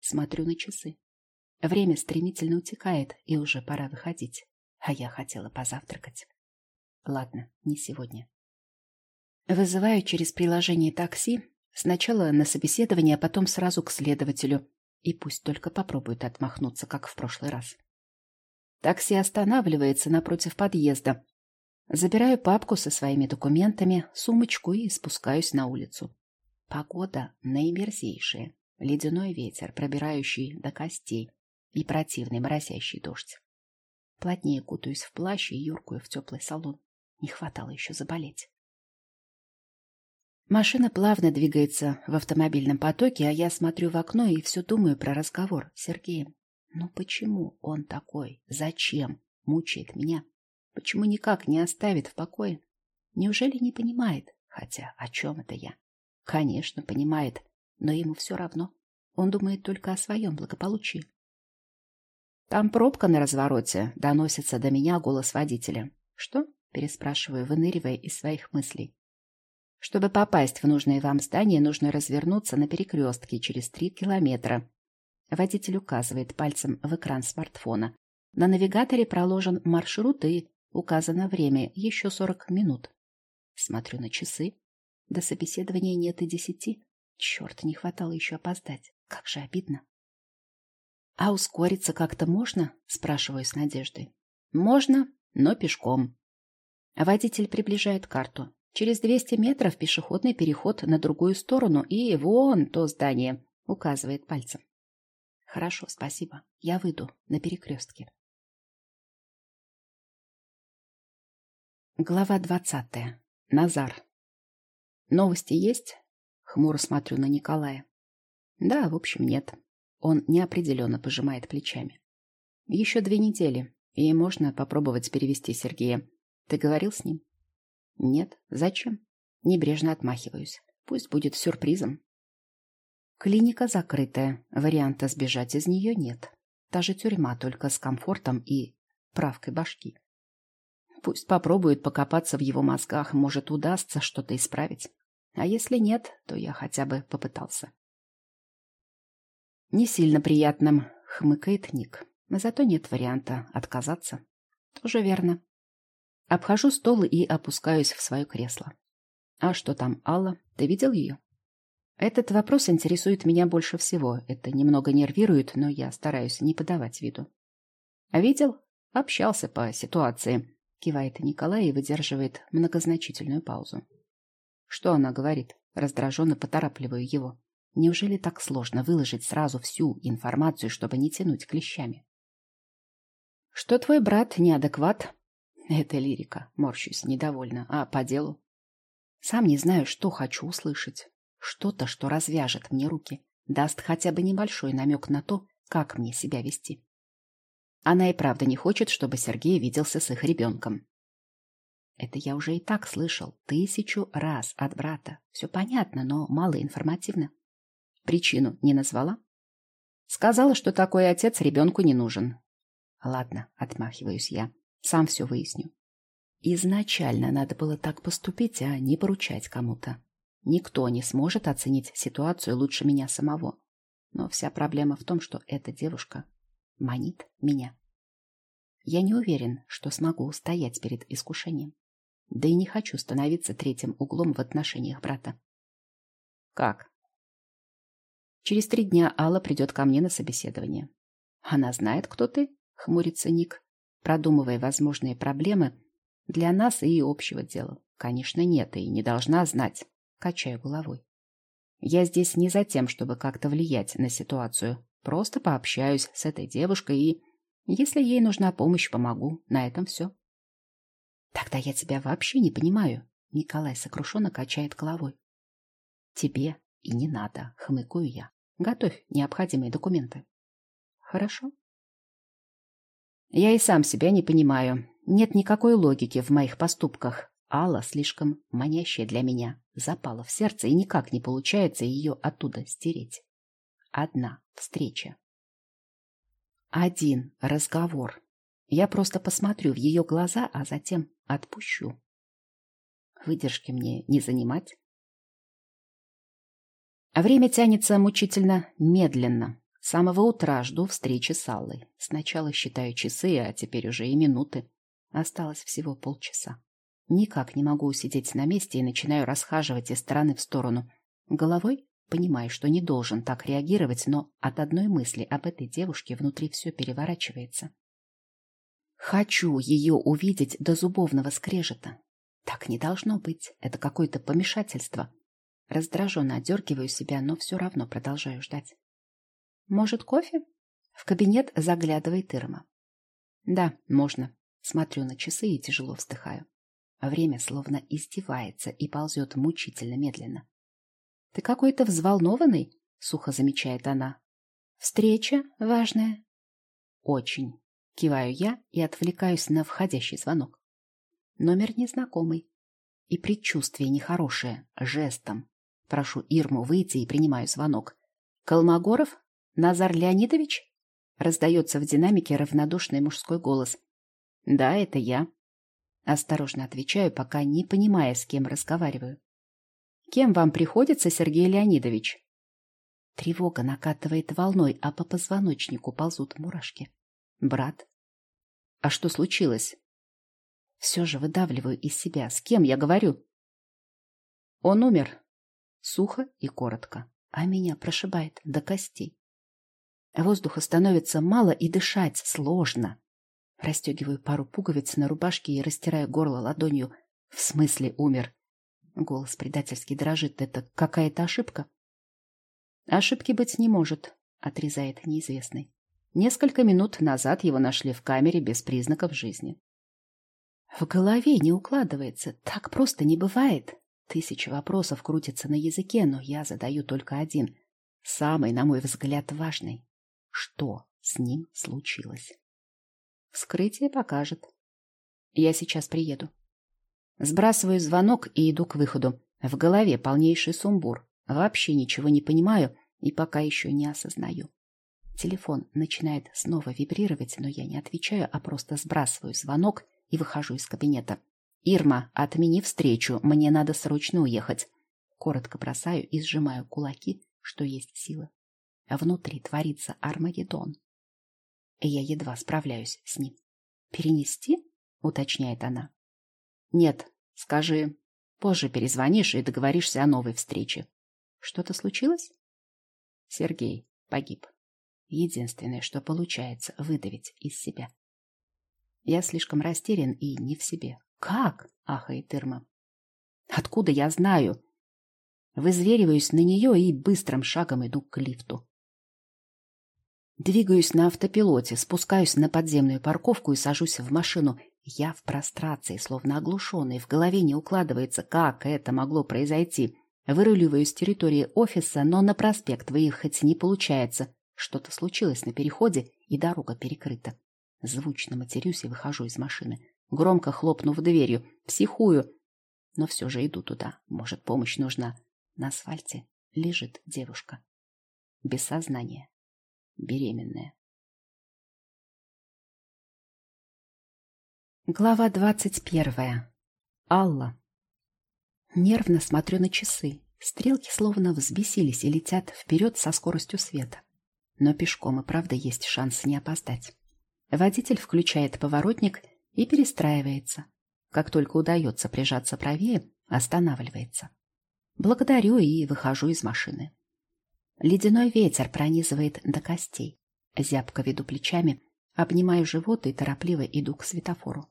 Смотрю на часы. Время стремительно утекает, и уже пора выходить. А я хотела позавтракать. Ладно, не сегодня. Вызываю через приложение такси, сначала на собеседование, а потом сразу к следователю. И пусть только попробует отмахнуться, как в прошлый раз. Такси останавливается напротив подъезда. Забираю папку со своими документами, сумочку и спускаюсь на улицу. Погода наимерзейшая. ледяной ветер, пробирающий до костей, и противный моросящий дождь. Плотнее кутаюсь в плащ и юркую в теплый салон. Не хватало еще заболеть. Машина плавно двигается в автомобильном потоке, а я смотрю в окно и все думаю про разговор с Сергеем. Ну почему он такой? Зачем? Мучает меня. Почему никак не оставит в покое? Неужели не понимает? Хотя о чем это я? Конечно, понимает, но ему все равно. Он думает только о своем благополучии. Там пробка на развороте, доносится до меня голос водителя. Что? Переспрашиваю, выныривая из своих мыслей. Чтобы попасть в нужное вам здание, нужно развернуться на перекрестке через три километра. Водитель указывает пальцем в экран смартфона. На навигаторе проложен маршрут и указано время, еще сорок минут. Смотрю на часы. До собеседования нет и десяти. Черт, не хватало еще опоздать. Как же обидно. «А ускориться как-то можно?» – спрашиваю с надеждой. «Можно, но пешком». Водитель приближает карту. Через 200 метров пешеходный переход на другую сторону и вон то здание, указывает пальцем. Хорошо, спасибо. Я выйду на перекрестке. Глава двадцатая. Назар. Новости есть? Хмуро смотрю на Николая. Да, в общем, нет. Он неопределенно пожимает плечами. Еще две недели, и можно попробовать перевести Сергея. Ты говорил с ним? Нет. Зачем? Небрежно отмахиваюсь. Пусть будет сюрпризом. Клиника закрытая. Варианта сбежать из нее нет. Та же тюрьма, только с комфортом и правкой башки. Пусть попробует покопаться в его мозгах, может, удастся что-то исправить. А если нет, то я хотя бы попытался. Не сильно приятным, хмыкает Ник. Зато нет варианта отказаться. Тоже верно. Обхожу стол и опускаюсь в свое кресло. А что там, Алла? Ты видел ее? Этот вопрос интересует меня больше всего. Это немного нервирует, но я стараюсь не подавать виду. А видел? Общался по ситуации. Кивает Николай и выдерживает многозначительную паузу. Что она говорит? Раздраженно поторапливаю его. Неужели так сложно выложить сразу всю информацию, чтобы не тянуть клещами? Что твой брат неадекват? Это лирика, морщусь недовольно. А по делу? Сам не знаю, что хочу услышать. Что-то, что развяжет мне руки, даст хотя бы небольшой намек на то, как мне себя вести. Она и правда не хочет, чтобы Сергей виделся с их ребенком. Это я уже и так слышал тысячу раз от брата. Все понятно, но мало информативно. Причину не назвала? Сказала, что такой отец ребенку не нужен. Ладно, отмахиваюсь я. Сам все выясню. Изначально надо было так поступить, а не поручать кому-то. Никто не сможет оценить ситуацию лучше меня самого. Но вся проблема в том, что эта девушка манит меня. Я не уверен, что смогу устоять перед искушением. Да и не хочу становиться третьим углом в отношениях брата. Как? Через три дня Алла придет ко мне на собеседование. Она знает, кто ты? Хмурится Ник, продумывая возможные проблемы для нас и общего дела. Конечно, нет, и не должна знать. Качаю головой. Я здесь не за тем, чтобы как-то влиять на ситуацию. Просто пообщаюсь с этой девушкой и, если ей нужна помощь, помогу. На этом все. Тогда я тебя вообще не понимаю. Николай сокрушенно качает головой. Тебе и не надо, хмыкаю я. Готовь необходимые документы. Хорошо. Я и сам себя не понимаю. Нет никакой логики в моих поступках. Алла слишком манящая для меня, запала в сердце, и никак не получается ее оттуда стереть. Одна встреча. Один разговор. Я просто посмотрю в ее глаза, а затем отпущу. Выдержки мне не занимать. А время тянется мучительно медленно. С самого утра жду встречи с Аллой. Сначала считаю часы, а теперь уже и минуты. Осталось всего полчаса. Никак не могу усидеть на месте и начинаю расхаживать из стороны в сторону. Головой понимаю, что не должен так реагировать, но от одной мысли об этой девушке внутри все переворачивается. Хочу ее увидеть до зубовного скрежета. Так не должно быть. Это какое-то помешательство. Раздраженно отдергиваю себя, но все равно продолжаю ждать. Может, кофе? В кабинет заглядывает Ирма. Да, можно. Смотрю на часы и тяжело вздыхаю. Время словно издевается и ползет мучительно медленно. Ты какой-то взволнованный, сухо замечает она. Встреча важная. Очень. Киваю я и отвлекаюсь на входящий звонок. Номер незнакомый. И предчувствие нехорошее, жестом. Прошу Ирму выйти и принимаю звонок. «Колмогоров? Назар Леонидович?» Раздается в динамике равнодушный мужской голос. «Да, это я». Осторожно отвечаю, пока не понимая, с кем разговариваю. «Кем вам приходится, Сергей Леонидович?» Тревога накатывает волной, а по позвоночнику ползут мурашки. «Брат?» «А что случилось?» Все же выдавливаю из себя. С кем я говорю? «Он умер», Сухо и коротко, а меня прошибает до костей. Воздуха становится мало и дышать сложно. Растегиваю пару пуговиц на рубашке и растираю горло ладонью. В смысле умер? Голос предательски дрожит. Это какая-то ошибка? Ошибки быть не может, отрезает неизвестный. Несколько минут назад его нашли в камере без признаков жизни. В голове не укладывается. Так просто не бывает. Тысячи вопросов крутятся на языке, но я задаю только один, самый, на мой взгляд, важный. Что с ним случилось? Вскрытие покажет. Я сейчас приеду. Сбрасываю звонок и иду к выходу. В голове полнейший сумбур. Вообще ничего не понимаю и пока еще не осознаю. Телефон начинает снова вибрировать, но я не отвечаю, а просто сбрасываю звонок и выхожу из кабинета. «Ирма, отмени встречу, мне надо срочно уехать». Коротко бросаю и сжимаю кулаки, что есть сила. Внутри творится Армагеддон. Я едва справляюсь с ним. «Перенести?» — уточняет она. «Нет, скажи, позже перезвонишь и договоришься о новой встрече. Что-то случилось?» Сергей погиб. Единственное, что получается выдавить из себя. Я слишком растерян и не в себе. «Как?» — ахает Ирма. «Откуда я знаю?» Вызвериваюсь на нее и быстрым шагом иду к лифту. Двигаюсь на автопилоте, спускаюсь на подземную парковку и сажусь в машину. Я в прострации, словно оглушенный, в голове не укладывается, как это могло произойти. Выруливаю с территории офиса, но на проспект выехать не получается. Что-то случилось на переходе, и дорога перекрыта. Звучно матерюсь и выхожу из машины громко хлопнув дверью. Психую. Но все же иду туда. Может, помощь нужна. На асфальте лежит девушка. Без сознания. Беременная. Глава двадцать первая. Алла. Нервно смотрю на часы. Стрелки словно взбесились и летят вперед со скоростью света. Но пешком и правда есть шанс не опоздать. Водитель включает поворотник и перестраивается. Как только удается прижаться правее, останавливается. Благодарю и выхожу из машины. Ледяной ветер пронизывает до костей. Зябко веду плечами, обнимаю живот и торопливо иду к светофору.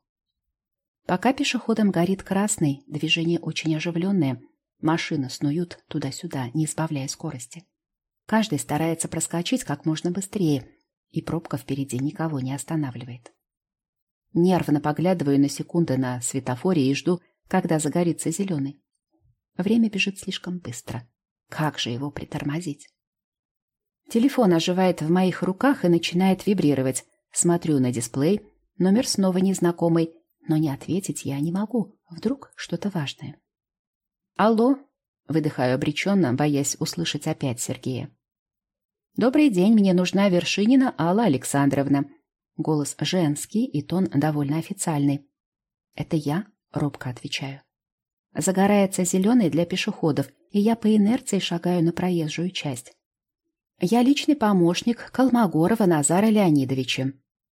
Пока пешеходам горит красный, движение очень оживленное, машины снуют туда-сюда, не избавляя скорости. Каждый старается проскочить как можно быстрее, и пробка впереди никого не останавливает. Нервно поглядываю на секунды на светофоре и жду, когда загорится зеленый. Время бежит слишком быстро. Как же его притормозить? Телефон оживает в моих руках и начинает вибрировать. Смотрю на дисплей. Номер снова незнакомый, но не ответить я не могу. Вдруг что-то важное. «Алло?» — выдыхаю обреченно, боясь услышать опять Сергея. «Добрый день, мне нужна Вершинина Алла Александровна», Голос женский и тон довольно официальный. «Это я?» — робко отвечаю. Загорается зеленый для пешеходов, и я по инерции шагаю на проезжую часть. Я личный помощник Колмогорова Назара Леонидовича.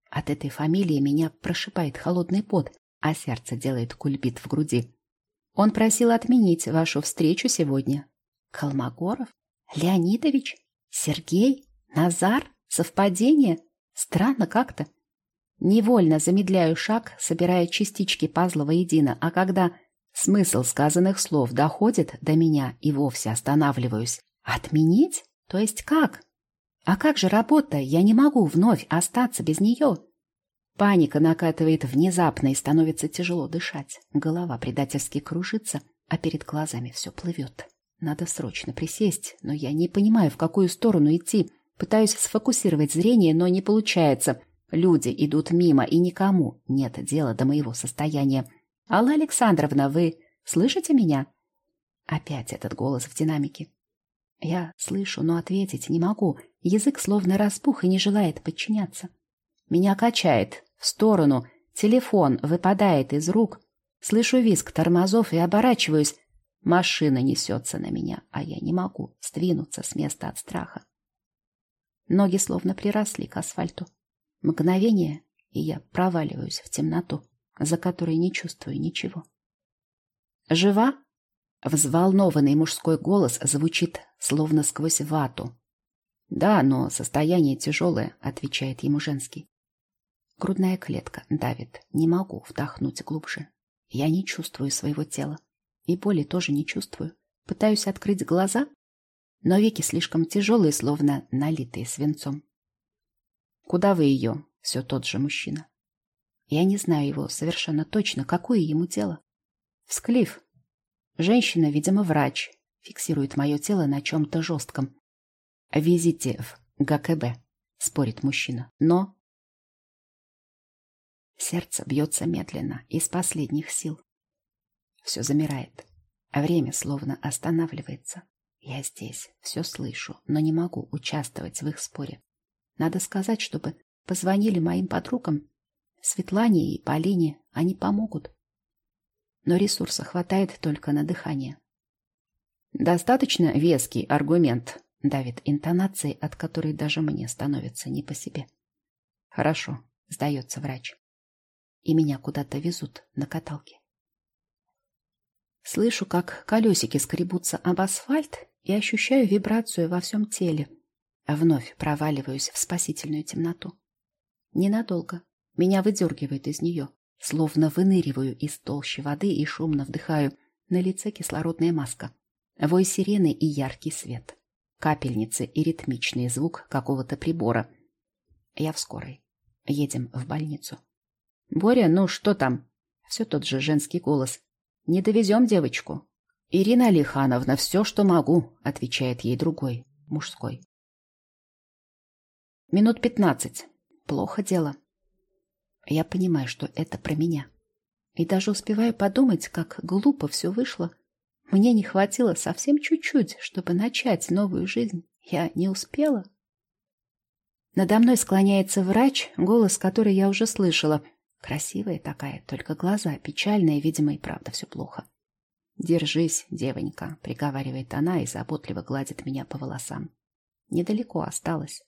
От этой фамилии меня прошибает холодный пот, а сердце делает кульбит в груди. Он просил отменить вашу встречу сегодня. Колмогоров? Леонидович? Сергей? Назар? Совпадение? Странно как-то. Невольно замедляю шаг, собирая частички пазла воедино, а когда Смысл сказанных слов доходит до меня и вовсе останавливаюсь. Отменить? То есть как? А как же работа? Я не могу вновь остаться без нее. Паника накатывает внезапно и становится тяжело дышать. Голова предательски кружится, а перед глазами все плывет. Надо срочно присесть, но я не понимаю, в какую сторону идти. Пытаюсь сфокусировать зрение, но не получается. Люди идут мимо, и никому нет дела до моего состояния. «Алла Александровна, вы слышите меня?» Опять этот голос в динамике. Я слышу, но ответить не могу. Язык словно распух и не желает подчиняться. Меня качает в сторону. Телефон выпадает из рук. Слышу визг тормозов и оборачиваюсь. Машина несется на меня, а я не могу сдвинуться с места от страха. Ноги словно приросли к асфальту. Мгновение, и я проваливаюсь в темноту, за которой не чувствую ничего. «Жива?» Взволнованный мужской голос звучит словно сквозь вату. «Да, но состояние тяжелое», — отвечает ему женский. Грудная клетка давит. Не могу вдохнуть глубже. Я не чувствую своего тела. И боли тоже не чувствую. Пытаюсь открыть глаза, но веки слишком тяжелые, словно налитые свинцом. «Куда вы ее?» — все тот же мужчина. Я не знаю его совершенно точно, какое ему дело. Всклив. Женщина, видимо, врач. Фиксирует мое тело на чем-то жестком. «Везите в ГКБ», — спорит мужчина. «Но...» Сердце бьется медленно, из последних сил. Все замирает, а время словно останавливается. Я здесь, все слышу, но не могу участвовать в их споре. Надо сказать, чтобы позвонили моим подругам. Светлане и Полине они помогут. Но ресурса хватает только на дыхание. Достаточно веский аргумент, давит интонацией, от которой даже мне становится не по себе. Хорошо, сдается врач. И меня куда-то везут на каталке. Слышу, как колесики скребутся об асфальт и ощущаю вибрацию во всем теле. А вновь проваливаюсь в спасительную темноту. Ненадолго. Меня выдергивает из нее. Словно выныриваю из толщи воды и шумно вдыхаю. На лице кислородная маска. Вой сирены и яркий свет. Капельницы и ритмичный звук какого-то прибора. Я в скорой. Едем в больницу. «Боря, ну что там?» Все тот же женский голос. Не довезем девочку. Ирина Алихановна, все, что могу, отвечает ей другой, мужской. Минут пятнадцать. Плохо дело. Я понимаю, что это про меня. И даже успеваю подумать, как глупо все вышло. Мне не хватило совсем чуть-чуть, чтобы начать новую жизнь. Я не успела. Надо мной склоняется врач, голос который я уже слышала — Красивая такая, только глаза печальные, видимо, и правда все плохо. «Держись, девонька», — приговаривает она и заботливо гладит меня по волосам. Недалеко осталось.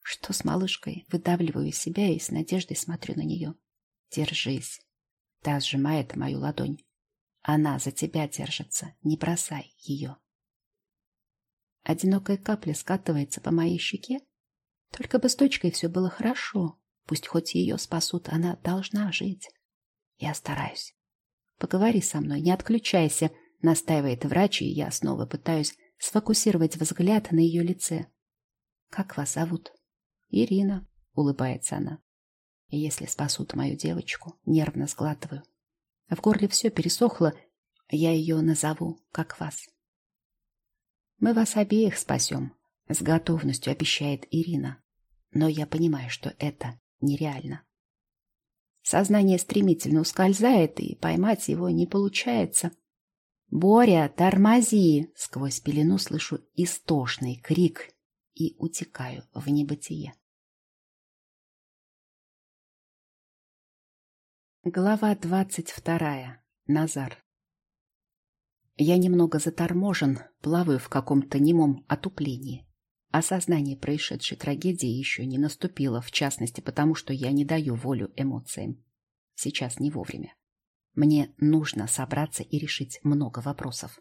Что с малышкой? Выдавливаю из себя и с надеждой смотрю на нее. «Держись». Та сжимает мою ладонь. Она за тебя держится, не бросай ее. Одинокая капля скатывается по моей щеке. Только бы с точкой все было хорошо, Пусть хоть ее спасут, она должна жить. Я стараюсь. Поговори со мной, не отключайся, настаивает врач, и я снова пытаюсь сфокусировать взгляд на ее лице. Как вас зовут? Ирина, улыбается она. Если спасут мою девочку, нервно сглатываю. В горле все пересохло, я ее назову, как вас. Мы вас обеих спасем, с готовностью обещает Ирина. Но я понимаю, что это нереально. Сознание стремительно ускользает, и поймать его не получается. «Боря, тормози!» Сквозь пелену слышу истошный крик и утекаю в небытие. Глава двадцать вторая. Назар. Я немного заторможен, плаваю в каком-то немом отуплении. Осознание происшедшей трагедии еще не наступило, в частности, потому что я не даю волю эмоциям. Сейчас не вовремя. Мне нужно собраться и решить много вопросов.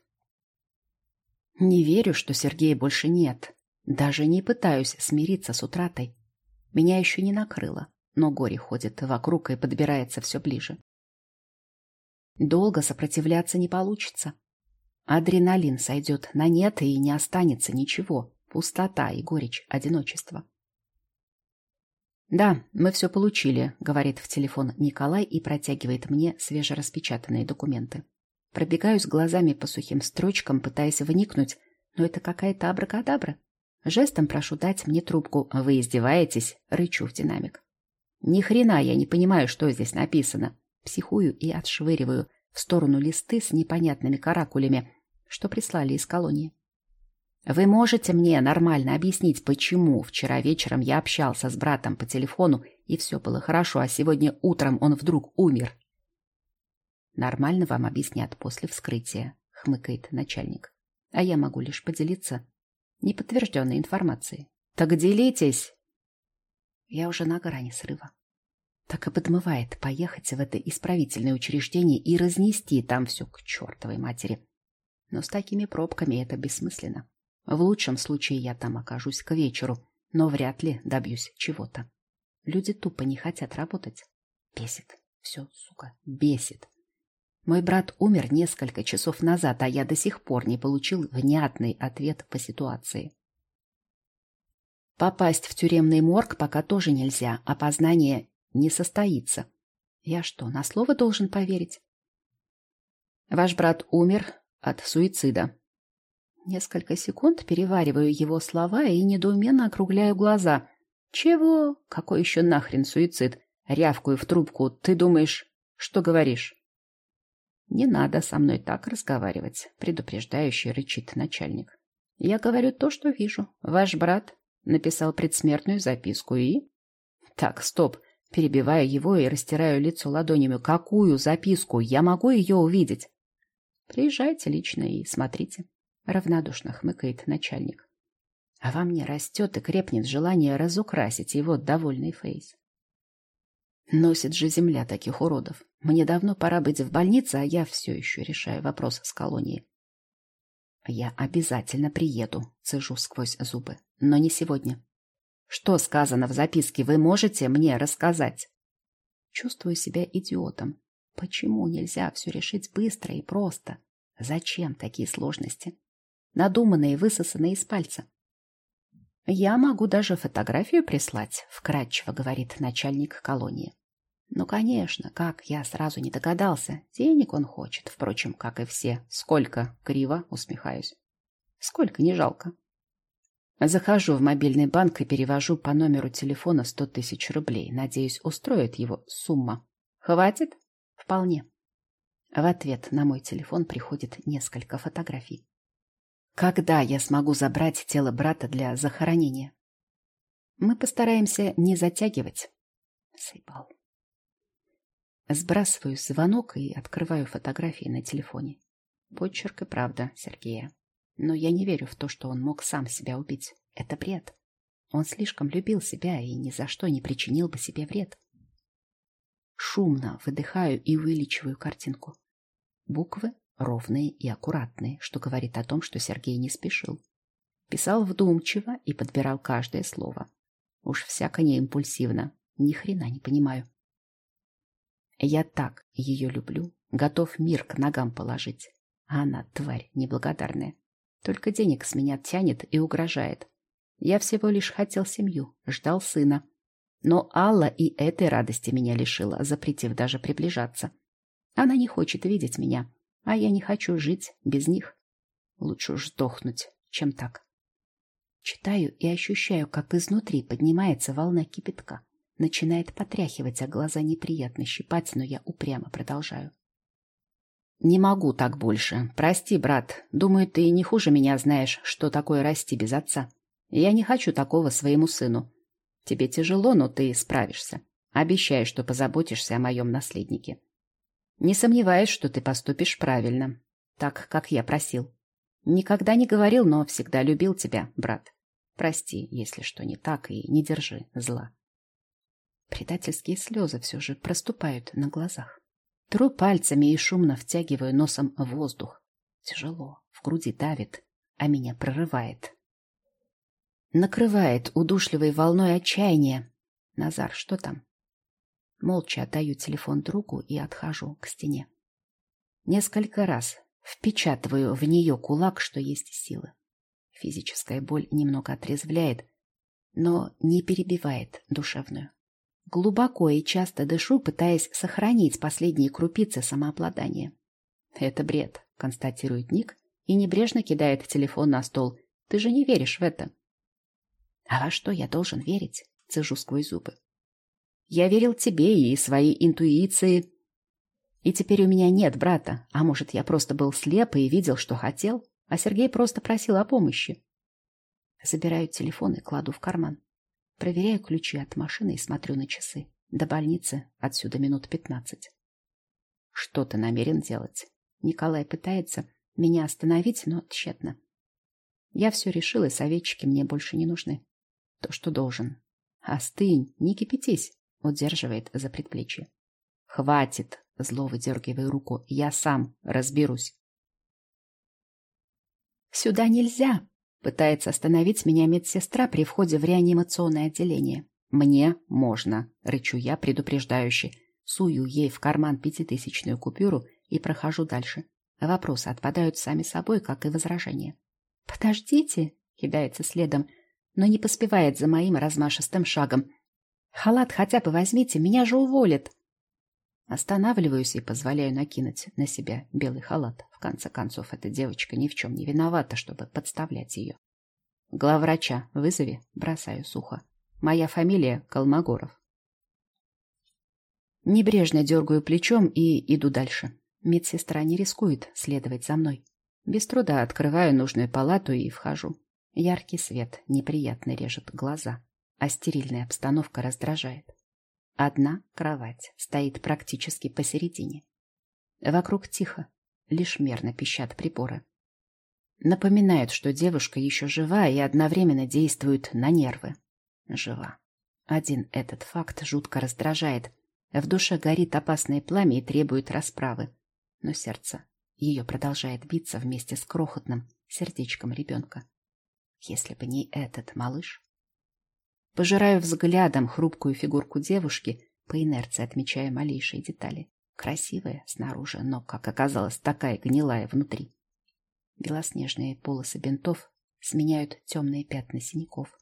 Не верю, что Сергея больше нет. Даже не пытаюсь смириться с утратой. Меня еще не накрыло, но горе ходит вокруг и подбирается все ближе. Долго сопротивляться не получится. Адреналин сойдет на нет, и не останется ничего. Пустота и горечь одиночества. «Да, мы все получили», — говорит в телефон Николай и протягивает мне свежераспечатанные документы. Пробегаюсь глазами по сухим строчкам, пытаясь вникнуть, но это какая-то абракадабра. Жестом прошу дать мне трубку. «Вы издеваетесь?» — рычу в динамик. Ни хрена я не понимаю, что здесь написано. Психую и отшвыриваю в сторону листы с непонятными каракулями, что прислали из колонии. Вы можете мне нормально объяснить, почему вчера вечером я общался с братом по телефону, и все было хорошо, а сегодня утром он вдруг умер? Нормально вам объяснят после вскрытия, хмыкает начальник. А я могу лишь поделиться неподтвержденной информацией. Так делитесь! Я уже на грани срыва. Так и подмывает поехать в это исправительное учреждение и разнести там все к чертовой матери. Но с такими пробками это бессмысленно. В лучшем случае я там окажусь к вечеру, но вряд ли добьюсь чего-то. Люди тупо не хотят работать. Бесит. Все, сука, бесит. Мой брат умер несколько часов назад, а я до сих пор не получил внятный ответ по ситуации. Попасть в тюремный морг пока тоже нельзя, опознание не состоится. Я что, на слово должен поверить? Ваш брат умер от суицида. Несколько секунд перевариваю его слова и недоуменно округляю глаза. Чего? Какой еще нахрен суицид? Рявкую в трубку. Ты думаешь, что говоришь? Не надо со мной так разговаривать, предупреждающий рычит начальник. Я говорю то, что вижу. Ваш брат написал предсмертную записку и... Так, стоп. Перебиваю его и растираю лицо ладонями. Какую записку? Я могу ее увидеть? Приезжайте лично и смотрите. Равнодушно хмыкает начальник. А во мне растет и крепнет желание разукрасить его довольный фейс. Носит же земля таких уродов. Мне давно пора быть в больнице, а я все еще решаю вопрос с колонией. Я обязательно приеду, цежу сквозь зубы. Но не сегодня. Что сказано в записке, вы можете мне рассказать? Чувствую себя идиотом. Почему нельзя все решить быстро и просто? Зачем такие сложности? Надуманные, высосанные из пальца. Я могу даже фотографию прислать, вкратчиво говорит начальник колонии. Ну, конечно, как я сразу не догадался. Денег он хочет, впрочем, как и все. Сколько? Криво усмехаюсь. Сколько, не жалко. Захожу в мобильный банк и перевожу по номеру телефона сто тысяч рублей. Надеюсь, устроит его сумма. Хватит? Вполне. В ответ на мой телефон приходит несколько фотографий. Когда я смогу забрать тело брата для захоронения? Мы постараемся не затягивать. Сыпал. Сбрасываю звонок и открываю фотографии на телефоне. Почерк и правда Сергея. Но я не верю в то, что он мог сам себя убить. Это бред. Он слишком любил себя и ни за что не причинил бы себе вред. Шумно выдыхаю и увеличиваю картинку. Буквы ровные и аккуратные, что говорит о том, что Сергей не спешил. Писал вдумчиво и подбирал каждое слово. Уж всяко не импульсивно. Ни хрена не понимаю. Я так ее люблю, готов мир к ногам положить. А она, тварь неблагодарная, только денег с меня тянет и угрожает. Я всего лишь хотел семью, ждал сына. Но Алла и этой радости меня лишила, запретив даже приближаться. Она не хочет видеть меня, а я не хочу жить без них. Лучше уж сдохнуть, чем так. Читаю и ощущаю, как изнутри поднимается волна кипятка. Начинает потряхивать, а глаза неприятно щипать, но я упрямо продолжаю. «Не могу так больше. Прости, брат. Думаю, ты не хуже меня знаешь, что такое расти без отца. Я не хочу такого своему сыну. Тебе тяжело, но ты справишься. Обещаю, что позаботишься о моем наследнике. Не сомневаюсь, что ты поступишь правильно, так, как я просил. Никогда не говорил, но всегда любил тебя, брат. Прости, если что не так, и не держи зла. Предательские слезы все же проступают на глазах. Тру пальцами и шумно втягиваю носом воздух. Тяжело, в груди давит, а меня прорывает. Накрывает удушливой волной отчаяния. Назар, что там? Молча отдаю телефон другу и отхожу к стене. Несколько раз впечатываю в нее кулак, что есть силы. Физическая боль немного отрезвляет, но не перебивает душевную. Глубоко и часто дышу, пытаясь сохранить последние крупицы самообладания. «Это бред», — констатирует Ник и небрежно кидает телефон на стол. «Ты же не веришь в это». «А во что я должен верить?» — цежу сквозь зубы. «Я верил тебе и своей интуиции. И теперь у меня нет брата. А может, я просто был слеп и видел, что хотел, а Сергей просто просил о помощи». Забираю телефон и кладу в карман. Проверяю ключи от машины и смотрю на часы. До больницы отсюда минут пятнадцать. Что ты намерен делать? Николай пытается меня остановить, но тщетно. Я все решил, и советчики мне больше не нужны. То, что должен. Остынь, не кипятись, удерживает за предплечье. Хватит, зло выдергивая руку, я сам разберусь. Сюда нельзя, Пытается остановить меня медсестра при входе в реанимационное отделение. «Мне можно», — рычу я предупреждающе. Сую ей в карман пятитысячную купюру и прохожу дальше. Вопросы отпадают сами собой, как и возражения. «Подождите», — кидается следом, но не поспевает за моим размашистым шагом. «Халат хотя бы возьмите, меня же уволят». Останавливаюсь и позволяю накинуть на себя белый халат. В конце концов, эта девочка ни в чем не виновата, чтобы подставлять ее. Главврача вызови, бросаю сухо. Моя фамилия Колмогоров. Небрежно дергаю плечом и иду дальше. Медсестра не рискует следовать за мной. Без труда открываю нужную палату и вхожу. Яркий свет неприятно режет глаза, а стерильная обстановка раздражает. Одна кровать стоит практически посередине. Вокруг тихо, лишь мерно пищат приборы. Напоминают, что девушка еще жива и одновременно действует на нервы. Жива. Один этот факт жутко раздражает. В душе горит опасное пламя и требует расправы. Но сердце ее продолжает биться вместе с крохотным сердечком ребенка. Если бы не этот малыш, Пожираю взглядом хрупкую фигурку девушки, по инерции отмечая малейшие детали. Красивая снаружи, но, как оказалось, такая гнилая внутри. Белоснежные полосы бинтов сменяют темные пятна синяков.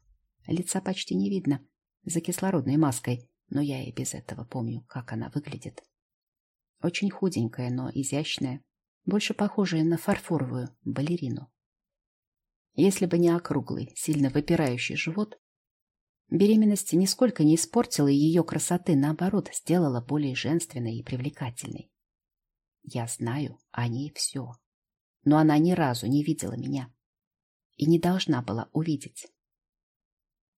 Лица почти не видно, за кислородной маской, но я и без этого помню, как она выглядит. Очень худенькая, но изящная, больше похожая на фарфоровую балерину. Если бы не округлый, сильно выпирающий живот, Беременность нисколько не испортила ее красоты, наоборот, сделала более женственной и привлекательной. Я знаю о ней все, но она ни разу не видела меня и не должна была увидеть.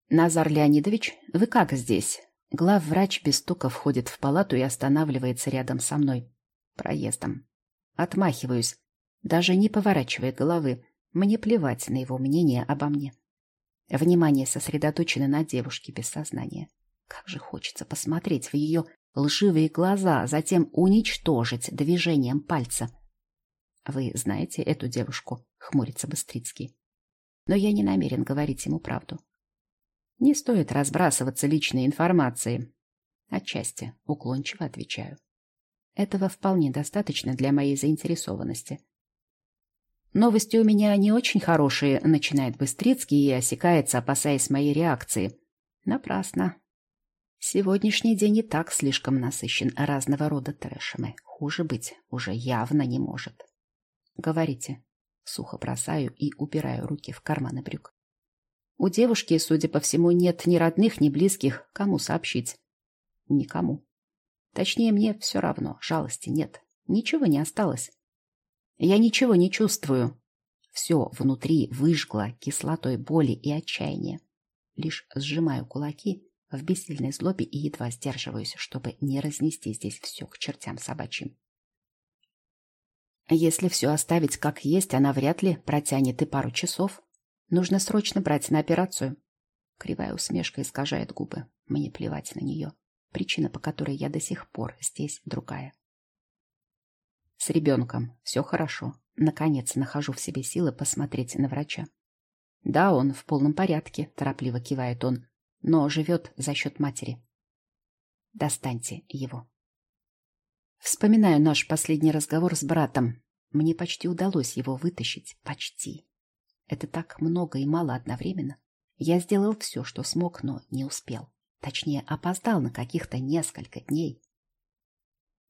«Назар Леонидович, вы как здесь?» Главврач без стука входит в палату и останавливается рядом со мной. Проездом. Отмахиваюсь, даже не поворачивая головы. Мне плевать на его мнение обо мне. Внимание сосредоточено на девушке без сознания. Как же хочется посмотреть в ее лживые глаза, затем уничтожить движением пальца. «Вы знаете эту девушку?» — хмурится Быстрицкий. Но я не намерен говорить ему правду. Не стоит разбрасываться личной информацией. Отчасти уклончиво отвечаю. Этого вполне достаточно для моей заинтересованности. Новости у меня не очень хорошие, начинает Быстрицкий и осекается, опасаясь моей реакции. Напрасно. Сегодняшний день и так слишком насыщен разного рода трэшами. Хуже быть уже явно не может. Говорите. Сухо бросаю и убираю руки в карманы брюк. У девушки, судя по всему, нет ни родных, ни близких. Кому сообщить? Никому. Точнее, мне все равно. Жалости нет. Ничего не осталось. Я ничего не чувствую. Все внутри выжгло кислотой боли и отчаяния. Лишь сжимаю кулаки в бессильной злобе и едва сдерживаюсь, чтобы не разнести здесь все к чертям собачьим. Если все оставить как есть, она вряд ли протянет и пару часов. Нужно срочно брать на операцию. Кривая усмешка искажает губы. Мне плевать на нее. Причина, по которой я до сих пор здесь, другая. С ребенком. Все хорошо. Наконец нахожу в себе силы посмотреть на врача. Да, он в полном порядке, торопливо кивает он, но живет за счет матери. Достаньте его. Вспоминаю наш последний разговор с братом. Мне почти удалось его вытащить. Почти. Это так много и мало одновременно. Я сделал все, что смог, но не успел. Точнее, опоздал на каких-то несколько дней.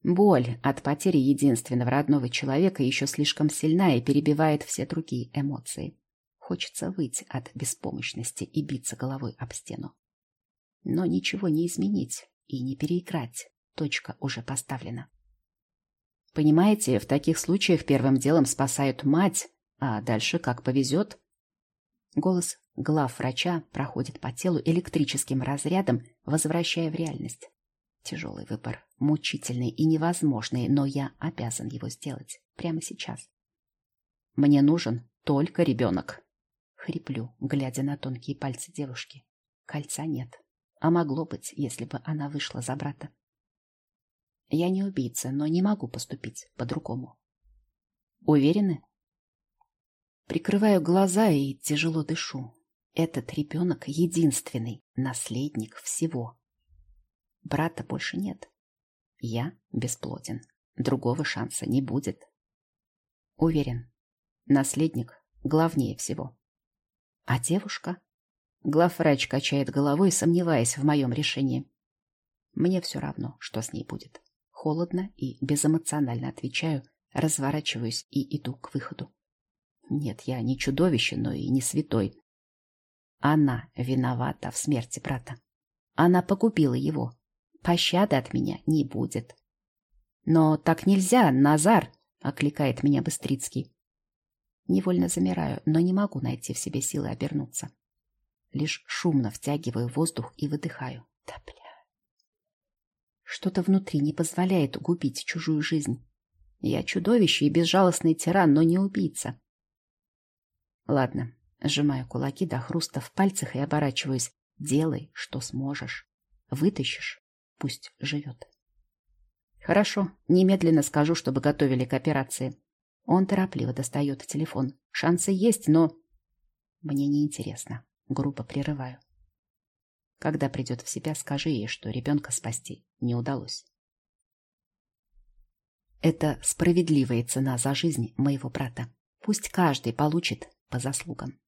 Боль от потери единственного родного человека еще слишком сильна и перебивает все другие эмоции. Хочется выйти от беспомощности и биться головой об стену. Но ничего не изменить и не переиграть. Точка уже поставлена. Понимаете, в таких случаях первым делом спасают мать, а дальше как повезет. Голос глав врача проходит по телу электрическим разрядом, возвращая в реальность. Тяжелый выбор, мучительный и невозможный, но я обязан его сделать прямо сейчас. Мне нужен только ребенок. Хриплю, глядя на тонкие пальцы девушки. Кольца нет, а могло быть, если бы она вышла за брата. Я не убийца, но не могу поступить по-другому. Уверены? Прикрываю глаза и тяжело дышу. Этот ребенок единственный наследник всего. Брата больше нет. Я бесплоден. Другого шанса не будет. Уверен, наследник главнее всего. А девушка? Главврач качает головой, сомневаясь в моем решении. Мне все равно, что с ней будет. Холодно и безэмоционально отвечаю, разворачиваюсь и иду к выходу. Нет, я не чудовище, но и не святой. Она виновата в смерти брата. Она погубила его. Пощады от меня не будет. Но так нельзя, Назар, окликает меня Быстрицкий. Невольно замираю, но не могу найти в себе силы обернуться. Лишь шумно втягиваю воздух и выдыхаю. Да бля. Что-то внутри не позволяет угубить чужую жизнь. Я чудовище и безжалостный тиран, но не убийца. Ладно, сжимаю кулаки до хруста в пальцах и оборачиваюсь. Делай, что сможешь. Вытащишь, пусть живет. Хорошо, немедленно скажу, чтобы готовили к операции. Он торопливо достает телефон. Шансы есть, но... Мне неинтересно. Грубо прерываю. Когда придет в себя, скажи ей, что ребенка спасти не удалось. Это справедливая цена за жизнь моего брата. Пусть каждый получит по заслугам.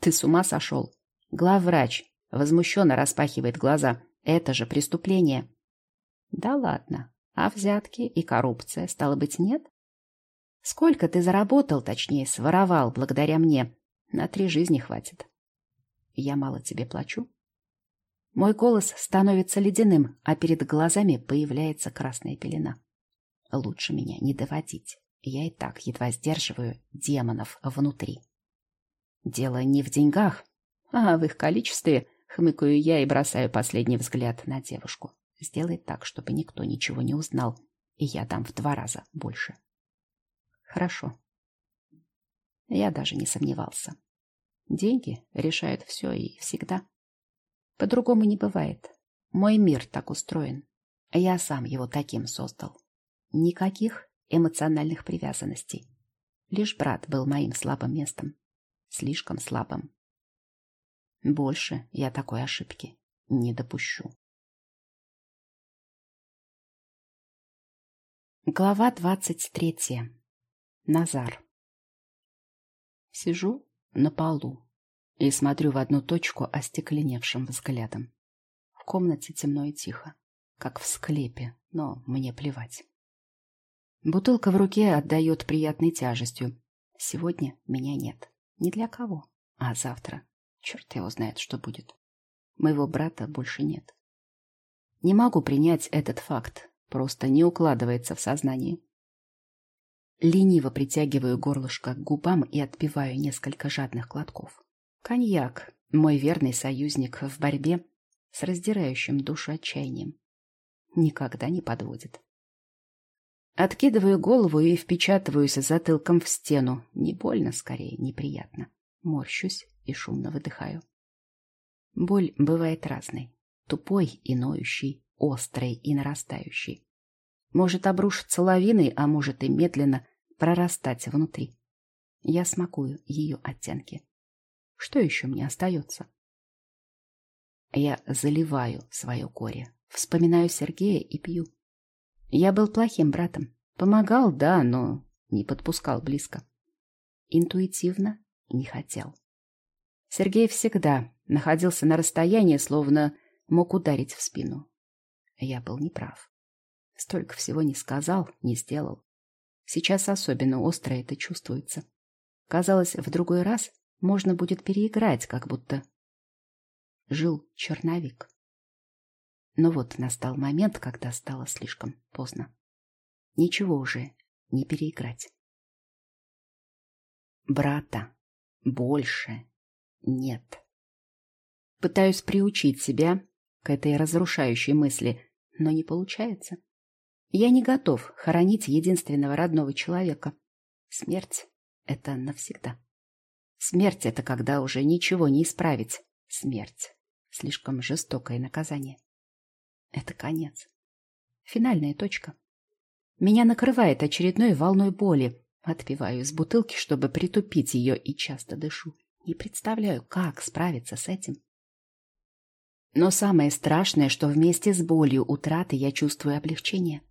Ты с ума сошел? Главврач возмущенно распахивает глаза. Это же преступление. Да ладно. А взятки и коррупция, стало быть, нет? Сколько ты заработал, точнее, своровал благодаря мне? На три жизни хватит. Я мало тебе плачу? Мой голос становится ледяным, а перед глазами появляется красная пелена. Лучше меня не доводить. Я и так едва сдерживаю демонов внутри. Дело не в деньгах, а в их количестве, хмыкаю я и бросаю последний взгляд на девушку. Сделай так, чтобы никто ничего не узнал, и я дам в два раза больше. Хорошо. Я даже не сомневался. Деньги решают все и всегда. По-другому не бывает. Мой мир так устроен. Я сам его таким создал. Никаких эмоциональных привязанностей. Лишь брат был моим слабым местом. Слишком слабым. Больше я такой ошибки не допущу. Глава двадцать третья. Назар. Сижу на полу и смотрю в одну точку остекленевшим взглядом. В комнате темно и тихо, как в склепе, но мне плевать. Бутылка в руке отдает приятной тяжестью. Сегодня меня нет. Ни для кого. А завтра? Черт его знает, что будет. Моего брата больше нет. Не могу принять этот факт. Просто не укладывается в сознании. Лениво притягиваю горлышко к губам и отпиваю несколько жадных глотков. Коньяк — мой верный союзник в борьбе с раздирающим душу отчаянием. Никогда не подводит. Откидываю голову и впечатываюсь затылком в стену. Не больно, скорее, неприятно. Морщусь и шумно выдыхаю. Боль бывает разной. Тупой и ноющей, острой и нарастающей. Может обрушиться лавиной, а может и медленно прорастать внутри. Я смакую ее оттенки. Что еще мне остается? Я заливаю свое горе, вспоминаю Сергея и пью. Я был плохим братом. Помогал, да, но не подпускал близко. Интуитивно не хотел. Сергей всегда находился на расстоянии, словно мог ударить в спину. Я был неправ. Столько всего не сказал, не сделал. Сейчас особенно остро это чувствуется. Казалось, в другой раз можно будет переиграть, как будто жил черновик. Но вот настал момент, когда стало слишком поздно. Ничего уже не переиграть. Брата больше нет. Пытаюсь приучить себя к этой разрушающей мысли, но не получается. Я не готов хоронить единственного родного человека. Смерть — это навсегда. Смерть — это когда уже ничего не исправить. Смерть — слишком жестокое наказание. Это конец. Финальная точка. Меня накрывает очередной волной боли. Отпиваю из бутылки, чтобы притупить ее, и часто дышу. Не представляю, как справиться с этим. Но самое страшное, что вместе с болью утраты я чувствую облегчение.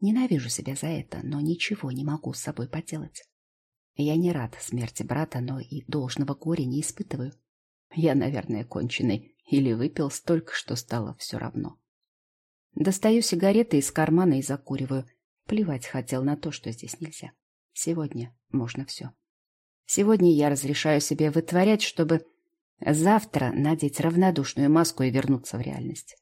Ненавижу себя за это, но ничего не могу с собой поделать. Я не рад смерти брата, но и должного горя не испытываю. Я, наверное, конченый или выпил столько, что стало все равно. Достаю сигареты из кармана и закуриваю. Плевать хотел на то, что здесь нельзя. Сегодня можно все. Сегодня я разрешаю себе вытворять, чтобы завтра надеть равнодушную маску и вернуться в реальность.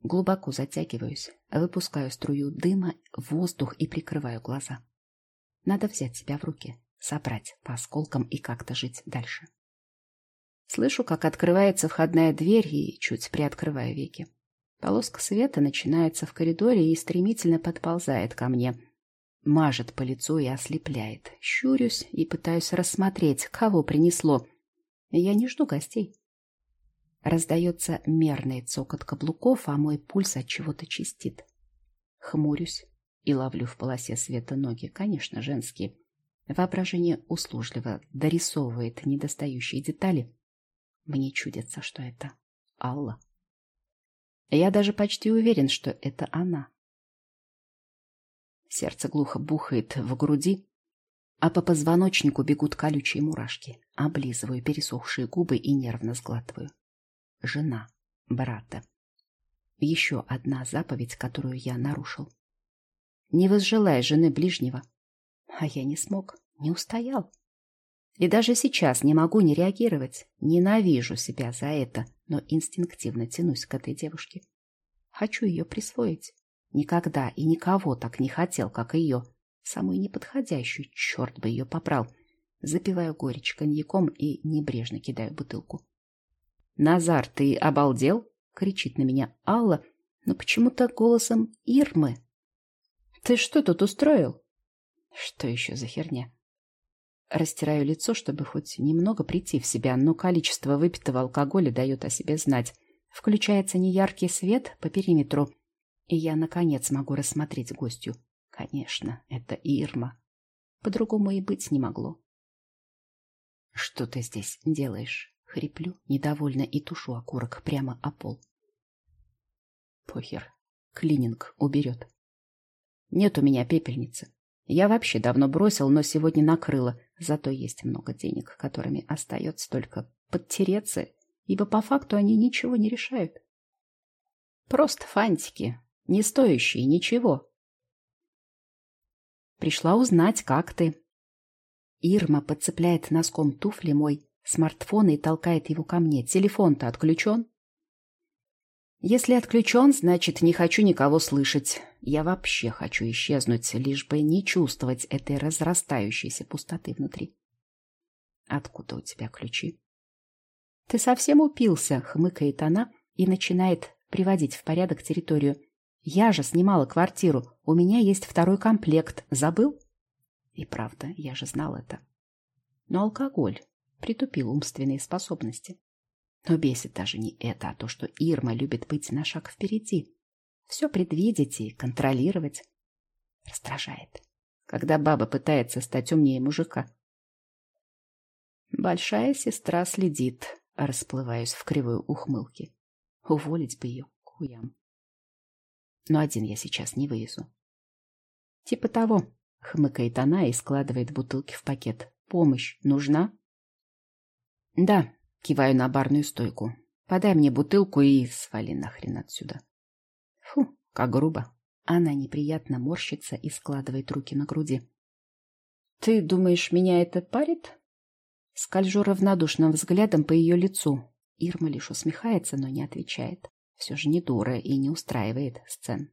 Глубоко затягиваюсь, выпускаю струю дыма воздух и прикрываю глаза. Надо взять себя в руки, собрать по осколкам и как-то жить дальше. Слышу, как открывается входная дверь и чуть приоткрываю веки. Полоска света начинается в коридоре и стремительно подползает ко мне. Мажет по лицу и ослепляет. Щурюсь и пытаюсь рассмотреть, кого принесло. Я не жду гостей. Раздается мерный цокот каблуков, а мой пульс от чего-то чистит. Хмурюсь и ловлю в полосе света ноги, конечно, женские. Воображение услужливо дорисовывает недостающие детали, мне чудится, что это Алла. Я даже почти уверен, что это она. Сердце глухо бухает в груди, а по позвоночнику бегут колючие мурашки. Облизываю пересохшие губы и нервно сглатываю. Жена брата. Еще одна заповедь, которую я нарушил. Не возжелай жены ближнего. А я не смог, не устоял. И даже сейчас не могу не реагировать. Ненавижу себя за это, но инстинктивно тянусь к этой девушке. Хочу ее присвоить. Никогда и никого так не хотел, как ее. Самую неподходящую, черт бы ее попрал. Запиваю горечь коньяком и небрежно кидаю бутылку. «Назар, ты обалдел?» — кричит на меня Алла, но почему-то голосом Ирмы. «Ты что тут устроил?» «Что еще за херня?» Растираю лицо, чтобы хоть немного прийти в себя, но количество выпитого алкоголя дает о себе знать. Включается неяркий свет по периметру, и я, наконец, могу рассмотреть гостью. Конечно, это Ирма. По-другому и быть не могло. «Что ты здесь делаешь?» Хриплю, недовольно и тушу окурок прямо о пол. Похер. Клининг уберет. Нет у меня пепельницы. Я вообще давно бросил, но сегодня накрыло. Зато есть много денег, которыми остается только подтереться, ибо по факту они ничего не решают. Просто фантики, не стоящие ничего. Пришла узнать, как ты. Ирма подцепляет носком туфли мой смартфон и толкает его ко мне. Телефон-то отключен? Если отключен, значит, не хочу никого слышать. Я вообще хочу исчезнуть, лишь бы не чувствовать этой разрастающейся пустоты внутри. Откуда у тебя ключи? Ты совсем упился, хмыкает она и начинает приводить в порядок территорию. Я же снимала квартиру. У меня есть второй комплект. Забыл? И правда, я же знал это. Но алкоголь притупил умственные способности. Но бесит даже не это, а то, что Ирма любит быть на шаг впереди. Все предвидеть и контролировать. Раздражает. Когда баба пытается стать умнее мужика. Большая сестра следит, расплываясь в кривой ухмылке. Уволить бы ее, куям. Но один я сейчас не вывезу. Типа того, хмыкает она и складывает бутылки в пакет. Помощь нужна? Да, киваю на барную стойку. Подай мне бутылку и свали нахрен отсюда. Фу, как грубо. Она неприятно морщится и складывает руки на груди. Ты думаешь, меня это парит? Скольжу равнодушным взглядом по ее лицу. Ирма лишь усмехается, но не отвечает. Все же не дура и не устраивает сцен.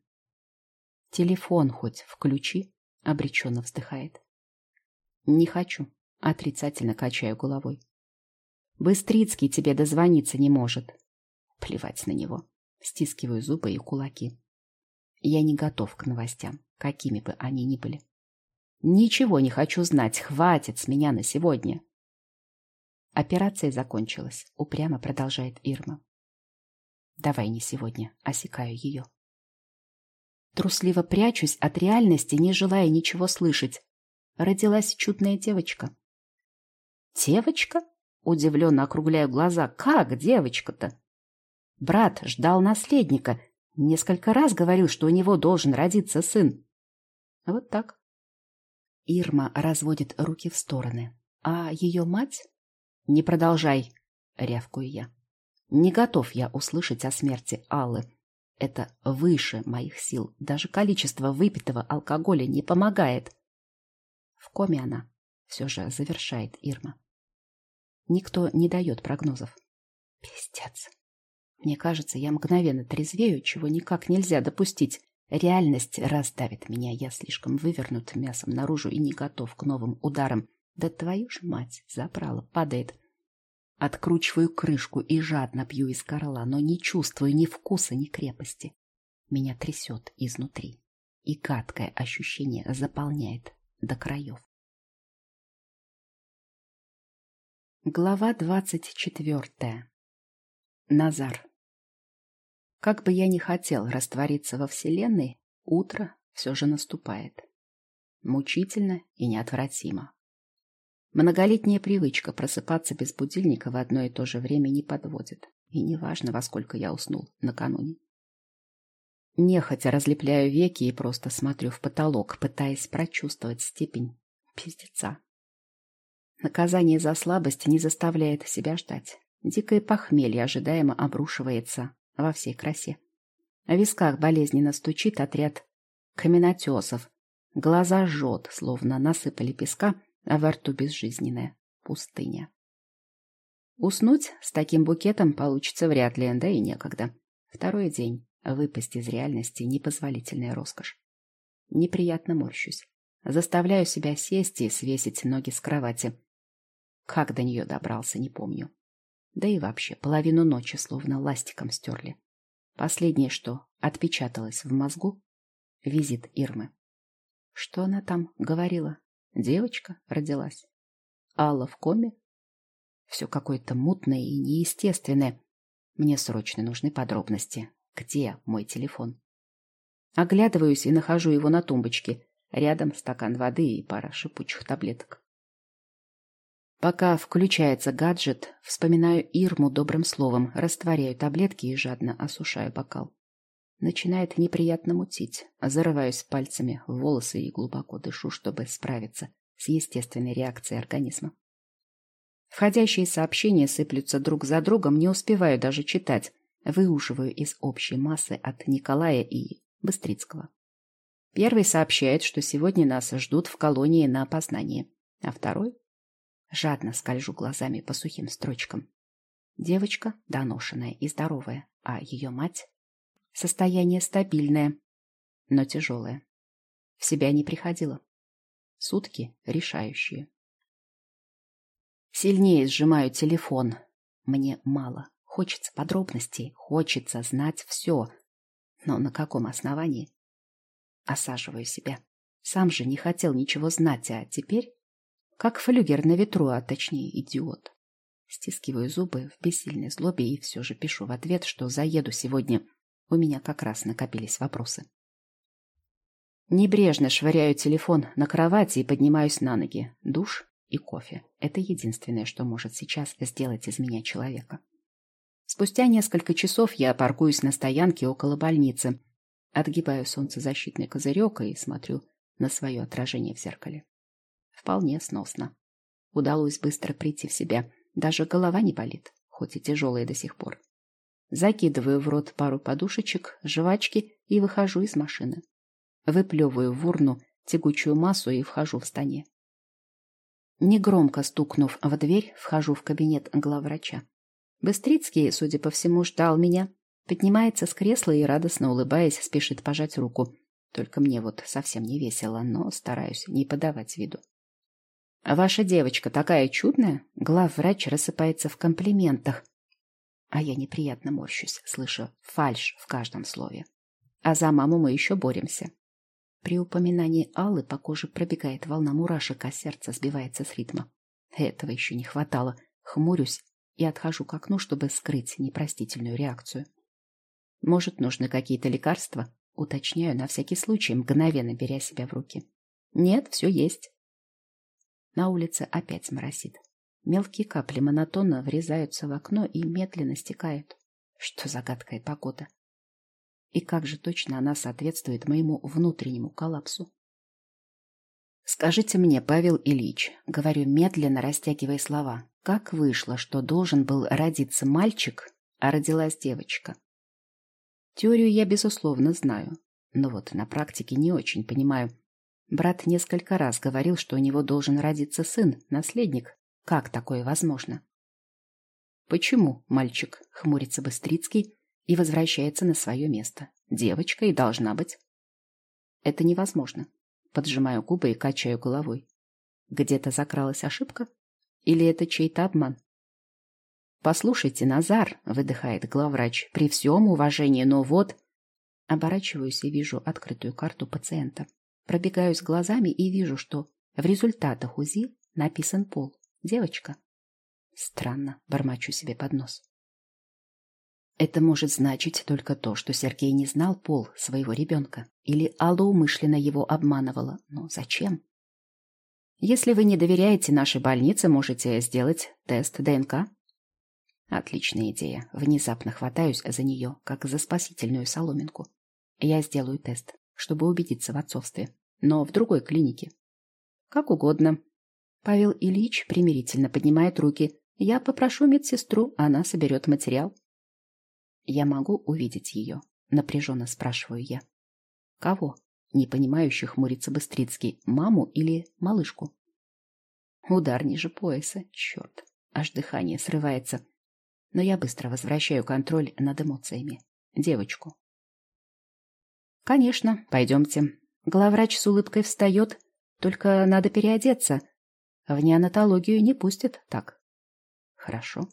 Телефон хоть включи, обреченно вздыхает. Не хочу, отрицательно качаю головой. Быстрицкий тебе дозвониться не может. Плевать на него. Стискиваю зубы и кулаки. Я не готов к новостям, какими бы они ни были. Ничего не хочу знать, хватит с меня на сегодня. Операция закончилась, упрямо продолжает Ирма. Давай не сегодня, осекаю ее. Трусливо прячусь от реальности, не желая ничего слышать. Родилась чудная девочка. Девочка? Удивленно округляю глаза. Как девочка-то? Брат ждал наследника. Несколько раз говорил, что у него должен родиться сын. Вот так. Ирма разводит руки в стороны. А ее мать? «Не продолжай!» — рявкую я. «Не готов я услышать о смерти Аллы. Это выше моих сил. Даже количество выпитого алкоголя не помогает». В коме она все же завершает Ирма. Никто не дает прогнозов. Пиздец. Мне кажется, я мгновенно трезвею, чего никак нельзя допустить. Реальность раздавит меня, я слишком вывернут мясом наружу и не готов к новым ударам. Да твою ж мать, запрала, падает. Откручиваю крышку и жадно пью из горла, но не чувствую ни вкуса, ни крепости. Меня трясет изнутри, и гадкое ощущение заполняет до краев. Глава двадцать четвертая. Назар. Как бы я ни хотел раствориться во Вселенной, утро все же наступает. Мучительно и неотвратимо. Многолетняя привычка просыпаться без будильника в одно и то же время не подводит. И неважно, во сколько я уснул накануне. Нехотя разлепляю веки и просто смотрю в потолок, пытаясь прочувствовать степень пиздеца. Наказание за слабость не заставляет себя ждать. Дикое похмелье ожидаемо обрушивается во всей красе. В висках болезненно стучит отряд каменотесов. Глаза жжет, словно насыпали песка, а во рту безжизненная пустыня. Уснуть с таким букетом получится вряд ли, да и некогда. Второй день. Выпасть из реальности — непозволительная роскошь. Неприятно морщусь. Заставляю себя сесть и свесить ноги с кровати. Как до нее добрался, не помню. Да и вообще, половину ночи словно ластиком стерли. Последнее, что отпечаталось в мозгу — визит Ирмы. Что она там говорила? Девочка родилась. Алла в коме. Все какое-то мутное и неестественное. Мне срочно нужны подробности. Где мой телефон? Оглядываюсь и нахожу его на тумбочке. Рядом стакан воды и пара шипучих таблеток. Пока включается гаджет, вспоминаю Ирму добрым словом, растворяю таблетки и жадно осушаю бокал. Начинает неприятно мутить. Зарываюсь пальцами в волосы и глубоко дышу, чтобы справиться с естественной реакцией организма. Входящие сообщения сыплются друг за другом, не успеваю даже читать. Выуживаю из общей массы от Николая и Быстрицкого. Первый сообщает, что сегодня нас ждут в колонии на опознание, а второй... Жадно скольжу глазами по сухим строчкам. Девочка доношенная и здоровая, а ее мать Состояние стабильное, но тяжелое. В себя не приходила. Сутки решающие. Сильнее сжимаю телефон. Мне мало. Хочется подробностей, хочется знать все. Но на каком основании? Осаживаю себя. Сам же не хотел ничего знать, а теперь... Как флюгер на ветру, а точнее идиот. Стискиваю зубы в бессильной злобе и все же пишу в ответ, что заеду сегодня у меня как раз накопились вопросы. Небрежно швыряю телефон на кровати и поднимаюсь на ноги. Душ и кофе. Это единственное, что может сейчас сделать из меня человека. Спустя несколько часов я паркуюсь на стоянке около больницы. Отгибаю солнцезащитный козырек и смотрю на свое отражение в зеркале. Вполне сносно. Удалось быстро прийти в себя. Даже голова не болит, хоть и тяжелая до сих пор. Закидываю в рот пару подушечек, жвачки и выхожу из машины. Выплевываю в урну тягучую массу и вхожу в стане. Негромко стукнув в дверь, вхожу в кабинет главврача. Быстрицкий, судя по всему, ждал меня. Поднимается с кресла и, радостно улыбаясь, спешит пожать руку. Только мне вот совсем не весело, но стараюсь не подавать виду. «Ваша девочка такая чудная!» Главврач рассыпается в комплиментах. А я неприятно морщусь, слышу фальшь в каждом слове. А за маму мы еще боремся. При упоминании Аллы по коже пробегает волна мурашек, а сердце сбивается с ритма. Этого еще не хватало. Хмурюсь и отхожу к окну, чтобы скрыть непростительную реакцию. Может, нужны какие-то лекарства? Уточняю на всякий случай, мгновенно беря себя в руки. Нет, все есть. На улице опять моросит. Мелкие капли монотонно врезаются в окно и медленно стекают. Что за гадкая погода? И как же точно она соответствует моему внутреннему коллапсу? «Скажите мне, Павел Ильич», — говорю медленно, растягивая слова, «как вышло, что должен был родиться мальчик, а родилась девочка?» Теорию я, безусловно, знаю, но вот на практике не очень понимаю. Брат несколько раз говорил, что у него должен родиться сын, наследник. Как такое возможно? «Почему, мальчик?» — хмурится Быстрицкий и возвращается на свое место. «Девочка и должна быть». «Это невозможно». Поджимаю губы и качаю головой. Где-то закралась ошибка? Или это чей-то обман? «Послушайте, Назар», — выдыхает главврач, — «при всем уважении, но вот...» Оборачиваюсь и вижу открытую карту пациента. Пробегаюсь глазами и вижу, что в результатах УЗИ написан пол. Девочка. Странно, бормочу себе под нос. Это может значить только то, что Сергей не знал пол своего ребенка. Или Алла умышленно его обманывала. Но зачем? Если вы не доверяете нашей больнице, можете сделать тест ДНК. Отличная идея. Внезапно хватаюсь за нее, как за спасительную соломинку. Я сделаю тест, чтобы убедиться в отцовстве. Но в другой клинике. Как угодно. Павел Ильич примирительно поднимает руки. Я попрошу медсестру, она соберет материал. Я могу увидеть ее? Напряженно спрашиваю я. Кого? Непонимающий хмурится Быстрицкий. Маму или малышку? Удар ниже пояса. Черт. Аж дыхание срывается но я быстро возвращаю контроль над эмоциями. Девочку. «Конечно, пойдемте». Главврач с улыбкой встает. «Только надо переодеться. В неонатологию не пустят так». «Хорошо».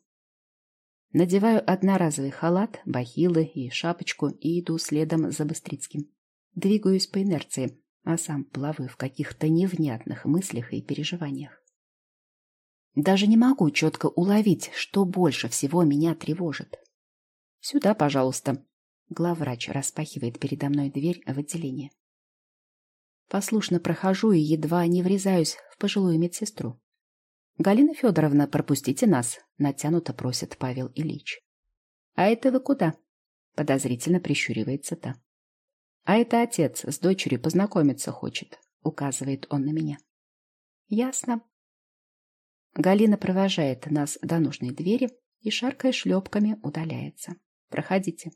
Надеваю одноразовый халат, бахилы и шапочку и иду следом за Быстрицким. Двигаюсь по инерции, а сам плаваю в каких-то невнятных мыслях и переживаниях. Даже не могу четко уловить, что больше всего меня тревожит. «Сюда, пожалуйста». Главврач распахивает передо мной дверь в отделение. Послушно прохожу и едва не врезаюсь в пожилую медсестру. «Галина Федоровна, пропустите нас», — натянуто просит Павел Ильич. «А это вы куда?» — подозрительно прищуривается та. «А это отец с дочерью познакомиться хочет», — указывает он на меня. «Ясно», Галина провожает нас до нужной двери и, шаркая шлепками, удаляется. «Проходите».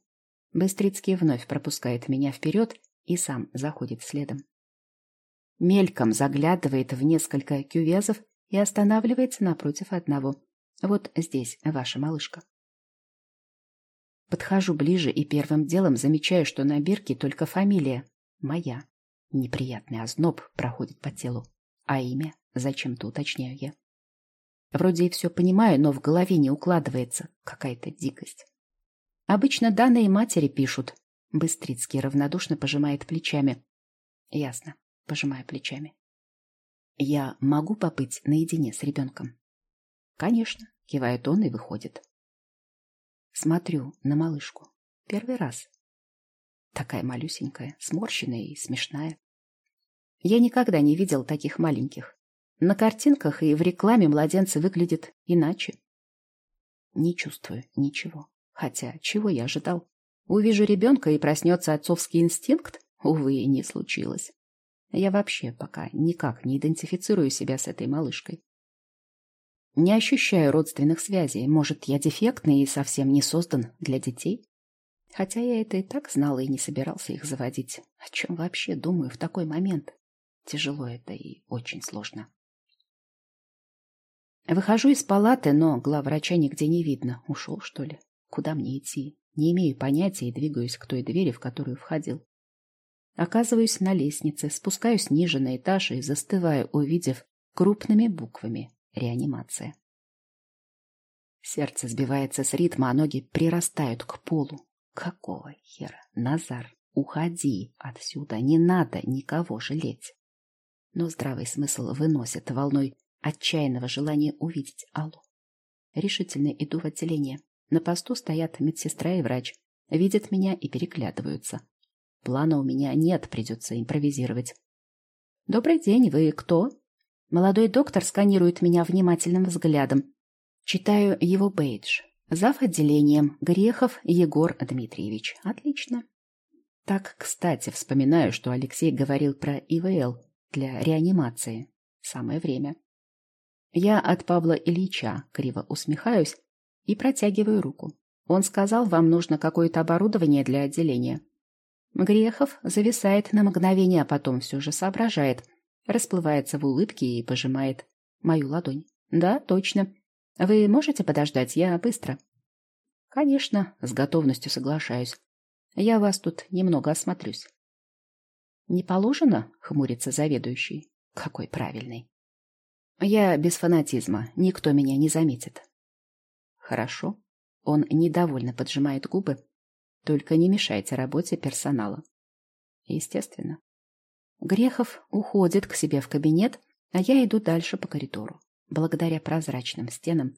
Быстрицкий вновь пропускает меня вперед и сам заходит следом. Мельком заглядывает в несколько кювезов и останавливается напротив одного. Вот здесь ваша малышка. Подхожу ближе и первым делом замечаю, что на бирке только фамилия. Моя. Неприятный озноб проходит по телу. А имя зачем-то уточняю я. Вроде и все понимаю, но в голове не укладывается. Какая-то дикость. Обычно данные матери пишут. Быстрицкий равнодушно пожимает плечами. Ясно. Пожимаю плечами. Я могу побыть наедине с ребенком? Конечно. Кивает он и выходит. Смотрю на малышку. Первый раз. Такая малюсенькая, сморщенная и смешная. Я никогда не видел таких маленьких. На картинках и в рекламе младенцы выглядят иначе. Не чувствую ничего. Хотя, чего я ожидал? Увижу ребенка и проснется отцовский инстинкт? Увы, не случилось. Я вообще пока никак не идентифицирую себя с этой малышкой. Не ощущаю родственных связей. Может, я дефектный и совсем не создан для детей? Хотя я это и так знала и не собирался их заводить. О чем вообще думаю в такой момент? Тяжело это и очень сложно. Выхожу из палаты, но главврача нигде не видно. Ушел, что ли? Куда мне идти? Не имею понятия и двигаюсь к той двери, в которую входил. Оказываюсь на лестнице, спускаюсь ниже на этаж и застываю, увидев крупными буквами «Реанимация». Сердце сбивается с ритма, а ноги прирастают к полу. Какого хера? Назар, уходи отсюда, не надо никого жалеть. Но здравый смысл выносит волной отчаянного желания увидеть Аллу. Решительно иду в отделение. На посту стоят медсестра и врач. Видят меня и переглядываются. Плана у меня нет, придется импровизировать. «Добрый день, вы кто?» Молодой доктор сканирует меня внимательным взглядом. Читаю его бейдж. Зав. отделением Грехов Егор Дмитриевич. Отлично. Так, кстати, вспоминаю, что Алексей говорил про ИВЛ для реанимации. Самое время. Я от Павла Ильича криво усмехаюсь и протягиваю руку. Он сказал, вам нужно какое-то оборудование для отделения. Грехов зависает на мгновение, а потом все же соображает, расплывается в улыбке и пожимает мою ладонь. Да, точно. Вы можете подождать? Я быстро. Конечно, с готовностью соглашаюсь. Я вас тут немного осмотрюсь. Не положено? Хмурится заведующий. Какой правильный. Я без фанатизма. Никто меня не заметит. Хорошо. Он недовольно поджимает губы. Только не мешайте работе персонала. Естественно. Грехов уходит к себе в кабинет, а я иду дальше по коридору. Благодаря прозрачным стенам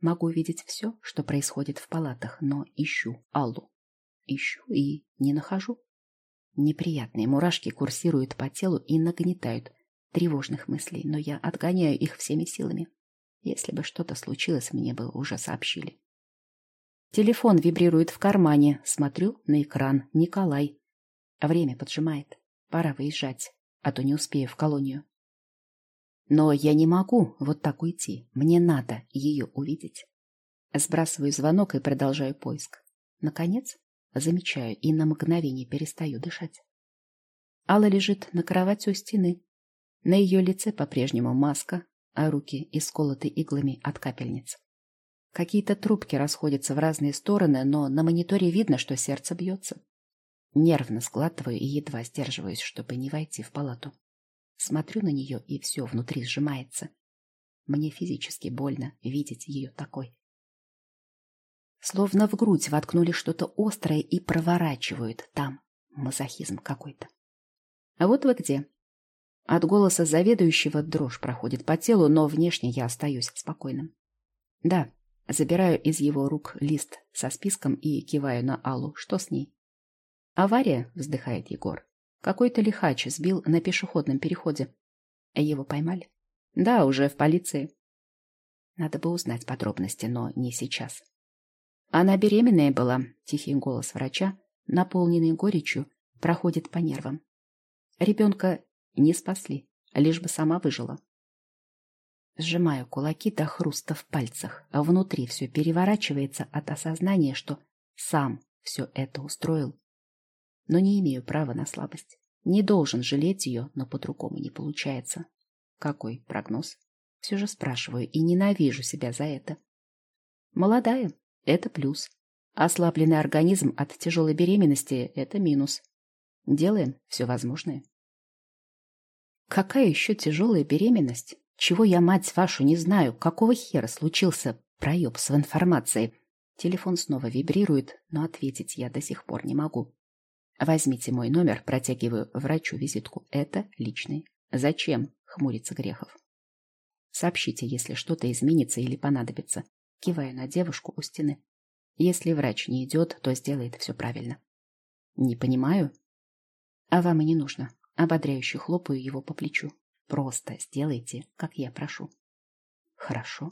могу видеть все, что происходит в палатах, но ищу Аллу. Ищу и не нахожу. Неприятные мурашки курсируют по телу и нагнетают тревожных мыслей, но я отгоняю их всеми силами. Если бы что-то случилось, мне бы уже сообщили. Телефон вибрирует в кармане. Смотрю на экран. Николай. Время поджимает. Пора выезжать, а то не успею в колонию. Но я не могу вот так уйти. Мне надо ее увидеть. Сбрасываю звонок и продолжаю поиск. Наконец, замечаю и на мгновение перестаю дышать. Алла лежит на кровати у стены. На ее лице по-прежнему маска, а руки исколоты иглами от капельниц. Какие-то трубки расходятся в разные стороны, но на мониторе видно, что сердце бьется. Нервно сглатываю и едва сдерживаюсь, чтобы не войти в палату. Смотрю на нее, и все внутри сжимается. Мне физически больно видеть ее такой. Словно в грудь воткнули что-то острое и проворачивают там. Мазохизм какой-то. А вот вы где. От голоса заведующего дрожь проходит по телу, но внешне я остаюсь спокойным. Да, забираю из его рук лист со списком и киваю на Аллу. Что с ней? Авария, вздыхает Егор. Какой-то лихач сбил на пешеходном переходе. Его поймали? Да, уже в полиции. Надо бы узнать подробности, но не сейчас. Она беременная была, тихий голос врача, наполненный горечью, проходит по нервам. Ребенка не спасли, лишь бы сама выжила. Сжимаю кулаки до хруста в пальцах, а внутри все переворачивается от осознания, что сам все это устроил но не имею права на слабость. Не должен жалеть ее, но по-другому не получается. Какой прогноз? Все же спрашиваю и ненавижу себя за это. Молодая – это плюс. Ослабленный организм от тяжелой беременности – это минус. Делаем все возможное. Какая еще тяжелая беременность? Чего я, мать вашу, не знаю? Какого хера случился проеб с информацией? Телефон снова вибрирует, но ответить я до сих пор не могу. Возьмите мой номер, протягиваю врачу визитку. Это личный. Зачем? Хмурится Грехов. Сообщите, если что-то изменится или понадобится. Киваю на девушку у стены. Если врач не идет, то сделает все правильно. Не понимаю. А вам и не нужно. Ободряюще хлопаю его по плечу. Просто сделайте, как я прошу. Хорошо.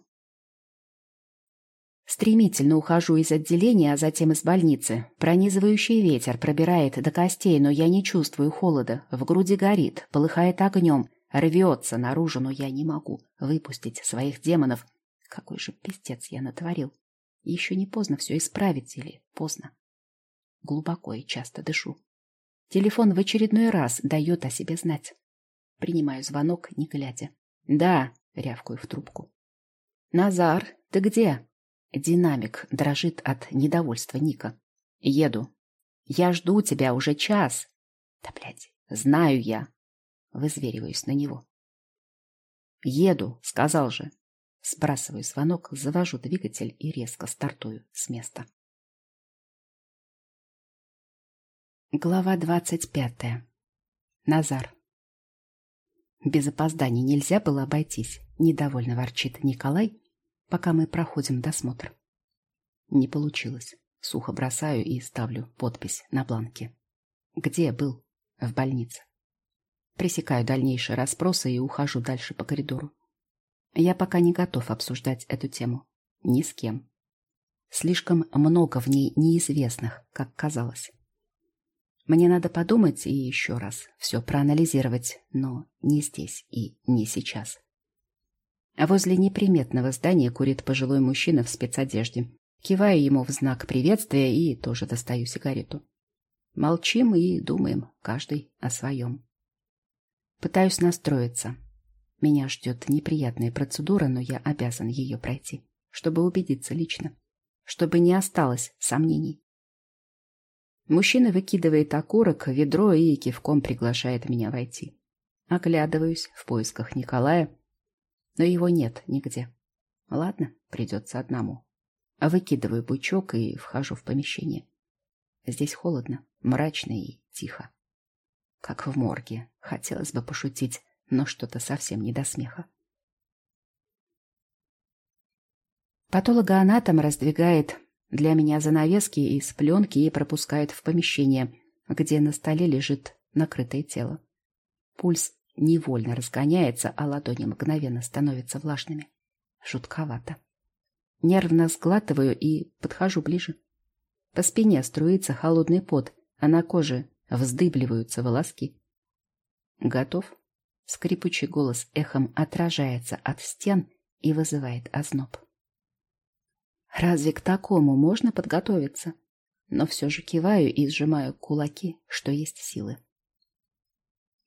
Стремительно ухожу из отделения, а затем из больницы. Пронизывающий ветер пробирает до костей, но я не чувствую холода. В груди горит, полыхает огнем, рвется наружу, но я не могу выпустить своих демонов. Какой же пиздец я натворил. Еще не поздно все исправить или поздно. Глубоко и часто дышу. Телефон в очередной раз дает о себе знать. Принимаю звонок, не глядя. «Да», — рявкаю в трубку. «Назар, ты где?» Динамик дрожит от недовольства Ника. Еду. Я жду тебя уже час. Да, блядь, знаю я. Вызвериваюсь на него. Еду, сказал же. Сбрасываю звонок, завожу двигатель и резко стартую с места. Глава двадцать пятая. Назар. Без опозданий нельзя было обойтись. Недовольно ворчит Николай, пока мы проходим досмотр. Не получилось. Сухо бросаю и ставлю подпись на бланке. Где был? В больнице. Пресекаю дальнейшие расспросы и ухожу дальше по коридору. Я пока не готов обсуждать эту тему. Ни с кем. Слишком много в ней неизвестных, как казалось. Мне надо подумать и еще раз все проанализировать, но не здесь и не сейчас. Возле неприметного здания курит пожилой мужчина в спецодежде. Киваю ему в знак приветствия и тоже достаю сигарету. Молчим и думаем, каждый о своем. Пытаюсь настроиться. Меня ждет неприятная процедура, но я обязан ее пройти, чтобы убедиться лично, чтобы не осталось сомнений. Мужчина выкидывает окурок в ведро и кивком приглашает меня войти. Оглядываюсь в поисках Николая, но его нет нигде. Ладно, придется одному. Выкидываю бычок и вхожу в помещение. Здесь холодно, мрачно и тихо. Как в морге. Хотелось бы пошутить, но что-то совсем не до смеха. Патологоанатом раздвигает для меня занавески из пленки и пропускает в помещение, где на столе лежит накрытое тело. Пульс невольно разгоняется, а ладони мгновенно становятся влажными. Жутковато. Нервно сглатываю и подхожу ближе. По спине струится холодный пот, а на коже вздыбливаются волоски. Готов? Скрипучий голос эхом отражается от стен и вызывает озноб. Разве к такому можно подготовиться? Но все же киваю и сжимаю кулаки, что есть силы.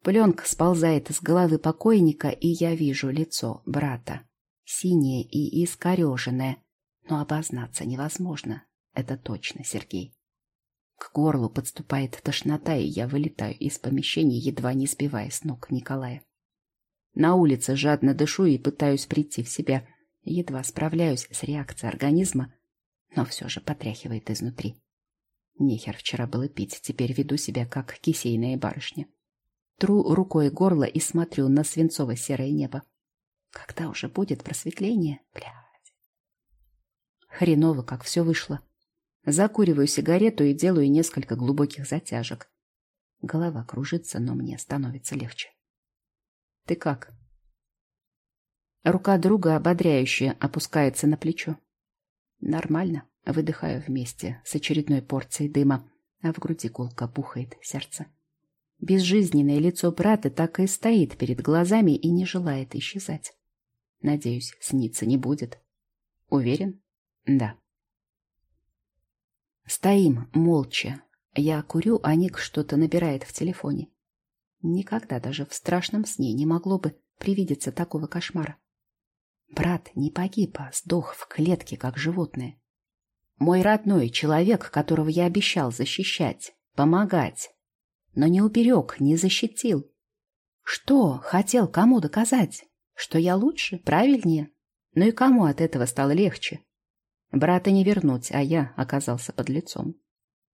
Пленка сползает из головы покойника, и я вижу лицо брата. Синее и искореженное, но обознаться невозможно. Это точно Сергей. К горлу подступает тошнота, и я вылетаю из помещения, едва не сбивая с ног Николая. На улице жадно дышу и пытаюсь прийти в себя. Едва справляюсь с реакцией организма, но все же потряхивает изнутри. Нехер вчера было пить, теперь веду себя как кисейная барышня. Тру рукой горло и смотрю на свинцово-серое небо. Когда уже будет просветление? Блядь. Хреново, как все вышло. Закуриваю сигарету и делаю несколько глубоких затяжек. Голова кружится, но мне становится легче. Ты как? Рука друга ободряюще опускается на плечо. Нормально. Выдыхаю вместе с очередной порцией дыма, а в груди гулко бухает сердце. Безжизненное лицо брата так и стоит перед глазами и не желает исчезать. Надеюсь, сниться не будет. Уверен? Да. Стоим молча. Я курю, а Ник что-то набирает в телефоне. Никогда даже в страшном сне не могло бы привидеться такого кошмара. Брат не погиб, а сдох в клетке, как животное. Мой родной человек, которого я обещал защищать, помогать, но не уберег, не защитил. Что хотел кому доказать? Что я лучше, правильнее? Ну и кому от этого стало легче? Брата не вернуть, а я оказался под лицом.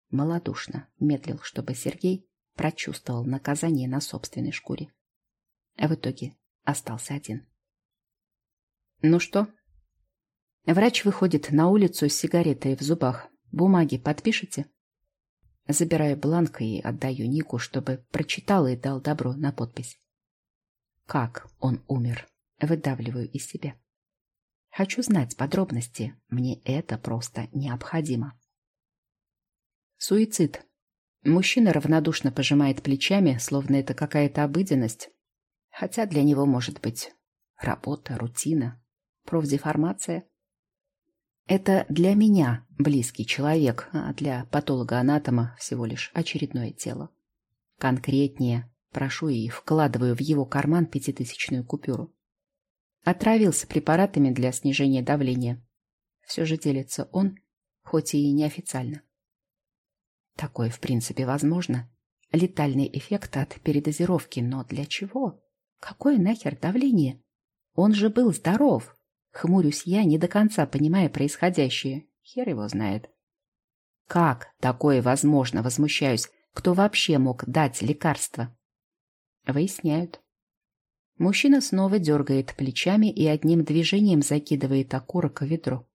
Молодушно медлил, чтобы Сергей прочувствовал наказание на собственной шкуре. А в итоге остался один. Ну что? Врач выходит на улицу с сигаретой в зубах. Бумаги подпишите? Забираю бланк и отдаю Нику, чтобы прочитал и дал добро на подпись. Как он умер? Выдавливаю из себя. Хочу знать подробности. Мне это просто необходимо. Суицид. Мужчина равнодушно пожимает плечами, словно это какая-то обыденность. Хотя для него может быть работа, рутина, профдеформация. Это для меня близкий человек, а для патолога-анатома всего лишь очередное тело. Конкретнее прошу и вкладываю в его карман пятитысячную купюру. Отравился препаратами для снижения давления. Все же делится он, хоть и неофициально. Такое, в принципе, возможно. Летальный эффект от передозировки, но для чего? Какое нахер давление? Он же был здоров. Хмурюсь я, не до конца понимая происходящее. Хер его знает. Как такое возможно, возмущаюсь. Кто вообще мог дать лекарство? Выясняют. Мужчина снова дергает плечами и одним движением закидывает окурок в ведро.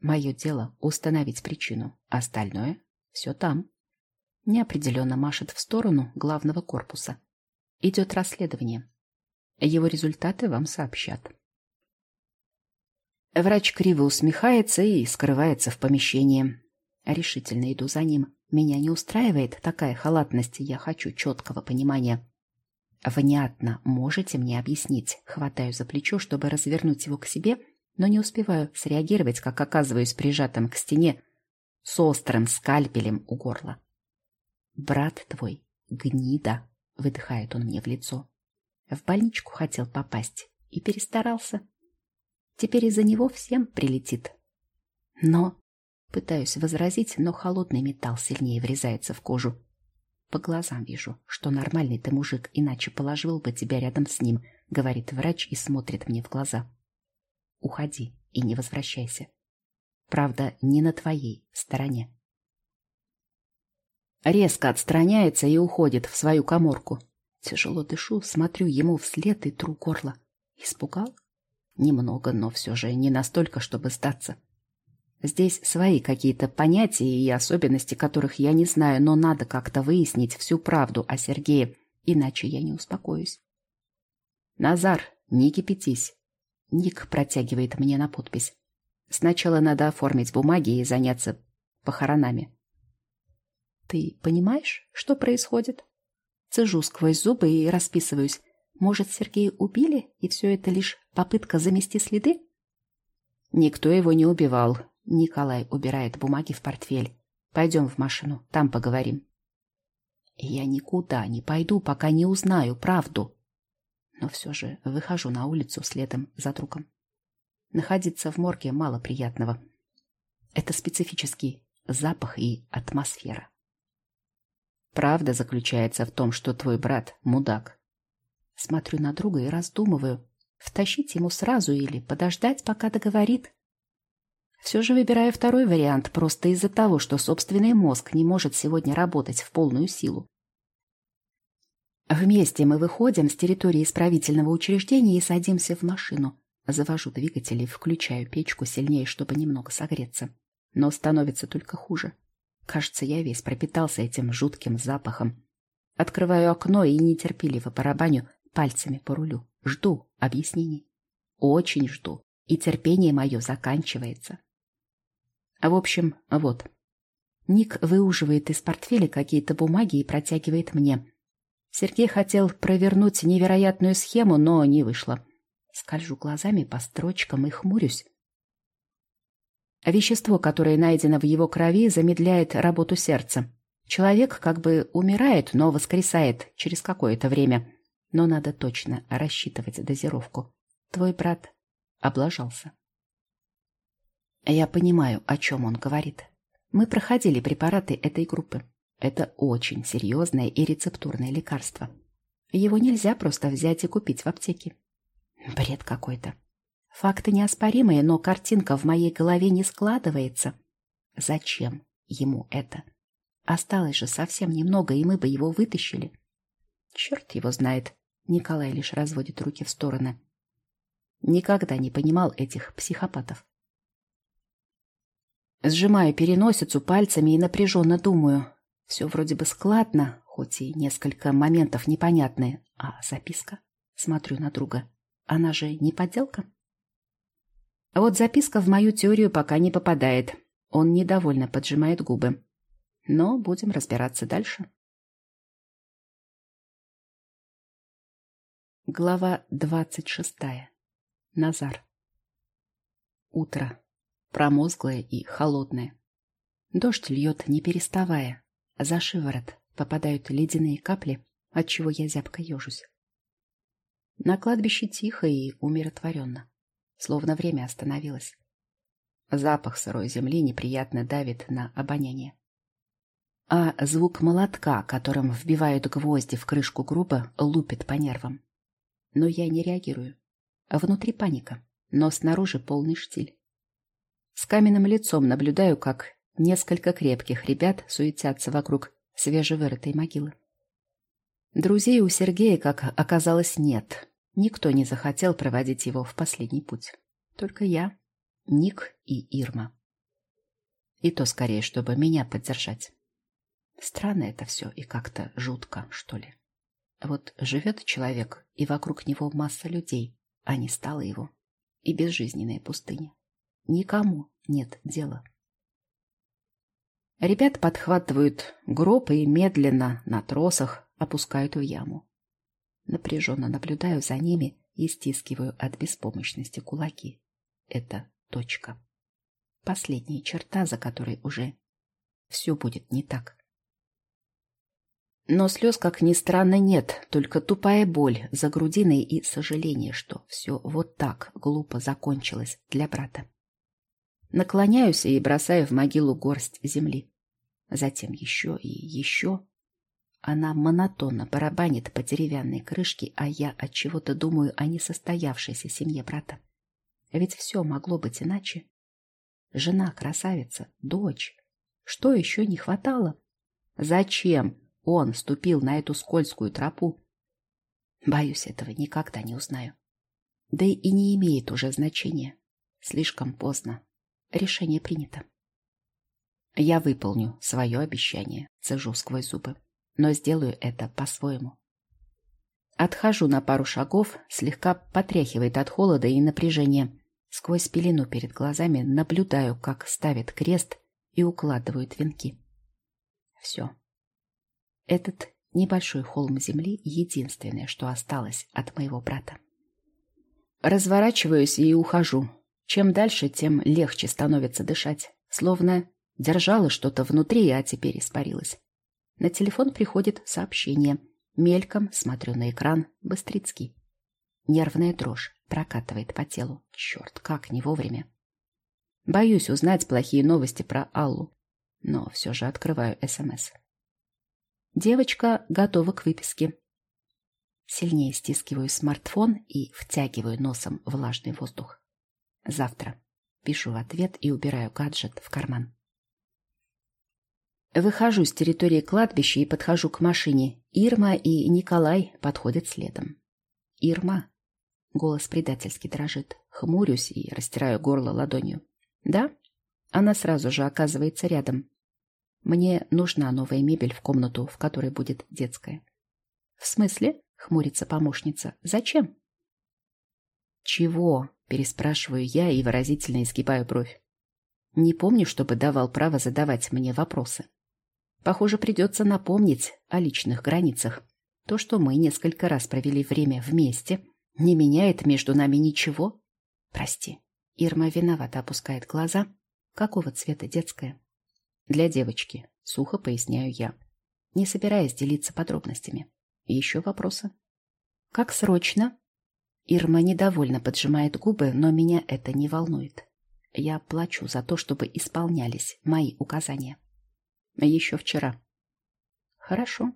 Мое дело — установить причину. Остальное все там. Неопределенно машет в сторону главного корпуса. Идет расследование. Его результаты вам сообщат. Врач криво усмехается и скрывается в помещении. Решительно иду за ним. Меня не устраивает такая халатность, я хочу четкого понимания. Внятно, можете мне объяснить? Хватаю за плечо, чтобы развернуть его к себе, но не успеваю среагировать, как оказываюсь прижатым к стене с острым скальпелем у горла. «Брат твой, гнида!» — выдыхает он мне в лицо. В больничку хотел попасть и перестарался. Теперь из-за него всем прилетит. Но... Пытаюсь возразить, но холодный металл сильнее врезается в кожу. По глазам вижу, что нормальный ты мужик, иначе положил бы тебя рядом с ним, говорит врач и смотрит мне в глаза. Уходи и не возвращайся. Правда, не на твоей стороне. Резко отстраняется и уходит в свою коморку. Тяжело дышу, смотрю ему вслед и тру горло. Испугал? Немного, но все же не настолько, чтобы сдаться. Здесь свои какие-то понятия и особенности, которых я не знаю, но надо как-то выяснить всю правду о Сергее, иначе я не успокоюсь. Назар, не кипятись. Ник протягивает мне на подпись. Сначала надо оформить бумаги и заняться похоронами. Ты понимаешь, что происходит? Цежу сквозь зубы и расписываюсь. Может, Сергея убили, и все это лишь попытка замести следы? Никто его не убивал. Николай убирает бумаги в портфель. Пойдем в машину, там поговорим. Я никуда не пойду, пока не узнаю правду. Но все же выхожу на улицу следом за другом. Находиться в морге мало приятного. Это специфический запах и атмосфера. Правда заключается в том, что твой брат – мудак. Смотрю на друга и раздумываю, втащить ему сразу или подождать, пока договорит. Все же выбираю второй вариант просто из-за того, что собственный мозг не может сегодня работать в полную силу. Вместе мы выходим с территории исправительного учреждения и садимся в машину. Завожу двигатель и включаю печку сильнее, чтобы немного согреться. Но становится только хуже. Кажется, я весь пропитался этим жутким запахом. Открываю окно и нетерпеливо барабаню пальцами по рулю. Жду объяснений. Очень жду. И терпение мое заканчивается. В общем, вот. Ник выуживает из портфеля какие-то бумаги и протягивает мне. Сергей хотел провернуть невероятную схему, но не вышло. Скольжу глазами по строчкам и хмурюсь. Вещество, которое найдено в его крови, замедляет работу сердца. Человек как бы умирает, но воскресает через какое-то время. Но надо точно рассчитывать дозировку. Твой брат облажался. Я понимаю, о чем он говорит. Мы проходили препараты этой группы. Это очень серьезное и рецептурное лекарство. Его нельзя просто взять и купить в аптеке. Бред какой-то. Факты неоспоримые, но картинка в моей голове не складывается. Зачем ему это? Осталось же совсем немного, и мы бы его вытащили. Черт его знает. Николай лишь разводит руки в стороны. Никогда не понимал этих психопатов. Сжимаю переносицу пальцами и напряженно думаю. Все вроде бы складно, хоть и несколько моментов непонятные. А записка? Смотрю на друга. Она же не подделка? А вот записка в мою теорию пока не попадает. Он недовольно поджимает губы. Но будем разбираться дальше. Глава двадцать шестая. Назар. Утро. Промозглое и холодное. Дождь льет, не переставая. За шиворот попадают ледяные капли, отчего я зябко ежусь. На кладбище тихо и умиротворенно, словно время остановилось. Запах сырой земли неприятно давит на обоняние. А звук молотка, которым вбивают гвозди в крышку гроба, лупит по нервам. Но я не реагирую. Внутри паника, но снаружи полный штиль. С каменным лицом наблюдаю, как несколько крепких ребят суетятся вокруг свежевырытой могилы. Друзей у Сергея, как оказалось, нет. Никто не захотел проводить его в последний путь. Только я, Ник и Ирма. И то скорее, чтобы меня поддержать. Странно это все и как-то жутко, что ли. Вот живет человек, и вокруг него масса людей, а не стало его. И безжизненная пустыня. Никому нет дела. Ребят подхватывают гроб и медленно на тросах опускают в яму. Напряженно наблюдаю за ними и стискиваю от беспомощности кулаки. Это точка. Последняя черта, за которой уже все будет не так. Но слез, как ни странно, нет, только тупая боль за грудиной и сожаление, что все вот так глупо закончилось для брата. Наклоняюсь и бросаю в могилу горсть земли. Затем еще и еще. Она монотонно барабанит по деревянной крышке, а я от чего-то думаю о несостоявшейся семье брата. Ведь все могло быть иначе. Жена красавица, дочь. Что еще не хватало? Зачем он ступил на эту скользкую тропу? Боюсь, этого никогда не узнаю. Да и не имеет уже значения. Слишком поздно. Решение принято. Я выполню свое обещание, цежу сквозь зубы но сделаю это по-своему. Отхожу на пару шагов, слегка потряхивает от холода и напряжения. Сквозь пелену перед глазами наблюдаю, как ставят крест и укладывают венки. Все. Этот небольшой холм земли — единственное, что осталось от моего брата. Разворачиваюсь и ухожу. Чем дальше, тем легче становится дышать. Словно держала что-то внутри, а теперь испарилась. На телефон приходит сообщение. Мельком смотрю на экран. Быстрицкий. Нервная дрожь прокатывает по телу. Черт, как не вовремя. Боюсь узнать плохие новости про Аллу, но все же открываю СМС. Девочка готова к выписке. Сильнее стискиваю смартфон и втягиваю носом влажный воздух. Завтра. Пишу в ответ и убираю гаджет в карман. Выхожу с территории кладбища и подхожу к машине. Ирма и Николай подходят следом. «Ирма?» Голос предательски дрожит. Хмурюсь и растираю горло ладонью. «Да?» Она сразу же оказывается рядом. «Мне нужна новая мебель в комнату, в которой будет детская». «В смысле?» — хмурится помощница. «Зачем?» «Чего?» — переспрашиваю я и выразительно изгибаю бровь. Не помню, чтобы давал право задавать мне вопросы. Похоже, придется напомнить о личных границах. То, что мы несколько раз провели время вместе, не меняет между нами ничего. Прости. Ирма виновато опускает глаза. Какого цвета детская? Для девочки. Сухо поясняю я. Не собираясь делиться подробностями. Еще вопросы? Как срочно? Ирма недовольно поджимает губы, но меня это не волнует. Я плачу за то, чтобы исполнялись мои указания. Еще вчера. Хорошо.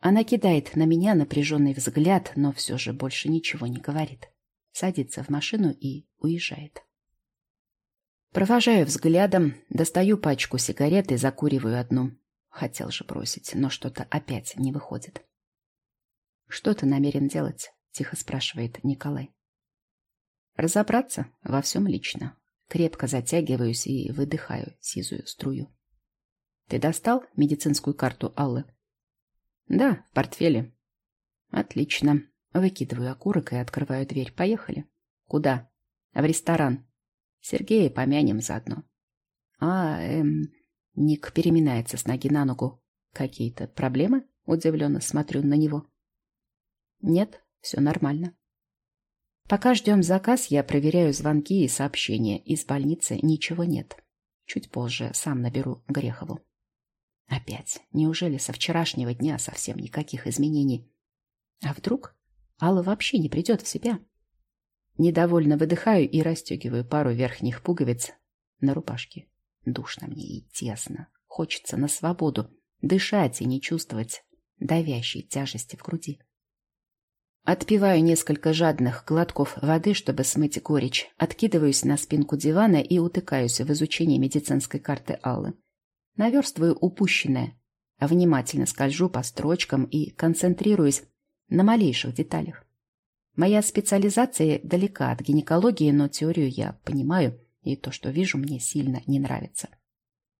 Она кидает на меня напряженный взгляд, но все же больше ничего не говорит. Садится в машину и уезжает. Провожаю взглядом, достаю пачку сигарет и закуриваю одну. Хотел же бросить, но что-то опять не выходит. «Что ты намерен делать?» — тихо спрашивает Николай. «Разобраться во всем лично. Крепко затягиваюсь и выдыхаю сизую струю. Ты достал медицинскую карту Аллы? Да, в портфеле. Отлично. Выкидываю окурок и открываю дверь. Поехали. Куда? В ресторан. Сергея помянем заодно. А, эм, Ник переминается с ноги на ногу. Какие-то проблемы? Удивленно смотрю на него. Нет, все нормально. Пока ждем заказ, я проверяю звонки и сообщения. Из больницы ничего нет. Чуть позже сам наберу Грехову. Опять. Неужели со вчерашнего дня совсем никаких изменений? А вдруг Алла вообще не придет в себя? Недовольно выдыхаю и расстегиваю пару верхних пуговиц на рубашке. Душно мне и тесно. Хочется на свободу, дышать и не чувствовать давящей тяжести в груди. Отпиваю несколько жадных глотков воды, чтобы смыть горечь, откидываюсь на спинку дивана и утыкаюсь в изучение медицинской карты Аллы. Наверстываю упущенное, внимательно скольжу по строчкам и концентрируюсь на малейших деталях. Моя специализация далека от гинекологии, но теорию я понимаю, и то, что вижу, мне сильно не нравится.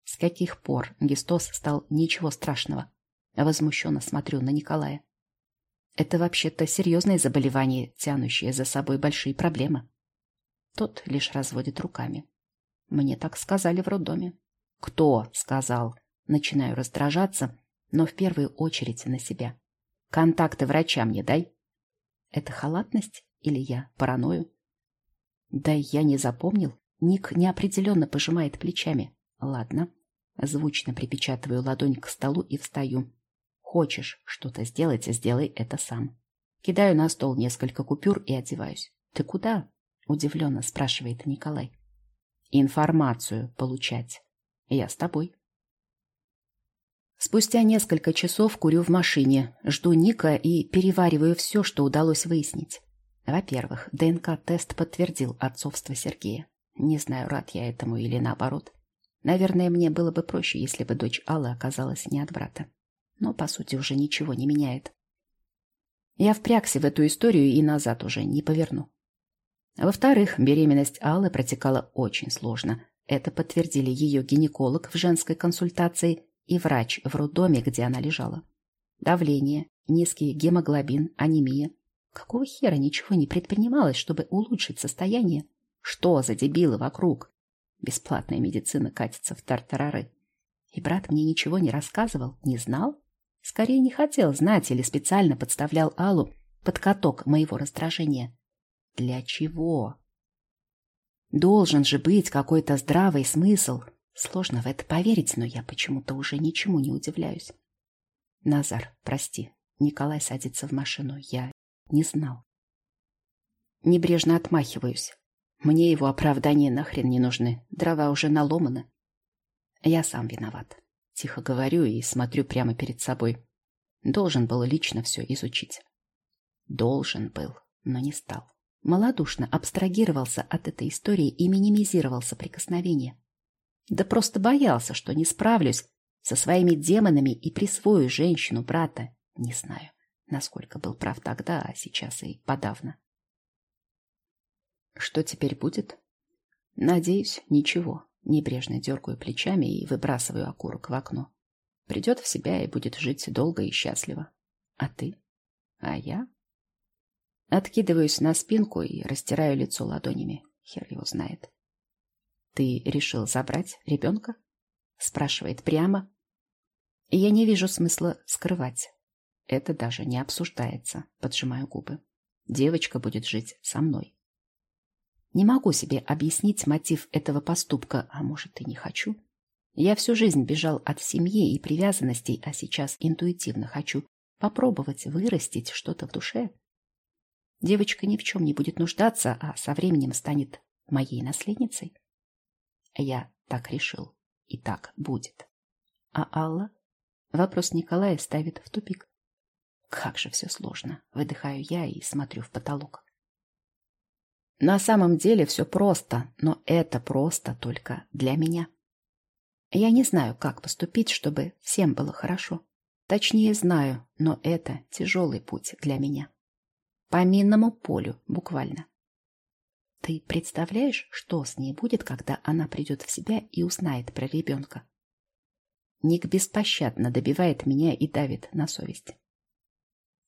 С каких пор гистоз стал ничего страшного? Возмущенно смотрю на Николая. Это вообще-то серьезное заболевание, тянущее за собой большие проблемы. Тот лишь разводит руками. Мне так сказали в роддоме. Кто сказал? Начинаю раздражаться, но в первую очередь на себя. Контакты врача мне дай. Это халатность или я параною? Да я не запомнил. Ник неопределенно пожимает плечами. Ладно. Звучно припечатываю ладонь к столу и встаю. Хочешь что-то сделать, сделай это сам. Кидаю на стол несколько купюр и одеваюсь. Ты куда? Удивленно спрашивает Николай. Информацию получать. Я с тобой. Спустя несколько часов курю в машине, жду Ника и перевариваю все, что удалось выяснить. Во-первых, ДНК-тест подтвердил отцовство Сергея. Не знаю, рад я этому или наоборот. Наверное, мне было бы проще, если бы дочь Аллы оказалась не от брата. Но, по сути, уже ничего не меняет. Я впрягся в эту историю и назад уже не поверну. Во-вторых, беременность Аллы протекала очень сложно. Это подтвердили ее гинеколог в женской консультации и врач в роддоме, где она лежала. Давление, низкий гемоглобин, анемия. Какого хера ничего не предпринималось, чтобы улучшить состояние? Что за дебилы вокруг? Бесплатная медицина катится в тартарары. И брат мне ничего не рассказывал, не знал? Скорее не хотел знать или специально подставлял Аллу под каток моего раздражения. Для чего? Должен же быть какой-то здравый смысл, Сложно в это поверить, но я почему-то уже ничему не удивляюсь. Назар, прости. Николай садится в машину. Я не знал. Небрежно отмахиваюсь. Мне его оправдания нахрен не нужны. Дрова уже наломаны. Я сам виноват. Тихо говорю и смотрю прямо перед собой. Должен был лично все изучить. Должен был, но не стал. Малодушно абстрагировался от этой истории и минимизировал соприкосновение. Да просто боялся, что не справлюсь со своими демонами и присвою женщину брата. Не знаю, насколько был прав тогда, а сейчас и подавно. Что теперь будет? Надеюсь, ничего. Небрежно дергаю плечами и выбрасываю окурок в окно. Придет в себя и будет жить долго и счастливо. А ты? А я? Откидываюсь на спинку и растираю лицо ладонями. Хер его знает. «Ты решил забрать ребенка?» Спрашивает прямо. я не вижу смысла скрывать. Это даже не обсуждается, поджимаю губы. Девочка будет жить со мной. Не могу себе объяснить мотив этого поступка, а может и не хочу. Я всю жизнь бежал от семьи и привязанностей, а сейчас интуитивно хочу попробовать вырастить что-то в душе. Девочка ни в чем не будет нуждаться, а со временем станет моей наследницей. Я так решил. И так будет. А Алла? Вопрос Николая ставит в тупик. Как же все сложно. Выдыхаю я и смотрю в потолок. На самом деле все просто, но это просто только для меня. Я не знаю, как поступить, чтобы всем было хорошо. Точнее, знаю, но это тяжелый путь для меня. По минному полю, буквально. Ты представляешь, что с ней будет, когда она придет в себя и узнает про ребенка? Ник беспощадно добивает меня и давит на совесть.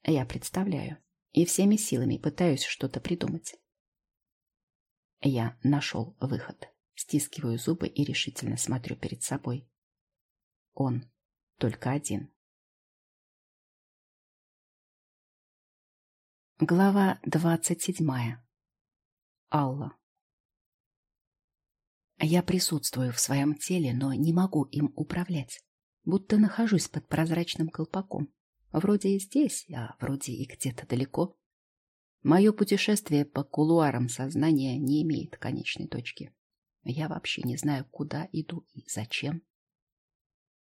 Я представляю и всеми силами пытаюсь что-то придумать. Я нашел выход. Стискиваю зубы и решительно смотрю перед собой. Он только один. Глава двадцать седьмая. Алла. Я присутствую в своем теле, но не могу им управлять. Будто нахожусь под прозрачным колпаком. Вроде и здесь, а вроде и где-то далеко. Мое путешествие по кулуарам сознания не имеет конечной точки. Я вообще не знаю, куда иду и зачем.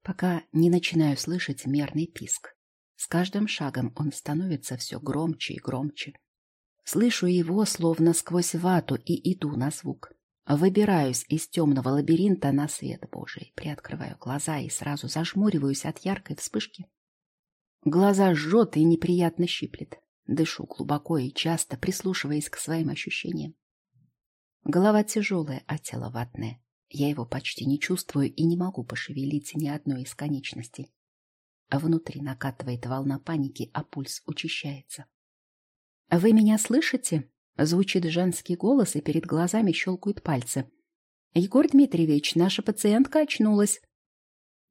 Пока не начинаю слышать мерный писк. С каждым шагом он становится все громче и громче. Слышу его словно сквозь вату и иду на звук. Выбираюсь из темного лабиринта на свет Божий, приоткрываю глаза и сразу зажмуриваюсь от яркой вспышки. Глаза жжет и неприятно щиплет. Дышу глубоко и часто, прислушиваясь к своим ощущениям. Голова тяжелая, а тело ватное. Я его почти не чувствую и не могу пошевелить ни одной из конечностей. Внутри накатывает волна паники, а пульс учащается. «Вы меня слышите?» Звучит женский голос, и перед глазами щелкают пальцы. «Егор Дмитриевич, наша пациентка очнулась».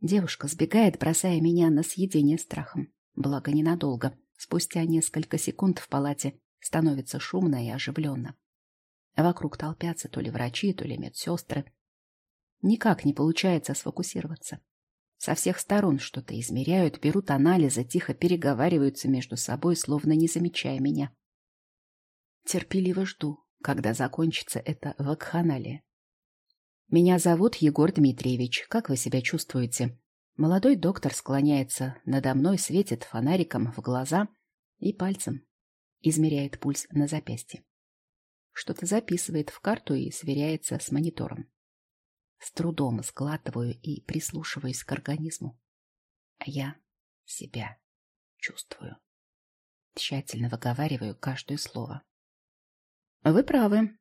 Девушка сбегает, бросая меня на съедение страхом. Благо ненадолго. Спустя несколько секунд в палате становится шумно и оживленно. Вокруг толпятся то ли врачи, то ли медсестры. Никак не получается сфокусироваться. Со всех сторон что-то измеряют, берут анализы, тихо переговариваются между собой, словно не замечая меня. Терпеливо жду, когда закончится это вакханалия. Меня зовут Егор Дмитриевич. Как вы себя чувствуете? Молодой доктор склоняется надо мной, светит фонариком в глаза и пальцем измеряет пульс на запястье. Что-то записывает в карту и сверяется с монитором. С трудом сглатываю и прислушиваюсь к организму. Я себя чувствую. Тщательно выговариваю каждое слово. Вы правы.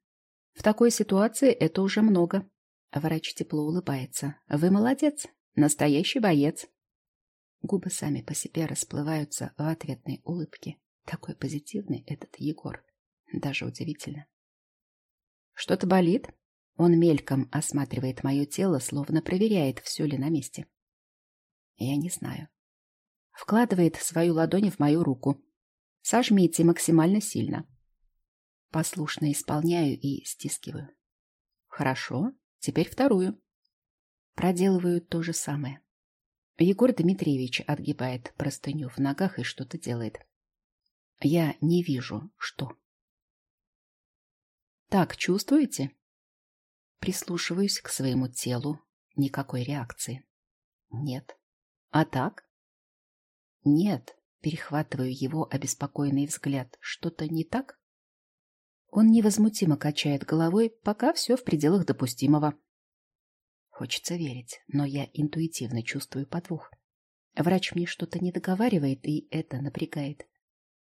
В такой ситуации это уже много. Врач тепло улыбается. Вы молодец. Настоящий боец. Губы сами по себе расплываются в ответной улыбке. Такой позитивный этот Егор. Даже удивительно. Что-то болит? Он мельком осматривает мое тело, словно проверяет, все ли на месте. Я не знаю. Вкладывает свою ладонь в мою руку. Сожмите максимально сильно. Послушно исполняю и стискиваю. Хорошо, теперь вторую. Проделываю то же самое. Егор Дмитриевич отгибает простыню в ногах и что-то делает. Я не вижу, что. Так, чувствуете? Прислушиваюсь к своему телу. Никакой реакции. Нет. А так? Нет. Перехватываю его обеспокоенный взгляд. Что-то не так? Он невозмутимо качает головой, пока все в пределах допустимого. Хочется верить, но я интуитивно чувствую подвох. Врач мне что-то не договаривает, и это напрягает.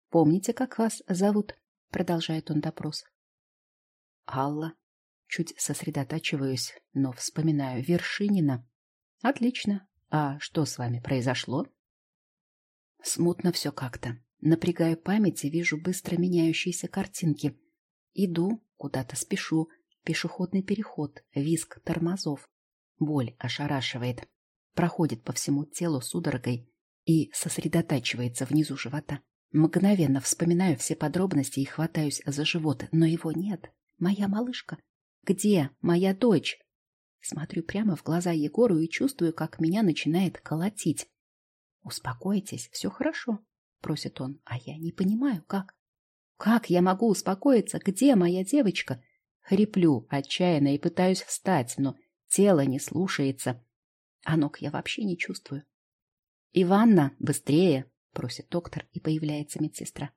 Помните, как вас зовут? Продолжает он допрос. Алла. Чуть сосредотачиваюсь, но вспоминаю Вершинина. Отлично. А что с вами произошло? Смутно все как-то. Напрягаю память и вижу быстро меняющиеся картинки. Иду, куда-то спешу. Пешеходный переход, визг тормозов. Боль ошарашивает, проходит по всему телу судорогой и сосредотачивается внизу живота. Мгновенно вспоминаю все подробности и хватаюсь за живот, но его нет. Моя малышка. Где моя дочь? Смотрю прямо в глаза Егору и чувствую, как меня начинает колотить. «Успокойтесь, все хорошо», — просит он, а я не понимаю, как. Как я могу успокоиться? Где моя девочка? Хриплю отчаянно и пытаюсь встать, но тело не слушается. А ног я вообще не чувствую. «Иванна, быстрее!» — просит доктор, и появляется медсестра.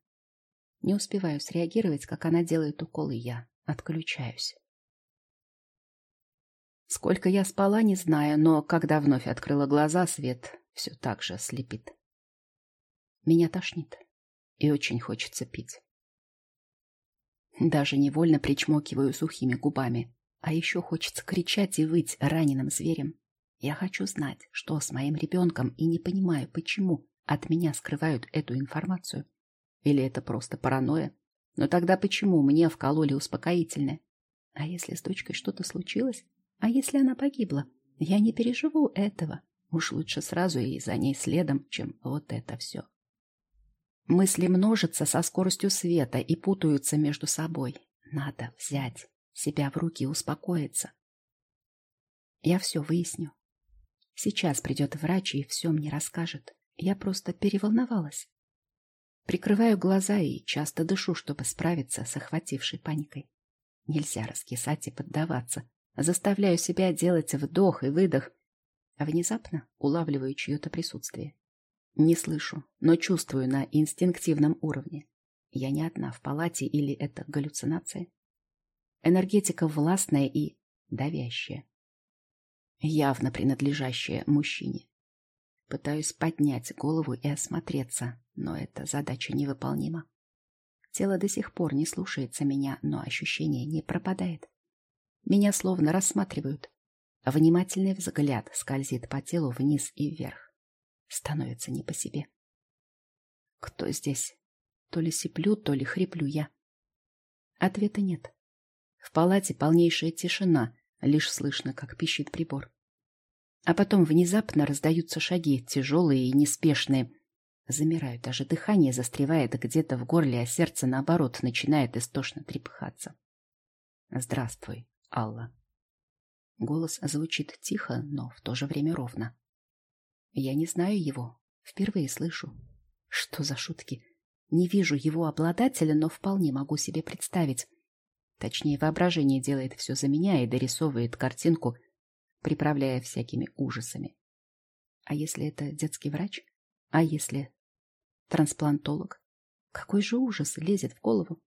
Не успеваю среагировать, как она делает укол, и я отключаюсь. Сколько я спала, не знаю, но когда вновь открыла глаза, свет все так же слепит. Меня тошнит, и очень хочется пить. Даже невольно причмокиваю сухими губами. А еще хочется кричать и выть раненым зверем. Я хочу знать, что с моим ребенком, и не понимаю, почему от меня скрывают эту информацию. Или это просто паранойя? Но тогда почему мне вкололи успокоительное? А если с дочкой что-то случилось? А если она погибла? Я не переживу этого. Уж лучше сразу и за ней следом, чем вот это все. Мысли множатся со скоростью света и путаются между собой. Надо взять себя в руки и успокоиться. Я все выясню. Сейчас придет врач и все мне расскажет. Я просто переволновалась. Прикрываю глаза и часто дышу, чтобы справиться с охватившей паникой. Нельзя раскисать и поддаваться. Заставляю себя делать вдох и выдох, а внезапно улавливаю чье-то присутствие. Не слышу, но чувствую на инстинктивном уровне. Я не одна в палате или это галлюцинация? Энергетика властная и давящая. Явно принадлежащая мужчине. Пытаюсь поднять голову и осмотреться, но эта задача невыполнима. Тело до сих пор не слушается меня, но ощущение не пропадает. Меня словно рассматривают. Внимательный взгляд скользит по телу вниз и вверх. Становится не по себе. Кто здесь? То ли сиплю, то ли хриплю я. Ответа нет. В палате полнейшая тишина, лишь слышно, как пищит прибор. А потом внезапно раздаются шаги, тяжелые и неспешные. Замирают, даже дыхание застревает где-то в горле, а сердце, наоборот, начинает истошно трепыхаться. «Здравствуй, Алла». Голос звучит тихо, но в то же время ровно. Я не знаю его, впервые слышу. Что за шутки? Не вижу его обладателя, но вполне могу себе представить. Точнее, воображение делает все за меня и дорисовывает картинку, приправляя всякими ужасами. А если это детский врач? А если трансплантолог? Какой же ужас лезет в голову?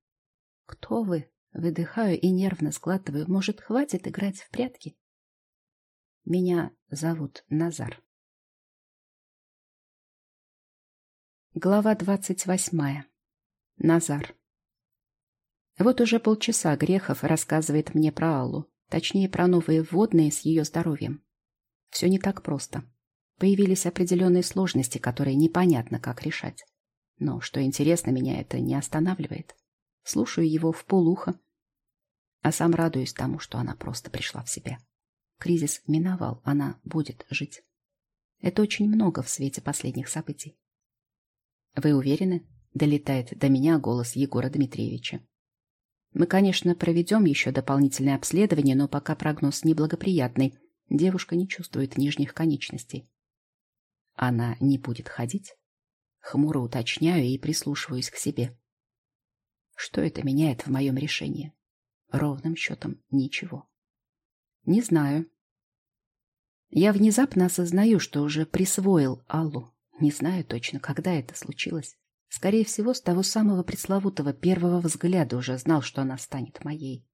Кто вы? Выдыхаю и нервно сглатываю. Может, хватит играть в прятки? Меня зовут Назар. Глава двадцать восьмая. Назар. Вот уже полчаса Грехов рассказывает мне про Аллу. Точнее, про новые вводные с ее здоровьем. Все не так просто. Появились определенные сложности, которые непонятно, как решать. Но, что интересно, меня это не останавливает. Слушаю его в полухо, а сам радуюсь тому, что она просто пришла в себя. Кризис миновал, она будет жить. Это очень много в свете последних событий. «Вы уверены?» — долетает до меня голос Егора Дмитриевича. Мы, конечно, проведем еще дополнительное обследование, но пока прогноз неблагоприятный. Девушка не чувствует нижних конечностей. Она не будет ходить? Хмуро уточняю и прислушиваюсь к себе. Что это меняет в моем решении? Ровным счетом ничего. Не знаю. Я внезапно осознаю, что уже присвоил Аллу. Не знаю точно, когда это случилось. Скорее всего, с того самого пресловутого первого взгляда уже знал, что она станет моей.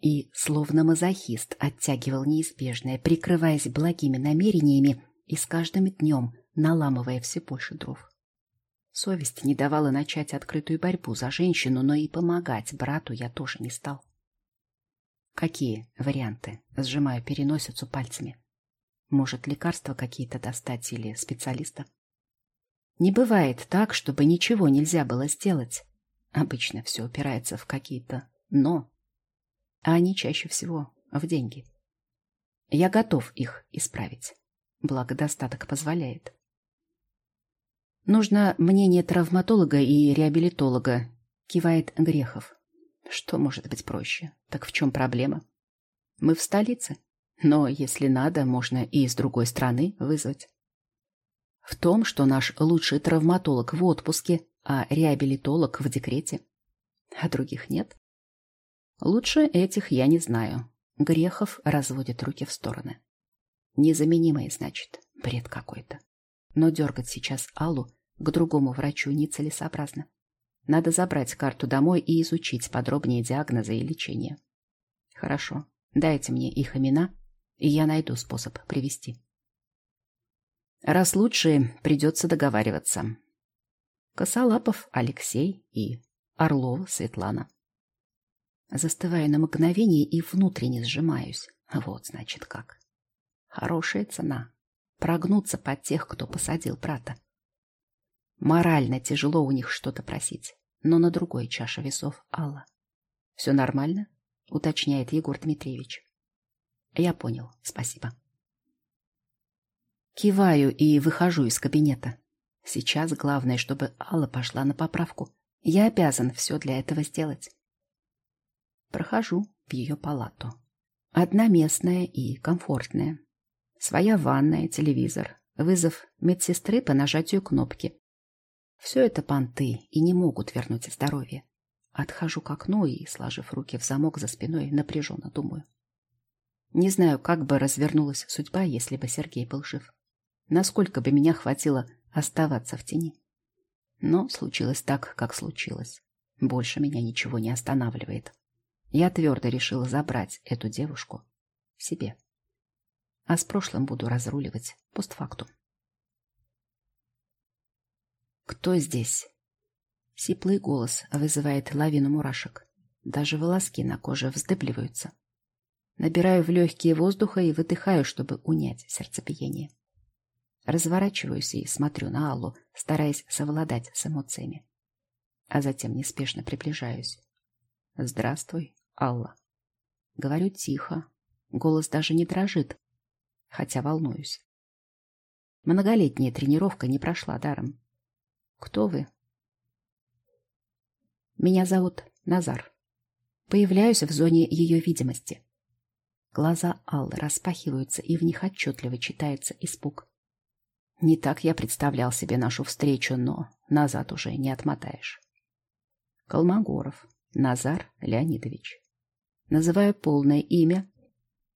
И, словно мазохист, оттягивал неизбежное, прикрываясь благими намерениями и с каждым днем наламывая все больше дров. Совесть не давала начать открытую борьбу за женщину, но и помогать брату я тоже не стал. Какие варианты? Сжимаю переносицу пальцами. Может, лекарства какие-то достать или специалиста? Не бывает так, чтобы ничего нельзя было сделать. Обычно все упирается в какие-то «но», а они чаще всего в деньги. Я готов их исправить, благо достаток позволяет. Нужно мнение травматолога и реабилитолога, кивает Грехов. Что может быть проще? Так в чем проблема? Мы в столице, но если надо, можно и из другой страны вызвать. В том, что наш лучший травматолог в отпуске, а реабилитолог в декрете. А других нет. Лучше этих я не знаю. Грехов разводит руки в стороны. Незаменимые, значит. Бред какой-то. Но дергать сейчас Аллу к другому врачу нецелесообразно. Надо забрать карту домой и изучить подробнее диагнозы и лечение. Хорошо, дайте мне их имена, и я найду способ привести. Раз лучше, придется договариваться. Косолапов Алексей и Орлова Светлана. Застываю на мгновение и внутренне сжимаюсь. Вот, значит, как. Хорошая цена. Прогнуться под тех, кто посадил брата. Морально тяжело у них что-то просить, но на другой чаше весов Алла. Все нормально? уточняет Егор Дмитриевич. Я понял, спасибо. Киваю и выхожу из кабинета. Сейчас главное, чтобы Алла пошла на поправку. Я обязан все для этого сделать. Прохожу в ее палату. Одноместная и комфортная. Своя ванная, телевизор, вызов медсестры по нажатию кнопки. Все это понты и не могут вернуть здоровье. Отхожу к окну и, сложив руки в замок за спиной, напряженно думаю. Не знаю, как бы развернулась судьба, если бы Сергей был жив. Насколько бы меня хватило оставаться в тени. Но случилось так, как случилось. Больше меня ничего не останавливает. Я твердо решила забрать эту девушку себе. А с прошлым буду разруливать постфактум. «Кто здесь?» Сиплый голос вызывает лавину мурашек. Даже волоски на коже вздыбливаются. Набираю в легкие воздуха и выдыхаю, чтобы унять сердцебиение. Разворачиваюсь и смотрю на Аллу, стараясь совладать с эмоциями. А затем неспешно приближаюсь. «Здравствуй, Алла». Говорю тихо, голос даже не дрожит, хотя волнуюсь. Многолетняя тренировка не прошла даром. «Кто вы?» Меня зовут Назар. Появляюсь в зоне ее видимости. Глаза Аллы распахиваются, и в них отчетливо читается испуг. Не так я представлял себе нашу встречу, но назад уже не отмотаешь. Колмогоров Назар Леонидович. Называю полное имя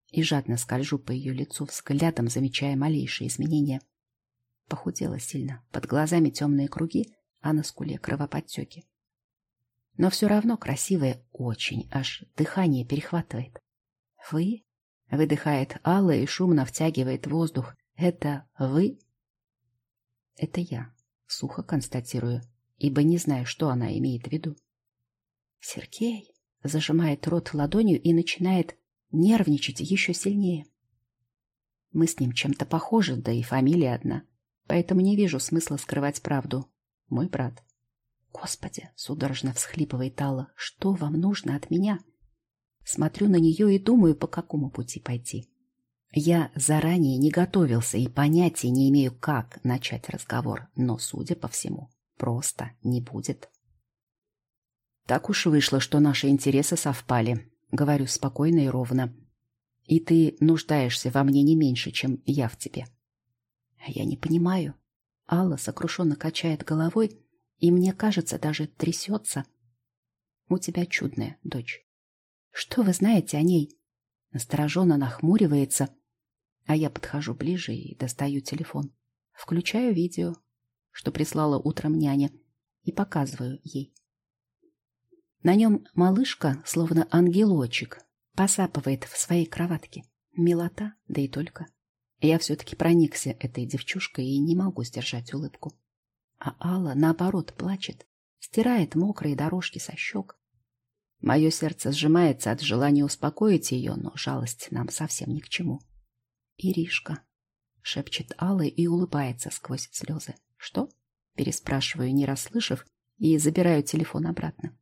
и жадно скольжу по ее лицу взглядом, замечая малейшие изменения. Похудела сильно, под глазами темные круги, а на скуле кровоподтеки но все равно красивая очень, аж дыхание перехватывает. «Вы?» — выдыхает Алла и шумно втягивает воздух. «Это вы?» «Это я», — сухо констатирую, ибо не знаю, что она имеет в виду. Сергей зажимает рот ладонью и начинает нервничать еще сильнее. Мы с ним чем-то похожи, да и фамилия одна, поэтому не вижу смысла скрывать правду. Мой брат. Господи, судорожно всхлипывает Алла, что вам нужно от меня? Смотрю на нее и думаю, по какому пути пойти. Я заранее не готовился и понятия не имею, как начать разговор, но, судя по всему, просто не будет. Так уж вышло, что наши интересы совпали, говорю спокойно и ровно. И ты нуждаешься во мне не меньше, чем я в тебе. Я не понимаю. Алла сокрушенно качает головой, и мне кажется, даже трясется. У тебя чудная дочь. Что вы знаете о ней? Настороженно нахмуривается, а я подхожу ближе и достаю телефон. Включаю видео, что прислала утром няня, и показываю ей. На нем малышка, словно ангелочек, посапывает в своей кроватке. Милота, да и только. Я все-таки проникся этой девчушкой и не могу сдержать улыбку а Алла, наоборот, плачет, стирает мокрые дорожки со щек. Мое сердце сжимается от желания успокоить ее, но жалость нам совсем ни к чему. «Иришка», — шепчет Алла и улыбается сквозь слезы. «Что?» — переспрашиваю, не расслышав, и забираю телефон обратно.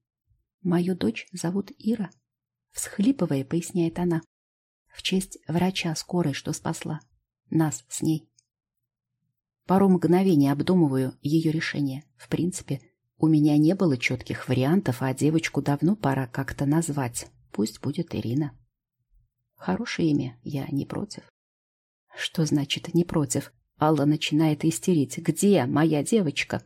«Мою дочь зовут Ира», — всхлипывая, поясняет она. «В честь врача скорой, что спасла. Нас с ней». Пару мгновений обдумываю ее решение. В принципе, у меня не было четких вариантов, а девочку давно пора как-то назвать. Пусть будет Ирина. Хорошее имя, я не против. Что значит «не против»? Алла начинает истерить. «Где моя девочка?»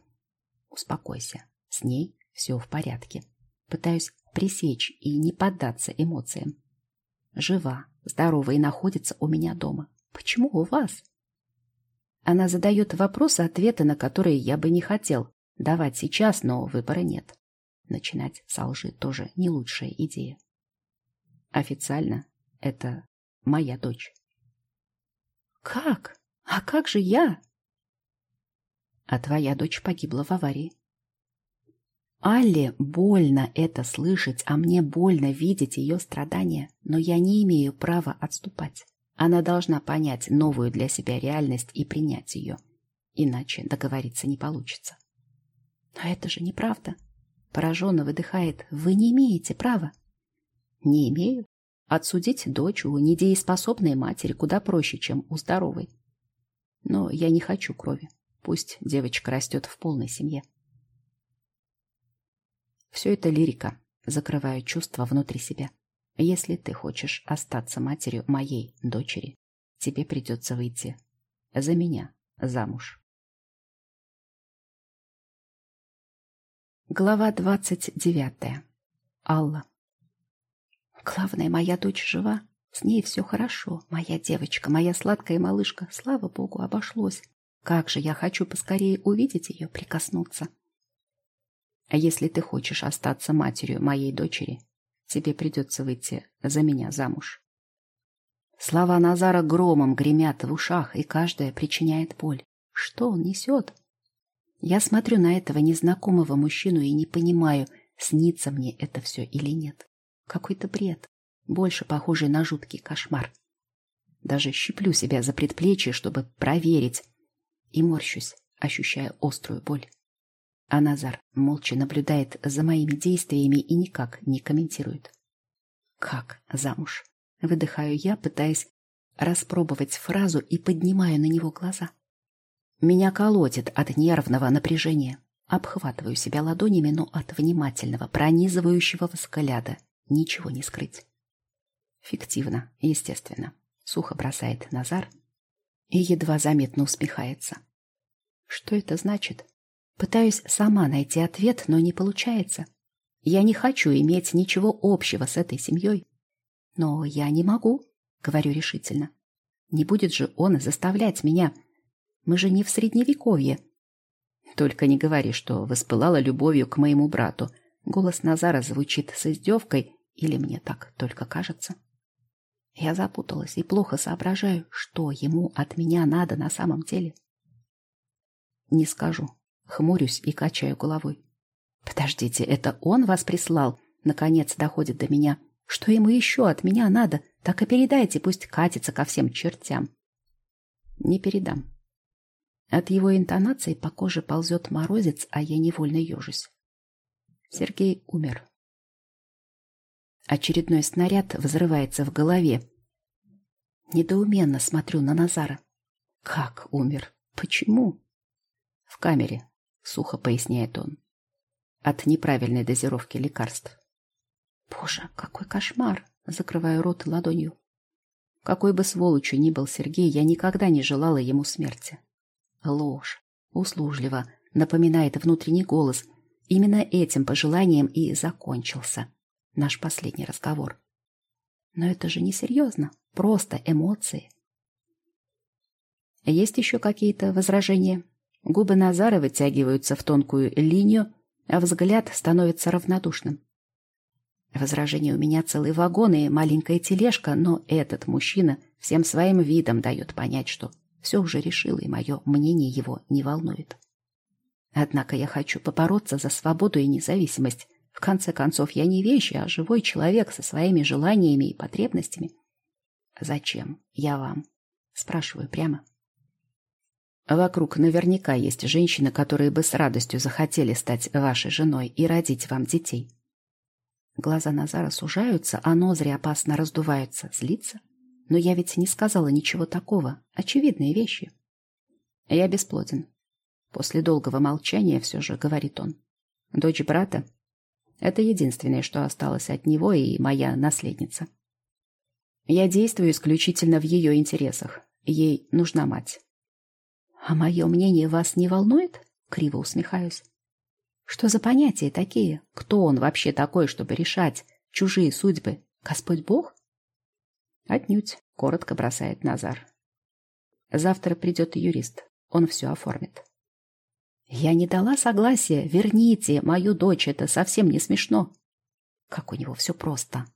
Успокойся. С ней все в порядке. Пытаюсь пресечь и не поддаться эмоциям. Жива, здорова и находится у меня дома. Почему у вас? Она задает вопросы, ответы на которые я бы не хотел давать сейчас, но выбора нет. Начинать с лжи тоже не лучшая идея. Официально это моя дочь. Как? А как же я? А твоя дочь погибла в аварии. Алле больно это слышать, а мне больно видеть ее страдания, но я не имею права отступать. Она должна понять новую для себя реальность и принять ее. Иначе договориться не получится. Но это же неправда. Пораженно выдыхает. Вы не имеете права. Не имею. Отсудить дочь у недееспособной матери куда проще, чем у здоровой. Но я не хочу крови. Пусть девочка растет в полной семье. Все это лирика, закрываю чувства внутри себя. Если ты хочешь остаться матерью моей дочери, тебе придется выйти за меня замуж. Глава двадцать девятая. Алла. Главное, моя дочь жива. С ней все хорошо. Моя девочка, моя сладкая малышка. Слава богу, обошлось. Как же я хочу поскорее увидеть ее, прикоснуться. А если ты хочешь остаться матерью моей дочери, тебе придется выйти за меня замуж. Слова Назара громом гремят в ушах, и каждая причиняет боль. Что он несет? Я смотрю на этого незнакомого мужчину и не понимаю, снится мне это все или нет. Какой-то бред, больше похожий на жуткий кошмар. Даже щиплю себя за предплечье, чтобы проверить, и морщусь, ощущая острую боль. А Назар молча наблюдает за моими действиями и никак не комментирует. «Как замуж?» — выдыхаю я, пытаясь распробовать фразу и поднимаю на него глаза. Меня колотит от нервного напряжения. Обхватываю себя ладонями, но от внимательного, пронизывающего взгляда ничего не скрыть. Фиктивно, естественно. Сухо бросает Назар и едва заметно усмехается. Что это значит? Пытаюсь сама найти ответ, но не получается. Я не хочу иметь ничего общего с этой семьей. Но я не могу, говорю решительно. Не будет же он заставлять меня. Мы же не в средневековье. Только не говори, что воспылала любовью к моему брату. Голос Назара звучит с издевкой, или мне так только кажется. Я запуталась и плохо соображаю, что ему от меня надо на самом деле. Не скажу, Хмурюсь и качаю головой. Подождите, это он вас прислал? Наконец доходит до меня. Что ему еще от меня надо? Так и передайте, пусть катится ко всем чертям. Не передам. От его интонации по коже ползет морозец, а я невольно ежусь. Сергей умер. Очередной снаряд взрывается в голове. Недоуменно смотрю на Назара. Как умер? Почему? В камере, сухо поясняет он. От неправильной дозировки лекарств. Боже, какой кошмар! Закрываю рот ладонью. Какой бы сволочью ни был Сергей, я никогда не желала ему смерти. Ложь. Услужливо. Напоминает внутренний голос. Именно этим пожеланием и закончился наш последний разговор. Но это же не серьезно. Просто эмоции. Есть еще какие-то возражения? Губы Назара вытягиваются в тонкую линию, а взгляд становится равнодушным. Возражение у меня целый вагон и маленькая тележка, но этот мужчина всем своим видом дает понять, что все уже решил, и мое мнение его не волнует. Однако я хочу побороться за свободу и независимость. В конце концов, я не вещи, а живой человек со своими желаниями и потребностями. «Зачем я вам?» — спрашиваю прямо. Вокруг наверняка есть женщины, которые бы с радостью захотели стать вашей женой и родить вам детей. Глаза Назара сужаются, а ноздри опасно раздуваются. Злится? Но я ведь не сказала ничего такого. Очевидные вещи. Я бесплоден. После долгого молчания все же говорит он. Дочь брата — это единственное, что осталось от него и моя наследница. Я действую исключительно в ее интересах. Ей нужна мать. «А мое мнение вас не волнует?» — криво усмехаюсь. «Что за понятия такие? Кто он вообще такой, чтобы решать чужие судьбы? Господь Бог?» «Отнюдь», — коротко бросает Назар. «Завтра придет юрист. Он все оформит». «Я не дала согласия. Верните мою дочь. Это совсем не смешно». Как у него все просто.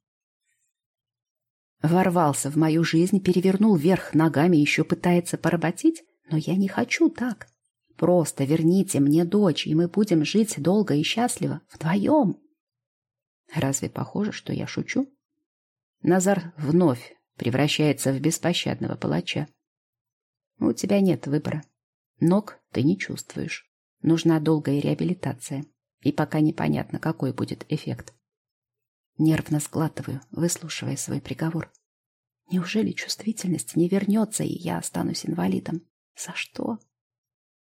Ворвался в мою жизнь, перевернул вверх ногами, еще пытается поработить? Но я не хочу так. Просто верните мне дочь, и мы будем жить долго и счастливо, вдвоем. Разве похоже, что я шучу? Назар вновь превращается в беспощадного палача. У тебя нет выбора. Ног ты не чувствуешь. Нужна долгая реабилитация. И пока непонятно, какой будет эффект. Нервно сглатываю, выслушивая свой приговор. Неужели чувствительность не вернется, и я останусь инвалидом? За что?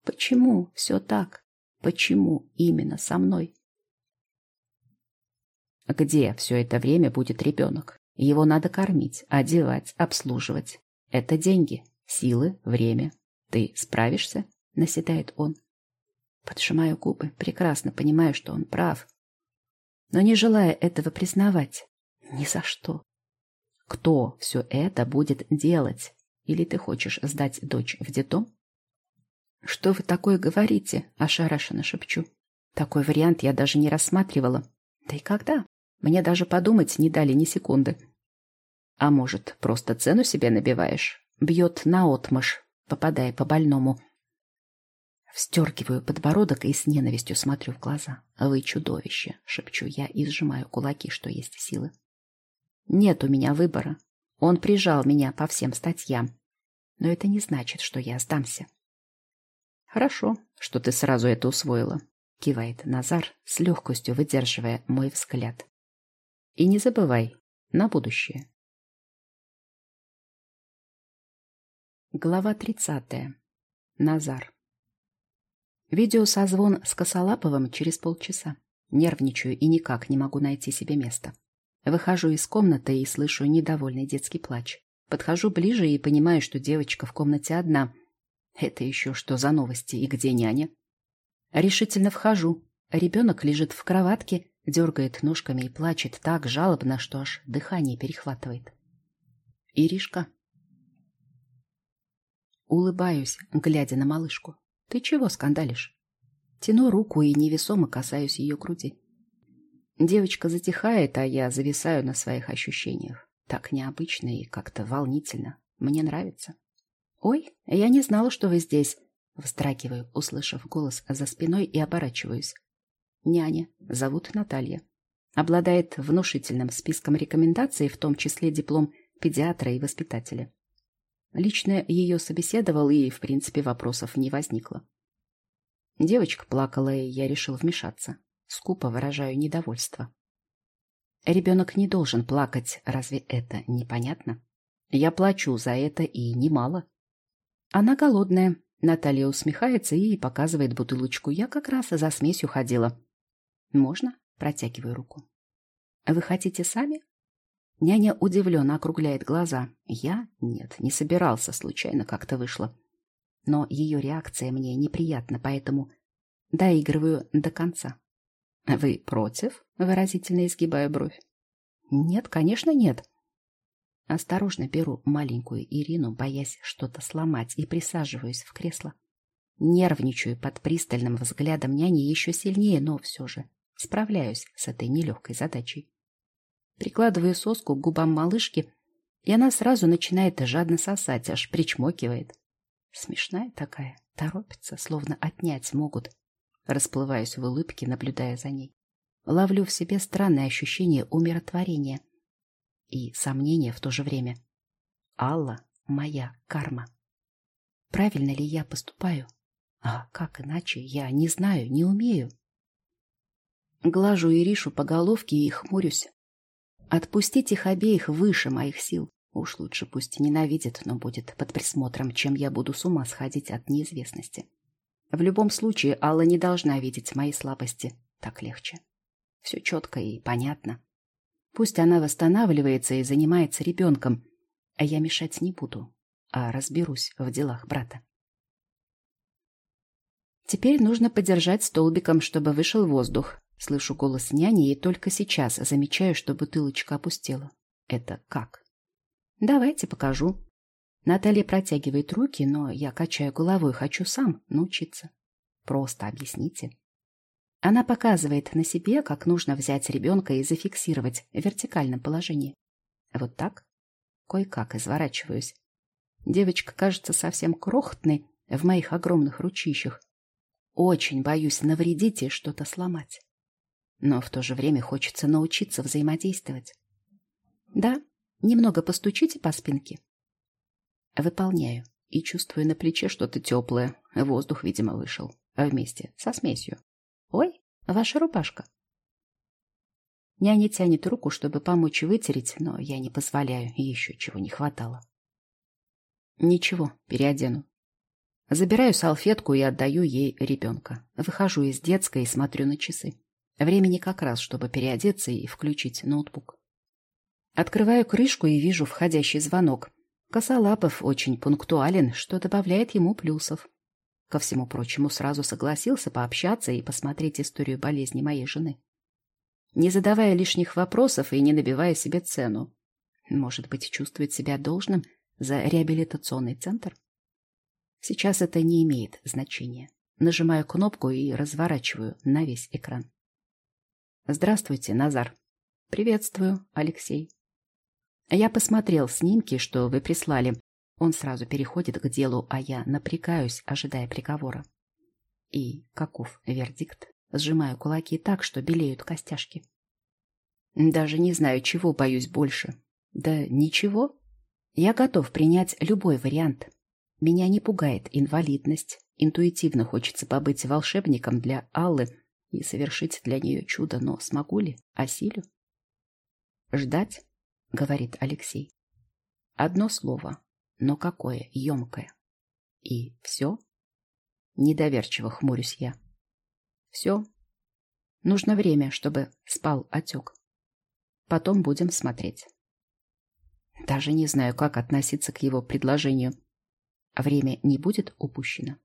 Почему все так? Почему именно со мной? Где все это время будет ребенок? Его надо кормить, одевать, обслуживать. Это деньги, силы, время. Ты справишься? Наседает он. Поджимаю губы, прекрасно понимаю, что он прав. Но не желая этого признавать. Ни за что. Кто все это будет делать? Или ты хочешь сдать дочь в детдом? Что вы такое говорите? Ошарашенно шепчу. Такой вариант я даже не рассматривала. Да и когда? Мне даже подумать не дали ни секунды. А может, просто цену себе набиваешь? Бьет наотмашь, попадая по больному. Встергиваю подбородок и с ненавистью смотрю в глаза. «Вы чудовище!» — шепчу я и сжимаю кулаки, что есть силы. «Нет у меня выбора. Он прижал меня по всем статьям. Но это не значит, что я сдамся». «Хорошо, что ты сразу это усвоила», — кивает Назар, с легкостью выдерживая мой взгляд. «И не забывай, на будущее». Глава тридцатая. Назар. Видеосозвон с Косолаповым через полчаса. Нервничаю и никак не могу найти себе места. Выхожу из комнаты и слышу недовольный детский плач. Подхожу ближе и понимаю, что девочка в комнате одна. Это еще что за новости и где няня? Решительно вхожу. Ребенок лежит в кроватке, дергает ножками и плачет так жалобно, что аж дыхание перехватывает. Иришка. Улыбаюсь, глядя на малышку. Ты чего скандалишь? Тяну руку и невесомо касаюсь ее груди. Девочка затихает, а я зависаю на своих ощущениях. Так необычно и как-то волнительно. Мне нравится. «Ой, я не знала, что вы здесь!» Вздрагиваю, услышав голос за спиной и оборачиваюсь. Няня. Зовут Наталья. Обладает внушительным списком рекомендаций, в том числе диплом педиатра и воспитателя. Лично ее собеседовал, и, в принципе, вопросов не возникло. Девочка плакала, и я решил вмешаться. Скупо выражаю недовольство. Ребенок не должен плакать, разве это непонятно? Я плачу за это и немало. Она голодная. Наталья усмехается и показывает бутылочку. Я как раз за смесью ходила. Можно? Протягиваю руку. Вы хотите сами? Няня удивленно округляет глаза. Я? Нет, не собирался, случайно как-то вышло. Но ее реакция мне неприятна, поэтому доигрываю до конца. «Вы против?» — выразительно изгибаю бровь. «Нет, конечно, нет». Осторожно беру маленькую Ирину, боясь что-то сломать, и присаживаюсь в кресло. Нервничаю под пристальным взглядом няни еще сильнее, но все же справляюсь с этой нелегкой задачей. Прикладываю соску к губам малышки, и она сразу начинает жадно сосать, аж причмокивает. Смешная такая, торопится, словно отнять могут. Расплываюсь в улыбке, наблюдая за ней. Ловлю в себе странное ощущение умиротворения и сомнения в то же время. Алла — моя карма. Правильно ли я поступаю? А как иначе? Я не знаю, не умею. Глажу Иришу по головке и хмурюсь, Отпустить их обеих выше моих сил. Уж лучше пусть ненавидит, но будет под присмотром, чем я буду с ума сходить от неизвестности. В любом случае, Алла не должна видеть мои слабости. Так легче. Все четко и понятно. Пусть она восстанавливается и занимается ребенком, а я мешать не буду, а разберусь в делах брата. Теперь нужно подержать столбиком, чтобы вышел воздух, Слышу голос няни и только сейчас замечаю, что бутылочка опустела. Это как? Давайте покажу. Наталья протягивает руки, но я качаю головой, хочу сам научиться. Просто объясните. Она показывает на себе, как нужно взять ребенка и зафиксировать в вертикальном положении. Вот так. Кое-как изворачиваюсь. Девочка кажется совсем крохотной в моих огромных ручищах. Очень боюсь навредить и что-то сломать но в то же время хочется научиться взаимодействовать. Да, немного постучите по спинке. Выполняю и чувствую на плече что-то теплое. Воздух, видимо, вышел. Вместе со смесью. Ой, ваша рубашка. Няня тянет руку, чтобы помочь вытереть, но я не позволяю, еще чего не хватало. Ничего, переодену. Забираю салфетку и отдаю ей ребенка. Выхожу из детской и смотрю на часы. Времени как раз, чтобы переодеться и включить ноутбук. Открываю крышку и вижу входящий звонок. Косолапов очень пунктуален, что добавляет ему плюсов. Ко всему прочему, сразу согласился пообщаться и посмотреть историю болезни моей жены. Не задавая лишних вопросов и не набивая себе цену. Может быть, чувствует себя должным за реабилитационный центр? Сейчас это не имеет значения. Нажимаю кнопку и разворачиваю на весь экран. Здравствуйте, Назар. Приветствую, Алексей. Я посмотрел снимки, что вы прислали. Он сразу переходит к делу, а я напрягаюсь, ожидая приговора. И каков вердикт? Сжимаю кулаки так, что белеют костяшки. Даже не знаю, чего боюсь больше. Да ничего. Я готов принять любой вариант. Меня не пугает инвалидность. Интуитивно хочется побыть волшебником для Аллы и совершить для нее чудо, но смогу ли? Осилю? Ждать? — говорит Алексей. Одно слово, но какое емкое. И все? Недоверчиво хмурюсь я. Все. Нужно время, чтобы спал отек. Потом будем смотреть. Даже не знаю, как относиться к его предложению. Время не будет упущено.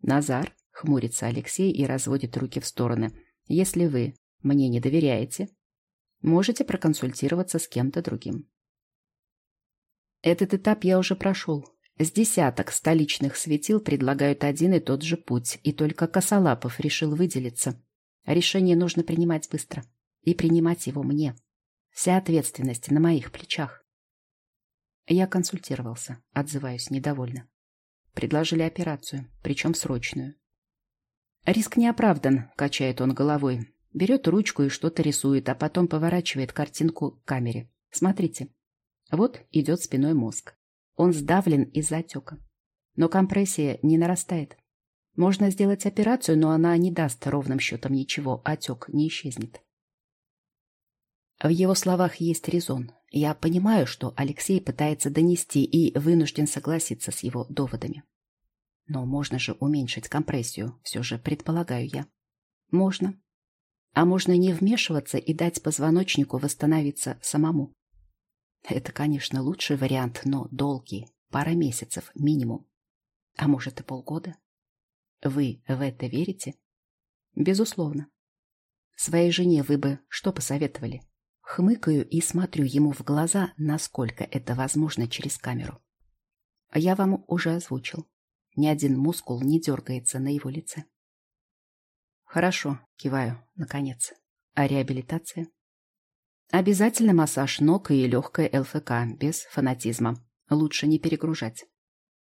Назар, хмурится Алексей и разводит руки в стороны. Если вы мне не доверяете, можете проконсультироваться с кем-то другим. Этот этап я уже прошел. С десяток столичных светил предлагают один и тот же путь, и только Косолапов решил выделиться. Решение нужно принимать быстро. И принимать его мне. Вся ответственность на моих плечах. Я консультировался, отзываюсь недовольно. Предложили операцию, причем срочную. Риск не оправдан, качает он головой. Берет ручку и что-то рисует, а потом поворачивает картинку к камере. Смотрите. Вот идет спиной мозг. Он сдавлен из-за отека. Но компрессия не нарастает. Можно сделать операцию, но она не даст ровным счетом ничего, отек не исчезнет. В его словах есть резон. Я понимаю, что Алексей пытается донести и вынужден согласиться с его доводами. Но можно же уменьшить компрессию, все же предполагаю я. Можно. А можно не вмешиваться и дать позвоночнику восстановиться самому. Это, конечно, лучший вариант, но долгий, пара месяцев минимум. А может и полгода. Вы в это верите? Безусловно. Своей жене вы бы что посоветовали? Хмыкаю и смотрю ему в глаза, насколько это возможно через камеру. Я вам уже озвучил. Ни один мускул не дергается на его лице. Хорошо, киваю, наконец. А реабилитация? Обязательно массаж ног и легкая ЛФК, без фанатизма. Лучше не перегружать.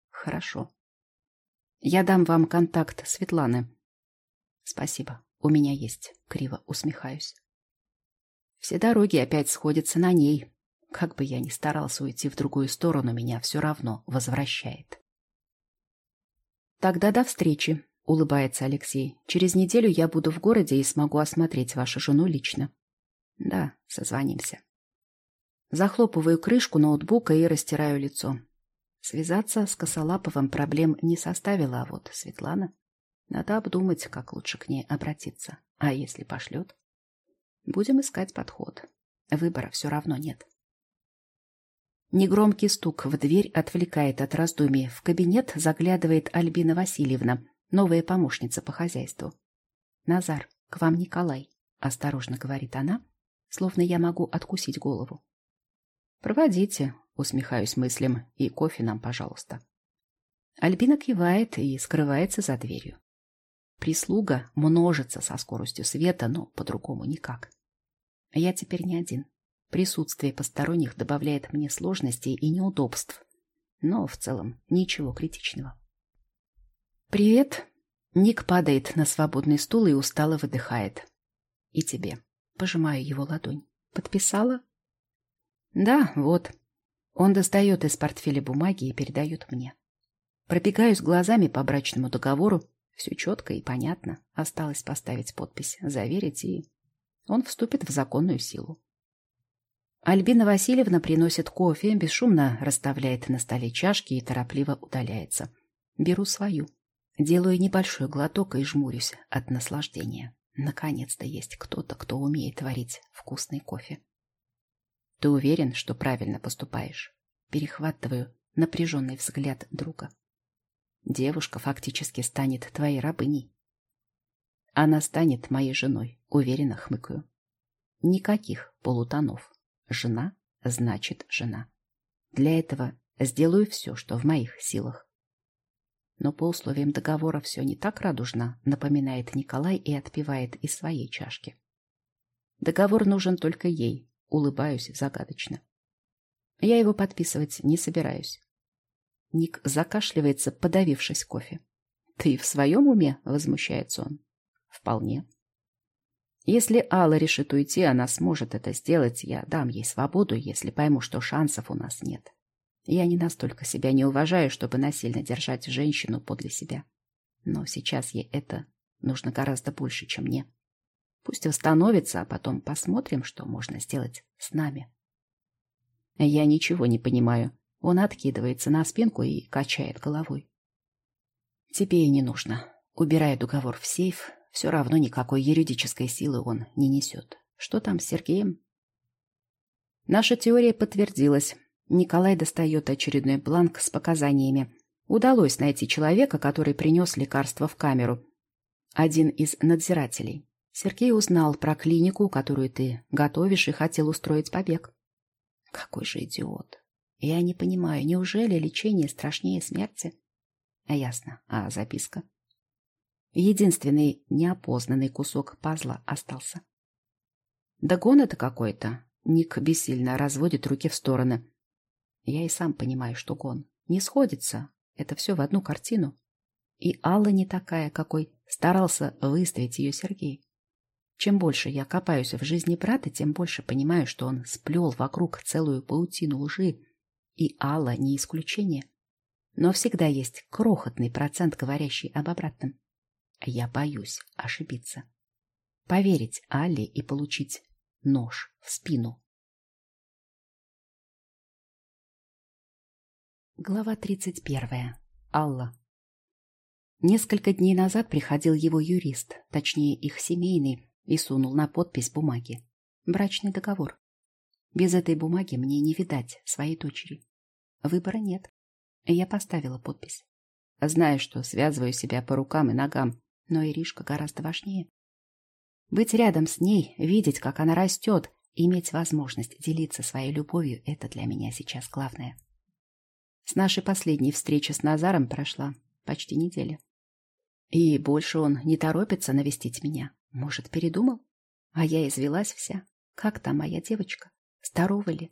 Хорошо. Я дам вам контакт Светланы. Спасибо, у меня есть. Криво усмехаюсь. Все дороги опять сходятся на ней. Как бы я ни старался уйти в другую сторону, меня все равно возвращает. Тогда до встречи, улыбается Алексей. Через неделю я буду в городе и смогу осмотреть вашу жену лично. Да, созвонимся. Захлопываю крышку ноутбука и растираю лицо. Связаться с Косолаповым проблем не составило, а вот Светлана... Надо обдумать, как лучше к ней обратиться. А если пошлет? Будем искать подход. Выбора все равно нет. Негромкий стук в дверь отвлекает от раздумий. В кабинет заглядывает Альбина Васильевна, новая помощница по хозяйству. «Назар, к вам Николай», — осторожно говорит она, словно я могу откусить голову. «Проводите», — усмехаюсь мыслям, — «и кофе нам, пожалуйста». Альбина кивает и скрывается за дверью. Прислуга множится со скоростью света, но по-другому никак. Я теперь не один. Присутствие посторонних добавляет мне сложностей и неудобств, но в целом ничего критичного. «Привет!» Ник падает на свободный стул и устало выдыхает. «И тебе». Пожимаю его ладонь. «Подписала?» «Да, вот». Он достает из портфеля бумаги и передает мне. Пробегаюсь глазами по брачному договору. Все четко и понятно. Осталось поставить подпись, заверить и... он вступит в законную силу. Альбина Васильевна приносит кофе, бесшумно расставляет на столе чашки и торопливо удаляется. Беру свою. Делаю небольшой глоток и жмурюсь от наслаждения. Наконец-то есть кто-то, кто умеет варить вкусный кофе. Ты уверен, что правильно поступаешь? Перехватываю напряженный взгляд друга. Девушка фактически станет твоей рабыней. Она станет моей женой, уверенно хмыкаю. Никаких полутонов. Жена значит жена. Для этого сделаю все, что в моих силах. Но по условиям договора все не так радужно, напоминает Николай и отпивает из своей чашки. Договор нужен только ей, улыбаюсь загадочно. Я его подписывать не собираюсь. Ник закашливается, подавившись кофе. «Ты в своем уме?» — возмущается он. «Вполне. Если Алла решит уйти, она сможет это сделать. Я дам ей свободу, если пойму, что шансов у нас нет. Я не настолько себя не уважаю, чтобы насильно держать женщину подле себя. Но сейчас ей это нужно гораздо больше, чем мне. Пусть восстановится, а потом посмотрим, что можно сделать с нами». Я ничего не понимаю. Он откидывается на спинку и качает головой. Тебе и не нужно. Убирая договор в сейф, все равно никакой юридической силы он не несет. Что там с Сергеем? Наша теория подтвердилась. Николай достает очередной бланк с показаниями. Удалось найти человека, который принес лекарство в камеру. Один из надзирателей. Сергей узнал про клинику, которую ты готовишь, и хотел устроить побег. Какой же идиот. Я не понимаю, неужели лечение страшнее смерти? Ясно. А записка? Единственный неопознанный кусок пазла остался. Да гон это какой-то. Ник бессильно разводит руки в стороны. Я и сам понимаю, что гон. Не сходится. Это все в одну картину. И Алла не такая, какой старался выставить ее Сергей. Чем больше я копаюсь в жизни брата, тем больше понимаю, что он сплел вокруг целую паутину лжи, и Алла не исключение. Но всегда есть крохотный процент, говорящий об обратном. Я боюсь ошибиться. Поверить Алле и получить нож в спину. Глава тридцать первая. Алла. Несколько дней назад приходил его юрист, точнее их семейный, и сунул на подпись бумаги. Брачный договор. Без этой бумаги мне не видать своей дочери. Выбора нет. Я поставила подпись. Знаю, что связываю себя по рукам и ногам, но Иришка гораздо важнее. Быть рядом с ней, видеть, как она растет, иметь возможность делиться своей любовью — это для меня сейчас главное. С нашей последней встречи с Назаром прошла почти неделя. И больше он не торопится навестить меня. Может, передумал? А я извелась вся. Как там моя девочка? Здорова ли?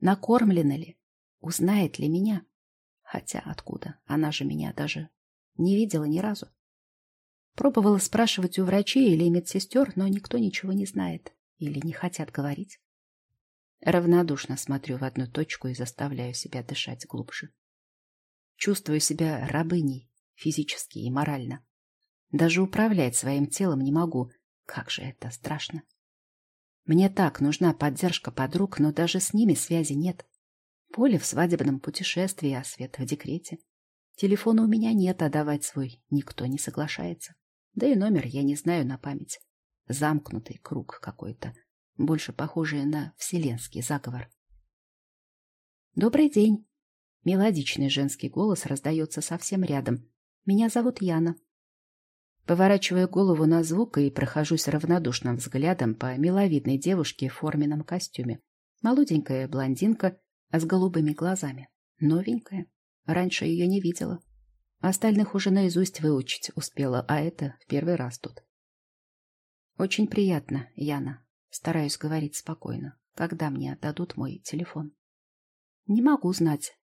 Накормлена ли? Узнает ли меня? Хотя откуда? Она же меня даже не видела ни разу. Пробовала спрашивать у врачей или медсестер, но никто ничего не знает или не хотят говорить. Равнодушно смотрю в одну точку и заставляю себя дышать глубже. Чувствую себя рабыней физически и морально. Даже управлять своим телом не могу. Как же это страшно. Мне так нужна поддержка подруг, но даже с ними связи нет. Поле в свадебном путешествии, а Свет в декрете. Телефона у меня нет, а давать свой никто не соглашается. Да и номер я не знаю на память. Замкнутый круг какой-то, больше похожий на вселенский заговор. «Добрый день!» Мелодичный женский голос раздается совсем рядом. «Меня зовут Яна. Поворачиваю голову на звук и прохожусь равнодушным взглядом по миловидной девушке в форменном костюме. Молоденькая блондинка с голубыми глазами. Новенькая. Раньше ее не видела. Остальных уже наизусть выучить успела, а это в первый раз тут. Очень приятно, Яна. Стараюсь говорить спокойно. Когда мне отдадут мой телефон? Не могу знать.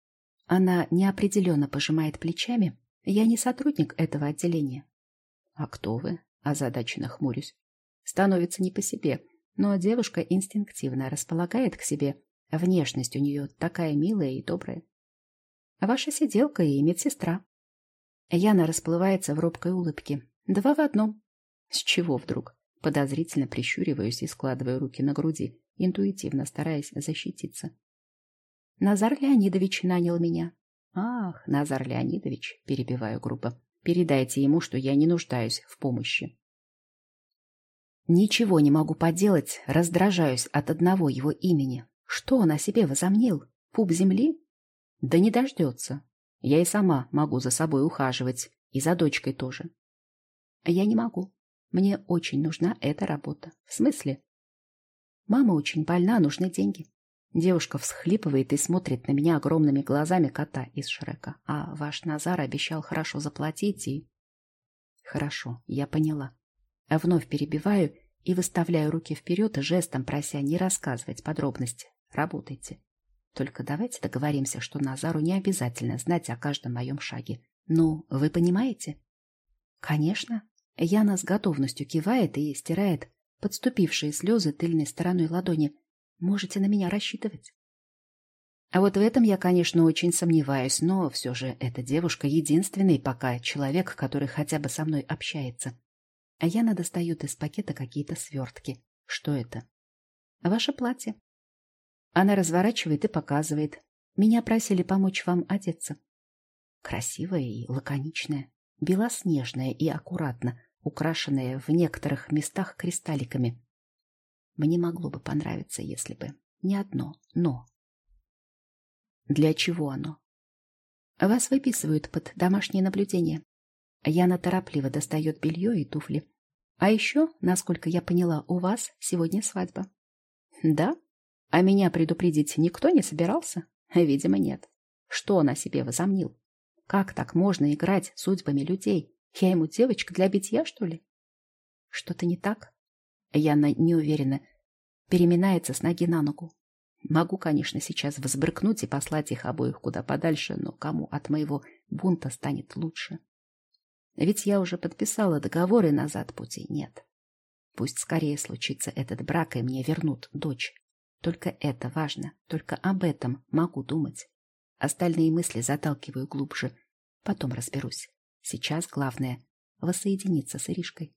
Она неопределенно пожимает плечами. Я не сотрудник этого отделения. «А кто вы?» – озадаченно хмурюсь. Становится не по себе, но девушка инстинктивно располагает к себе. Внешность у нее такая милая и добрая. Ваша сиделка и медсестра. Яна расплывается в робкой улыбке. Два в одном. С чего вдруг? Подозрительно прищуриваюсь и складываю руки на груди, интуитивно стараясь защититься. Назар Леонидович нанял меня. Ах, Назар Леонидович, перебиваю грубо. Передайте ему, что я не нуждаюсь в помощи. Ничего не могу поделать, раздражаюсь от одного его имени. Что он о себе возомнил? Пуп земли? Да не дождется. Я и сама могу за собой ухаживать, и за дочкой тоже. Я не могу. Мне очень нужна эта работа. В смысле? Мама очень больна, нужны деньги. Девушка всхлипывает и смотрит на меня огромными глазами кота из Шрека. А ваш Назар обещал хорошо заплатить и... Хорошо, я поняла. А вновь перебиваю и выставляю руки вперед, жестом прося не рассказывать подробности. Работайте. Только давайте договоримся, что Назару не обязательно знать о каждом моем шаге. Ну, вы понимаете? Конечно. Яна с готовностью кивает и стирает подступившие слезы тыльной стороной ладони. Можете на меня рассчитывать. А вот в этом я, конечно, очень сомневаюсь, но все же эта девушка единственный пока человек, который хотя бы со мной общается. А Яна достает из пакета какие-то свертки. Что это? Ваше платье. Она разворачивает и показывает. Меня просили помочь вам одеться. Красивая и лаконичная, белоснежная и аккуратно, украшенная в некоторых местах кристалликами. Мне могло бы понравиться, если бы не одно «но». Для чего оно? Вас выписывают под домашнее наблюдение. Яна торопливо достает белье и туфли. А еще, насколько я поняла, у вас сегодня свадьба. Да? А меня предупредить никто не собирался? Видимо, нет. Что он о себе возомнил? Как так можно играть судьбами людей? Я ему девочка для битья, что ли? Что-то не так? Яна неуверенно переминается с ноги на ногу. Могу, конечно, сейчас взбрыкнуть и послать их обоих куда подальше, но кому от моего бунта станет лучше? Ведь я уже подписала договор, и назад пути нет. Пусть скорее случится этот брак, и мне вернут дочь. Только это важно, только об этом могу думать. Остальные мысли заталкиваю глубже. Потом разберусь. Сейчас главное — воссоединиться с Иришкой.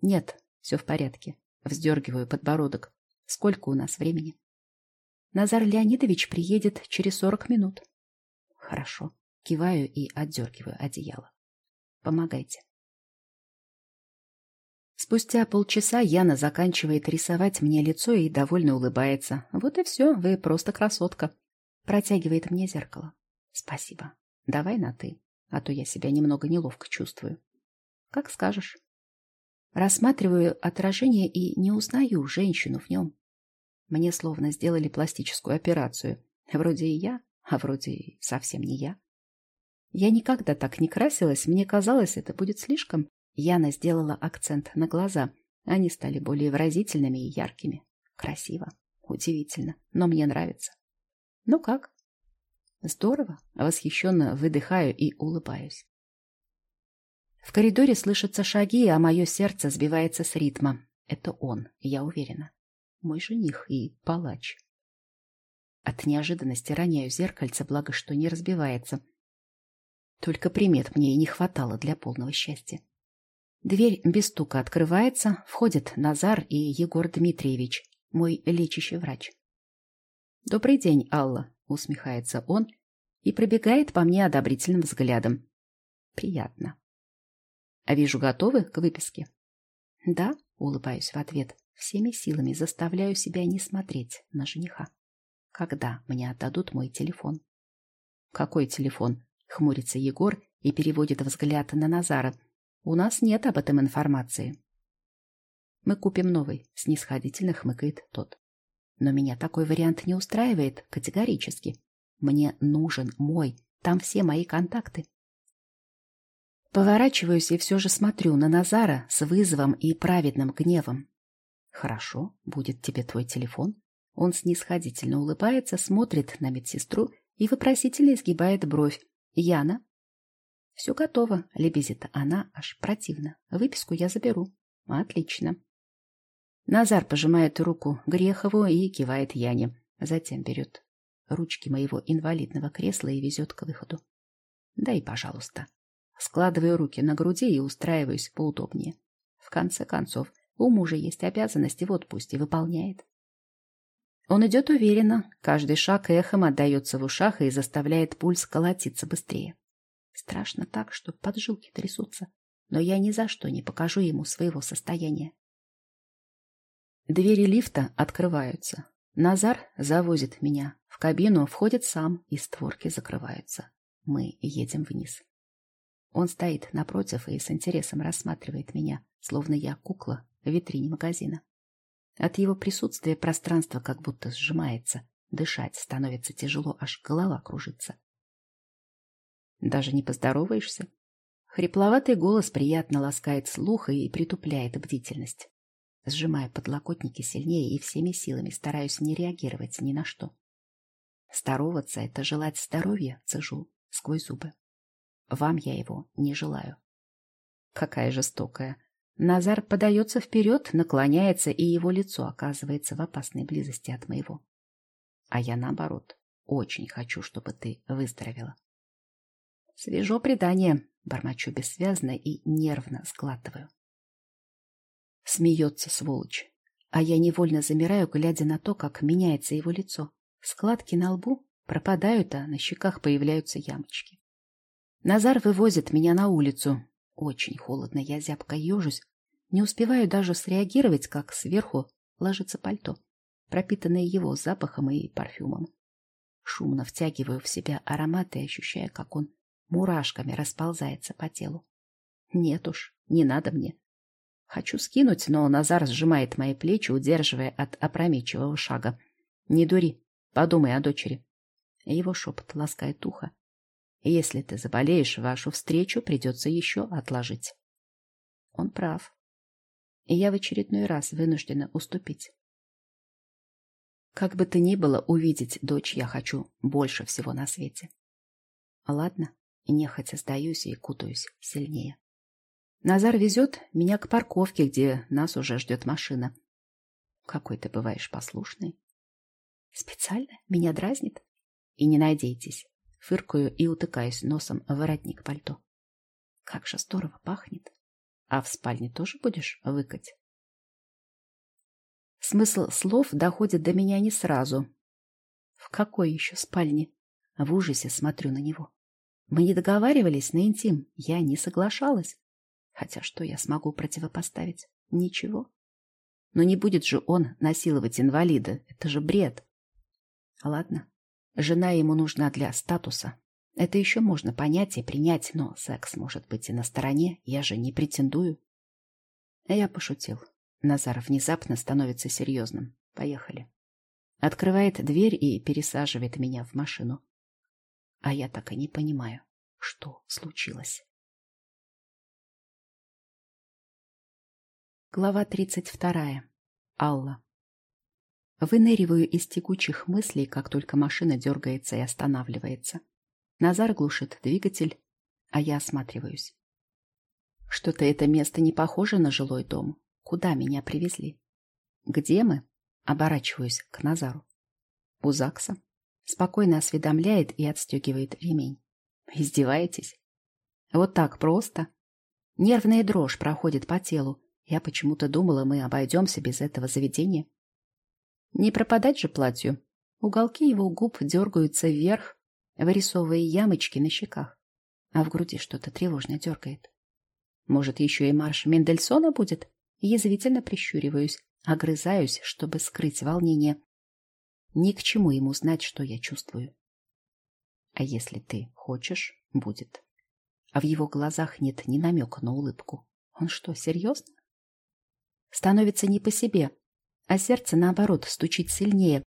Нет, все в порядке. Вздергиваю подбородок. Сколько у нас времени? Назар Леонидович приедет через сорок минут. Хорошо. Киваю и отдергиваю одеяло. Помогайте. Спустя полчаса Яна заканчивает рисовать мне лицо и довольно улыбается. Вот и все, вы просто красотка. Протягивает мне зеркало. Спасибо. Давай на «ты», а то я себя немного неловко чувствую. Как скажешь. Рассматриваю отражение и не узнаю женщину в нем. Мне словно сделали пластическую операцию. Вроде и я, а вроде и совсем не я. Я никогда так не красилась, мне казалось, это будет слишком. Яна сделала акцент на глаза. Они стали более выразительными и яркими. Красиво. Удивительно. Но мне нравится. Ну как? Здорово. Восхищенно выдыхаю и улыбаюсь. В коридоре слышатся шаги, а мое сердце сбивается с ритма. Это он, я уверена. Мой жених и палач. От неожиданности роняю зеркальце, благо что не разбивается. Только примет мне и не хватало для полного счастья. Дверь без стука открывается, входят Назар и Егор Дмитриевич, мой лечащий врач. «Добрый день, Алла», — усмехается он и пробегает по мне одобрительным взглядом. «Приятно». «А вижу, готовы к выписке?» «Да», — улыбаюсь в ответ, всеми силами заставляю себя не смотреть на жениха. «Когда мне отдадут мой телефон?» «Какой телефон?» — хмурится Егор и переводит взгляд на Назара — у нас нет об этом информации. Мы купим новый, снисходительно хмыкает тот. Но меня такой вариант не устраивает категорически. Мне нужен мой, там все мои контакты. Поворачиваюсь и все же смотрю на Назара с вызовом и праведным гневом. Хорошо, будет тебе твой телефон. Он снисходительно улыбается, смотрит на медсестру и вопросительно изгибает бровь. Яна, «Все готово», — лебезит она, аж противно. «Выписку я заберу». «Отлично». Назар пожимает руку Грехову и кивает Яне. Затем берет ручки моего инвалидного кресла и везет к выходу. «Дай, пожалуйста». Складываю руки на груди и устраиваюсь поудобнее. В конце концов, у мужа есть обязанности, вот пусть и выполняет. Он идет уверенно, каждый шаг эхом отдается в ушах и заставляет пульс колотиться быстрее. Страшно так, что поджилки трясутся, но я ни за что не покажу ему своего состояния. Двери лифта открываются. Назар завозит меня. В кабину входит сам, и створки закрываются. Мы едем вниз. Он стоит напротив и с интересом рассматривает меня, словно я кукла в витрине магазина. От его присутствия пространство как будто сжимается, дышать становится тяжело, аж голова кружится. Даже не поздороваешься? Хрипловатый голос приятно ласкает слух и притупляет бдительность. Сжимая подлокотники сильнее и всеми силами стараюсь не реагировать ни на что. Здороваться — это желать здоровья, цежу, сквозь зубы. Вам я его не желаю. Какая жестокая. Назар подается вперед, наклоняется, и его лицо оказывается в опасной близости от моего. А я, наоборот, очень хочу, чтобы ты выздоровела. Свежо предание, бормочу бессвязно и нервно сглатываю. Смеется сволочь, а я невольно замираю, глядя на то, как меняется его лицо. Складки на лбу пропадают, а на щеках появляются ямочки. Назар вывозит меня на улицу. Очень холодно, я зябко ежусь. Не успеваю даже среагировать, как сверху ложится пальто, пропитанное его запахом и парфюмом. Шумно втягиваю в себя ароматы, ощущая, как он мурашками расползается по телу. Нет уж, не надо мне. Хочу скинуть, но Назар сжимает мои плечи, удерживая от опрометчивого шага. Не дури, подумай о дочери. Его шепот ласкает ухо. Если ты заболеешь, вашу встречу придется еще отложить. Он прав. И я в очередной раз вынуждена уступить. Как бы то ни было, увидеть дочь я хочу больше всего на свете. Ладно, и нехотя сдаюсь и кутаюсь сильнее. Назар везет меня к парковке, где нас уже ждет машина. Какой ты бываешь послушный. Специально меня дразнит? И не надейтесь. Фыркаю и утыкаюсь носом в воротник пальто. Как же здорово пахнет. А в спальне тоже будешь выкать? Смысл слов доходит до меня не сразу. В какой еще спальне? В ужасе смотрю на него. Мы не договаривались на интим. Я не соглашалась. Хотя что я смогу противопоставить? Ничего. Но не будет же он насиловать инвалида. Это же бред. Ладно. Жена ему нужна для статуса. Это еще можно понять и принять, но секс может быть и на стороне. Я же не претендую. Я пошутил. Назар внезапно становится серьезным. Поехали. Открывает дверь и пересаживает меня в машину. А я так и не понимаю, что случилось. Глава тридцать вторая. Алла. Выныриваю из текучих мыслей, как только машина дергается и останавливается. Назар глушит двигатель, а я осматриваюсь. Что-то это место не похоже на жилой дом. Куда меня привезли? Где мы? Оборачиваюсь к Назару. У ЗАГСа. Спокойно осведомляет и отстегивает ремень. Издеваетесь? Вот так просто? Нервная дрожь проходит по телу. Я почему-то думала, мы обойдемся без этого заведения. Не пропадать же платью. Уголки его губ дергаются вверх, вырисовывая ямочки на щеках. А в груди что-то тревожно дергает. Может, еще и марш Мендельсона будет? Язвительно прищуриваюсь, огрызаюсь, чтобы скрыть волнение. Ни к чему ему знать, что я чувствую. А если ты хочешь, будет. А в его глазах нет ни намека на улыбку. Он что, серьезно? Становится не по себе, а сердце, наоборот, стучит сильнее.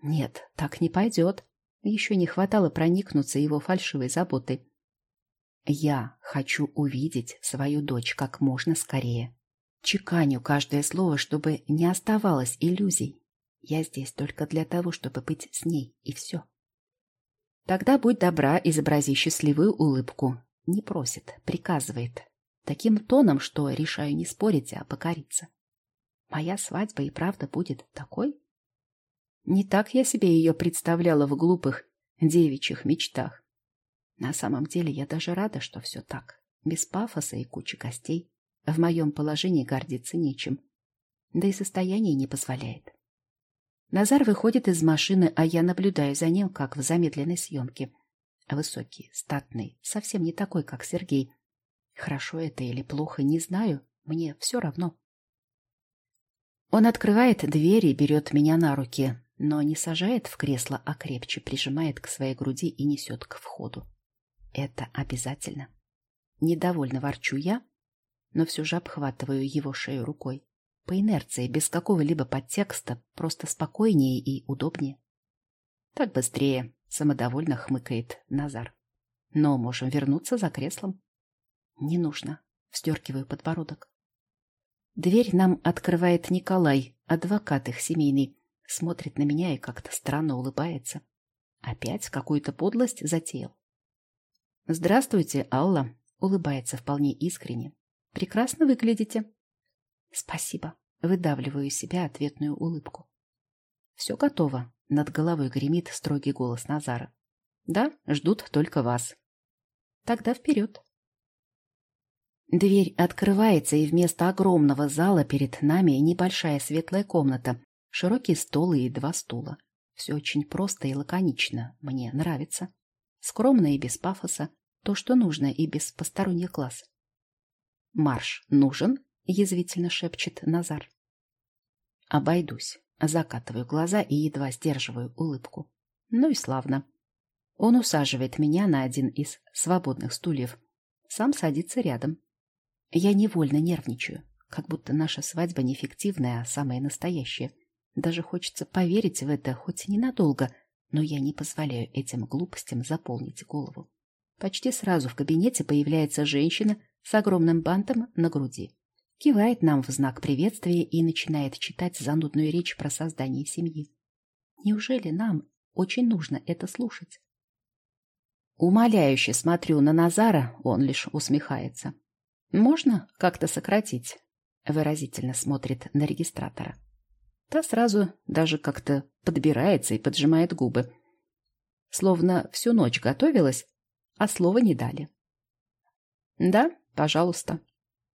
Нет, так не пойдет. Еще не хватало проникнуться его фальшивой заботой. Я хочу увидеть свою дочь как можно скорее. Чеканю каждое слово, чтобы не оставалось иллюзий. Я здесь только для того, чтобы быть с ней, и все. Тогда будь добра, изобрази счастливую улыбку. Не просит, приказывает. Таким тоном, что решаю не спорить, а покориться. Моя свадьба и правда будет такой? Не так я себе ее представляла в глупых девичьих мечтах. На самом деле я даже рада, что все так. Без пафоса и кучи гостей. В моем положении гордиться нечем. Да и состояние не позволяет. Назар выходит из машины, а я наблюдаю за ним, как в замедленной съемке. Высокий, статный, совсем не такой, как Сергей. Хорошо это или плохо, не знаю, мне все равно. Он открывает дверь и берет меня на руки, но не сажает в кресло, а крепче прижимает к своей груди и несет к входу. Это обязательно. Недовольно ворчу я, но все же обхватываю его шею рукой. По инерции, без какого-либо подтекста, просто спокойнее и удобнее. Так быстрее, самодовольно хмыкает Назар. Но можем вернуться за креслом. Не нужно. Вздергиваю подбородок. Дверь нам открывает Николай, адвокат их семейный. Смотрит на меня и как-то странно улыбается. Опять какую-то подлость затеял. «Здравствуйте, Алла», — улыбается вполне искренне. «Прекрасно выглядите». «Спасибо», — выдавливаю из себя ответную улыбку. «Все готово», — над головой гремит строгий голос Назара. «Да, ждут только вас». «Тогда вперед». Дверь открывается, и вместо огромного зала перед нами небольшая светлая комната, широкий стол и два стула. Все очень просто и лаконично, мне нравится. Скромно и без пафоса, то, что нужно, и без посторонних глаз. «Марш нужен?» — язвительно шепчет Назар. Обойдусь, закатываю глаза и едва сдерживаю улыбку. Ну и славно. Он усаживает меня на один из свободных стульев. Сам садится рядом. Я невольно нервничаю, как будто наша свадьба не фиктивная, а самая настоящая. Даже хочется поверить в это, хоть и ненадолго, но я не позволяю этим глупостям заполнить голову. Почти сразу в кабинете появляется женщина с огромным бантом на груди. Кивает нам в знак приветствия и начинает читать занудную речь про создание семьи. Неужели нам очень нужно это слушать? Умоляюще смотрю на Назара, он лишь усмехается. «Можно как-то сократить?» Выразительно смотрит на регистратора. Та сразу даже как-то подбирается и поджимает губы. Словно всю ночь готовилась, а слова не дали. «Да, пожалуйста».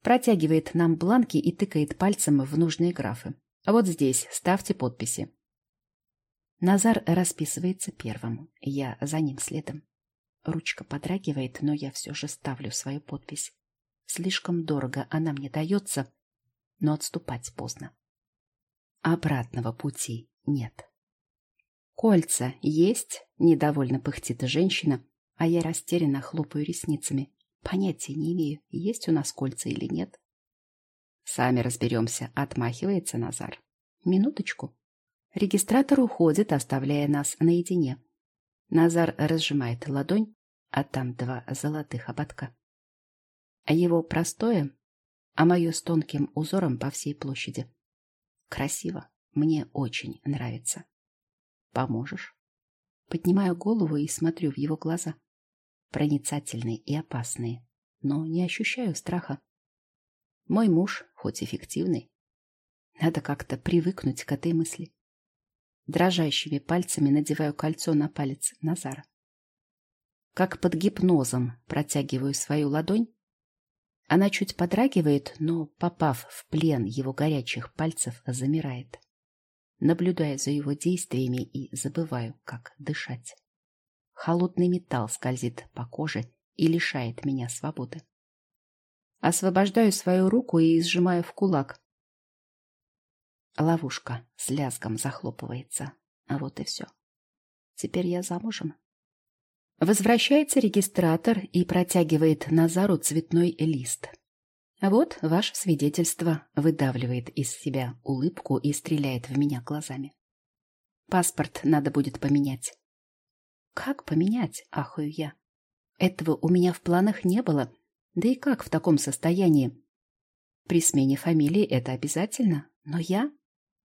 Протягивает нам бланки и тыкает пальцем в нужные графы. Вот здесь ставьте подписи. Назар расписывается первым, я за ним следом. Ручка подрагивает, но я все же ставлю свою подпись. Слишком дорого она мне дается, но отступать поздно. Обратного пути нет. «Кольца есть?» — недовольно пыхтит женщина, а я растерянно хлопаю ресницами. Понятия не имею, есть у нас кольца или нет. «Сами разберемся», — отмахивается Назар. «Минуточку». Регистратор уходит, оставляя нас наедине. Назар разжимает ладонь, а там два золотых ободка а его простое, а мое с тонким узором по всей площади. Красиво, мне очень нравится. Поможешь? Поднимаю голову и смотрю в его глаза. Проницательные и опасные, но не ощущаю страха. Мой муж, хоть эффективный, надо как-то привыкнуть к этой мысли. Дрожащими пальцами надеваю кольцо на палец Назара. Как под гипнозом протягиваю свою ладонь она чуть подрагивает, но, попав в плен его горячих пальцев, замирает. Наблюдая за его действиями и забываю, как дышать. Холодный металл скользит по коже и лишает меня свободы. Освобождаю свою руку и сжимаю в кулак. Ловушка с лязгом захлопывается. А вот и все. Теперь я замужем. Возвращается регистратор и протягивает Назару цветной лист. «Вот ваше свидетельство», — выдавливает из себя улыбку и стреляет в меня глазами. «Паспорт надо будет поменять». «Как поменять?» — ахаю я. «Этого у меня в планах не было. Да и как в таком состоянии?» «При смене фамилии это обязательно, но я...»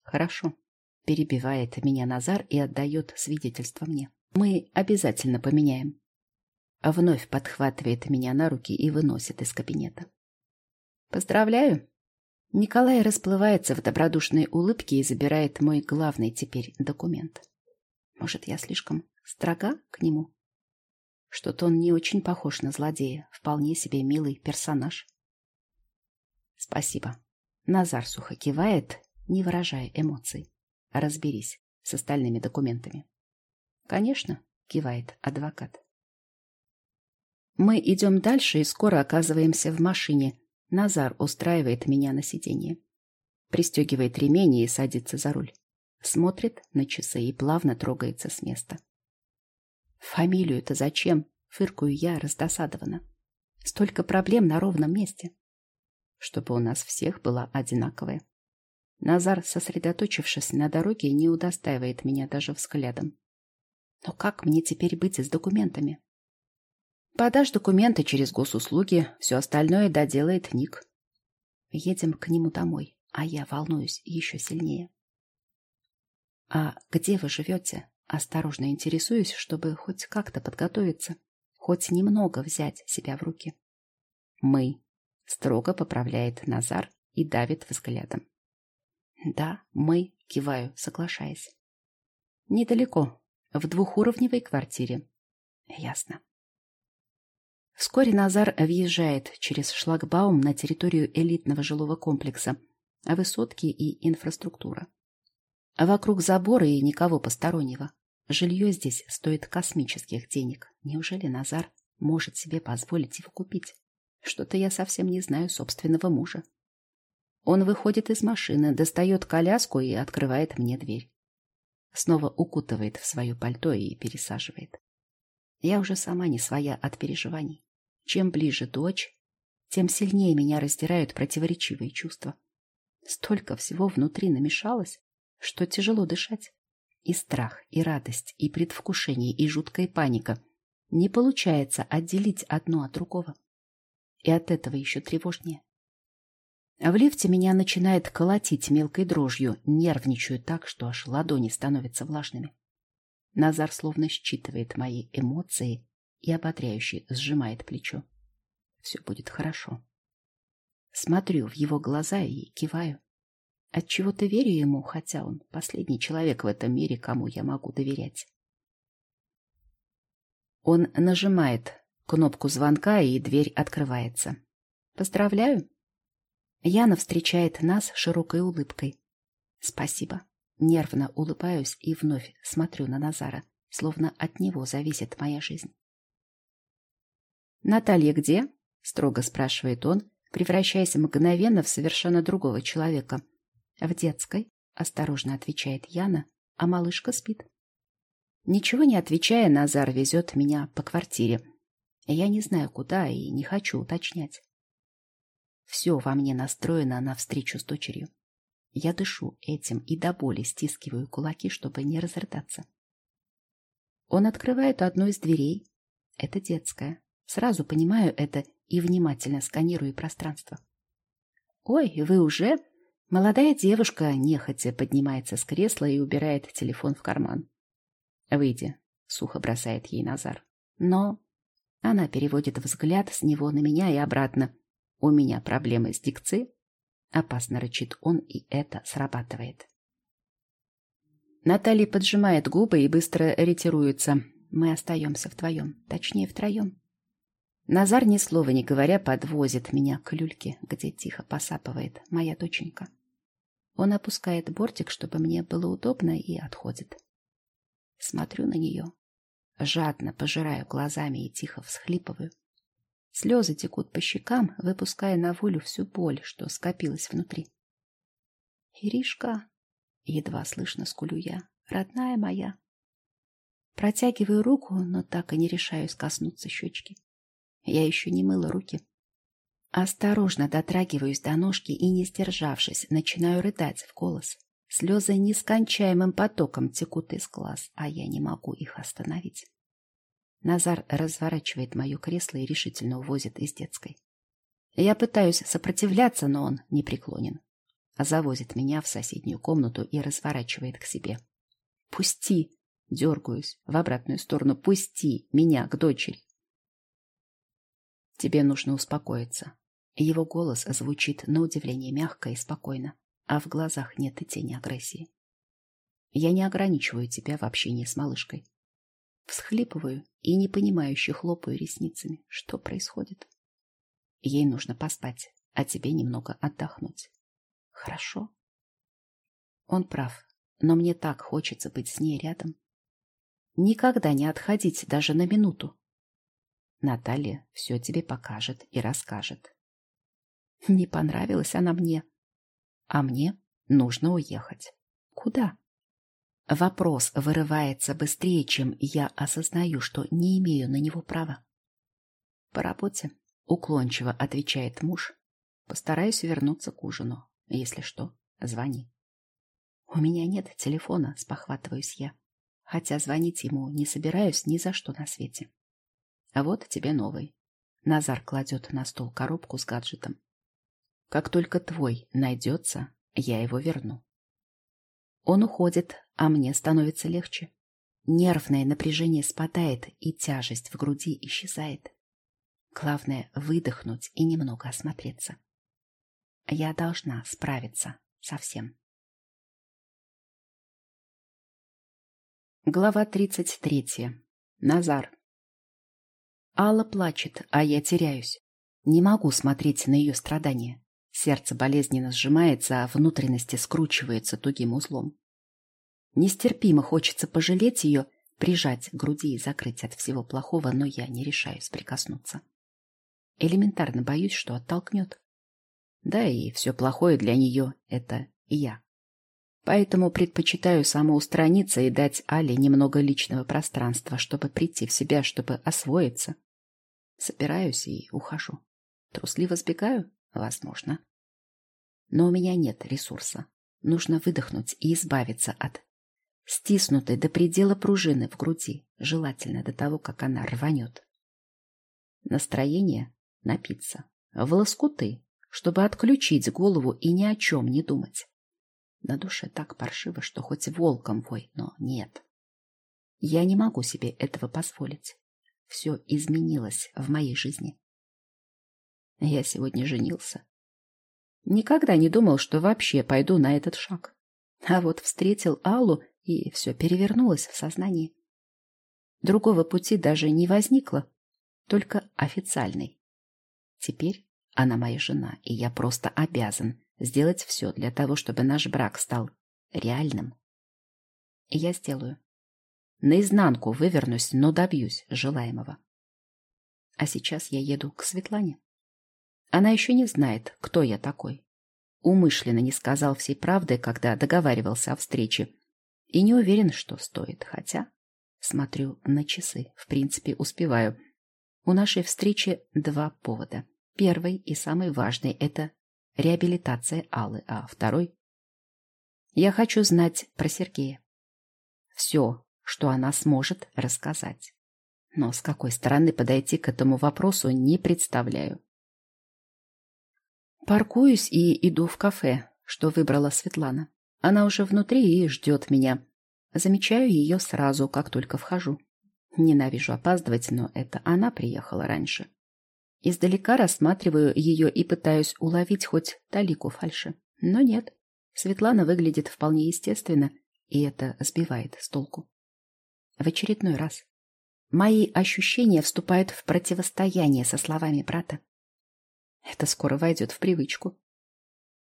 «Хорошо», — перебивает меня Назар и отдает свидетельство мне. Мы обязательно поменяем. Вновь подхватывает меня на руки и выносит из кабинета. Поздравляю. Николай расплывается в добродушной улыбке и забирает мой главный теперь документ. Может, я слишком строга к нему? Что-то он не очень похож на злодея, вполне себе милый персонаж. Спасибо. Назар сухо кивает, не выражая эмоций. Разберись с остальными документами. Конечно, кивает адвокат. Мы идем дальше и скоро оказываемся в машине. Назар устраивает меня на сиденье. Пристегивает ремень и садится за руль. Смотрит на часы и плавно трогается с места. Фамилию-то зачем? Фыркую я раздосадованно. Столько проблем на ровном месте. Чтобы у нас всех была одинаковая. Назар, сосредоточившись на дороге, не удостаивает меня даже взглядом. Но как мне теперь быть с документами? Подашь документы через госуслуги, все остальное доделает Ник. Едем к нему домой, а я волнуюсь еще сильнее. «А где вы живете?» Осторожно интересуюсь, чтобы хоть как-то подготовиться, хоть немного взять себя в руки. «Мы», — строго поправляет Назар и давит взглядом. «Да, мы», — киваю, соглашаясь. «Недалеко, в двухуровневой квартире». «Ясно». Вскоре Назар въезжает через шлагбаум на территорию элитного жилого комплекса, а высотки и инфраструктура. А вокруг забора и никого постороннего. Жилье здесь стоит космических денег. Неужели Назар может себе позволить его купить? Что-то я совсем не знаю собственного мужа. Он выходит из машины, достает коляску и открывает мне дверь. Снова укутывает в свое пальто и пересаживает. Я уже сама не своя от переживаний. Чем ближе дочь, тем сильнее меня раздирают противоречивые чувства. Столько всего внутри намешалось, что тяжело дышать. И страх, и радость, и предвкушение, и жуткая паника. Не получается отделить одно от другого. И от этого еще тревожнее. В лифте меня начинает колотить мелкой дрожью, нервничаю так, что аж ладони становятся влажными. Назар словно считывает мои эмоции и ободряюще сжимает плечо. Все будет хорошо. Смотрю в его глаза и киваю. Отчего-то верю ему, хотя он последний человек в этом мире, кому я могу доверять. Он нажимает кнопку звонка, и дверь открывается. «Поздравляю!» Яна встречает нас широкой улыбкой. «Спасибо». Нервно улыбаюсь и вновь смотрю на Назара, словно от него зависит моя жизнь. «Наталья где?» — строго спрашивает он, превращаясь мгновенно в совершенно другого человека. «В детской», — осторожно отвечает Яна, а малышка спит. Ничего не отвечая, Назар везет меня по квартире. Я не знаю, куда, и не хочу уточнять. Все во мне настроено на встречу с дочерью. Я дышу этим и до боли стискиваю кулаки, чтобы не разрыдаться. Он открывает одну из дверей. Это детская. Сразу понимаю это и внимательно сканирую пространство. «Ой, вы уже?» Молодая девушка нехотя поднимается с кресла и убирает телефон в карман. «Выйди», — сухо бросает ей Назар. «Но...» Она переводит взгляд с него на меня и обратно. «У меня проблемы с дикцией?» Опасно рычит он, и это срабатывает. Наталья поджимает губы и быстро ретируется. Мы остаемся вдвоем, точнее втроем. Назар, ни слова не говоря, подвозит меня к люльке, где тихо посапывает моя доченька. Он опускает бортик, чтобы мне было удобно, и отходит. Смотрю на нее, жадно пожираю глазами и тихо всхлипываю. Слезы текут по щекам, выпуская на волю всю боль, что скопилась внутри. «Иришка!» — едва слышно скулю я. «Родная моя!» Протягиваю руку, но так и не решаюсь коснуться щечки. Я еще не мыла руки. Осторожно дотрагиваюсь до ножки и, не сдержавшись, начинаю рыдать в голос. Слезы нескончаемым потоком текут из глаз, а я не могу их остановить. Назар разворачивает мое кресло и решительно увозит из детской. Я пытаюсь сопротивляться, но он не преклонен. А завозит меня в соседнюю комнату и разворачивает к себе. «Пусти!» — дергаюсь в обратную сторону. «Пусти меня к дочери!» Тебе нужно успокоиться. Его голос звучит на удивление мягко и спокойно, а в глазах нет и тени агрессии. Я не ограничиваю тебя в общении с малышкой. Всхлипываю и непонимающе хлопаю ресницами. Что происходит? Ей нужно поспать. а тебе немного отдохнуть. Хорошо. Он прав, но мне так хочется быть с ней рядом. Никогда не отходить даже на минуту. Наталья все тебе покажет и расскажет. Не понравилась она мне. А мне нужно уехать. Куда? Вопрос вырывается быстрее, чем я осознаю, что не имею на него права. По работе уклончиво отвечает муж. Постараюсь вернуться к ужину. Если что, звони. У меня нет телефона, спохватываюсь я. Хотя звонить ему не собираюсь ни за что на свете. А вот тебе новый. Назар кладет на стол коробку с гаджетом. Как только твой найдется, я его верну. Он уходит, а мне становится легче. Нервное напряжение спадает, и тяжесть в груди исчезает. Главное — выдохнуть и немного осмотреться. Я должна справиться со всем. Глава тридцать третья. Назар. Алла плачет, а я теряюсь. Не могу смотреть на ее страдания. Сердце болезненно сжимается, а внутренности скручивается тугим узлом. Нестерпимо хочется пожалеть ее, прижать к груди и закрыть от всего плохого, но я не решаюсь прикоснуться. Элементарно боюсь, что оттолкнет. Да и все плохое для нее — это я. Поэтому предпочитаю самоустраниться и дать Але немного личного пространства, чтобы прийти в себя, чтобы освоиться. Собираюсь и ухожу. Трусливо сбегаю? Возможно. Но у меня нет ресурса. Нужно выдохнуть и избавиться от стиснутой до предела пружины в груди, желательно до того, как она рванет. Настроение — напиться. В лоскуты, чтобы отключить голову и ни о чем не думать. На душе так паршиво, что хоть волком вой, но нет. Я не могу себе этого позволить. Все изменилось в моей жизни. Я сегодня женился. Никогда не думал, что вообще пойду на этот шаг. А вот встретил Аллу, и все перевернулось в сознании. Другого пути даже не возникло, только официальный. Теперь она моя жена, и я просто обязан сделать все для того, чтобы наш брак стал реальным. И я сделаю. Наизнанку вывернусь, но добьюсь желаемого. А сейчас я еду к Светлане. Она еще не знает, кто я такой. Умышленно не сказал всей правды, когда договаривался о встрече. И не уверен, что стоит, хотя... Смотрю на часы. В принципе, успеваю. У нашей встречи два повода. Первый и самый важный — это реабилитация Аллы, а второй... Я хочу знать про Сергея. Все, что она сможет рассказать. Но с какой стороны подойти к этому вопросу, не представляю. Паркуюсь и иду в кафе, что выбрала Светлана. Она уже внутри и ждет меня. Замечаю ее сразу, как только вхожу. Ненавижу опаздывать, но это она приехала раньше. Издалека рассматриваю ее и пытаюсь уловить хоть талику фальши. Но нет. Светлана выглядит вполне естественно, и это сбивает с толку. В очередной раз. Мои ощущения вступают в противостояние со словами брата. Это скоро войдет в привычку.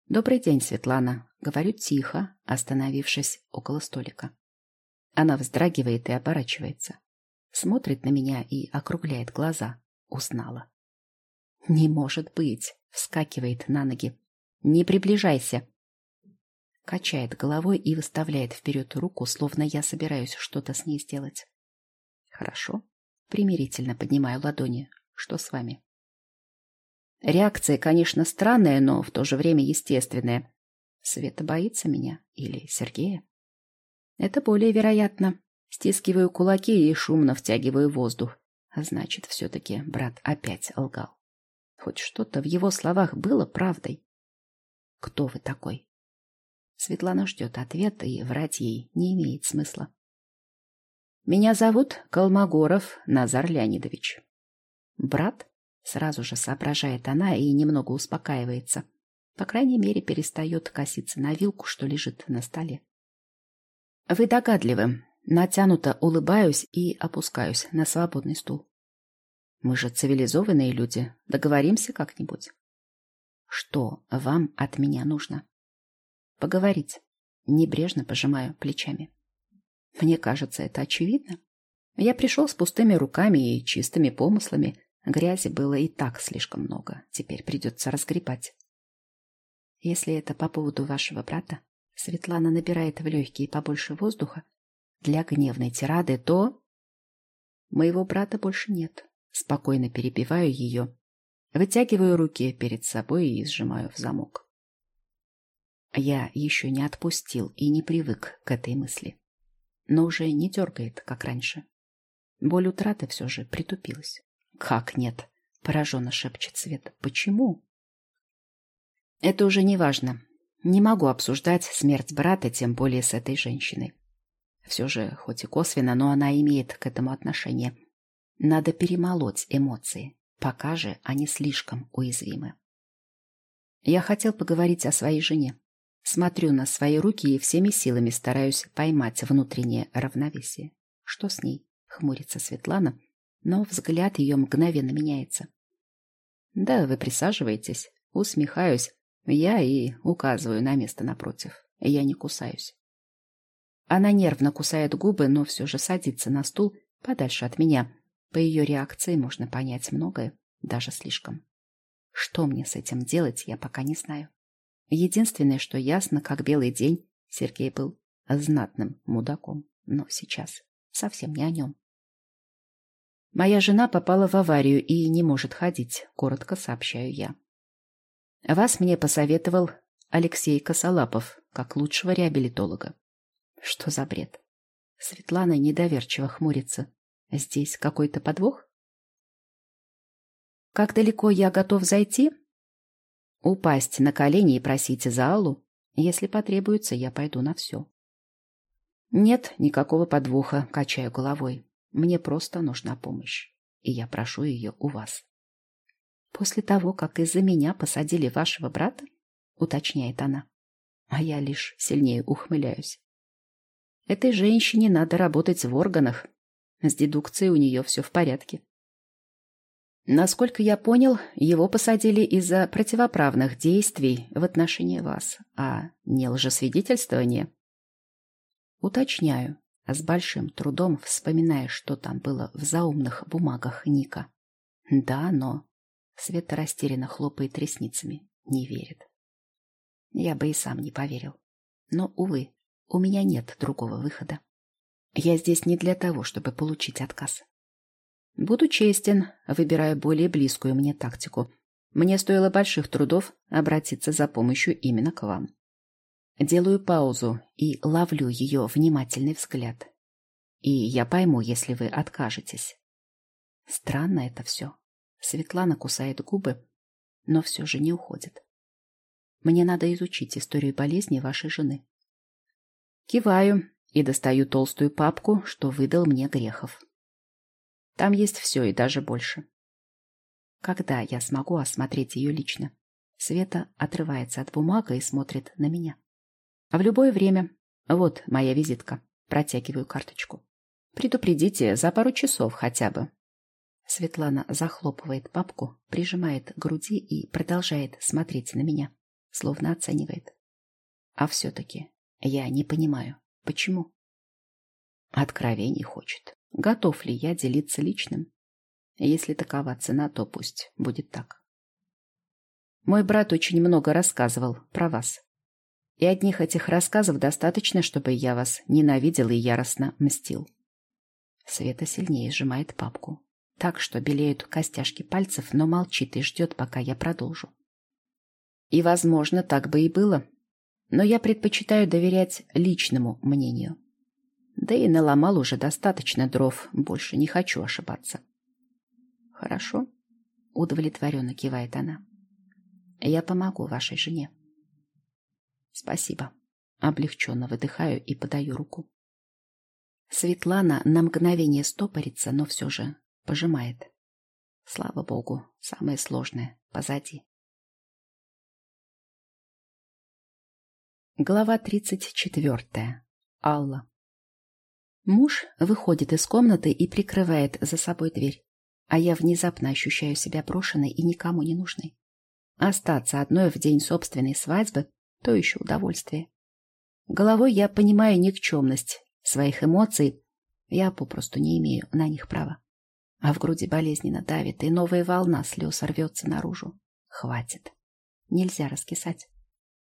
«Добрый день, Светлана», — говорю тихо, остановившись около столика. Она вздрагивает и оборачивается. Смотрит на меня и округляет глаза. Узнала. «Не может быть!» — вскакивает на ноги. «Не приближайся!» Качает головой и выставляет вперед руку, словно я собираюсь что-то с ней сделать. «Хорошо». Примирительно поднимаю ладони. «Что с вами?» Реакция, конечно, странная, но в то же время естественная. Света боится меня или Сергея? Это более вероятно. Стискиваю кулаки и шумно втягиваю воздух. А значит, все-таки брат опять лгал. Хоть что-то в его словах было правдой. Кто вы такой? Светлана ждет ответа, и врать ей не имеет смысла. Меня зовут Колмогоров Назар Леонидович. Брат? Сразу же соображает она и немного успокаивается. По крайней мере, перестает коситься на вилку, что лежит на столе. Вы догадливы. Натянуто улыбаюсь и опускаюсь на свободный стул. Мы же цивилизованные люди. Договоримся как-нибудь. Что вам от меня нужно? Поговорить. Небрежно пожимаю плечами. Мне кажется, это очевидно. Я пришел с пустыми руками и чистыми помыслами. Грязи было и так слишком много. Теперь придется разгребать. Если это по поводу вашего брата, Светлана набирает в легкие побольше воздуха для гневной тирады, то... Моего брата больше нет. Спокойно перебиваю ее. Вытягиваю руки перед собой и сжимаю в замок. Я еще не отпустил и не привык к этой мысли. Но уже не дергает, как раньше. Боль утраты все же притупилась. «Как нет?» — пораженно шепчет Свет. «Почему?» «Это уже не важно. Не могу обсуждать смерть брата, тем более с этой женщиной. Все же, хоть и косвенно, но она имеет к этому отношение. Надо перемолоть эмоции, пока же они слишком уязвимы. Я хотел поговорить о своей жене. Смотрю на свои руки и всеми силами стараюсь поймать внутреннее равновесие. Что с ней? Хмурится Светлана, но взгляд ее мгновенно меняется. Да, вы присаживаетесь. Усмехаюсь. Я и указываю на место напротив. Я не кусаюсь. Она нервно кусает губы, но все же садится на стул подальше от меня. По ее реакции можно понять многое, даже слишком. Что мне с этим делать, я пока не знаю. Единственное, что ясно, как белый день, Сергей был знатным мудаком. Но сейчас совсем не о нем. Моя жена попала в аварию и не может ходить, коротко сообщаю я. Вас мне посоветовал Алексей Косолапов, как лучшего реабилитолога. Что за бред? Светлана недоверчиво хмурится. Здесь какой-то подвох? Как далеко я готов зайти? Упасть на колени и просить за Аллу? Если потребуется, я пойду на все. Нет никакого подвоха, качаю головой. Мне просто нужна помощь, и я прошу ее у вас. После того, как из-за меня посадили вашего брата, уточняет она, а я лишь сильнее ухмыляюсь. Этой женщине надо работать в органах. С дедукцией у нее все в порядке. Насколько я понял, его посадили из-за противоправных действий в отношении вас, а не лжесвидетельствования. Уточняю, а с большим трудом вспоминая, что там было в заумных бумагах Ника. Да, но... Света растерянно хлопает ресницами, не верит. Я бы и сам не поверил. Но, увы, у меня нет другого выхода. Я здесь не для того, чтобы получить отказ. Буду честен, выбирая более близкую мне тактику. Мне стоило больших трудов обратиться за помощью именно к вам. Делаю паузу и ловлю ее внимательный взгляд. И я пойму, если вы откажетесь. Странно это все. Светлана кусает губы, но все же не уходит. Мне надо изучить историю болезни вашей жены. Киваю и достаю толстую папку, что выдал мне Грехов. Там есть все и даже больше. Когда я смогу осмотреть ее лично? Света отрывается от бумага и смотрит на меня. В любое время. Вот моя визитка. Протягиваю карточку. Предупредите за пару часов хотя бы. Светлана захлопывает папку, прижимает к груди и продолжает смотреть на меня, словно оценивает. А все-таки я не понимаю, почему. Откровений хочет. Готов ли я делиться личным? Если такова цена, то пусть будет так. Мой брат очень много рассказывал про вас. И одних этих рассказов достаточно, чтобы я вас ненавидел и яростно мстил. Света сильнее сжимает папку. Так что белеют костяшки пальцев, но молчит и ждет, пока я продолжу. И, возможно, так бы и было. Но я предпочитаю доверять личному мнению. Да и наломал уже достаточно дров, больше не хочу ошибаться. Хорошо, удовлетворенно кивает она. Я помогу вашей жене. Спасибо. Облегченно выдыхаю и подаю руку. Светлана на мгновение стопорится, но все же пожимает. Слава богу, самое сложное позади. Глава тридцать четвертая. Алла. Муж выходит из комнаты и прикрывает за собой дверь, а я внезапно ощущаю себя брошенной и никому не нужной. Остаться одной в день собственной свадьбы – то еще удовольствие. Головой я понимаю никчемность своих эмоций, я попросту не имею на них права. А в груди болезненно давит, и новая волна слез рвется наружу. Хватит. Нельзя раскисать.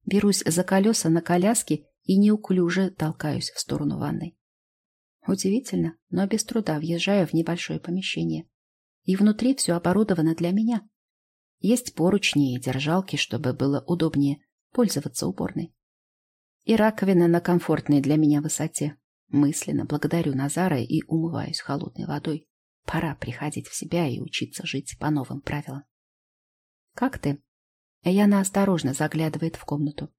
Берусь за колеса на коляске и неуклюже толкаюсь в сторону ванной. Удивительно, но без труда въезжаю в небольшое помещение. И внутри все оборудовано для меня. Есть поручни и держалки, чтобы было удобнее пользоваться уборной. И раковина на комфортной для меня высоте. Мысленно благодарю Назара и умываюсь холодной водой. Пора приходить в себя и учиться жить по новым правилам. «Как ты?» Яна осторожно заглядывает в комнату.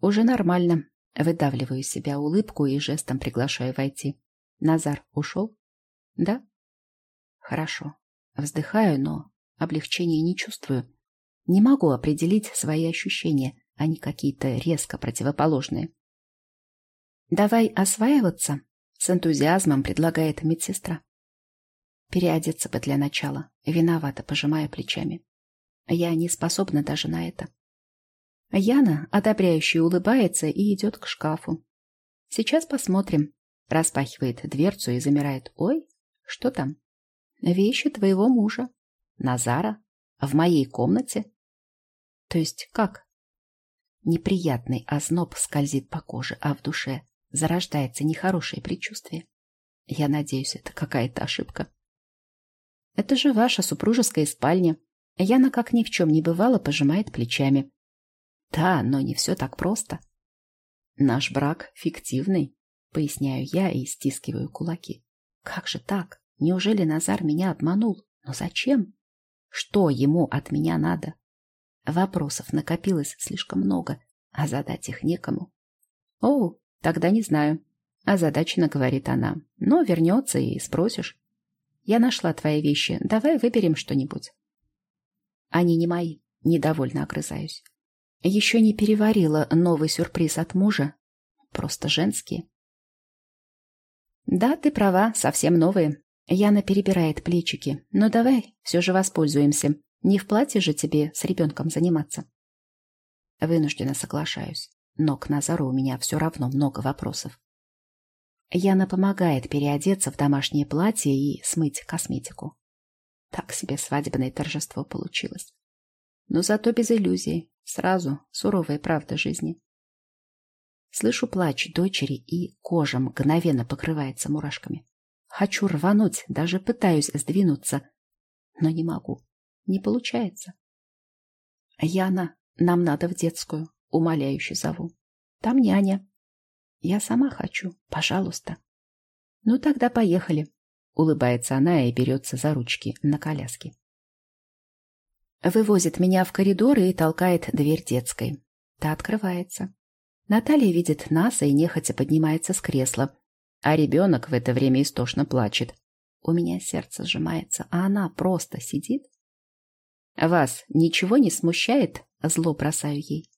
«Уже нормально. Выдавливаю из себя улыбку и жестом приглашаю войти. Назар ушел? Да? Хорошо. Вздыхаю, но облегчения не чувствую. Не могу определить свои ощущения, они какие-то резко противоположные. «Давай осваиваться», — с энтузиазмом предлагает медсестра. Переодеться бы для начала, виновато пожимая плечами. Я не способна даже на это. Яна, одобряюще улыбается и идет к шкафу. Сейчас посмотрим. Распахивает дверцу и замирает. Ой, что там? Вещи твоего мужа. Назара? В моей комнате? То есть как? Неприятный озноб скользит по коже, а в душе зарождается нехорошее предчувствие. Я надеюсь, это какая-то ошибка. Это же ваша супружеская спальня. Яна, как ни в чем не бывало, пожимает плечами. Да, но не все так просто. Наш брак фиктивный, поясняю я и стискиваю кулаки. Как же так? Неужели Назар меня обманул? Но зачем? Что ему от меня надо? Вопросов накопилось слишком много, а задать их некому. О, тогда не знаю. Озадаченно говорит она. Но вернется и спросишь. Я нашла твои вещи. Давай выберем что-нибудь. Они не мои. Недовольно огрызаюсь. Еще не переварила новый сюрприз от мужа. Просто женские. Да, ты права, совсем новые. Яна перебирает плечики. Но давай все же воспользуемся. Не в платье же тебе с ребенком заниматься. Вынужденно соглашаюсь. Но к Назару у меня все равно много вопросов. Яна помогает переодеться в домашнее платье и смыть косметику. Так себе свадебное торжество получилось. Но зато без иллюзий. Сразу суровая правда жизни. Слышу плач дочери, и кожа мгновенно покрывается мурашками. Хочу рвануть, даже пытаюсь сдвинуться, но не могу. Не получается. Яна, нам надо в детскую, умоляюще зову. Там няня. Я сама хочу, пожалуйста. Ну тогда поехали. Улыбается она и берется за ручки на коляске. Вывозит меня в коридор и толкает дверь детской. Та открывается. Наталья видит нас и нехотя поднимается с кресла, а ребенок в это время истошно плачет. У меня сердце сжимается, а она просто сидит. «Вас ничего не смущает?» — зло бросаю ей.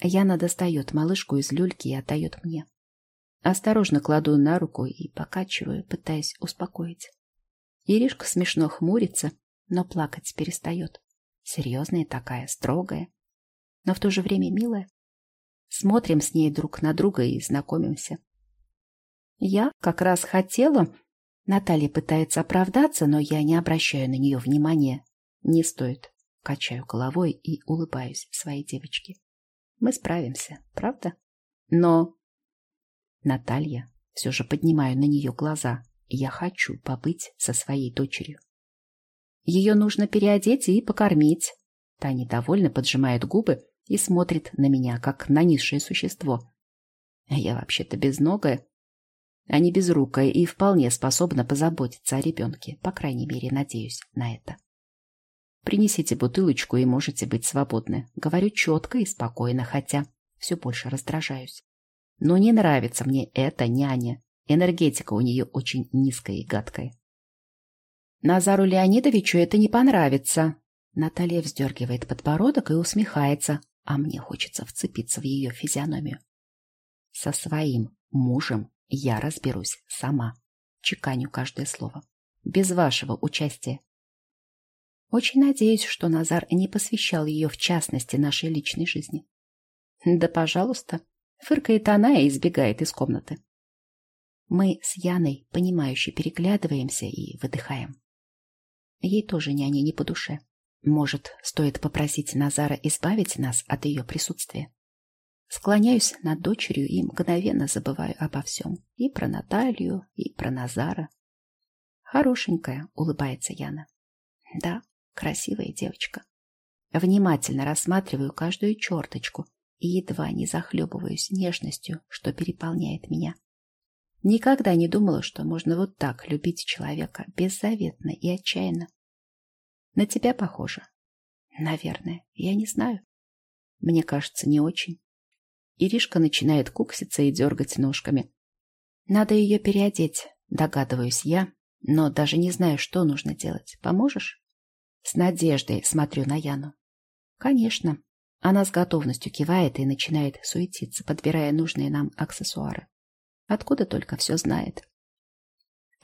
Яна достает малышку из люльки и отдает мне. Осторожно кладу на руку и покачиваю, пытаясь успокоить. Иришка смешно хмурится, но плакать перестает. Серьезная такая, строгая, но в то же время милая. Смотрим с ней друг на друга и знакомимся. Я как раз хотела... Наталья пытается оправдаться, но я не обращаю на нее внимания. Не стоит. Качаю головой и улыбаюсь своей девочке. Мы справимся, правда? Но... Наталья, все же поднимаю на нее глаза. Я хочу побыть со своей дочерью. Ее нужно переодеть и покормить. Та недовольно поджимает губы и смотрит на меня, как на низшее существо. Я вообще-то безногая, а не безрукая и вполне способна позаботиться о ребенке. По крайней мере, надеюсь на это. Принесите бутылочку и можете быть свободны. Говорю четко и спокойно, хотя все больше раздражаюсь. Но не нравится мне эта няня. Энергетика у нее очень низкая и гадкая. Назару Леонидовичу это не понравится. Наталья вздергивает подбородок и усмехается, а мне хочется вцепиться в ее физиономию. Со своим мужем я разберусь сама. Чеканю каждое слово. Без вашего участия. Очень надеюсь, что Назар не посвящал ее в частности нашей личной жизни. Да, пожалуйста, фыркает она и избегает из комнаты. Мы с Яной, понимающе переглядываемся и выдыхаем. Ей тоже няня не по душе. Может, стоит попросить Назара избавить нас от ее присутствия? Склоняюсь над дочерью и мгновенно забываю обо всем. И про Наталью, и про Назара. Хорошенькая, улыбается Яна. Да, красивая девочка. Внимательно рассматриваю каждую черточку и едва не захлебываюсь нежностью, что переполняет меня. Никогда не думала, что можно вот так любить человека беззаветно и отчаянно. На тебя похоже. Наверное, я не знаю. Мне кажется, не очень. Иришка начинает кукситься и дергать ножками. Надо ее переодеть, догадываюсь я, но даже не знаю, что нужно делать. Поможешь? С надеждой смотрю на Яну. Конечно. Она с готовностью кивает и начинает суетиться, подбирая нужные нам аксессуары. Откуда только все знает.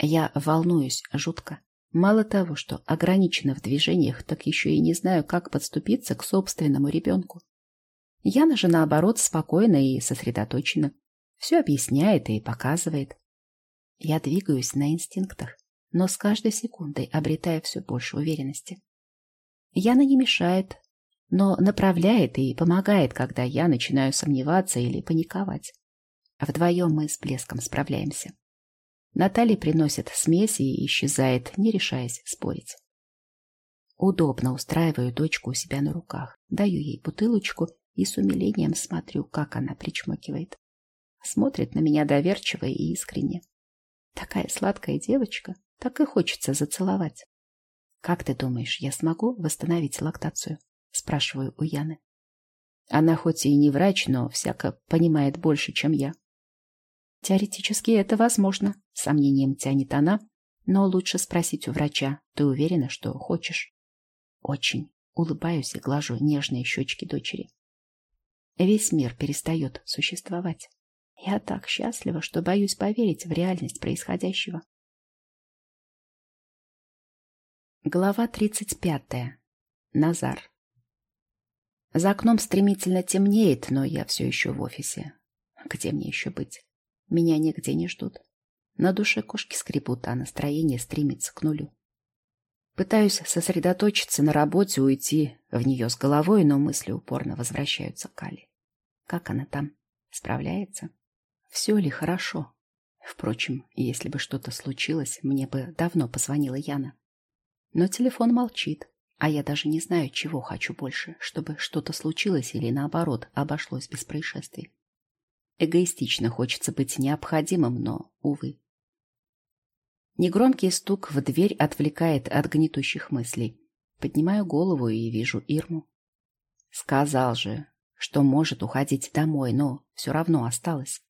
Я волнуюсь жутко. Мало того, что ограничена в движениях, так еще и не знаю, как подступиться к собственному ребенку. Яна же, наоборот, спокойна и сосредоточена. Все объясняет и показывает. Я двигаюсь на инстинктах, но с каждой секундой обретая все больше уверенности. Яна не мешает, но направляет и помогает, когда я начинаю сомневаться или паниковать. Вдвоем мы с блеском справляемся. Наталья приносит смесь и исчезает, не решаясь спорить. Удобно устраиваю дочку у себя на руках, даю ей бутылочку и с умилением смотрю, как она причмокивает. Смотрит на меня доверчиво и искренне. Такая сладкая девочка, так и хочется зацеловать. «Как ты думаешь, я смогу восстановить лактацию?» – спрашиваю у Яны. Она хоть и не врач, но всяко понимает больше, чем я. Теоретически это возможно, сомнением тянет она, но лучше спросить у врача. Ты уверена, что хочешь? Очень. Улыбаюсь и глажу нежные щечки дочери. Весь мир перестает существовать. Я так счастлива, что боюсь поверить в реальность происходящего. Глава тридцать пятая. Назар. За окном стремительно темнеет, но я все еще в офисе. Где мне еще быть? Меня нигде не ждут. На душе кошки скребут, а настроение стремится к нулю. Пытаюсь сосредоточиться на работе, уйти в нее с головой, но мысли упорно возвращаются к Али. Как она там? Справляется? Все ли хорошо? Впрочем, если бы что-то случилось, мне бы давно позвонила Яна. Но телефон молчит, а я даже не знаю, чего хочу больше, чтобы что-то случилось или наоборот обошлось без происшествий. Эгоистично хочется быть необходимым, но, увы. Негромкий стук в дверь отвлекает от гнетущих мыслей. Поднимаю голову и вижу Ирму. Сказал же, что может уходить домой, но все равно осталось.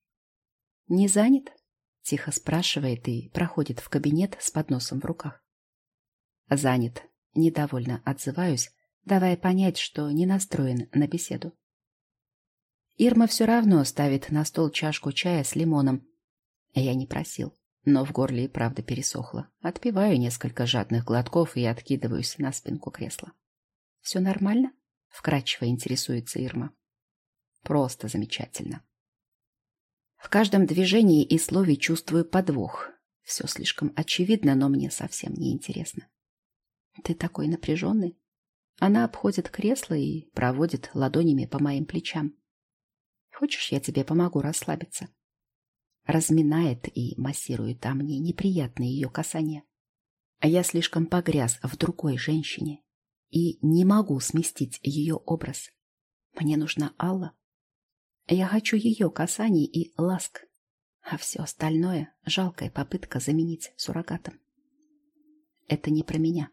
«Не занят?» — тихо спрашивает и проходит в кабинет с подносом в руках. «Занят», — недовольно отзываюсь, давая понять, что не настроен на беседу. Ирма все равно ставит на стол чашку чая с лимоном. Я не просил, но в горле и правда пересохло. Отпиваю несколько жадных глотков и откидываюсь на спинку кресла. «Все нормально?» — вкратчиво интересуется Ирма. «Просто замечательно». В каждом движении и слове чувствую подвох. Все слишком очевидно, но мне совсем не интересно. «Ты такой напряженный?» Она обходит кресло и проводит ладонями по моим плечам. Хочешь, я тебе помогу расслабиться?» Разминает и массирует, а мне неприятные ее касания. А я слишком погряз в другой женщине и не могу сместить ее образ. Мне нужна Алла. Я хочу ее касаний и ласк, а все остальное — жалкая попытка заменить суррогатом. Это не про меня.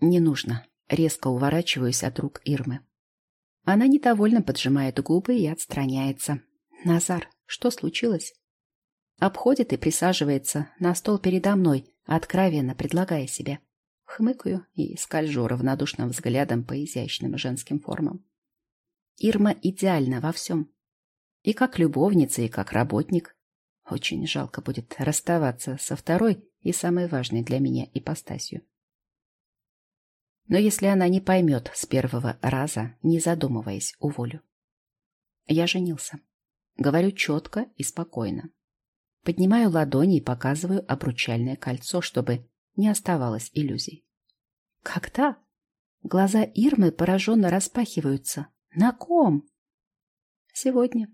Не нужно. Резко уворачиваюсь от рук Ирмы. Она недовольно поджимает губы и отстраняется. «Назар, что случилось?» Обходит и присаживается на стол передо мной, откровенно предлагая себя. Хмыкаю и скольжу равнодушным взглядом по изящным женским формам. Ирма идеальна во всем. И как любовница, и как работник. Очень жалко будет расставаться со второй и самой важной для меня ипостасью. Но если она не поймет с первого раза, не задумываясь, уволю. Я женился. Говорю четко и спокойно. Поднимаю ладони и показываю обручальное кольцо, чтобы не оставалось иллюзий. Когда? Глаза Ирмы пораженно распахиваются. На ком? Сегодня.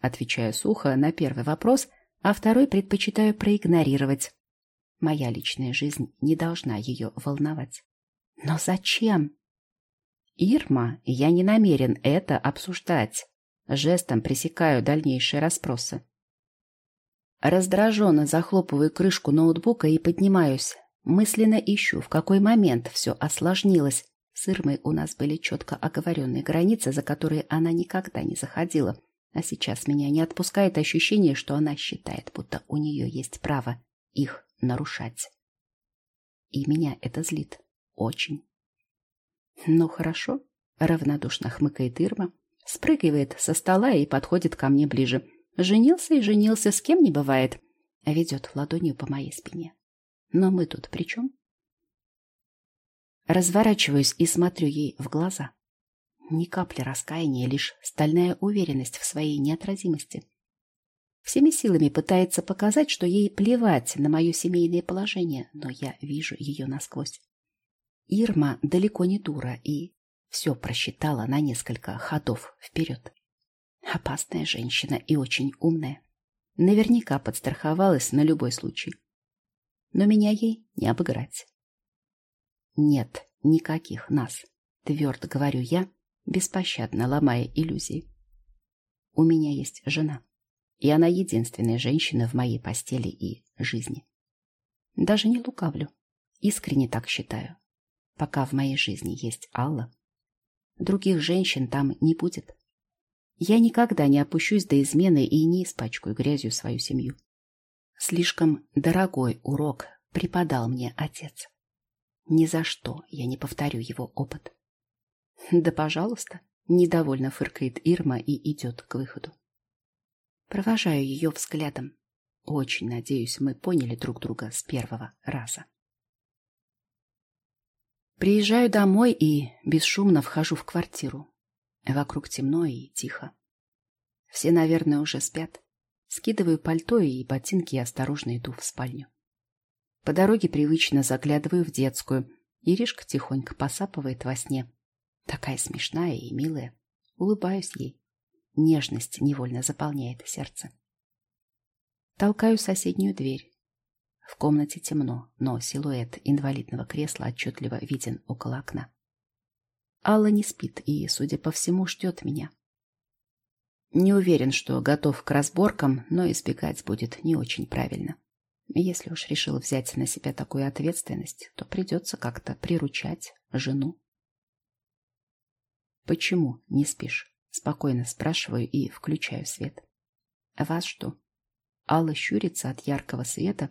Отвечаю сухо на первый вопрос, а второй предпочитаю проигнорировать. Моя личная жизнь не должна ее волновать. Но зачем? Ирма, я не намерен это обсуждать. Жестом пресекаю дальнейшие расспросы. Раздраженно захлопываю крышку ноутбука и поднимаюсь. Мысленно ищу, в какой момент все осложнилось. С Ирмой у нас были четко оговоренные границы, за которые она никогда не заходила. А сейчас меня не отпускает ощущение, что она считает, будто у нее есть право их нарушать. И меня это злит. Очень. Ну хорошо, равнодушно хмыкает Ирма, спрыгивает со стола и подходит ко мне ближе. Женился и женился, с кем не бывает. Ведет ладонью по моей спине. Но мы тут при чем? Разворачиваюсь и смотрю ей в глаза. Ни капли раскаяния, лишь стальная уверенность в своей неотразимости. Всеми силами пытается показать, что ей плевать на мое семейное положение, но я вижу ее насквозь. Ирма далеко не дура и все просчитала на несколько ходов вперед. Опасная женщина и очень умная. Наверняка подстраховалась на любой случай. Но меня ей не обыграть. Нет никаких нас, твердо говорю я, беспощадно ломая иллюзии. У меня есть жена, и она единственная женщина в моей постели и жизни. Даже не лукавлю, искренне так считаю. Пока в моей жизни есть Алла, других женщин там не будет. Я никогда не опущусь до измены и не испачкаю грязью свою семью. Слишком дорогой урок преподал мне отец. Ни за что я не повторю его опыт. Да, пожалуйста, недовольно фыркает Ирма и идет к выходу. Провожаю ее взглядом. Очень надеюсь, мы поняли друг друга с первого раза. Приезжаю домой и бесшумно вхожу в квартиру. Вокруг темно и тихо. Все, наверное, уже спят. Скидываю пальто и ботинки и осторожно иду в спальню. По дороге привычно заглядываю в детскую. Иришка тихонько посапывает во сне. Такая смешная и милая. Улыбаюсь ей. Нежность невольно заполняет сердце. Толкаю соседнюю дверь. В комнате темно, но силуэт инвалидного кресла отчетливо виден около окна. Алла не спит и, судя по всему, ждет меня. Не уверен, что готов к разборкам, но избегать будет не очень правильно. Если уж решил взять на себя такую ответственность, то придется как-то приручать жену. «Почему не спишь?» — спокойно спрашиваю и включаю свет. «Вас что?» Алла щурится от яркого света,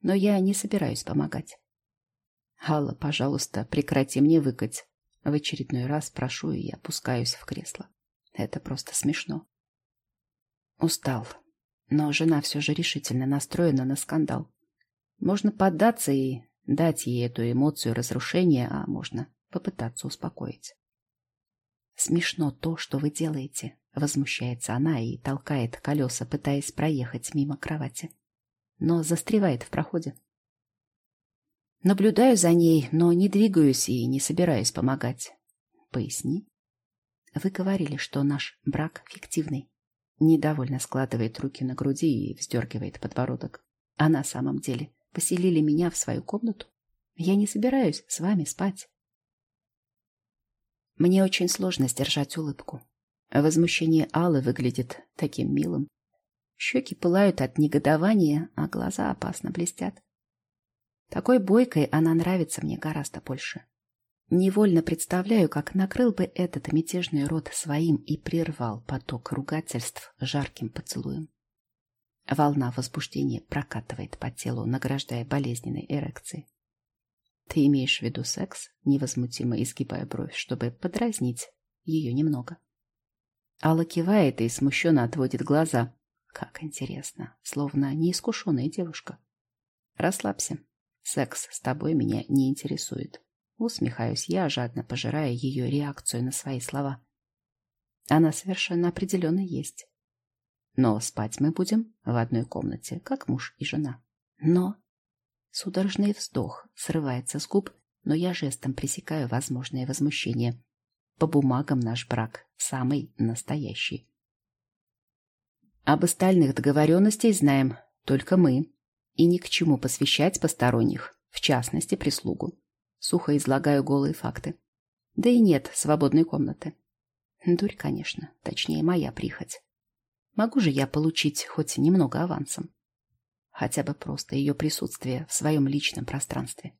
но я не собираюсь помогать. «Алла, пожалуйста, прекрати мне выкать». В очередной раз прошу и опускаюсь в кресло. Это просто смешно. Устал, но жена все же решительно настроена на скандал. Можно поддаться и дать ей эту эмоцию разрушения, а можно попытаться успокоить. «Смешно то, что вы делаете», — возмущается она и толкает колеса, пытаясь проехать мимо кровати. Но застревает в проходе. Наблюдаю за ней, но не двигаюсь и не собираюсь помогать. Поясни. Вы говорили, что наш брак фиктивный. Недовольно складывает руки на груди и вздергивает подбородок. А на самом деле поселили меня в свою комнату? Я не собираюсь с вами спать. Мне очень сложно сдержать улыбку. Возмущение Аллы выглядит таким милым. Щеки пылают от негодования, а глаза опасно блестят. Такой бойкой она нравится мне гораздо больше. Невольно представляю, как накрыл бы этот мятежный рот своим и прервал поток ругательств жарким поцелуем. Волна возбуждения прокатывает по телу, награждая болезненной эрекцией. Ты имеешь в виду секс, невозмутимо изгибая бровь, чтобы подразнить ее немного. Алла кивает и смущенно отводит глаза. Как интересно, словно неискушенная девушка. Расслабься. Секс с тобой меня не интересует. Усмехаюсь я, жадно пожирая ее реакцию на свои слова. Она совершенно определенно есть. Но спать мы будем в одной комнате, как муж и жена. Но... Судорожный вздох срывается с губ, но я жестом пресекаю возможное возмущение. По бумагам наш брак самый настоящий. Об остальных договоренностей знаем только мы, и ни к чему посвящать посторонних, в частности, прислугу. Сухо излагаю голые факты. Да и нет свободной комнаты. Дурь, конечно, точнее, моя прихоть. Могу же я получить хоть немного авансом? Хотя бы просто ее присутствие в своем личном пространстве.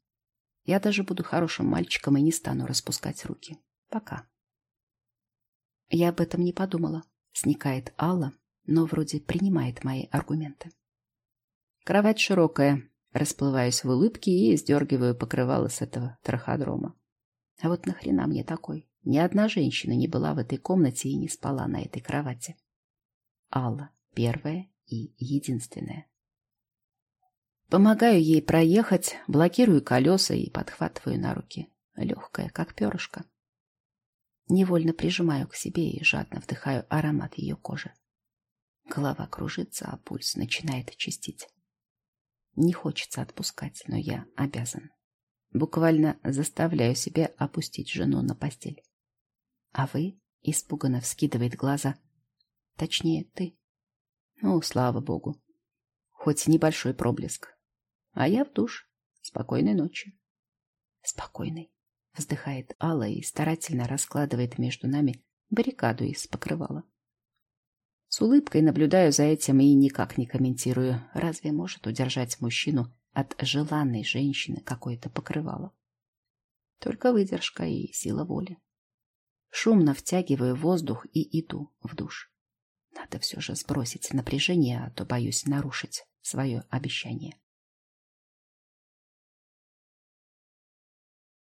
Я даже буду хорошим мальчиком и не стану распускать руки. Пока. Я об этом не подумала. Сникает Алла, но вроде принимает мои аргументы. Кровать широкая. Расплываюсь в улыбке и сдергиваю покрывало с этого траходрома. А вот нахрена мне такой? Ни одна женщина не была в этой комнате и не спала на этой кровати. Алла, первая и единственная. Помогаю ей проехать, блокирую колеса и подхватываю на руки. Легкая, как перышко. Невольно прижимаю к себе и жадно вдыхаю аромат ее кожи. Голова кружится, а пульс начинает чистить. Не хочется отпускать, но я обязан. Буквально заставляю себя опустить жену на постель. А вы испуганно вскидывает глаза. Точнее, ты. Ну, слава богу. Хоть небольшой проблеск. А я в душ. Спокойной ночи. Спокойной. Вздыхает Алла и старательно раскладывает между нами баррикаду из покрывала. С улыбкой наблюдаю за этим и никак не комментирую. Разве может удержать мужчину от желанной женщины какое-то покрывало? Только выдержка и сила воли. Шумно втягиваю воздух и иду в душ. Надо все же сбросить напряжение, а то боюсь нарушить свое обещание.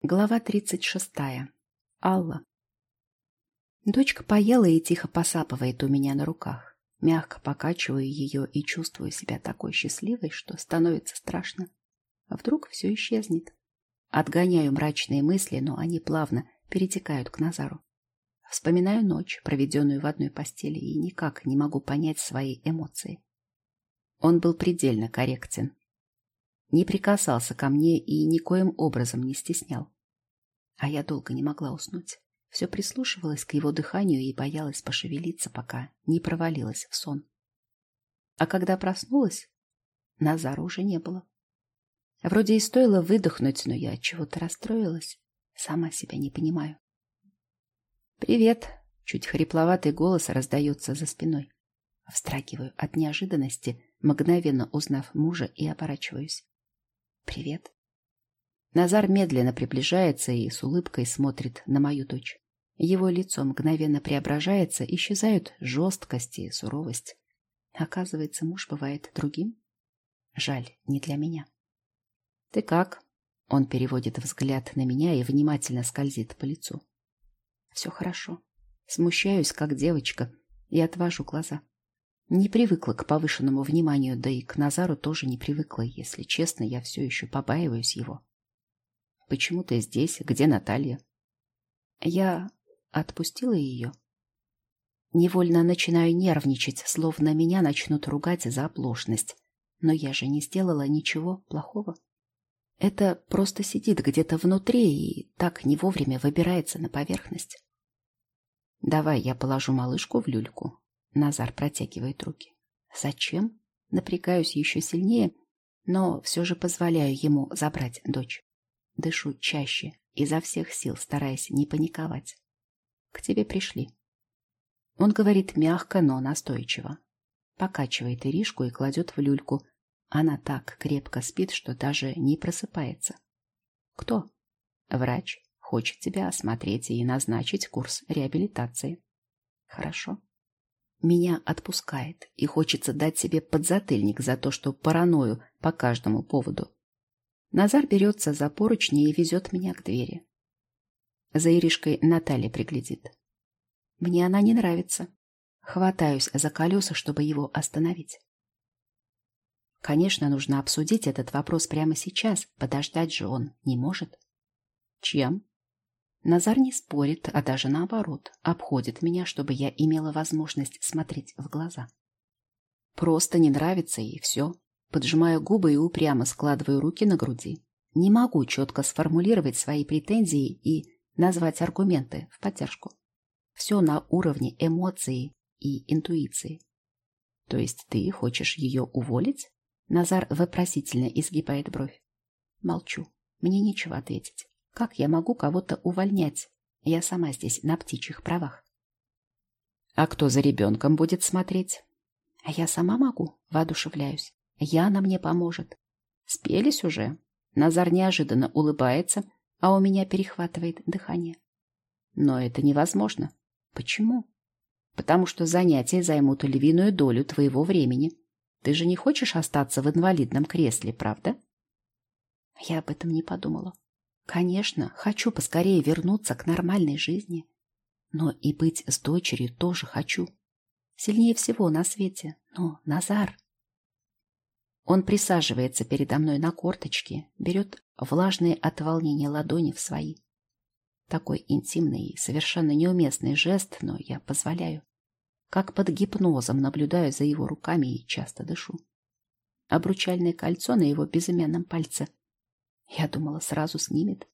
Глава тридцать шестая. Алла. Дочка поела и тихо посапывает у меня на руках. Мягко покачиваю ее и чувствую себя такой счастливой, что становится страшно. А вдруг все исчезнет? Отгоняю мрачные мысли, но они плавно перетекают к Назару. Вспоминаю ночь, проведенную в одной постели, и никак не могу понять свои эмоции. Он был предельно корректен. Не прикасался ко мне и никоим образом не стеснял. А я долго не могла уснуть. Все прислушивалась к его дыханию и боялась пошевелиться, пока не провалилась в сон. А когда проснулась, Назара уже не было. Вроде и стоило выдохнуть, но я от чего-то расстроилась. Сама себя не понимаю. «Привет!» — чуть хрипловатый голос раздается за спиной. Встрагиваю от неожиданности, мгновенно узнав мужа и оборачиваюсь. «Привет!» Назар медленно приближается и с улыбкой смотрит на мою дочь. Его лицо мгновенно преображается, исчезают жесткость и суровость. Оказывается, муж бывает другим. Жаль, не для меня. «Ты как?» Он переводит взгляд на меня и внимательно скользит по лицу. Все хорошо. Смущаюсь, как девочка, и отвожу глаза. Не привыкла к повышенному вниманию, да и к Назару тоже не привыкла, если честно, я все еще побаиваюсь его. Почему ты здесь? Где Наталья? Я отпустила ее. Невольно начинаю нервничать, словно меня начнут ругать за оплошность. Но я же не сделала ничего плохого. Это просто сидит где-то внутри и так не вовремя выбирается на поверхность. Давай я положу малышку в люльку. Назар протягивает руки. Зачем? Напрягаюсь еще сильнее, но все же позволяю ему забрать дочь. Дышу чаще, изо всех сил стараясь не паниковать. К тебе пришли. Он говорит мягко, но настойчиво. Покачивает Иришку и кладет в люльку. Она так крепко спит, что даже не просыпается. Кто? Врач. Хочет тебя осмотреть и назначить курс реабилитации. Хорошо. Меня отпускает, и хочется дать себе подзатыльник за то, что параною по каждому поводу. Назар берется за поручни и везет меня к двери. За Иришкой Наталья приглядит. Мне она не нравится. Хватаюсь за колеса, чтобы его остановить. Конечно, нужно обсудить этот вопрос прямо сейчас. Подождать же он не может. Чем? Назар не спорит, а даже наоборот, обходит меня, чтобы я имела возможность смотреть в глаза. Просто не нравится и все. Поджимаю губы и упрямо складываю руки на груди. Не могу четко сформулировать свои претензии и назвать аргументы в поддержку. Все на уровне эмоций и интуиции. То есть ты хочешь ее уволить? Назар вопросительно изгибает бровь. Молчу. Мне нечего ответить. Как я могу кого-то увольнять? Я сама здесь на птичьих правах. А кто за ребенком будет смотреть? А я сама могу, воодушевляюсь. Яна мне поможет. Спелись уже. Назар неожиданно улыбается, а у меня перехватывает дыхание. Но это невозможно. Почему? Потому что занятия займут львиную долю твоего времени. Ты же не хочешь остаться в инвалидном кресле, правда? Я об этом не подумала. Конечно, хочу поскорее вернуться к нормальной жизни. Но и быть с дочерью тоже хочу. Сильнее всего на свете. Но Назар... Он присаживается передо мной на корточки, берет влажные от волнения ладони в свои. Такой интимный совершенно неуместный жест, но я позволяю. Как под гипнозом наблюдаю за его руками и часто дышу. Обручальное кольцо на его безымянном пальце я думала, сразу снимет.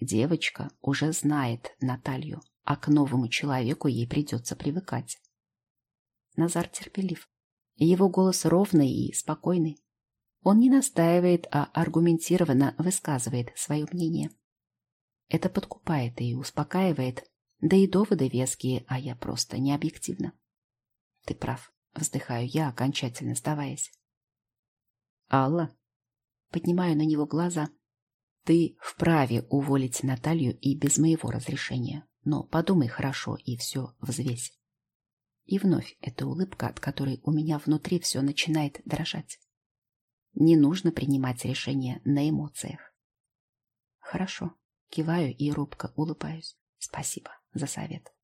Девочка уже знает Наталью, а к новому человеку ей придется привыкать. Назар терпелив. Его голос ровный и спокойный. Он не настаивает, а аргументированно высказывает свое мнение. Это подкупает и успокаивает, да и доводы веские, а я просто не объективна. Ты прав, вздыхаю я, окончательно сдаваясь. Алла, Поднимаю на него глаза. Ты вправе уволить Наталью и без моего разрешения. Но подумай хорошо и все взвесь. И вновь эта улыбка, от которой у меня внутри все начинает дрожать. Не нужно принимать решения на эмоциях. Хорошо. Киваю и робко улыбаюсь. Спасибо за совет.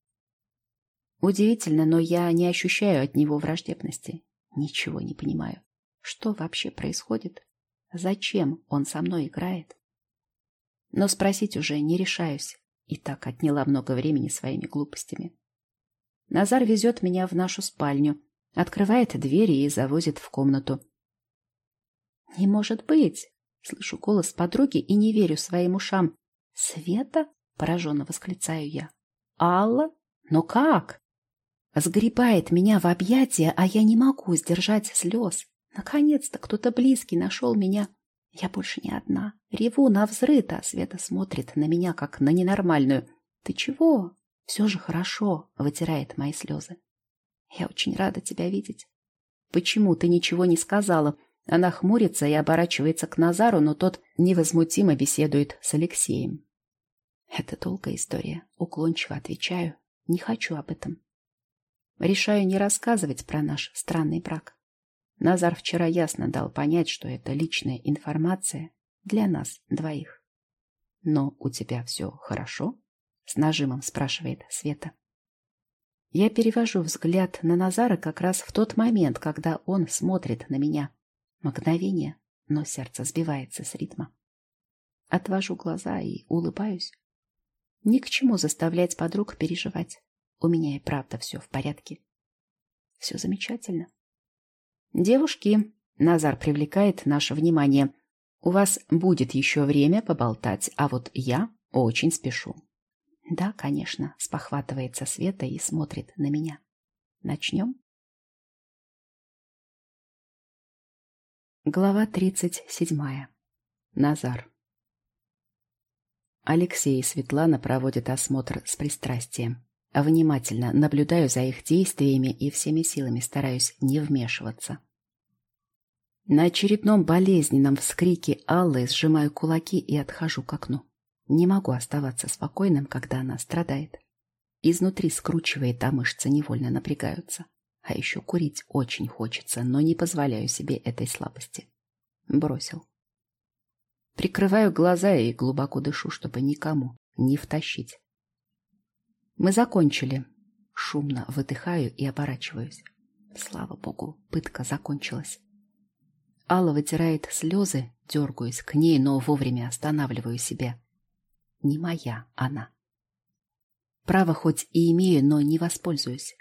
Удивительно, но я не ощущаю от него враждебности. Ничего не понимаю. Что вообще происходит? Зачем он со мной играет? Но спросить уже не решаюсь. И так отняла много времени своими глупостями. Назар везет меня в нашу спальню, открывает двери и завозит в комнату. «Не может быть!» — слышу голос подруги и не верю своим ушам. «Света?» — пораженно восклицаю я. «Алла? Но как?» Сгребает меня в объятия, а я не могу сдержать слез. Наконец-то кто-то близкий нашел меня. Я больше не одна. Реву на взрыв, а Света смотрит на меня, как на ненормальную. «Ты чего?» «Все же хорошо», — вытирает мои слезы. «Я очень рада тебя видеть». «Почему ты ничего не сказала?» Она хмурится и оборачивается к Назару, но тот невозмутимо беседует с Алексеем. «Это долгая история», — уклончиво отвечаю. «Не хочу об этом». Решаю не рассказывать про наш странный брак. Назар вчера ясно дал понять, что это личная информация для нас двоих. «Но у тебя все хорошо?» — с нажимом спрашивает Света. Я перевожу взгляд на Назара как раз в тот момент, когда он смотрит на меня. Мгновение, но сердце сбивается с ритма. Отвожу глаза и улыбаюсь. Ни к чему заставлять подруг переживать. У меня и правда все в порядке. Все замечательно. «Девушки», — Назар привлекает наше внимание, — «у вас будет еще время поболтать, а вот я очень спешу». «Да, конечно», — спохватывается Света и смотрит на меня. «Начнем?» Глава тридцать седьмая. Назар. Алексей и Светлана проводят осмотр с пристрастием. Внимательно наблюдаю за их действиями и всеми силами стараюсь не вмешиваться. На очередном болезненном вскрике Аллы сжимаю кулаки и отхожу к окну. Не могу оставаться спокойным, когда она страдает. Изнутри скручивает, а мышцы невольно напрягаются. А еще курить очень хочется, но не позволяю себе этой слабости. Бросил. Прикрываю глаза и глубоко дышу, чтобы никому не втащить. Мы закончили. Шумно выдыхаю и оборачиваюсь. Слава богу, пытка закончилась. Алла вытирает слезы, дергаюсь к ней, но вовремя останавливаю себя. Не моя она. Право хоть и имею, но не воспользуюсь.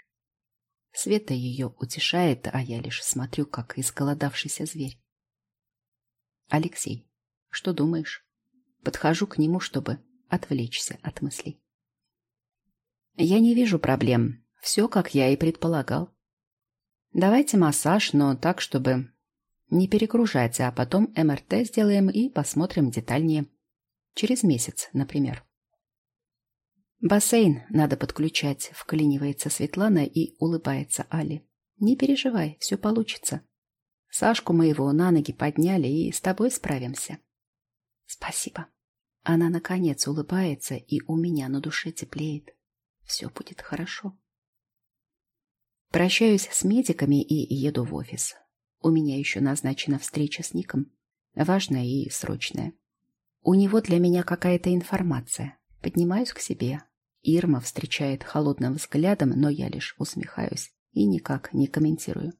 Света ее утешает, а я лишь смотрю, как изголодавшийся зверь. Алексей, что думаешь? Подхожу к нему, чтобы отвлечься от мыслей. Я не вижу проблем. Все, как я и предполагал. Давайте массаж, но так, чтобы не перегружать, а потом МРТ сделаем и посмотрим детальнее. Через месяц, например. «Бассейн надо подключать», — вклинивается Светлана и улыбается Али. «Не переживай, все получится. Сашку моего на ноги подняли и с тобой справимся». «Спасибо». Она, наконец, улыбается, и у меня на душе теплеет. Все будет хорошо. Прощаюсь с медиками и еду в офис. У меня еще назначена встреча с Ником. Важная и срочная. У него для меня какая-то информация. Поднимаюсь к себе. Ирма встречает холодным взглядом, но я лишь усмехаюсь и никак не комментирую.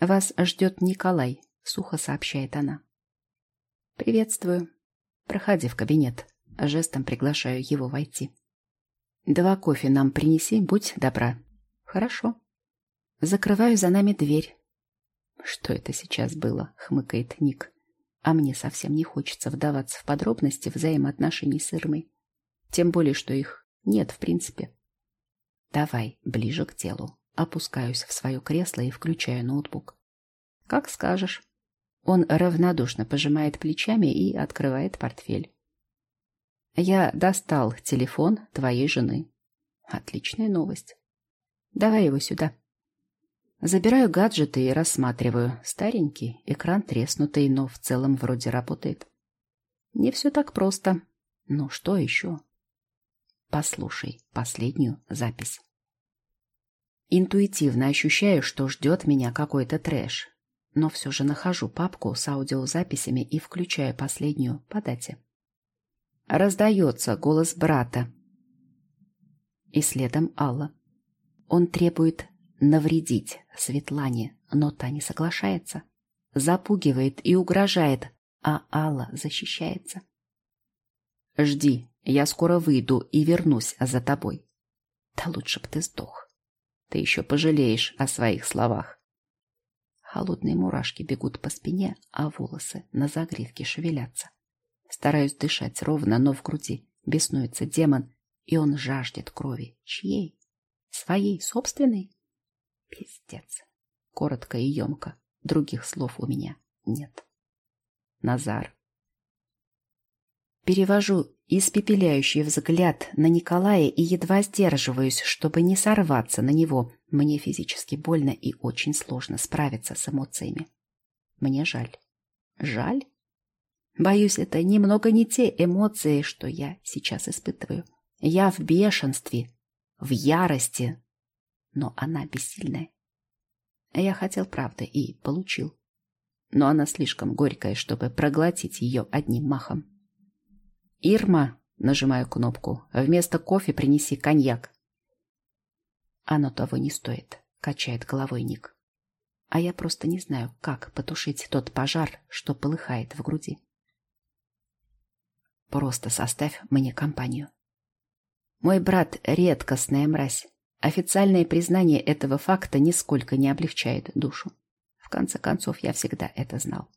«Вас ждет Николай», — сухо сообщает она. «Приветствую. Проходи в кабинет». Жестом приглашаю его войти. «Два кофе нам принеси, будь добра». «Хорошо». Закрываю за нами дверь. «Что это сейчас было?» — хмыкает Ник. А мне совсем не хочется вдаваться в подробности взаимоотношений с Ирмой. Тем более, что их нет в принципе. Давай ближе к делу. Опускаюсь в свое кресло и включаю ноутбук. Как скажешь. Он равнодушно пожимает плечами и открывает портфель. Я достал телефон твоей жены. Отличная новость. Давай его сюда. Забираю гаджеты и рассматриваю. Старенький, экран треснутый, но в целом вроде работает. Не все так просто. Ну что еще? Послушай последнюю запись. Интуитивно ощущаю, что ждет меня какой-то трэш. Но все же нахожу папку с аудиозаписями и включаю последнюю по дате. Раздается голос брата. И следом Алла. Он требует навредить Светлане, но та не соглашается. Запугивает и угрожает, а Алла защищается. «Жди, я скоро выйду и вернусь за тобой». «Да лучше б ты сдох. Ты еще пожалеешь о своих словах». Холодные мурашки бегут по спине, а волосы на загривке шевелятся. Стараюсь дышать ровно, но в груди беснуется демон, и он жаждет крови. Чьей? Своей, собственной? Пиздец. Коротко и емко. Других слов у меня нет. Назар. Перевожу испепеляющий взгляд на Николая и едва сдерживаюсь, чтобы не сорваться на него. Мне физически больно и очень сложно справиться с эмоциями. Мне жаль. Жаль? Боюсь, это немного не те эмоции, что я сейчас испытываю. Я в бешенстве, в ярости, но она бессильная. Я хотел правды и получил. Но она слишком горькая, чтобы проглотить ее одним махом. «Ирма!» — нажимаю кнопку. «Вместо кофе принеси коньяк». «Оно того не стоит», — качает головой Ник. «А я просто не знаю, как потушить тот пожар, что полыхает в груди». «Просто составь мне компанию». Мой брат — редкостная мразь. Официальное признание этого факта нисколько не облегчает душу. В конце концов, я всегда это знал.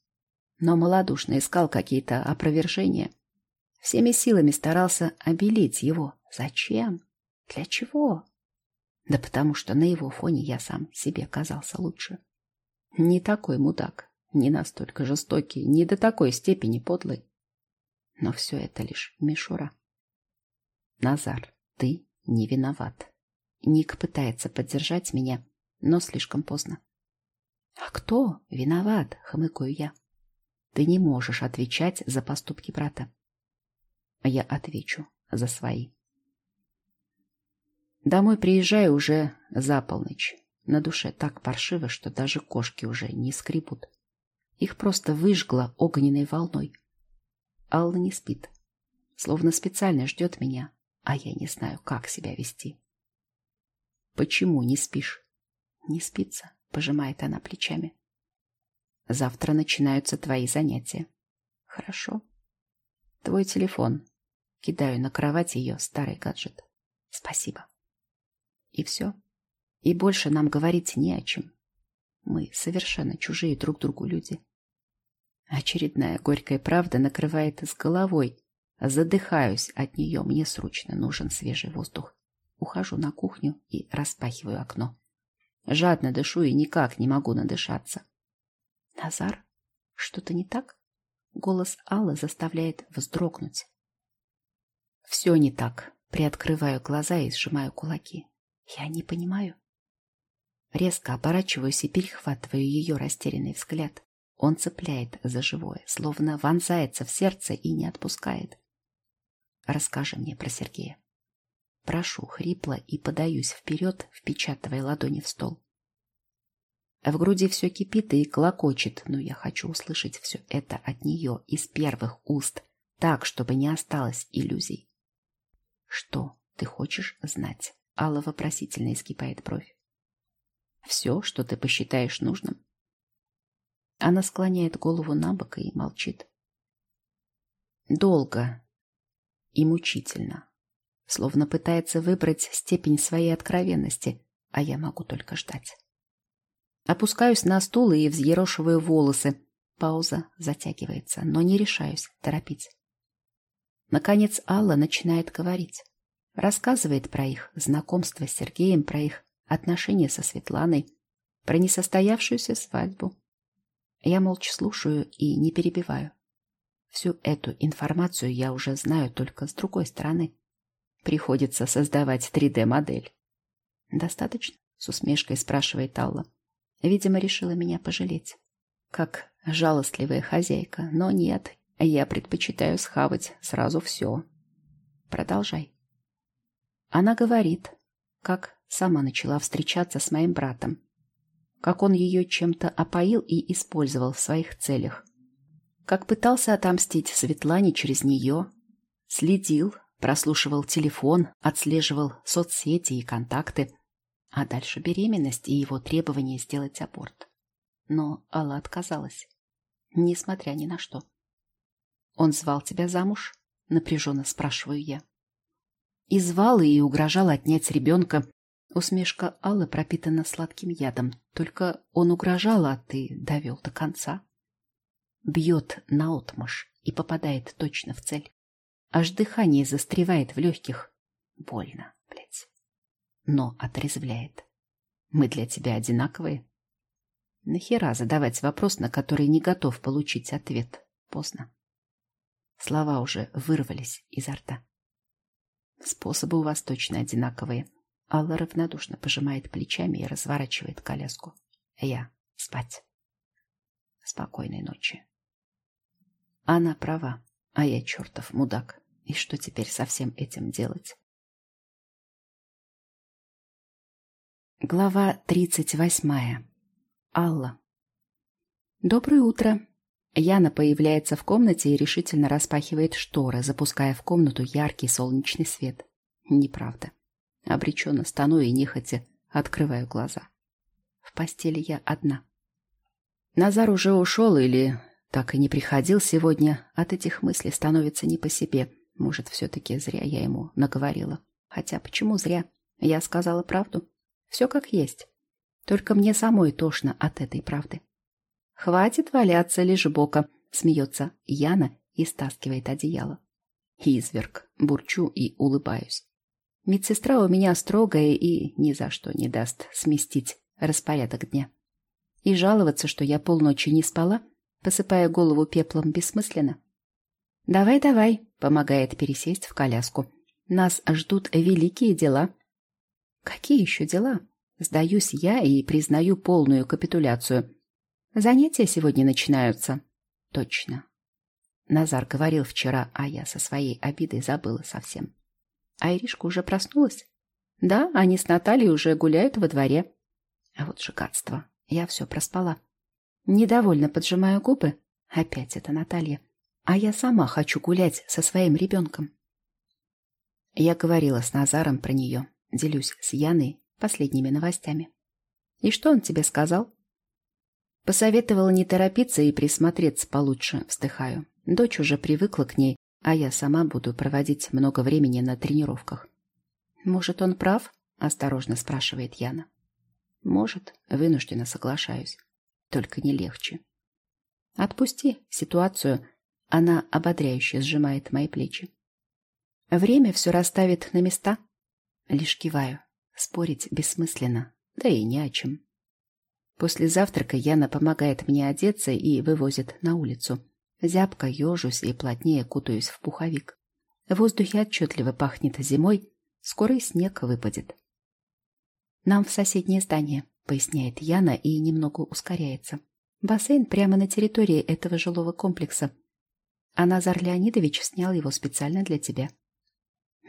Но малодушно искал какие-то опровержения. Всеми силами старался обелить его. Зачем? Для чего? Да потому что на его фоне я сам себе казался лучше. Не такой мудак, не настолько жестокий, не до такой степени подлый. Но все это лишь мишура. Назар, ты не виноват. Ник пытается поддержать меня, но слишком поздно. «А кто виноват?» — хмыкаю я. «Ты не можешь отвечать за поступки брата». Я отвечу за свои. Домой приезжаю уже за полночь. На душе так паршиво, что даже кошки уже не скрипут. Их просто выжгло огненной волной. Алла не спит. Словно специально ждет меня, а я не знаю, как себя вести. Почему не спишь? Не спится, пожимает она плечами. Завтра начинаются твои занятия. Хорошо. Твой телефон. Кидаю на кровать ее старый гаджет. Спасибо. И все. И больше нам говорить не о чем. Мы совершенно чужие друг другу люди. Очередная горькая правда накрывает с головой. Задыхаюсь от нее, мне срочно нужен свежий воздух. Ухожу на кухню и распахиваю окно. Жадно дышу и никак не могу надышаться. Назар, что-то не так? Голос Аллы заставляет вздрогнуть. Все не так. Приоткрываю глаза и сжимаю кулаки. Я не понимаю. Резко оборачиваюсь и перехватываю ее растерянный взгляд. Он цепляет за живое, словно вонзается в сердце и не отпускает. Расскажи мне про Сергея. Прошу хрипло и подаюсь вперед, впечатывая ладони в стол. В груди все кипит и клокочет, но я хочу услышать все это от нее из первых уст, так, чтобы не осталось иллюзий. Что ты хочешь знать? Алла вопросительно изгибает бровь. Все, что ты посчитаешь нужным. Она склоняет голову на бок и молчит. Долго и мучительно словно пытается выбрать степень своей откровенности, а я могу только ждать. Опускаюсь на стул и взъерошиваю волосы. Пауза затягивается, но не решаюсь торопить. Наконец Алла начинает говорить. Рассказывает про их знакомство с Сергеем, про их отношения со Светланой, про несостоявшуюся свадьбу. Я молча слушаю и не перебиваю. Всю эту информацию я уже знаю только с другой стороны. Приходится создавать 3D-модель. «Достаточно?» — с усмешкой спрашивает Алла. Видимо, решила меня пожалеть. Как жалостливая хозяйка. Но нет, я предпочитаю схавать сразу все. Продолжай. Она говорит, как сама начала встречаться с моим братом. Как он ее чем-то опоил и использовал в своих целях. Как пытался отомстить Светлане через нее. Следил, прослушивал телефон, отслеживал соцсети и контакты, а дальше беременность и его требование сделать аборт. Но Алла отказалась, несмотря ни на что. «Он звал тебя замуж?» — напряженно спрашиваю я. И звал, и угрожал отнять ребенка. Усмешка Аллы пропитана сладким ядом. Только он угрожал, а ты довел до конца. Бьет наотмашь и попадает точно в цель. Аж дыхание застревает в легких. Больно, блядь. Но отрезвляет. Мы для тебя одинаковые. Нахера задавать вопрос, на который не готов получить ответ? Поздно. Слова уже вырвались изо рта. Способы у вас точно одинаковые. Алла равнодушно пожимает плечами и разворачивает коляску. Я спать. Спокойной ночи. Она права. А я чертов мудак. И что теперь со всем этим делать? Глава тридцать восьмая. Алла. Доброе утро. Яна появляется в комнате и решительно распахивает шторы, запуская в комнату яркий солнечный свет. Неправда. Обреченно стану и нехотя открываю глаза. В постели я одна. Назар уже ушел или так и не приходил сегодня, от этих мыслей становится не по себе. Может, все-таки зря я ему наговорила. Хотя почему зря? Я сказала правду. Все как есть. Только мне самой тошно от этой правды. «Хватит валяться лишь бока», — смеется Яна и стаскивает одеяло. Изверг, бурчу и улыбаюсь. Медсестра у меня строгая и ни за что не даст сместить распорядок дня. И жаловаться, что я полночи не спала, посыпая голову пеплом бессмысленно. «Давай, давай», — помогает пересесть в коляску. «Нас ждут великие дела». «Какие еще дела?» Сдаюсь я и признаю полную капитуляцию. Занятия сегодня начинаются. Точно. Назар говорил вчера, а я со своей обидой забыла совсем. А Иришка уже проснулась? Да, они с Натальей уже гуляют во дворе. А вот шикарство. Я все проспала. Недовольно поджимаю губы. Опять это Наталья. А я сама хочу гулять со своим ребенком. Я говорила с Назаром про нее. Делюсь с Яной последними новостями. И что он тебе сказал? Посоветовала не торопиться и присмотреться получше, вздыхаю. Дочь уже привыкла к ней, а я сама буду проводить много времени на тренировках. «Может, он прав?» — осторожно спрашивает Яна. «Может, вынужденно соглашаюсь. Только не легче». «Отпусти ситуацию», — она ободряюще сжимает мои плечи. «Время все расставит на места». Лишь киваю. Спорить бессмысленно, да и не о чем. После завтрака Яна помогает мне одеться и вывозит на улицу. Зябко ежусь и плотнее кутаюсь в пуховик. В воздухе отчетливо пахнет зимой, скоро и снег выпадет. «Нам в соседнее здание», — поясняет Яна и немного ускоряется. «Бассейн прямо на территории этого жилого комплекса. А Назар Леонидович снял его специально для тебя».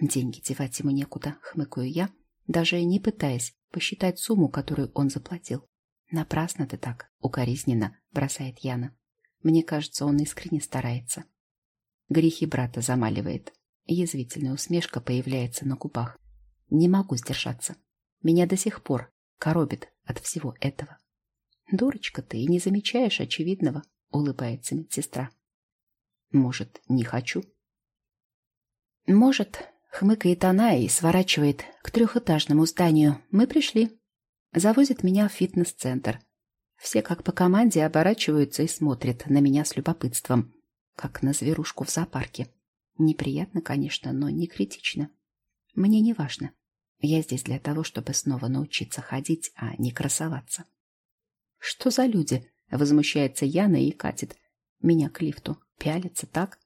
«Деньги девать ему некуда», — хмыкаю я, даже не пытаясь посчитать сумму, которую он заплатил. «Напрасно ты так, укоризненно», — бросает Яна. Мне кажется, он искренне старается. Грехи брата замаливает. Язвительная усмешка появляется на губах. Не могу сдержаться. Меня до сих пор коробит от всего этого. Дурочка ты и не замечаешь очевидного, улыбается медсестра. Может, не хочу? Может, хмыкает она и сворачивает к трехэтажному зданию. Мы пришли. Завозит меня в фитнес-центр. Все как по команде оборачиваются и смотрят на меня с любопытством, как на зверушку в зоопарке. Неприятно, конечно, но не критично. Мне не важно. Я здесь для того, чтобы снова научиться ходить, а не красоваться. Что за люди? Возмущается Яна и катит. Меня к лифту. Пялится так?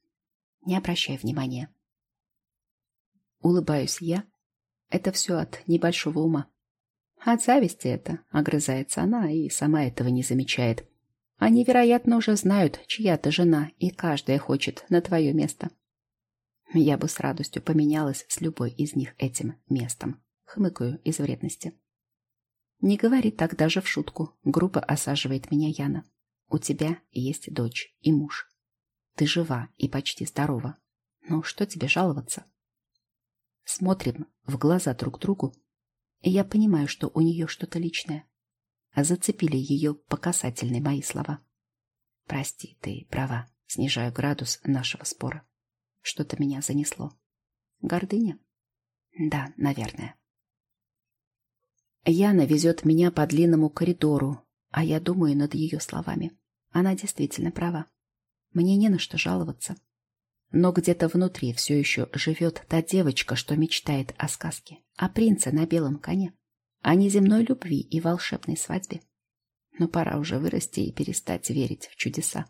Не обращай внимания. Улыбаюсь я. Это все от небольшого ума. От зависти это, огрызается она и сама этого не замечает. Они, вероятно, уже знают, чья ты жена, и каждая хочет на твое место. Я бы с радостью поменялась с любой из них этим местом. Хмыкаю из вредности. Не говори так даже в шутку. Грубо осаживает меня Яна. У тебя есть дочь и муж. Ты жива и почти здорова. Ну, что тебе жаловаться? Смотрим в глаза друг другу и я понимаю, что у нее что-то личное. Зацепили ее по касательной мои слова. Прости, ты права. Снижаю градус нашего спора. Что-то меня занесло. Гордыня? Да, наверное. Яна везет меня по длинному коридору, а я думаю над ее словами. Она действительно права. Мне не на что жаловаться. Но где-то внутри все еще живет та девочка, что мечтает о сказке, о принце на белом коне, о неземной любви и волшебной свадьбе. Но пора уже вырасти и перестать верить в чудеса.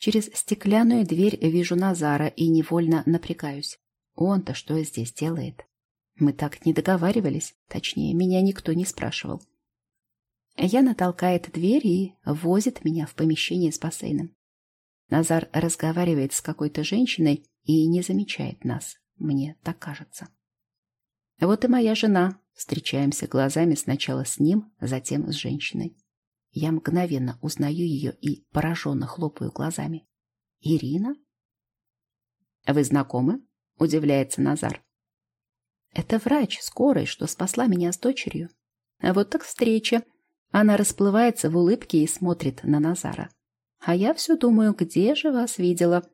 Через стеклянную дверь вижу Назара и невольно напрягаюсь. Он-то что здесь делает? Мы так не договаривались, точнее, меня никто не спрашивал. Яна толкает дверь и возит меня в помещение с бассейном. Назар разговаривает с какой-то женщиной и не замечает нас. Мне так кажется. Вот и моя жена. Встречаемся глазами сначала с ним, затем с женщиной. Я мгновенно узнаю ее и пораженно хлопаю глазами. «Ирина?» «Вы знакомы?» – удивляется Назар. «Это врач скорой, что спасла меня с дочерью. А вот так встреча. Она расплывается в улыбке и смотрит на Назара. А я все думаю, где же вас видела?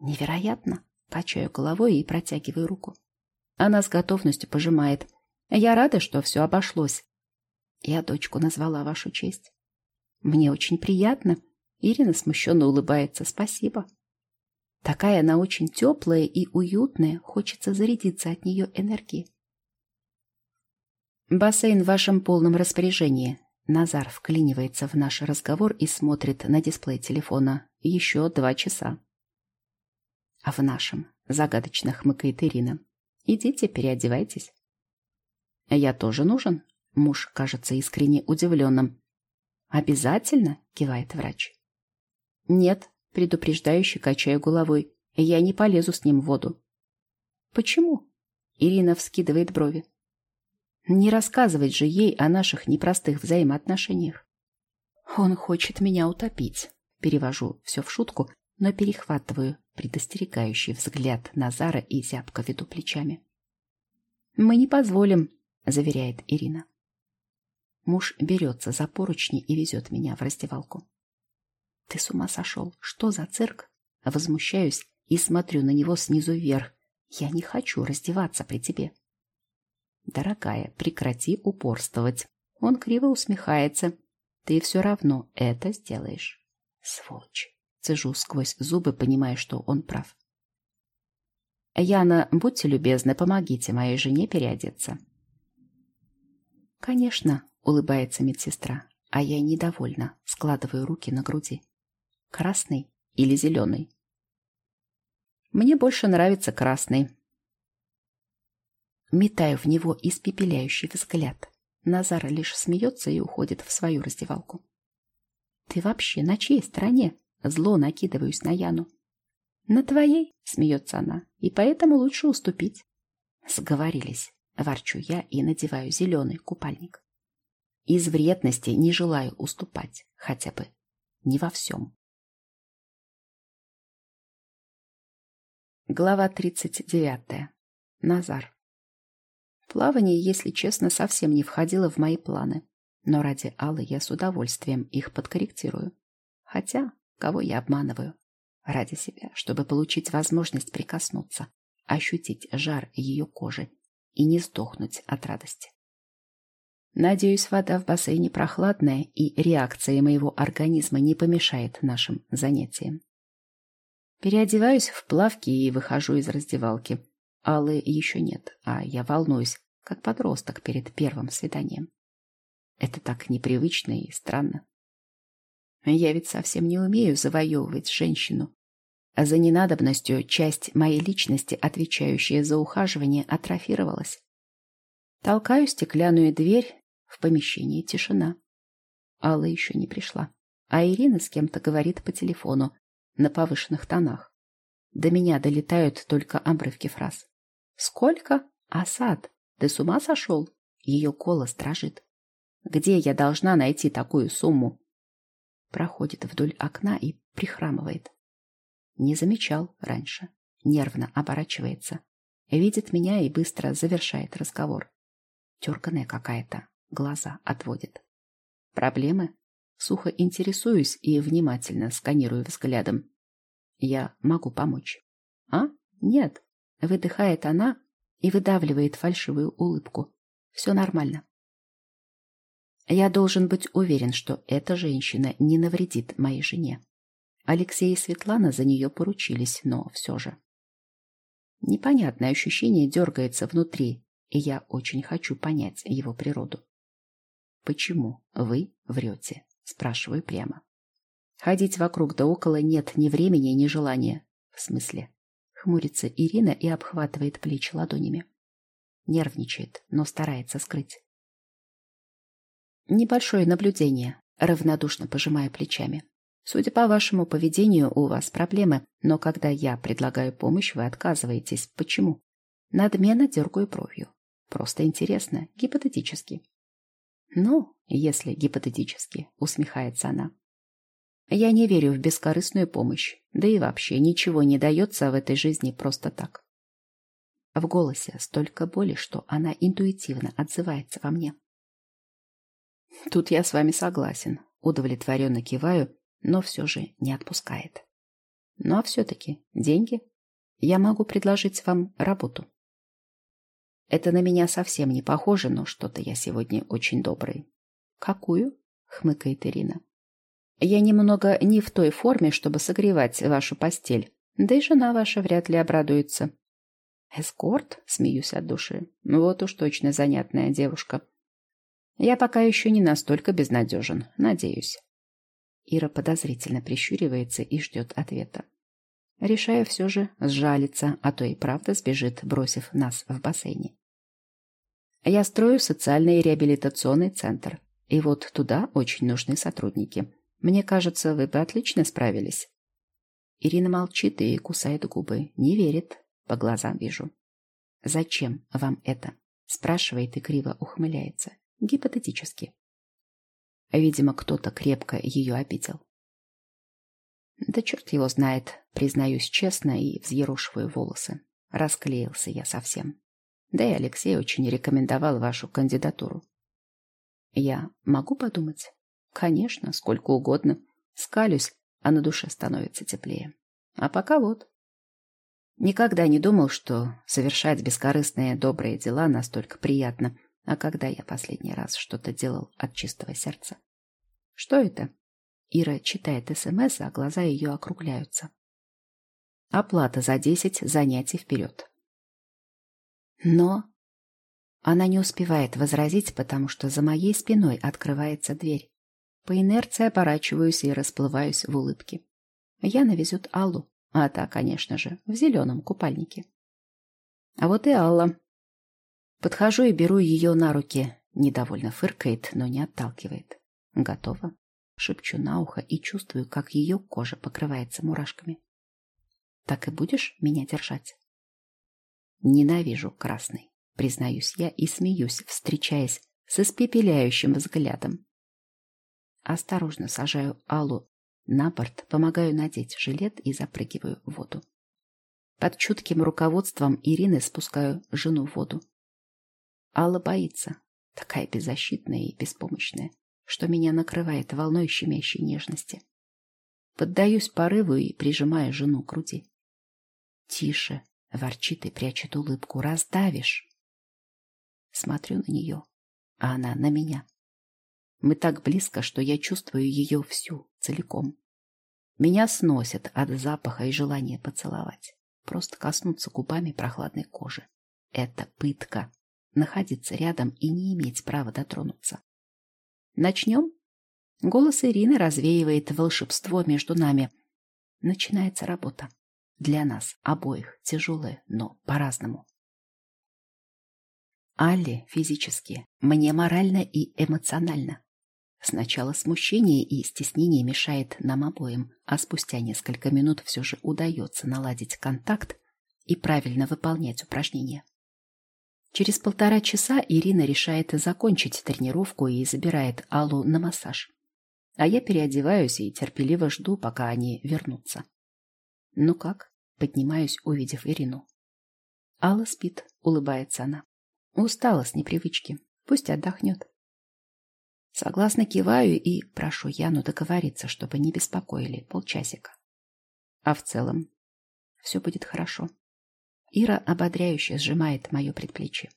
Невероятно. Качаю головой и протягиваю руку. Она с готовностью пожимает. Я рада, что все обошлось. Я дочку назвала вашу честь. Мне очень приятно. Ирина смущенно улыбается. Спасибо. Такая она очень теплая и уютная. Хочется зарядиться от нее энергией. Бассейн в вашем полном распоряжении. Назар вклинивается в наш разговор и смотрит на дисплей телефона. Еще два часа. А в нашем загадочно хмыкает Ирина. Идите, переодевайтесь. Я тоже нужен? Муж кажется искренне удивленным. Обязательно? Кивает врач. Нет, предупреждающе качаю головой. Я не полезу с ним в воду. Почему? Ирина вскидывает брови. Не рассказывать же ей о наших непростых взаимоотношениях. Он хочет меня утопить. Перевожу все в шутку, но перехватываю предостерегающий взгляд Назара и зябко веду плечами. «Мы не позволим», — заверяет Ирина. Муж берется за поручни и везет меня в раздевалку. «Ты с ума сошел? Что за цирк?» Возмущаюсь и смотрю на него снизу вверх. Я не хочу раздеваться при тебе. Дорогая, прекрати упорствовать. Он криво усмехается. Ты все равно это сделаешь. Сволочь. Цежу сквозь зубы, понимая, что он прав. Яна, будьте любезны, помогите моей жене переодеться. Конечно, улыбается медсестра, а я недовольна, складываю руки на груди. Красный или зеленый? Мне больше нравится красный. Метаю в него испепеляющий взгляд. Назар лишь смеется и уходит в свою раздевалку. Ты вообще на чьей стороне? Зло накидываюсь на Яну. На твоей, смеется она, и поэтому лучше уступить. Сговорились. Ворчу я и надеваю зеленый купальник. Из вредности не желаю уступать, хотя бы не во всем. Глава тридцать девятая. Назар. Плавание, если честно, совсем не входило в мои планы. Но ради Аллы я с удовольствием их подкорректирую. Хотя, кого я обманываю? Ради себя, чтобы получить возможность прикоснуться, ощутить жар ее кожи и не сдохнуть от радости. Надеюсь, вода в бассейне прохладная, и реакция моего организма не помешает нашим занятиям. Переодеваюсь в плавки и выхожу из раздевалки. Аллы еще нет, а я волнуюсь, как подросток перед первым свиданием. Это так непривычно и странно. Я ведь совсем не умею завоевывать женщину. А за ненадобностью часть моей личности, отвечающая за ухаживание, атрофировалась. Толкаю стеклянную дверь, в помещении тишина. Алла еще не пришла, а Ирина с кем-то говорит по телефону на повышенных тонах. До меня долетают только обрывки фраз. «Сколько? Асад? Ты с ума сошел?» Ее голос дрожит. «Где я должна найти такую сумму?» Проходит вдоль окна и прихрамывает. Не замечал раньше. Нервно оборачивается. Видит меня и быстро завершает разговор. Терканая какая-то. Глаза отводит. Проблемы? Сухо интересуюсь и внимательно сканирую взглядом. Я могу помочь. А? Нет. Выдыхает она и выдавливает фальшивую улыбку. Все нормально. Я должен быть уверен, что эта женщина не навредит моей жене. Алексей и Светлана за нее поручились, но все же. Непонятное ощущение дергается внутри, и я очень хочу понять его природу. «Почему вы врете?» – спрашиваю прямо. Ходить вокруг да около нет ни времени, ни желания. В смысле? Хмурится Ирина и обхватывает плечи ладонями. Нервничает, но старается скрыть. Небольшое наблюдение, равнодушно пожимая плечами. Судя по вашему поведению, у вас проблемы, но когда я предлагаю помощь, вы отказываетесь. Почему? Надменно дергаю бровью. Просто интересно, гипотетически. Ну, если гипотетически, усмехается она. Я не верю в бескорыстную помощь, да и вообще ничего не дается в этой жизни просто так. В голосе столько боли, что она интуитивно отзывается во мне. Тут я с вами согласен. Удовлетворенно киваю, но все же не отпускает. Ну а все-таки деньги. Я могу предложить вам работу. Это на меня совсем не похоже, но что-то я сегодня очень добрый. Какую? хмыкает Ирина. Я немного не в той форме, чтобы согревать вашу постель. Да и жена ваша вряд ли обрадуется. Эскорт? Смеюсь от души. Вот уж точно занятная девушка. Я пока еще не настолько безнадежен, надеюсь. Ира подозрительно прищуривается и ждет ответа. Решаю все же сжалиться, а то и правда сбежит, бросив нас в бассейне. Я строю социальный реабилитационный центр. И вот туда очень нужны сотрудники. Мне кажется, вы бы отлично справились. Ирина молчит и кусает губы. Не верит. По глазам вижу. Зачем вам это? Спрашивает и криво ухмыляется. Гипотетически. Видимо, кто-то крепко ее обидел. Да черт его знает, признаюсь честно и взъерошиваю волосы. Расклеился я совсем. Да и Алексей очень рекомендовал вашу кандидатуру. Я могу подумать? Конечно, сколько угодно. Скалюсь, а на душе становится теплее. А пока вот. Никогда не думал, что совершать бескорыстные добрые дела настолько приятно. А когда я последний раз что-то делал от чистого сердца? Что это? Ира читает СМС, а глаза ее округляются. Оплата за десять занятий вперед. Но она не успевает возразить, потому что за моей спиной открывается дверь. По инерции оборачиваюсь и расплываюсь в улыбке. Яна везет Аллу, а та, конечно же, в зеленом купальнике. А вот и Алла. Подхожу и беру ее на руки. Недовольно фыркает, но не отталкивает. Готово. Шепчу на ухо и чувствую, как ее кожа покрывается мурашками. Так и будешь меня держать? Ненавижу красный признаюсь я и смеюсь, встречаясь с испепеляющим взглядом. Осторожно сажаю Аллу на борт, помогаю надеть жилет и запрыгиваю в воду. Под чутким руководством Ирины спускаю жену в воду. Алла боится, такая беззащитная и беспомощная, что меня накрывает волной щемящей нежности. Поддаюсь порыву и прижимаю жену к груди. «Тише!» — ворчит и прячет улыбку. «Раздавишь!» Смотрю на нее, а она на меня. Мы так близко, что я чувствую ее всю, целиком. Меня сносит от запаха и желания поцеловать. Просто коснуться губами прохладной кожи. Это пытка. Находиться рядом и не иметь права дотронуться. Начнем? Голос Ирины развеивает волшебство между нами. Начинается работа. Для нас обоих тяжелая, но по-разному. Алле физически, мне морально и эмоционально. Сначала смущение и стеснение мешает нам обоим, а спустя несколько минут все же удается наладить контакт и правильно выполнять упражнения. Через полтора часа Ирина решает закончить тренировку и забирает Аллу на массаж. А я переодеваюсь и терпеливо жду, пока они вернутся. «Ну как?» — поднимаюсь, увидев Ирину. Алла спит, улыбается она. Устала с непривычки. Пусть отдохнет. Согласно киваю и прошу Яну договориться, чтобы не беспокоили полчасика. А в целом все будет хорошо. Ира ободряюще сжимает мое предплечье.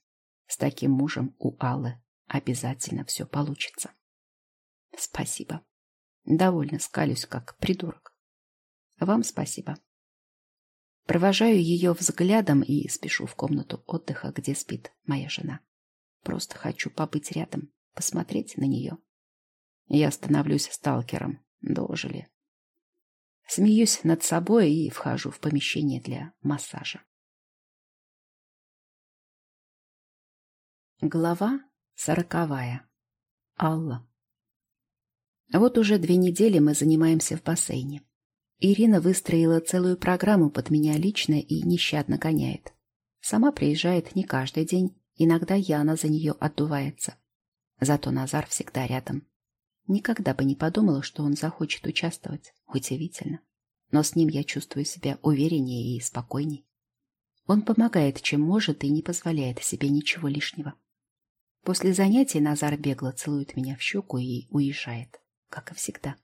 С таким мужем у Аллы обязательно все получится. Спасибо. Довольно скалюсь, как придурок. Вам спасибо. Провожаю ее взглядом и спешу в комнату отдыха, где спит моя жена. Просто хочу побыть рядом, посмотреть на нее. Я становлюсь сталкером. Дожили. Смеюсь над собой и вхожу в помещение для массажа. Глава сороковая. Алла. Вот уже две недели мы занимаемся в бассейне. Ирина выстроила целую программу под меня лично и нещадно гоняет. Сама приезжает не каждый день, иногда Яна за нее отдувается. Зато Назар всегда рядом. Никогда бы не подумала, что он захочет участвовать. Удивительно. Но с ним я чувствую себя увереннее и спокойней. Он помогает, чем может, и не позволяет себе ничего лишнего. После занятий Назар бегло целует меня в щеку и уезжает, как и всегда.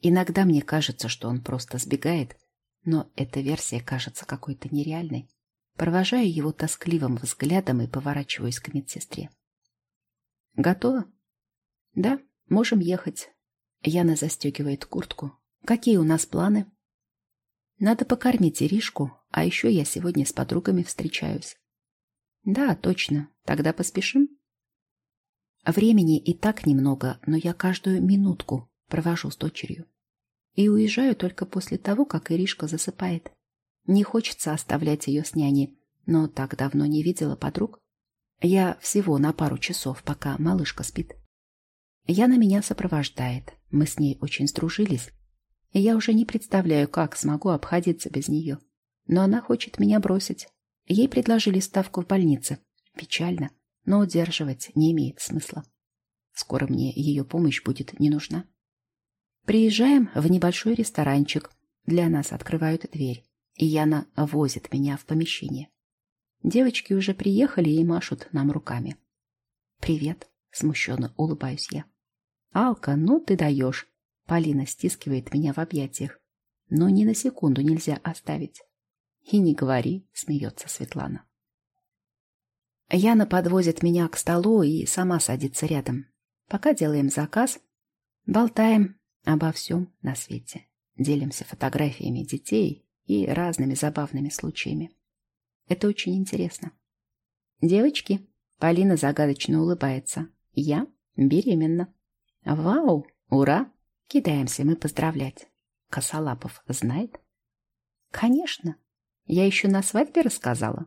Иногда мне кажется, что он просто сбегает, но эта версия кажется какой-то нереальной. Провожаю его тоскливым взглядом и поворачиваюсь к медсестре. «Готово?» «Да, можем ехать». Яна застегивает куртку. «Какие у нас планы?» «Надо покормить Иришку, а еще я сегодня с подругами встречаюсь». «Да, точно. Тогда поспешим?» Времени и так немного, но я каждую минутку провожу с дочерью. И уезжаю только после того, как Иришка засыпает. Не хочется оставлять ее с няней, но так давно не видела подруг. Я всего на пару часов, пока малышка спит. Яна меня сопровождает. Мы с ней очень сдружились. И я уже не представляю, как смогу обходиться без нее. Но она хочет меня бросить. Ей предложили ставку в больнице. Печально, но удерживать не имеет смысла. Скоро мне ее помощь будет не нужна. Приезжаем в небольшой ресторанчик. Для нас открывают дверь, и Яна возит меня в помещение. Девочки уже приехали и машут нам руками. «Привет», — смущенно улыбаюсь я. «Алка, ну ты даешь!» Полина стискивает меня в объятиях. Но ни на секунду нельзя оставить. И не говори, смеется Светлана. Яна подвозит меня к столу и сама садится рядом. Пока делаем заказ, болтаем обо всем на свете. Делимся фотографиями детей и разными забавными случаями. Это очень интересно. Девочки, Полина загадочно улыбается. Я беременна. Вау, ура! Кидаемся мы поздравлять. Косолапов знает? Конечно. Я еще на свадьбе рассказала.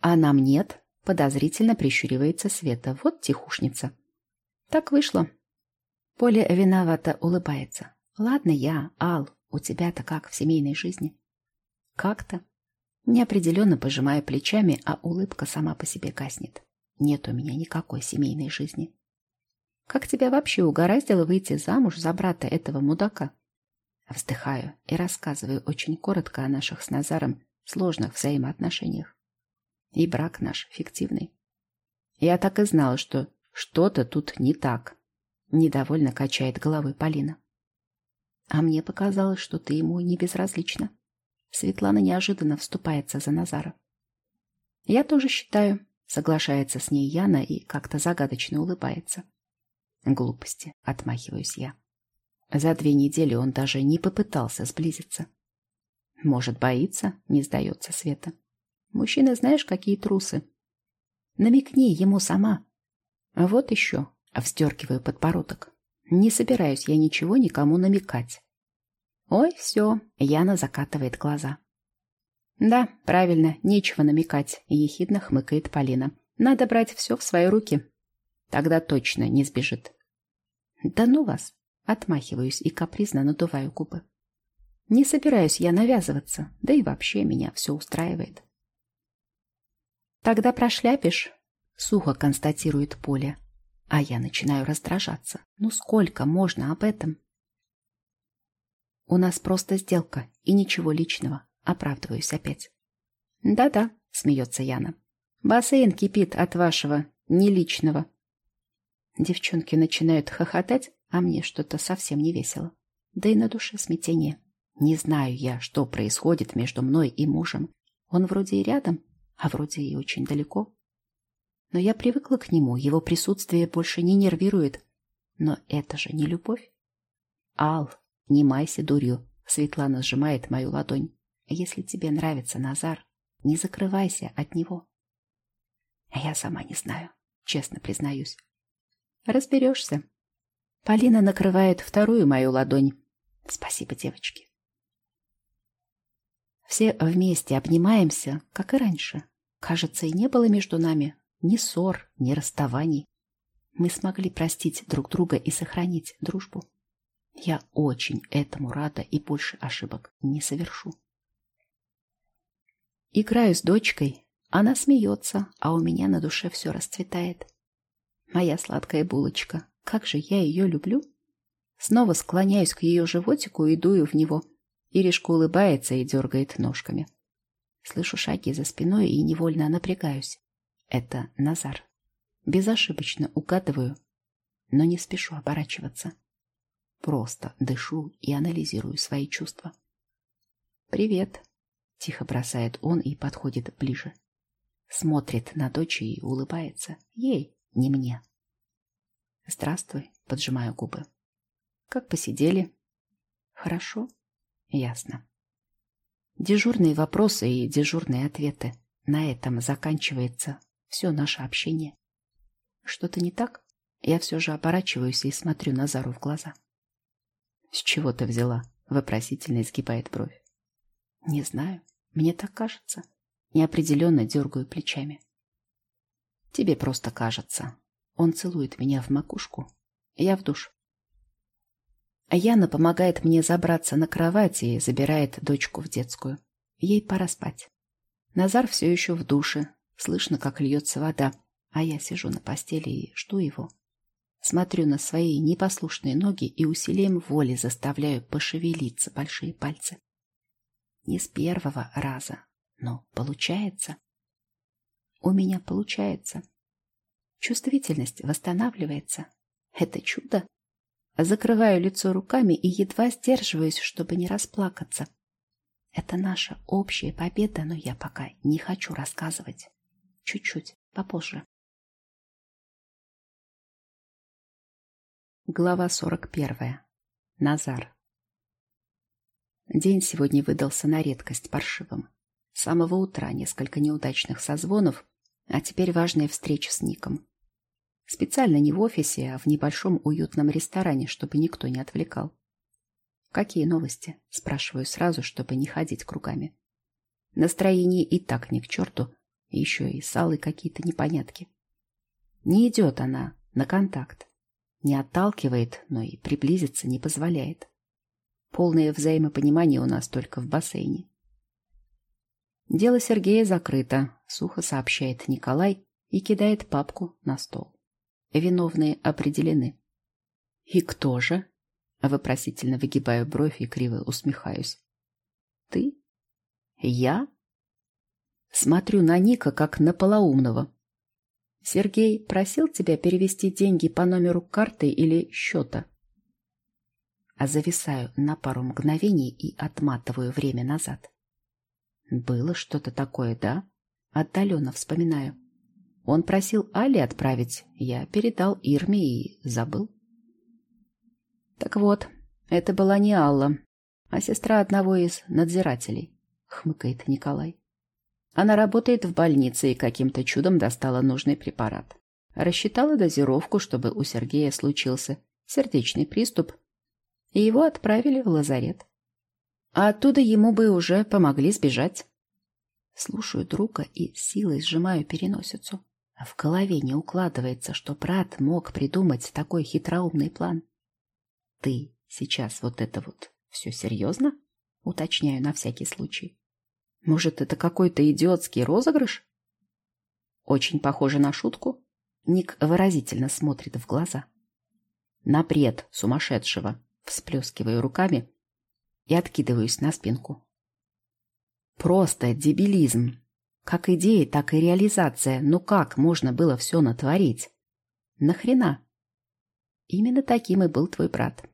А нам нет, подозрительно прищуривается Света. Вот тихушница. Так вышло. Поля виновато улыбается. Ладно я, Ал, у тебя-то как в семейной жизни? Как-то. Неопределенно пожимая плечами, а улыбка сама по себе гаснет. Нет у меня никакой семейной жизни. Как тебя вообще угораздило выйти замуж за брата этого мудака? Вздыхаю и рассказываю очень коротко о наших с Назаром сложных взаимоотношениях. И брак наш фиктивный. Я так и знала, что что-то тут не так. Недовольно качает головой Полина. А мне показалось, что ты ему не безразлична. Светлана неожиданно вступается за Назара. Я тоже считаю, соглашается с ней Яна и как-то загадочно улыбается. Глупости, отмахиваюсь я. За две недели он даже не попытался сблизиться. Может, боится, не сдается Света. Мужчины, знаешь, какие трусы. Намекни ему сама. Вот еще, вздергиваю подбородок. Не собираюсь я ничего никому намекать. Ой, все, Яна закатывает глаза. Да, правильно, нечего намекать, ехидно хмыкает Полина. Надо брать все в свои руки. Тогда точно не сбежит. Да ну вас, отмахиваюсь и капризно надуваю губы. Не собираюсь я навязываться, да и вообще меня все устраивает. Тогда прошляпишь, сухо констатирует Поля. А я начинаю раздражаться. Ну сколько можно об этом? У нас просто сделка и ничего личного. Оправдываюсь опять. Да-да, смеется Яна. Бассейн кипит от вашего неличного. Девчонки начинают хохотать, а мне что-то совсем не весело. Да и на душе смятение. Не знаю я, что происходит между мной и мужем. Он вроде и рядом, а вроде и очень далеко. Но я привыкла к нему, его присутствие больше не нервирует. Но это же не любовь. Ал, не майся дурью, Светлана сжимает мою ладонь. Если тебе нравится Назар, не закрывайся от него. Я сама не знаю, честно признаюсь. Разберешься. Полина накрывает вторую мою ладонь. Спасибо, девочки. Все вместе обнимаемся, как и раньше. Кажется, и не было между нами ни ссор, ни расставаний. Мы смогли простить друг друга и сохранить дружбу. Я очень этому рада и больше ошибок не совершу. Играю с дочкой, она смеется, а у меня на душе все расцветает. Моя сладкая булочка, как же я ее люблю. Снова склоняюсь к ее животику и дую в него. Иришка улыбается и дергает ножками. Слышу шаги за спиной и невольно напрягаюсь. Это Назар. Безошибочно угадываю, но не спешу оборачиваться. Просто дышу и анализирую свои чувства. «Привет», — тихо бросает он и подходит ближе. Смотрит на дочь и улыбается. Ей, не мне. «Здравствуй», — поджимаю губы. «Как посидели?» «Хорошо?» «Ясно». Дежурные вопросы и дежурные ответы. На этом заканчивается все наше общение. Что-то не так? Я все же оборачиваюсь и смотрю Назару в глаза. С чего ты взяла? Вопросительно изгибает бровь. Не знаю. Мне так кажется. Неопределенно дергаю плечами. Тебе просто кажется. Он целует меня в макушку. Я в душ. Яна помогает мне забраться на кровать и забирает дочку в детскую. Ей пора спать. Назар все еще в душе. Слышно, как льется вода, а я сижу на постели и жду его. Смотрю на свои непослушные ноги и усилием воли заставляю пошевелиться большие пальцы. Не с первого раза, но получается. У меня получается. Чувствительность восстанавливается. Это чудо. Закрываю лицо руками и едва сдерживаюсь, чтобы не расплакаться. Это наша общая победа, но я пока не хочу рассказывать. Чуть-чуть, попозже. Глава 41. Назар. День сегодня выдался на редкость паршивым. С самого утра несколько неудачных созвонов, а теперь важная встреча с Ником. Специально не в офисе, а в небольшом уютном ресторане, чтобы никто не отвлекал. «Какие новости?» – спрашиваю сразу, чтобы не ходить кругами. Настроение и так не к черту, еще и с Аллой какие-то непонятки. Не идет она на контакт. Не отталкивает, но и приблизиться не позволяет. Полное взаимопонимание у нас только в бассейне. Дело Сергея закрыто, сухо сообщает Николай и кидает папку на стол. Виновные определены. И кто же? Вопросительно выгибаю бровь и криво усмехаюсь. Ты? Я? Смотрю на Ника, как на полоумного. Сергей просил тебя перевести деньги по номеру карты или счета? А зависаю на пару мгновений и отматываю время назад. Было что-то такое, да? Отдаленно вспоминаю. Он просил Али отправить, я передал Ирме и забыл. Так вот, это была не Алла, а сестра одного из надзирателей, хмыкает Николай. Она работает в больнице и каким-то чудом достала нужный препарат. Рассчитала дозировку, чтобы у Сергея случился сердечный приступ, и его отправили в лазарет. А оттуда ему бы уже помогли сбежать. Слушаю друга и силой сжимаю переносицу. В голове не укладывается, что брат мог придумать такой хитроумный план. Ты сейчас вот это вот все серьезно? Уточняю на всякий случай. Может, это какой-то идиотский розыгрыш? Очень похоже на шутку. Ник выразительно смотрит в глаза. На бред сумасшедшего. Всплескиваю руками и откидываюсь на спинку. Просто дебилизм. Как идея, так и реализация. Ну как можно было все натворить? Нахрена? Именно таким и был твой брат.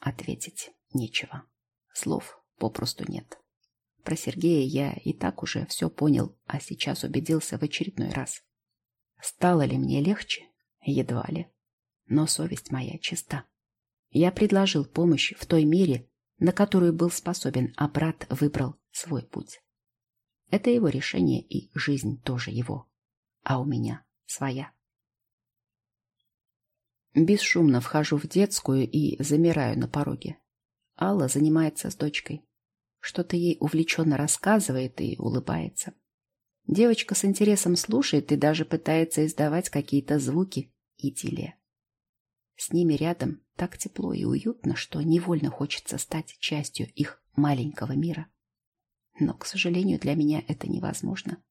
Ответить нечего. Слов попросту нет. Про Сергея я и так уже все понял, а сейчас убедился в очередной раз. Стало ли мне легче? Едва ли. Но совесть моя чиста. Я предложил помощь в той мере, на которую был способен, а брат выбрал свой путь. Это его решение, и жизнь тоже его. А у меня своя. Бесшумно вхожу в детскую и замираю на пороге. Алла занимается с дочкой. Что-то ей увлеченно рассказывает и улыбается. Девочка с интересом слушает и даже пытается издавать какие-то звуки и теле. С ними рядом так тепло и уютно, что невольно хочется стать частью их маленького мира. Но, к сожалению, для меня это невозможно.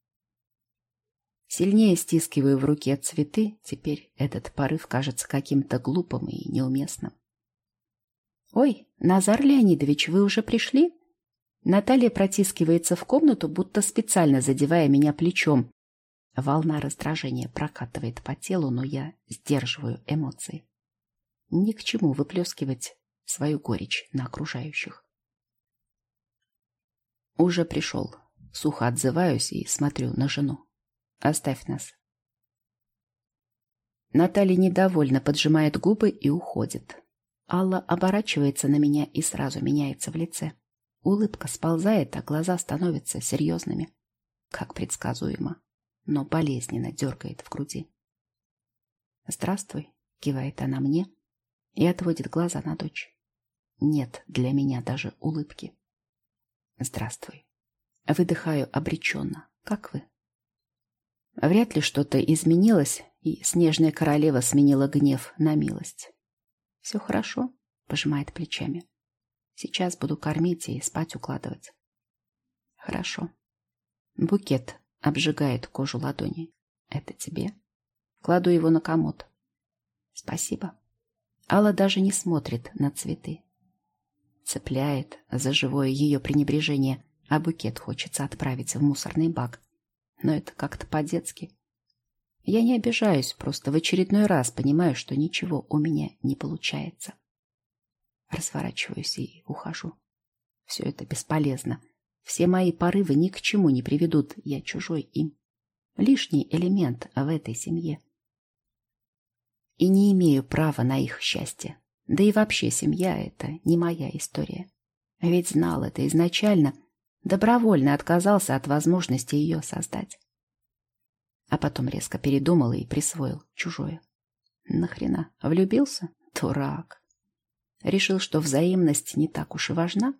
Сильнее стискиваю в руке цветы, теперь этот порыв кажется каким-то глупым и неуместным. «Ой, Назар Леонидович, вы уже пришли?» Наталья протискивается в комнату, будто специально задевая меня плечом. Волна раздражения прокатывает по телу, но я сдерживаю эмоции. Ни к чему выплескивать свою горечь на окружающих. Уже пришел. Сухо отзываюсь и смотрю на жену. Оставь нас. Наталья недовольно поджимает губы и уходит. Алла оборачивается на меня и сразу меняется в лице. Улыбка сползает, а глаза становятся серьезными. Как предсказуемо, но болезненно дергает в груди. «Здравствуй», — кивает она мне и отводит глаза на дочь. Нет для меня даже улыбки. «Здравствуй». Выдыхаю обреченно. «Как вы?» Вряд ли что-то изменилось, и снежная королева сменила гнев на милость. «Все хорошо», — пожимает плечами. «Сейчас буду кормить и спать укладывать». «Хорошо». Букет обжигает кожу ладони. «Это тебе?» Кладу его на комод. «Спасибо». Алла даже не смотрит на цветы. Цепляет за живое ее пренебрежение, а букет хочется отправить в мусорный бак но это как-то по-детски. Я не обижаюсь, просто в очередной раз понимаю, что ничего у меня не получается. Разворачиваюсь и ухожу. Все это бесполезно. Все мои порывы ни к чему не приведут. Я чужой им. Лишний элемент в этой семье. И не имею права на их счастье. Да и вообще семья — это не моя история. Ведь знал это изначально, добровольно отказался от возможности ее создать. А потом резко передумал и присвоил чужое. Нахрена? Влюбился? Дурак. Решил, что взаимность не так уж и важна?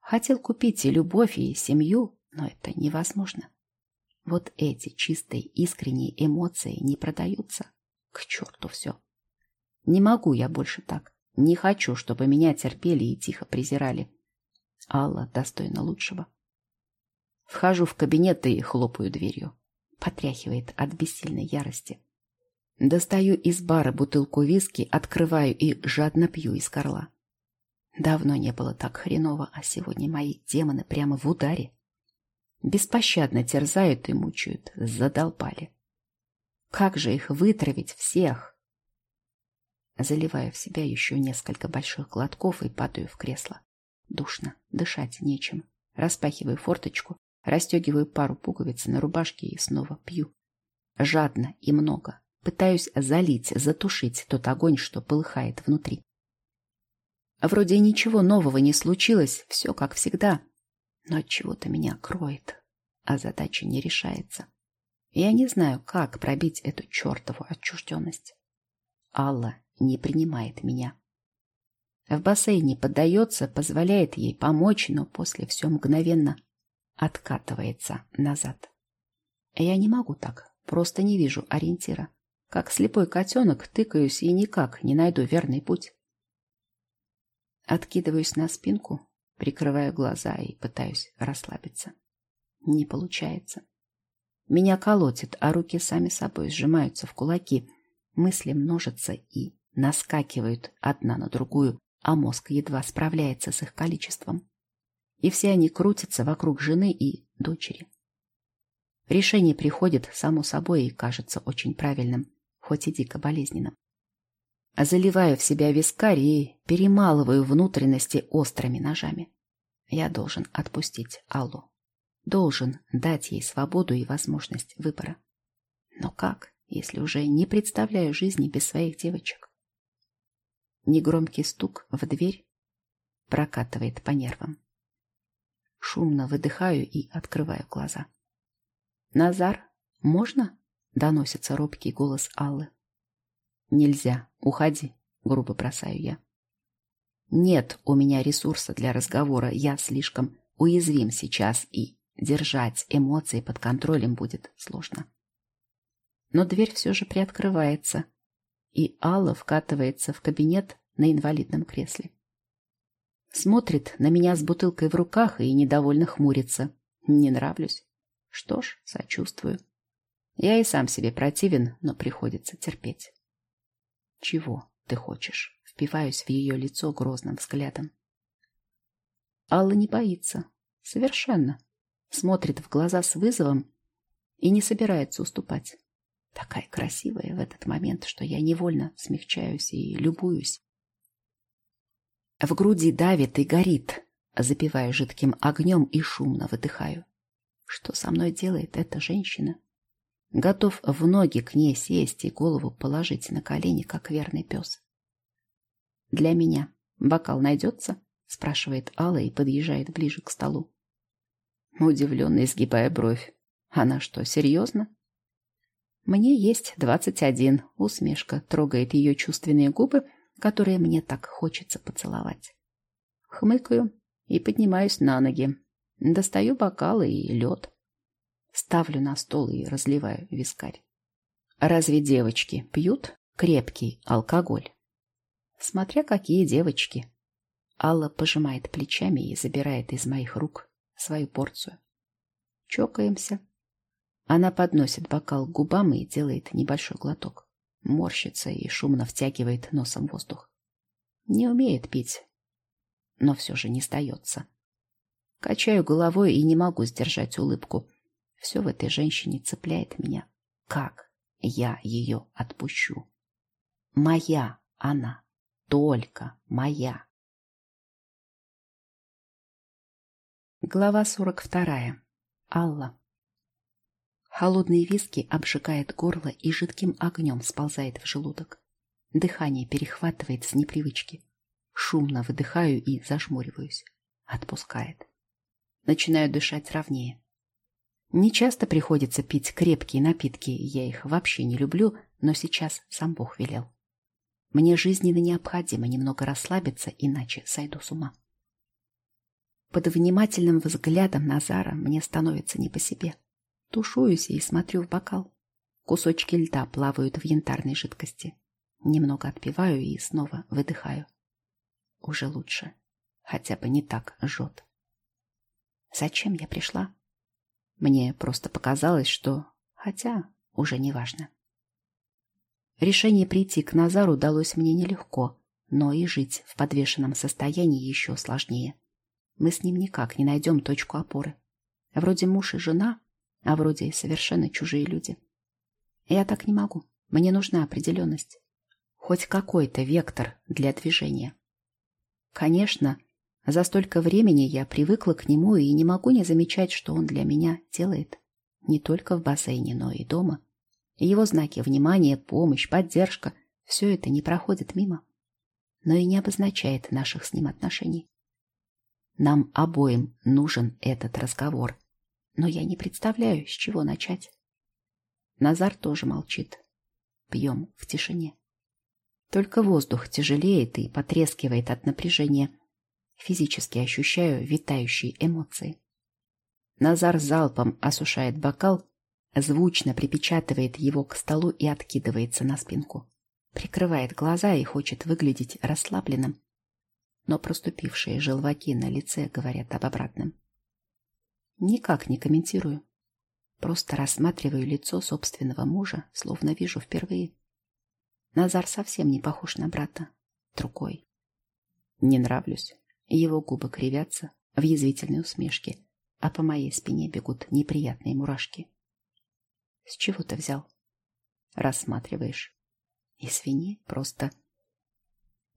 Хотел купить и любовь, и семью, но это невозможно. Вот эти чистые, искренние эмоции не продаются. К черту все. Не могу я больше так. Не хочу, чтобы меня терпели и тихо презирали. Алла достойна лучшего. Вхожу в кабинет и хлопаю дверью. Потряхивает от бессильной ярости. Достаю из бара бутылку виски, открываю и жадно пью из горла. Давно не было так хреново, а сегодня мои демоны прямо в ударе. Беспощадно терзают и мучают, задолбали. Как же их вытравить всех? Заливаю в себя еще несколько больших глотков и падаю в кресло. Душно, дышать нечем. Распахиваю форточку, расстегиваю пару пуговиц на рубашке и снова пью. Жадно и много. Пытаюсь залить, затушить тот огонь, что полыхает внутри. Вроде ничего нового не случилось, все как всегда. Но от чего-то меня кроет, а задача не решается. Я не знаю, как пробить эту чертову отчужденность. Алла не принимает меня. В бассейне поддается, позволяет ей помочь, но после все мгновенно откатывается назад. Я не могу так, просто не вижу ориентира. Как слепой котенок тыкаюсь и никак не найду верный путь. Откидываюсь на спинку, прикрываю глаза и пытаюсь расслабиться. Не получается. Меня колотит, а руки сами собой сжимаются в кулаки. Мысли множатся и наскакивают одна на другую, а мозг едва справляется с их количеством. И все они крутятся вокруг жены и дочери. Решение приходит само собой и кажется очень правильным хоть и дико болезненно. Заливаю в себя вискарь и перемалываю внутренности острыми ножами. Я должен отпустить Аллу. Должен дать ей свободу и возможность выбора. Но как, если уже не представляю жизни без своих девочек? Негромкий стук в дверь прокатывает по нервам. Шумно выдыхаю и открываю глаза. «Назар, можно?» Доносится робкий голос Аллы. «Нельзя, уходи», — грубо бросаю я. «Нет у меня ресурса для разговора, я слишком уязвим сейчас, и держать эмоции под контролем будет сложно». Но дверь все же приоткрывается, и Алла вкатывается в кабинет на инвалидном кресле. Смотрит на меня с бутылкой в руках и недовольно хмурится. Не нравлюсь. Что ж, сочувствую. Я и сам себе противен, но приходится терпеть. Чего ты хочешь? Впиваюсь в ее лицо грозным взглядом. Алла не боится. Совершенно. Смотрит в глаза с вызовом и не собирается уступать. Такая красивая в этот момент, что я невольно смягчаюсь и любуюсь. В груди давит и горит, запивая жидким огнем и шумно выдыхаю. Что со мной делает эта женщина? Готов в ноги к ней сесть и голову положить на колени, как верный пес. «Для меня бокал найдется?» — спрашивает Алла и подъезжает ближе к столу. Удивленно изгибая бровь. «Она что, серьезно?» «Мне есть двадцать один», — усмешка трогает ее чувственные губы, которые мне так хочется поцеловать. Хмыкаю и поднимаюсь на ноги. Достаю бокалы и лед. Ставлю на стол и разливаю вискарь. Разве девочки пьют крепкий алкоголь? Смотря какие девочки. Алла пожимает плечами и забирает из моих рук свою порцию. Чокаемся. Она подносит бокал к губам и делает небольшой глоток. Морщится и шумно втягивает носом воздух. Не умеет пить, но все же не сдается. Качаю головой и не могу сдержать улыбку. Все в этой женщине цепляет меня. Как я ее отпущу? Моя она, только моя. Глава 42. Алла. Холодные виски обжигает горло и жидким огнем сползает в желудок. Дыхание перехватывает с непривычки. Шумно выдыхаю и зажмуриваюсь. Отпускает. Начинаю дышать ровнее. Не часто приходится пить крепкие напитки, я их вообще не люблю, но сейчас сам Бог велел. Мне жизненно необходимо немного расслабиться, иначе сойду с ума. Под внимательным взглядом Назара мне становится не по себе. Тушуюсь и смотрю в бокал. Кусочки льда плавают в янтарной жидкости. Немного отпиваю и снова выдыхаю. Уже лучше. Хотя бы не так жжет. Зачем я пришла? Мне просто показалось, что... Хотя уже не важно. Решение прийти к Назару далось мне нелегко, но и жить в подвешенном состоянии еще сложнее. Мы с ним никак не найдем точку опоры. Вроде муж и жена, а вроде и совершенно чужие люди. Я так не могу. Мне нужна определенность. Хоть какой-то вектор для движения. Конечно, за столько времени я привыкла к нему и не могу не замечать, что он для меня делает. Не только в бассейне, но и дома. Его знаки внимания, помощь, поддержка – все это не проходит мимо. Но и не обозначает наших с ним отношений. Нам обоим нужен этот разговор. Но я не представляю, с чего начать. Назар тоже молчит. Пьем в тишине. Только воздух тяжелеет и потрескивает от напряжения. Физически ощущаю витающие эмоции. Назар залпом осушает бокал, звучно припечатывает его к столу и откидывается на спинку. Прикрывает глаза и хочет выглядеть расслабленным но проступившие желваки на лице говорят об обратном. Никак не комментирую. Просто рассматриваю лицо собственного мужа, словно вижу впервые. Назар совсем не похож на брата. Другой. Не нравлюсь. Его губы кривятся в язвительной усмешке, а по моей спине бегут неприятные мурашки. С чего ты взял? Рассматриваешь. Извини, просто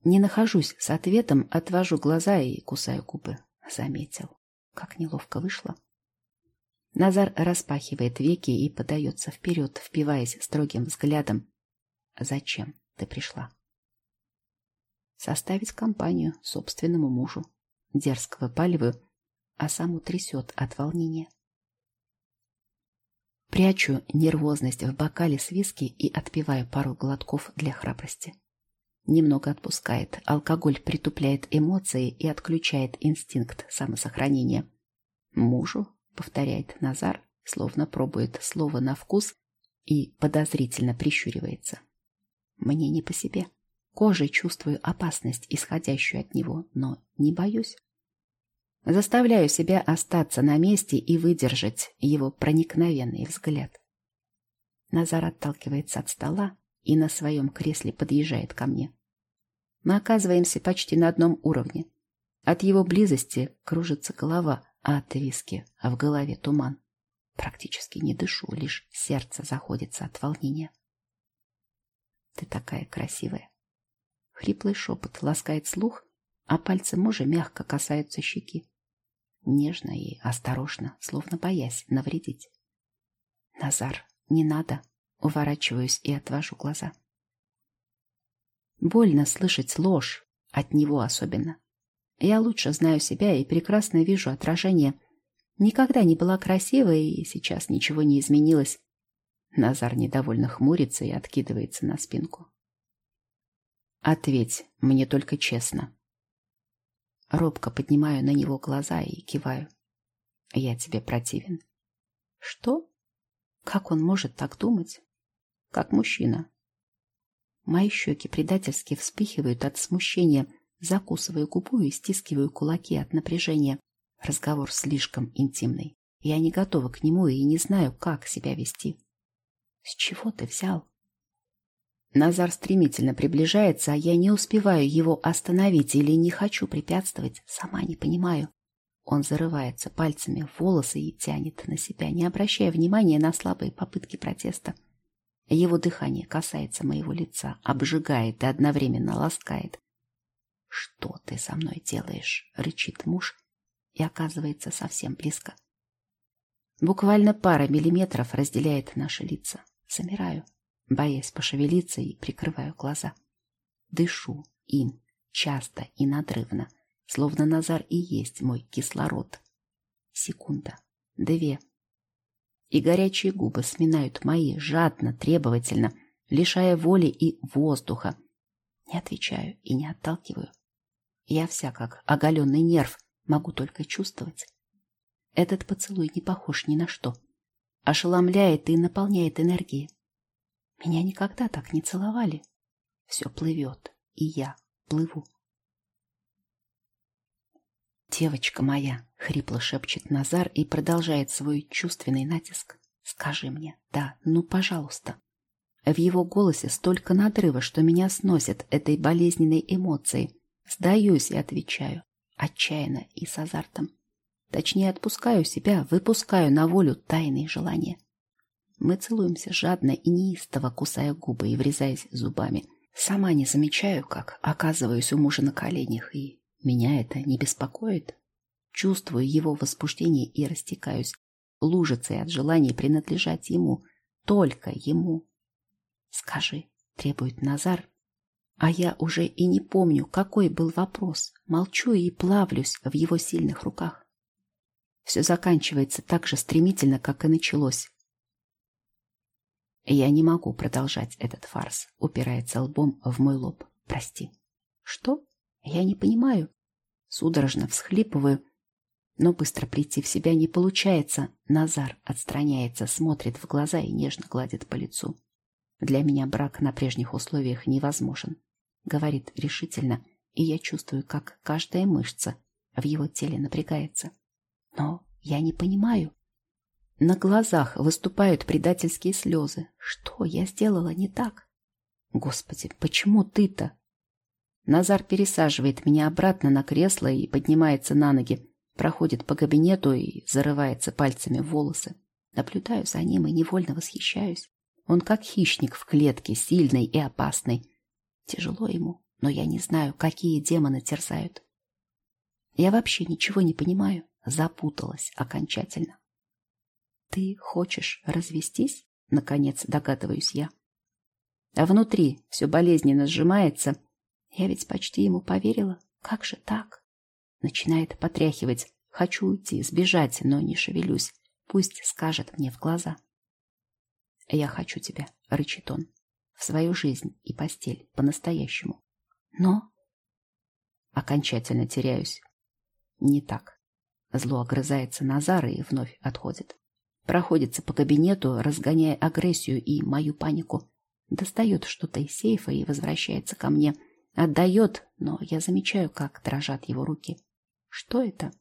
не нахожусь с ответом, отвожу глаза и кусаю губы. Заметил. Как неловко вышло. Назар распахивает веки и подается вперед, впиваясь строгим взглядом. «Зачем ты пришла?» «Составить компанию собственному мужу». Дерзко выпаливаю, а сам утрясет от волнения. Прячу нервозность в бокале с виски и отпиваю пару глотков для храбрости. Немного отпускает. Алкоголь притупляет эмоции и отключает инстинкт самосохранения. «Мужу», — повторяет Назар, словно пробует слово на вкус и подозрительно прищуривается. «Мне не по себе. Кожей чувствую опасность, исходящую от него, но не боюсь. Заставляю себя остаться на месте и выдержать его проникновенный взгляд. Назар отталкивается от стола, и на своем кресле подъезжает ко мне. Мы оказываемся почти на одном уровне. От его близости кружится голова, от виски, а в голове туман. Практически не дышу, лишь сердце заходится от волнения. Ты такая красивая. Хриплый шепот ласкает слух, а пальцы мужа мягко касаются щеки. Нежно и осторожно, словно боясь навредить. Назар, не надо. Уворачиваюсь и отвожу глаза. Больно слышать ложь, от него особенно. Я лучше знаю себя и прекрасно вижу отражение. Никогда не была красивой, и сейчас ничего не изменилось. Назар недовольно хмурится и откидывается на спинку. «Ответь мне только честно». Робко поднимаю на него глаза и киваю. «Я тебе противен». «Что? Как он может так думать?» как мужчина. Мои щеки предательски вспыхивают от смущения, закусываю губу и стискиваю кулаки от напряжения. Разговор слишком интимный. Я не готова к нему и не знаю, как себя вести. С чего ты взял? Назар стремительно приближается, а я не успеваю его остановить или не хочу препятствовать, сама не понимаю. Он зарывается пальцами в волосы и тянет на себя, не обращая внимания на слабые попытки протеста. Его дыхание касается моего лица, обжигает и одновременно ласкает. «Что ты со мной делаешь?» — рычит муж, и оказывается совсем близко. Буквально пара миллиметров разделяет наши лица. Замираю, боясь пошевелиться и прикрываю глаза. Дышу им часто и надрывно, словно Назар и есть мой кислород. Секунда, две. И горячие губы сминают мои жадно, требовательно, лишая воли и воздуха. Не отвечаю и не отталкиваю. Я вся как оголенный нерв, могу только чувствовать. Этот поцелуй не похож ни на что. Ошеломляет и наполняет энергией. Меня никогда так не целовали. Все плывет, и я плыву. «Девочка моя!» — хрипло шепчет Назар и продолжает свой чувственный натиск. «Скажи мне, да, ну, пожалуйста». В его голосе столько надрыва, что меня сносит этой болезненной эмоцией. Сдаюсь и отвечаю, отчаянно и с азартом. Точнее, отпускаю себя, выпускаю на волю тайные желания. Мы целуемся жадно и неистово, кусая губы и врезаясь зубами. Сама не замечаю, как оказываюсь у мужа на коленях, и меня это не беспокоит. Чувствую его возбуждение и растекаюсь, лужицей от желания принадлежать ему, только ему. «Скажи», — требует Назар. А я уже и не помню, какой был вопрос. Молчу и плавлюсь в его сильных руках. Все заканчивается так же стремительно, как и началось. Я не могу продолжать этот фарс, упирается лбом в мой лоб. Прости. Что? Я не понимаю. Судорожно всхлипываю, но быстро прийти в себя не получается. Назар отстраняется, смотрит в глаза и нежно гладит по лицу. Для меня брак на прежних условиях невозможен. Говорит решительно, и я чувствую, как каждая мышца в его теле напрягается. Но я не понимаю. На глазах выступают предательские слезы. Что я сделала не так? Господи, почему ты-то? Назар пересаживает меня обратно на кресло и поднимается на ноги, проходит по кабинету и зарывается пальцами в волосы. Наблюдаю за ним и невольно восхищаюсь. Он как хищник в клетке, сильный и опасный. Тяжело ему, но я не знаю, какие демоны терзают. Я вообще ничего не понимаю, запуталась окончательно. Ты хочешь развестись? Наконец догадываюсь я. А внутри все болезненно сжимается. Я ведь почти ему поверила. Как же так? Начинает потряхивать. Хочу уйти, сбежать, но не шевелюсь. Пусть скажет мне в глаза. «Я хочу тебя», — рычит он, — «в свою жизнь и постель, по-настоящему». Но... Окончательно теряюсь. Не так. Зло огрызается Назар и вновь отходит. Проходится по кабинету, разгоняя агрессию и мою панику. Достает что-то из сейфа и возвращается ко мне. Отдает, но я замечаю, как дрожат его руки. Что это?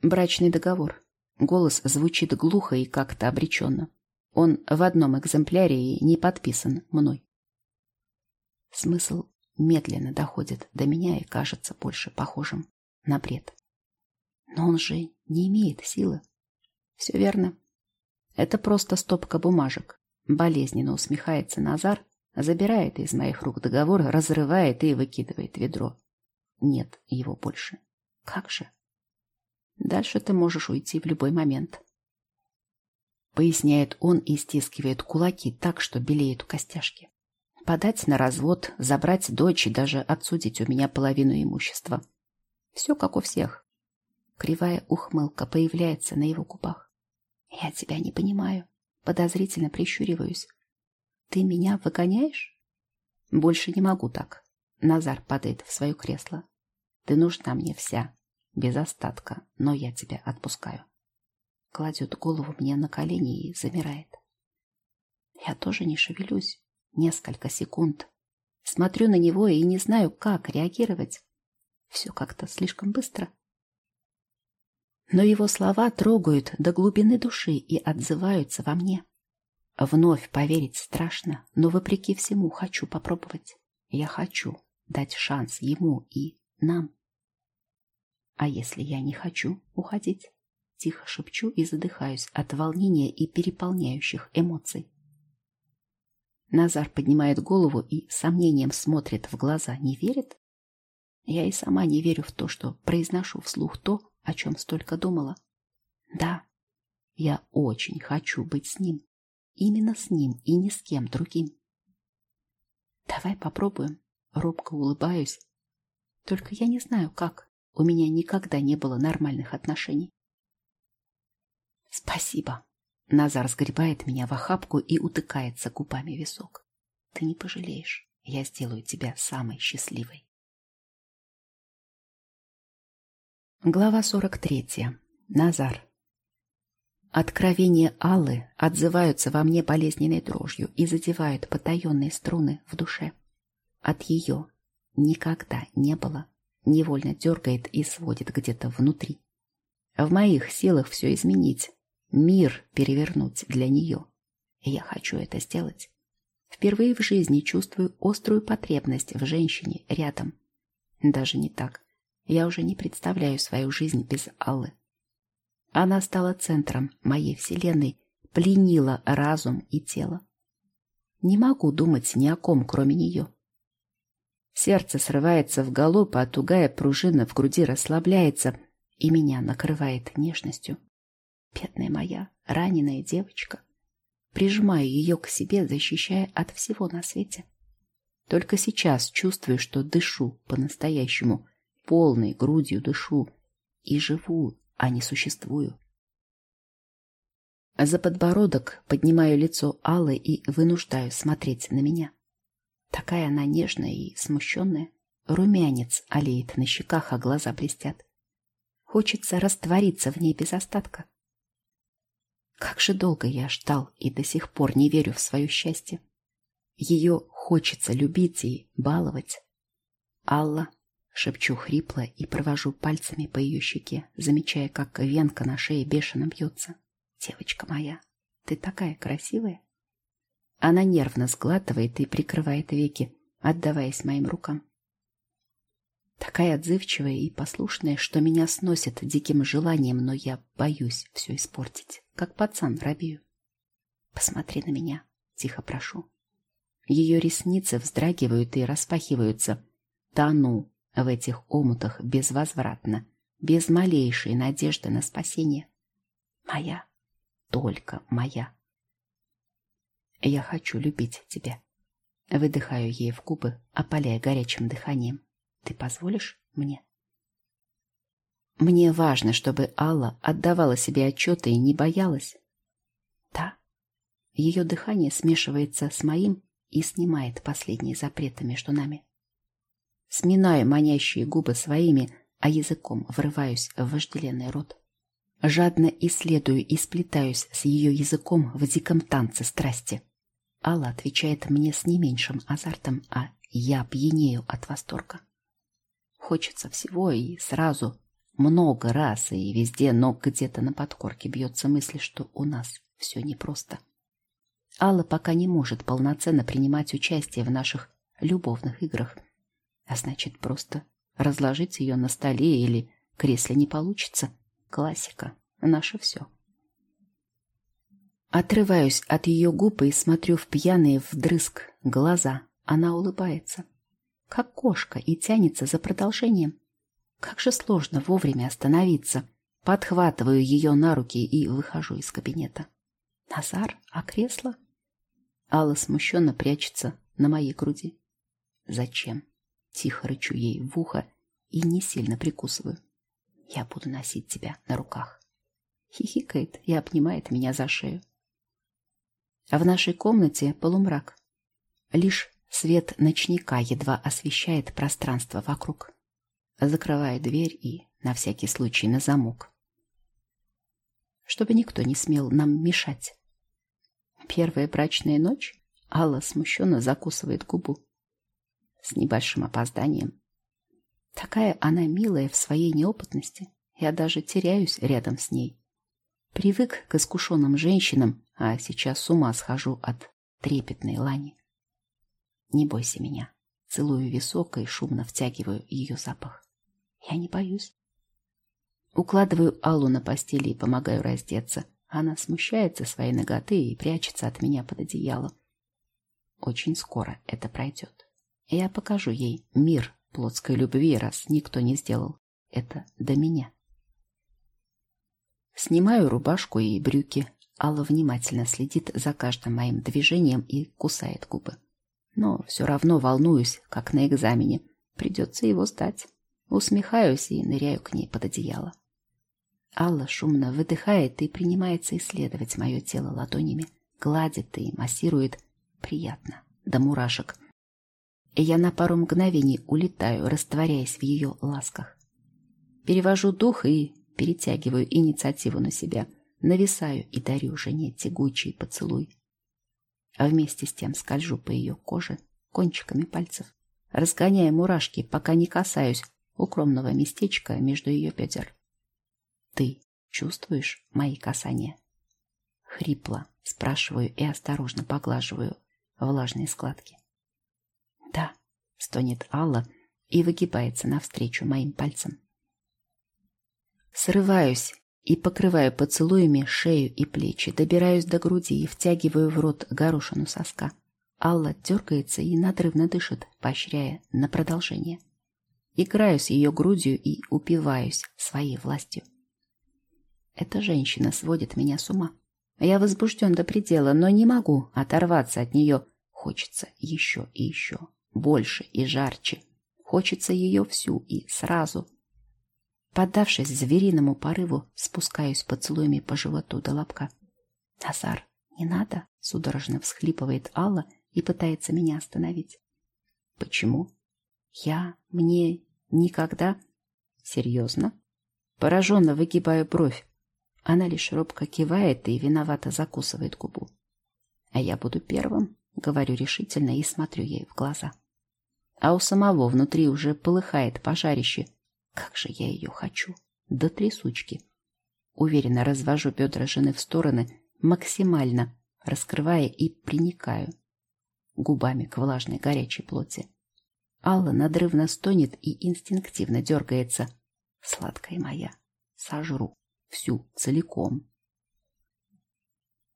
Брачный договор. Голос звучит глухо и как-то обреченно. Он в одном экземпляре и не подписан мной. Смысл медленно доходит до меня и кажется больше похожим на бред. Но он же не имеет силы. Все верно. Это просто стопка бумажек. Болезненно усмехается Назар, забирает из моих рук договор, разрывает и выкидывает ведро. Нет его больше. Как же? Дальше ты можешь уйти в любой момент. Поясняет он и стискивает кулаки так, что белеют костяшки. Подать на развод, забрать дочь и даже отсудить у меня половину имущества. Все как у всех. Кривая ухмылка появляется на его губах. Я тебя не понимаю. Подозрительно прищуриваюсь. Ты меня выгоняешь? Больше не могу так. Назар падает в свое кресло. Ты нужна мне вся, без остатка, но я тебя отпускаю кладет голову мне на колени и замирает. Я тоже не шевелюсь. Несколько секунд. Смотрю на него и не знаю, как реагировать. Все как-то слишком быстро. Но его слова трогают до глубины души и отзываются во мне. Вновь поверить страшно, но вопреки всему хочу попробовать. Я хочу дать шанс ему и нам. А если я не хочу уходить? Тихо шепчу и задыхаюсь от волнения и переполняющих эмоций. Назар поднимает голову и сомнением смотрит в глаза. Не верит? Я и сама не верю в то, что произношу вслух то, о чем столько думала. Да, я очень хочу быть с ним. Именно с ним и ни с кем другим. Давай попробуем. Робко улыбаюсь. Только я не знаю, как. У меня никогда не было нормальных отношений. Спасибо. Назар сгребает меня в охапку и утыкается губами висок. Ты не пожалеешь. Я сделаю тебя самой счастливой. Глава 43. Назар. Откровения Аллы отзываются во мне болезненной дрожью и задевают потаенные струны в душе. От ее никогда не было, невольно дергает и сводит где-то внутри. В моих силах все изменить, мир перевернуть для нее. И я хочу это сделать. Впервые в жизни чувствую острую потребность в женщине рядом. Даже не так. Я уже не представляю свою жизнь без Аллы. Она стала центром моей вселенной, пленила разум и тело. Не могу думать ни о ком, кроме нее. Сердце срывается в галоп, а тугая пружина в груди расслабляется, и меня накрывает нежностью. Бедная моя, раненая девочка. Прижимаю ее к себе, защищая от всего на свете. Только сейчас чувствую, что дышу по-настоящему, полной грудью дышу и живу, а не существую. За подбородок поднимаю лицо Аллы и вынуждаю смотреть на меня. Такая она нежная и смущенная. Румянец олеет на щеках, а глаза блестят. Хочется раствориться в ней без остатка. Как же долго я ждал и до сих пор не верю в свое счастье. Ее хочется любить и баловать. Алла Шепчу хрипло и провожу пальцами по ее щеке, замечая, как венка на шее бешено бьется. «Девочка моя, ты такая красивая!» Она нервно сглатывает и прикрывает веки, отдаваясь моим рукам. Такая отзывчивая и послушная, что меня сносит диким желанием, но я боюсь все испортить, как пацан Рабию. «Посмотри на меня», — тихо прошу. Ее ресницы вздрагивают и распахиваются. Тону в этих омутах безвозвратно, без малейшей надежды на спасение. Моя, только моя. Я хочу любить тебя. Выдыхаю ей в губы, опаляя горячим дыханием. Ты позволишь мне? Мне важно, чтобы Алла отдавала себе отчеты и не боялась. Да. Ее дыхание смешивается с моим и снимает последние запреты между нами сминая манящие губы своими, а языком врываюсь в вожделенный рот. Жадно исследую и сплетаюсь с ее языком в диком танце страсти. Алла отвечает мне с не меньшим азартом, а я пьянею от восторга. Хочется всего и сразу, много раз и везде, но где-то на подкорке бьется мысль, что у нас все непросто. Алла пока не может полноценно принимать участие в наших любовных играх – а значит, просто разложить ее на столе или кресле не получится. Классика. Наше все. Отрываюсь от ее губ и смотрю в пьяные вдрызг глаза. Она улыбается. Как кошка и тянется за продолжением. Как же сложно вовремя остановиться. Подхватываю ее на руки и выхожу из кабинета. Назар, а кресло? Алла смущенно прячется на моей груди. Зачем? Тихо рычу ей в ухо и не сильно прикусываю. Я буду носить тебя на руках. Хихикает и обнимает меня за шею. А в нашей комнате полумрак. Лишь свет ночника едва освещает пространство вокруг. Закрываю дверь и, на всякий случай, на замок. Чтобы никто не смел нам мешать. Первая брачная ночь? Алла смущенно закусывает губу с небольшим опозданием. Такая она милая в своей неопытности. Я даже теряюсь рядом с ней. Привык к искушенным женщинам, а сейчас с ума схожу от трепетной лани. Не бойся меня. Целую висок и шумно втягиваю ее запах. Я не боюсь. Укладываю Аллу на постели и помогаю раздеться. Она смущается своей ноготы и прячется от меня под одеялом. Очень скоро это пройдет. Я покажу ей мир плотской любви, раз никто не сделал. Это до меня. Снимаю рубашку и брюки. Алла внимательно следит за каждым моим движением и кусает губы. Но все равно волнуюсь, как на экзамене. Придется его сдать. Усмехаюсь и ныряю к ней под одеяло. Алла шумно выдыхает и принимается исследовать мое тело ладонями. Гладит и массирует. Приятно. До мурашек. И я на пару мгновений улетаю, растворяясь в ее ласках. Перевожу дух и перетягиваю инициативу на себя. Нависаю и дарю жене тягучий поцелуй. А вместе с тем скольжу по ее коже кончиками пальцев, разгоняя мурашки, пока не касаюсь укромного местечка между ее бедер. Ты чувствуешь мои касания? Хрипло спрашиваю и осторожно поглаживаю влажные складки. Да, стонет Алла и выгибается навстречу моим пальцам. Срываюсь и покрываю поцелуями шею и плечи, добираюсь до груди и втягиваю в рот горошину соска. Алла дергается и надрывно дышит, поощряя на продолжение. Играю с ее грудью и упиваюсь своей властью. Эта женщина сводит меня с ума. Я возбужден до предела, но не могу оторваться от нее. Хочется еще и еще, больше и жарче. Хочется ее всю и сразу. Поддавшись звериному порыву, спускаюсь поцелуями по животу до лобка. «Назар, не надо!» — судорожно всхлипывает Алла и пытается меня остановить. «Почему?» «Я... мне... никогда...» «Серьезно?» Пораженно выгибаю бровь. Она лишь робко кивает и виновато закусывает губу. «А я буду первым», — говорю решительно и смотрю ей в глаза. А у самого внутри уже полыхает пожарище — как же я ее хочу! До трясучки! Уверенно развожу бедра жены в стороны, максимально раскрывая и приникаю губами к влажной горячей плоти. Алла надрывно стонет и инстинктивно дергается. Сладкая моя, сожру всю целиком.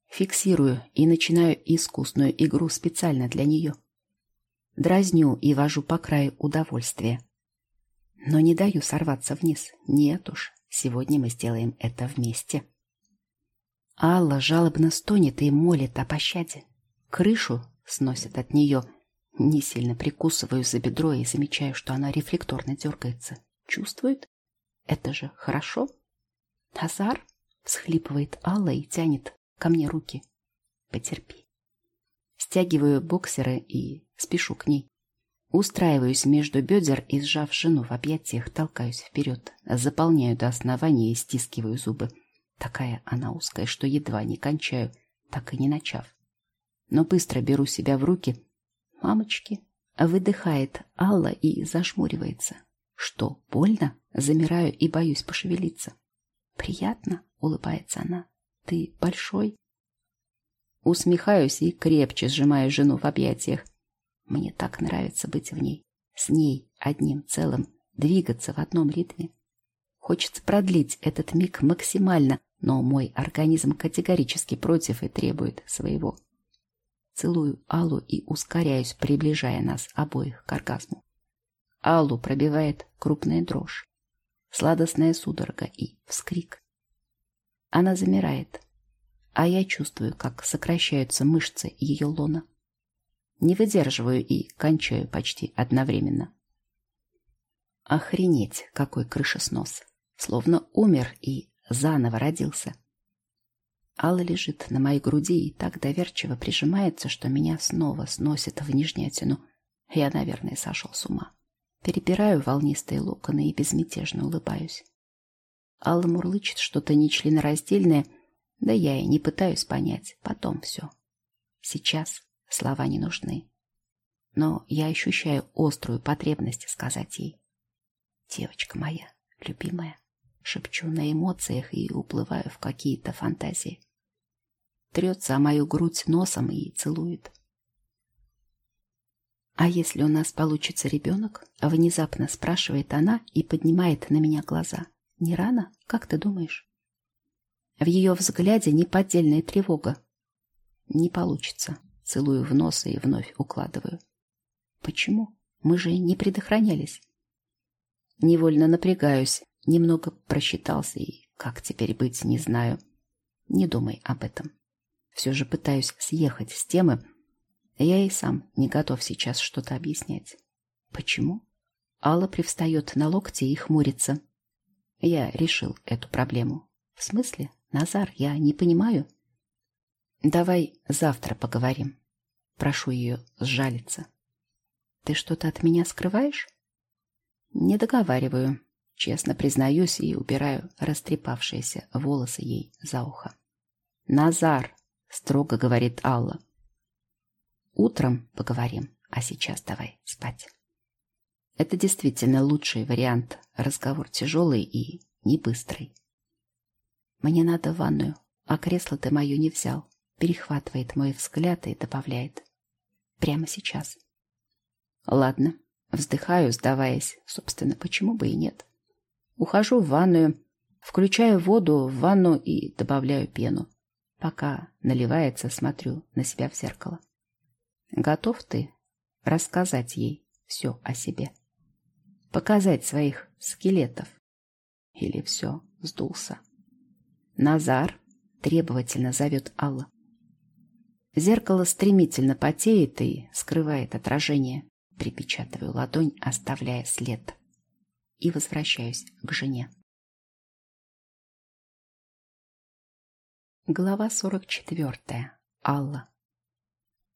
Фиксирую и начинаю искусную игру специально для нее. Дразню и вожу по краю удовольствия. Но не даю сорваться вниз. Нет уж, сегодня мы сделаем это вместе. Алла жалобно стонет и молит о пощаде. Крышу сносит от нее. Не сильно прикусываю за бедро и замечаю, что она рефлекторно дергается. Чувствует? Это же хорошо. Азар всхлипывает Алла и тянет ко мне руки. Потерпи. Стягиваю боксеры и спешу к ней. Устраиваюсь между бедер и, сжав жену в объятиях, толкаюсь вперед. Заполняю до основания и стискиваю зубы. Такая она узкая, что едва не кончаю, так и не начав. Но быстро беру себя в руки. «Мамочки!» Выдыхает Алла и зашмуривается. «Что, больно?» Замираю и боюсь пошевелиться. «Приятно?» — улыбается она. «Ты большой?» Усмехаюсь и крепче сжимаю жену в объятиях. Мне так нравится быть в ней, с ней одним целым, двигаться в одном ритме. Хочется продлить этот миг максимально, но мой организм категорически против и требует своего. Целую Аллу и ускоряюсь, приближая нас обоих к оргазму. Аллу пробивает крупная дрожь, сладостная судорога и вскрик. Она замирает, а я чувствую, как сокращаются мышцы ее лона. Не выдерживаю и кончаю почти одновременно. Охренеть, какой крышеснос. Словно умер и заново родился. Алла лежит на моей груди и так доверчиво прижимается, что меня снова сносит в нижнятину. Я, наверное, сошел с ума. Перебираю волнистые локоны и безмятежно улыбаюсь. Алла мурлычет что-то нечленораздельное, да я и не пытаюсь понять. Потом все. Сейчас Слова не нужны. Но я ощущаю острую потребность сказать ей. «Девочка моя, любимая», шепчу на эмоциях и уплываю в какие-то фантазии. Трется о мою грудь носом и целует. «А если у нас получится ребенок?» — внезапно спрашивает она и поднимает на меня глаза. «Не рано? Как ты думаешь?» В ее взгляде неподдельная тревога. «Не получится. Целую в нос и вновь укладываю. Почему? Мы же не предохранялись. Невольно напрягаюсь, немного просчитался и как теперь быть, не знаю. Не думай об этом. Все же пытаюсь съехать с темы. Я и сам не готов сейчас что-то объяснять. Почему? Алла привстает на локти и хмурится. Я решил эту проблему. В смысле? Назар, я не понимаю. Давай завтра поговорим. Прошу ее сжалиться. Ты что-то от меня скрываешь? Не договариваю. Честно признаюсь и убираю растрепавшиеся волосы ей за ухо. Назар, строго говорит Алла. Утром поговорим, а сейчас давай спать. Это действительно лучший вариант. Разговор тяжелый и не быстрый. Мне надо в ванную, а кресло ты мое не взял. Перехватывает мой взгляд и добавляет. Прямо сейчас. Ладно. Вздыхаю, сдаваясь. Собственно, почему бы и нет. Ухожу в ванную, включаю воду в ванну и добавляю пену. Пока наливается, смотрю на себя в зеркало. Готов ты рассказать ей все о себе? показать своих скелетов. Или все сдулся. Назар требовательно зовет Алла. Зеркало стремительно потеет и скрывает отражение. Припечатываю ладонь, оставляя след. И возвращаюсь к жене. Глава 44. Алла.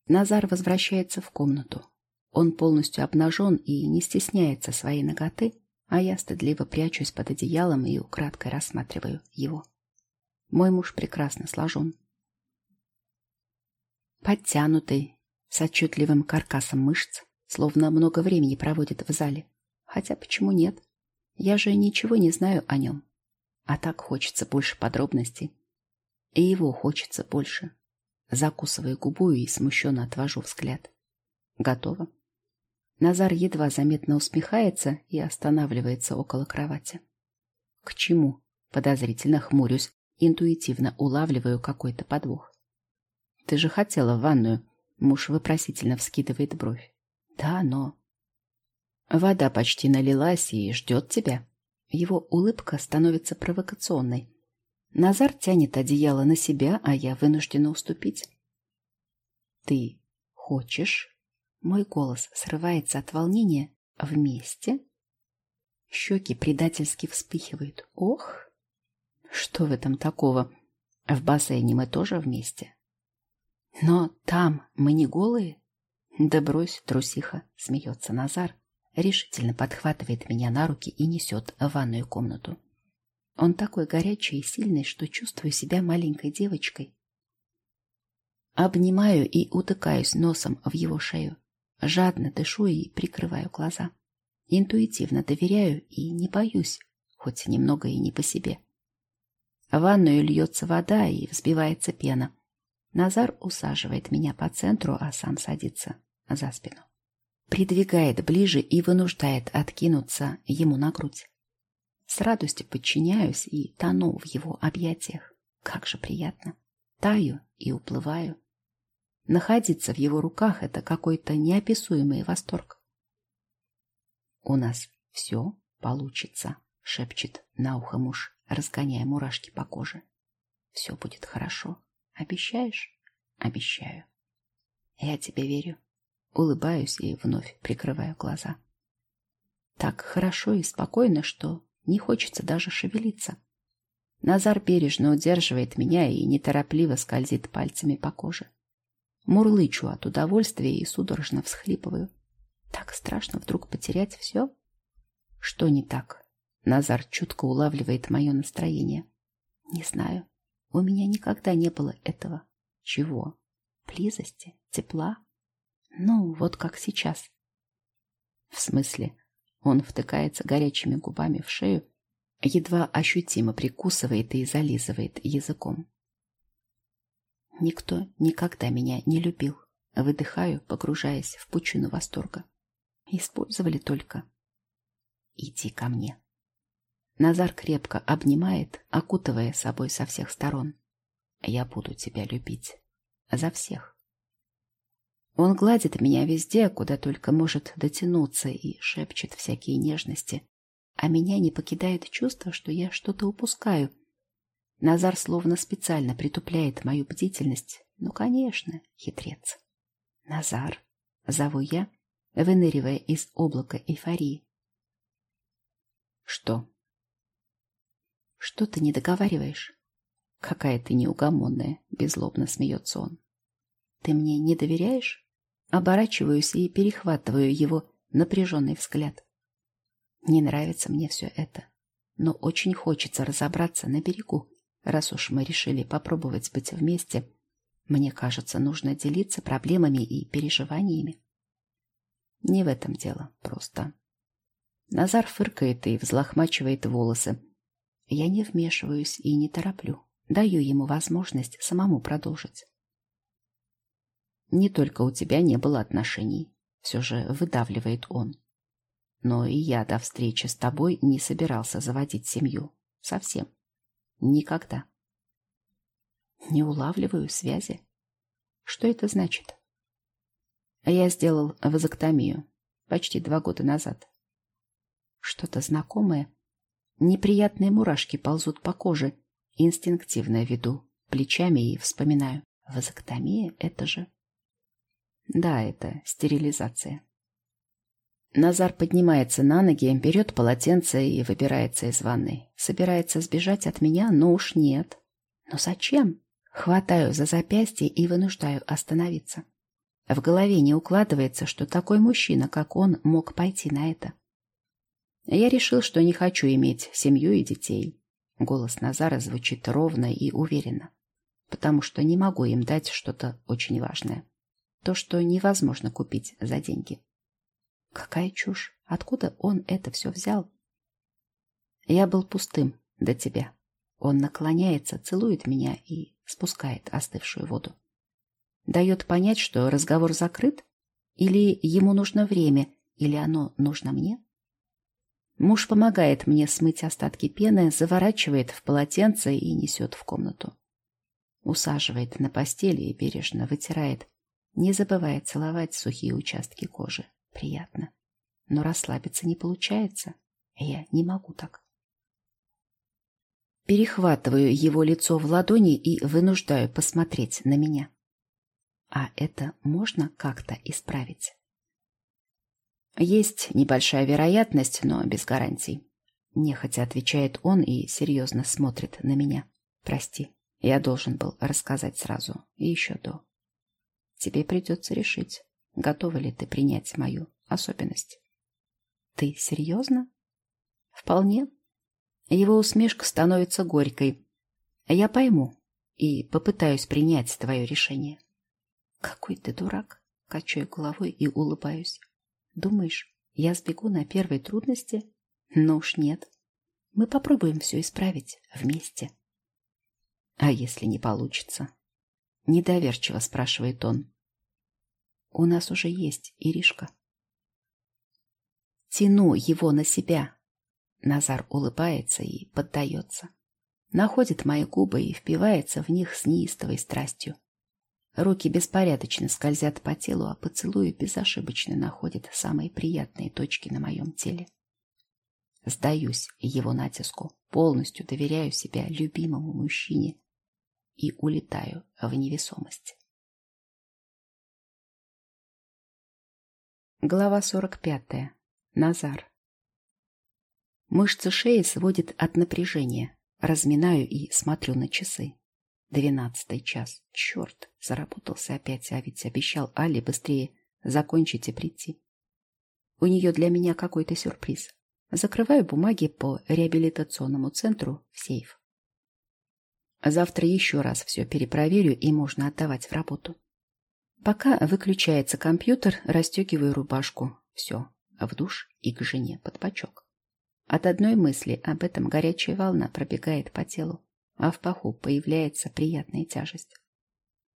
Назар возвращается в комнату. Он полностью обнажен и не стесняется своей ноготы, а я стыдливо прячусь под одеялом и украдкой рассматриваю его. Мой муж прекрасно сложен. Подтянутый, с отчетливым каркасом мышц, словно много времени проводит в зале. Хотя почему нет? Я же ничего не знаю о нем. А так хочется больше подробностей. И его хочется больше. Закусываю губу и смущенно отвожу взгляд. Готово. Назар едва заметно усмехается и останавливается около кровати. К чему? Подозрительно хмурюсь, интуитивно улавливаю какой-то подвох. Ты же хотела в ванную. Муж вопросительно вскидывает бровь. Да, но... Вода почти налилась и ждет тебя. Его улыбка становится провокационной. Назар тянет одеяло на себя, а я вынуждена уступить. Ты хочешь мой голос срывается от волнения. Вместе? Щеки предательски вспыхивают. Ох! Что в этом такого? В бассейне мы тоже вместе. Но там мы не голые? Да брось, трусиха, смеется Назар. Решительно подхватывает меня на руки и несет в ванную комнату. Он такой горячий и сильный, что чувствую себя маленькой девочкой. Обнимаю и утыкаюсь носом в его шею. Жадно дышу и прикрываю глаза. Интуитивно доверяю и не боюсь, хоть немного и не по себе. В ванную льется вода и взбивается пена. Назар усаживает меня по центру, а сам садится за спину. Придвигает ближе и вынуждает откинуться ему на грудь. С радостью подчиняюсь и тону в его объятиях. Как же приятно. Таю и уплываю. Находиться в его руках — это какой-то неописуемый восторг. «У нас все получится», — шепчет на ухо муж, разгоняя мурашки по коже. «Все будет хорошо. Обещаешь?» «Обещаю». «Я тебе верю». Улыбаюсь и вновь прикрываю глаза. Так хорошо и спокойно, что не хочется даже шевелиться. Назар бережно удерживает меня и неторопливо скользит пальцами по коже. Мурлычу от удовольствия и судорожно всхлипываю. Так страшно вдруг потерять все. Что не так? Назар чутко улавливает мое настроение. Не знаю. У меня никогда не было этого. Чего? Близости? Тепла? Ну, вот как сейчас. В смысле? Он втыкается горячими губами в шею, едва ощутимо прикусывает и зализывает языком. Никто никогда меня не любил. Выдыхаю, погружаясь в пучину восторга. Использовали только. Иди ко мне. Назар крепко обнимает, окутывая собой со всех сторон. Я буду тебя любить. За всех. Он гладит меня везде, куда только может дотянуться, и шепчет всякие нежности. А меня не покидает чувство, что я что-то упускаю. Назар словно специально притупляет мою бдительность. Ну, конечно, хитрец. Назар, зову я, выныривая из облака эйфории. Что? Что ты не договариваешь? Какая ты неугомонная, беззлобно смеется он. Ты мне не доверяешь? Оборачиваюсь и перехватываю его напряженный взгляд. Не нравится мне все это, но очень хочется разобраться на берегу, раз уж мы решили попробовать быть вместе. Мне кажется, нужно делиться проблемами и переживаниями. Не в этом дело, просто. Назар фыркает и взлохмачивает волосы. Я не вмешиваюсь и не тороплю. Даю ему возможность самому продолжить. Не только у тебя не было отношений, все же выдавливает он. Но и я до встречи с тобой не собирался заводить семью. Совсем. Никогда. Не улавливаю связи. Что это значит? Я сделал вазоктомию почти два года назад. Что-то знакомое. Неприятные мурашки ползут по коже. Инстинктивно веду плечами и вспоминаю. Вазоктомия — это же... Да, это стерилизация. Назар поднимается на ноги, берет полотенце и выбирается из ванной. Собирается сбежать от меня, но уж нет. Но зачем? Хватаю за запястье и вынуждаю остановиться. В голове не укладывается, что такой мужчина, как он, мог пойти на это. Я решил, что не хочу иметь семью и детей. Голос Назара звучит ровно и уверенно, потому что не могу им дать что-то очень важное. То, что невозможно купить за деньги. Какая чушь! Откуда он это все взял? Я был пустым до тебя. Он наклоняется, целует меня и спускает остывшую воду. Дает понять, что разговор закрыт? Или ему нужно время, или оно нужно мне? Муж помогает мне смыть остатки пены, заворачивает в полотенце и несет в комнату. Усаживает на постели и бережно вытирает, не забывая целовать сухие участки кожи. Приятно. Но расслабиться не получается. Я не могу так. Перехватываю его лицо в ладони и вынуждаю посмотреть на меня. А это можно как-то исправить? Есть небольшая вероятность, но без гарантий. Нехотя отвечает он и серьезно смотрит на меня. Прости, я должен был рассказать сразу и еще до. Тебе придется решить, готова ли ты принять мою особенность. Ты серьезно? Вполне. Его усмешка становится горькой. Я пойму и попытаюсь принять твое решение. Какой ты дурак, качаю головой и улыбаюсь. Думаешь, я сбегу на первой трудности? Ну уж нет. Мы попробуем все исправить вместе. А если не получится? Недоверчиво спрашивает он. У нас уже есть Иришка. Тяну его на себя. Назар улыбается и поддается. Находит мои губы и впивается в них с неистовой страстью. Руки беспорядочно скользят по телу, а поцелуи безошибочно находят самые приятные точки на моем теле. Сдаюсь его натиску, полностью доверяю себя любимому мужчине и улетаю в невесомость. Глава сорок пятая. Назар. Мышцы шеи сводит от напряжения. Разминаю и смотрю на часы. Двенадцатый час. Черт, заработался опять, а ведь обещал Али быстрее закончить и прийти. У нее для меня какой-то сюрприз. Закрываю бумаги по реабилитационному центру в сейф. Завтра еще раз все перепроверю и можно отдавать в работу. Пока выключается компьютер, расстегиваю рубашку. Все, в душ и к жене под бочок. От одной мысли об этом горячая волна пробегает по телу а в паху появляется приятная тяжесть.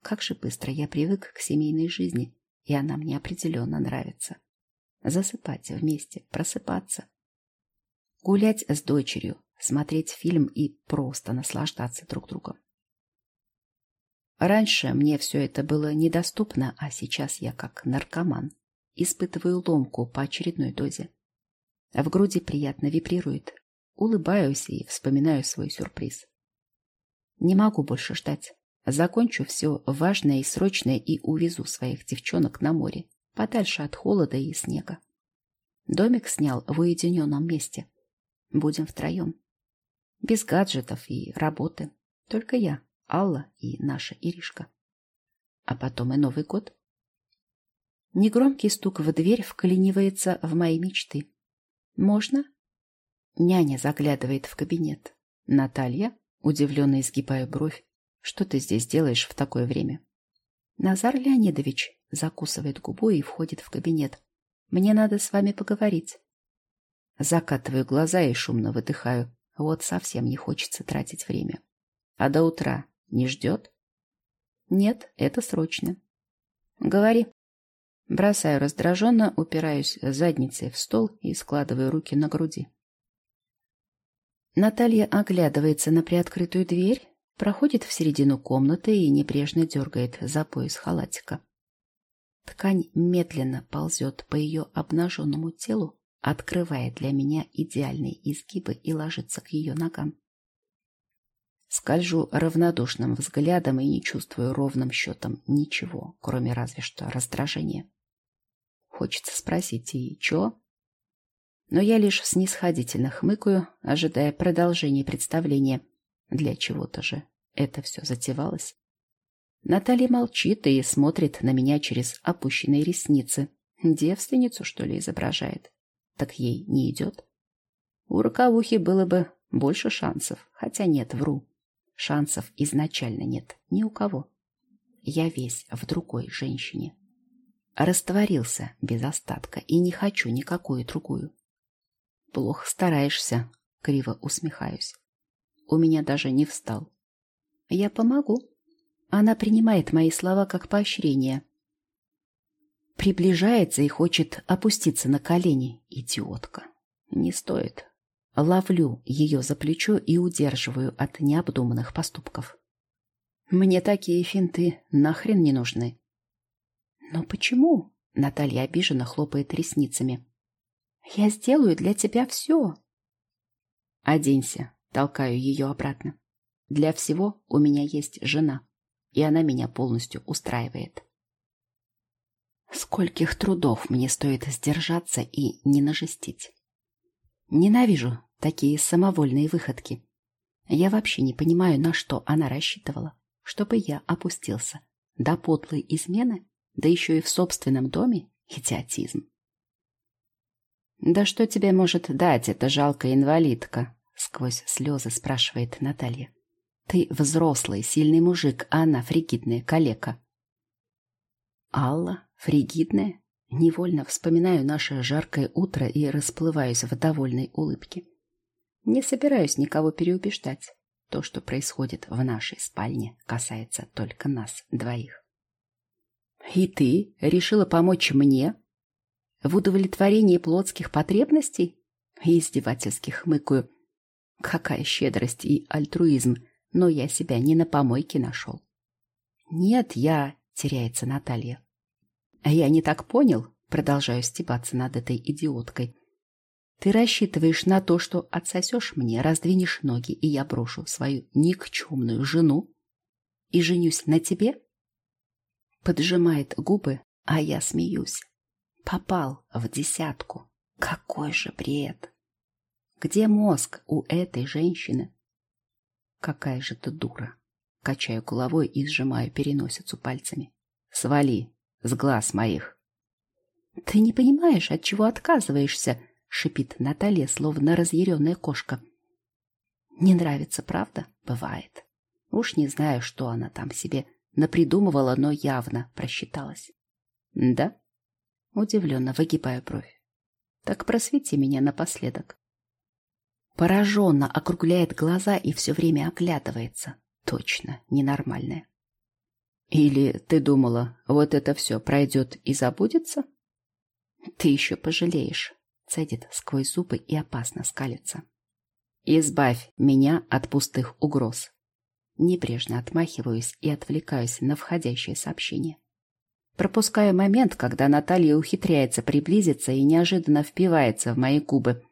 Как же быстро я привык к семейной жизни, и она мне определенно нравится. Засыпать вместе, просыпаться. Гулять с дочерью, смотреть фильм и просто наслаждаться друг другом. Раньше мне все это было недоступно, а сейчас я как наркоман. Испытываю ломку по очередной дозе. В груди приятно вибрирует. Улыбаюсь и вспоминаю свой сюрприз. Не могу больше ждать. Закончу все важное и срочное и увезу своих девчонок на море, подальше от холода и снега. Домик снял в уединенном месте. Будем втроем. Без гаджетов и работы. Только я, Алла и наша Иришка. А потом и Новый год. Негромкий стук в дверь вклинивается в мои мечты. «Можно?» Няня заглядывает в кабинет. «Наталья?» Удивленно изгибаю бровь. «Что ты здесь делаешь в такое время?» Назар Леонидович закусывает губу и входит в кабинет. «Мне надо с вами поговорить». Закатываю глаза и шумно выдыхаю. Вот совсем не хочется тратить время. А до утра не ждет? Нет, это срочно. Говори. Бросаю раздраженно, упираюсь задницей в стол и складываю руки на груди. Наталья оглядывается на приоткрытую дверь, проходит в середину комнаты и небрежно дергает за пояс халатика. Ткань медленно ползет по ее обнаженному телу, открывая для меня идеальные изгибы и ложится к ее ногам. Скольжу равнодушным взглядом и не чувствую ровным счетом ничего, кроме разве что раздражения. Хочется спросить, и чё? Но я лишь снисходительно хмыкаю, ожидая продолжения представления. Для чего-то же это все затевалось. Наталья молчит и смотрит на меня через опущенные ресницы. Девственницу, что ли, изображает? Так ей не идет. У роковухи было бы больше шансов, хотя нет, вру. Шансов изначально нет ни у кого. Я весь в другой женщине. Растворился без остатка и не хочу никакую другую. Плохо стараешься, криво усмехаюсь. У меня даже не встал. Я помогу. Она принимает мои слова как поощрение. Приближается и хочет опуститься на колени, идиотка. Не стоит. Ловлю ее за плечо и удерживаю от необдуманных поступков. Мне такие финты нахрен не нужны. Но почему? Наталья обиженно хлопает ресницами. Я сделаю для тебя все. Оденься, толкаю ее обратно. Для всего у меня есть жена, и она меня полностью устраивает. Скольких трудов мне стоит сдержаться и не нажестить. Ненавижу такие самовольные выходки. Я вообще не понимаю, на что она рассчитывала, чтобы я опустился. До подлой измены, да еще и в собственном доме идиотизм. «Да что тебе может дать эта жалкая инвалидка?» — сквозь слезы спрашивает Наталья. «Ты взрослый, сильный мужик, а она фригидная калека». «Алла? Фригидная?» Невольно вспоминаю наше жаркое утро и расплываюсь в довольной улыбке. Не собираюсь никого переубеждать. То, что происходит в нашей спальне, касается только нас двоих. И ты решила помочь мне? В удовлетворении плотских потребностей? Издевательски хмыкаю. Какая щедрость и альтруизм, но я себя не на помойке нашел. Нет, я... Теряется Наталья. А я не так понял, продолжаю стебаться над этой идиоткой. Ты рассчитываешь на то, что отсосешь мне, раздвинешь ноги, и я брошу свою никчемную жену и женюсь на тебе? Поджимает губы, а я смеюсь. Попал в десятку. Какой же бред! Где мозг у этой женщины? Какая же ты дура! Качаю головой и сжимаю переносицу пальцами. Свали, с глаз моих. Ты не понимаешь, от чего отказываешься, шипит Наталья, словно разъяренная кошка. Не нравится, правда? Бывает. Уж не знаю, что она там себе напридумывала, но явно просчиталась. Да? Удивленно выгибаю бровь. Так просвети меня напоследок. Пораженно округляет глаза и все время оглядывается. Точно, ненормальная. Или ты думала, вот это все пройдет и забудется? Ты еще пожалеешь, цедит сквозь зубы и опасно скалится. Избавь меня от пустых угроз. Небрежно отмахиваюсь и отвлекаюсь на входящее сообщение. Пропускаю момент, когда Наталья ухитряется приблизиться и неожиданно впивается в мои губы.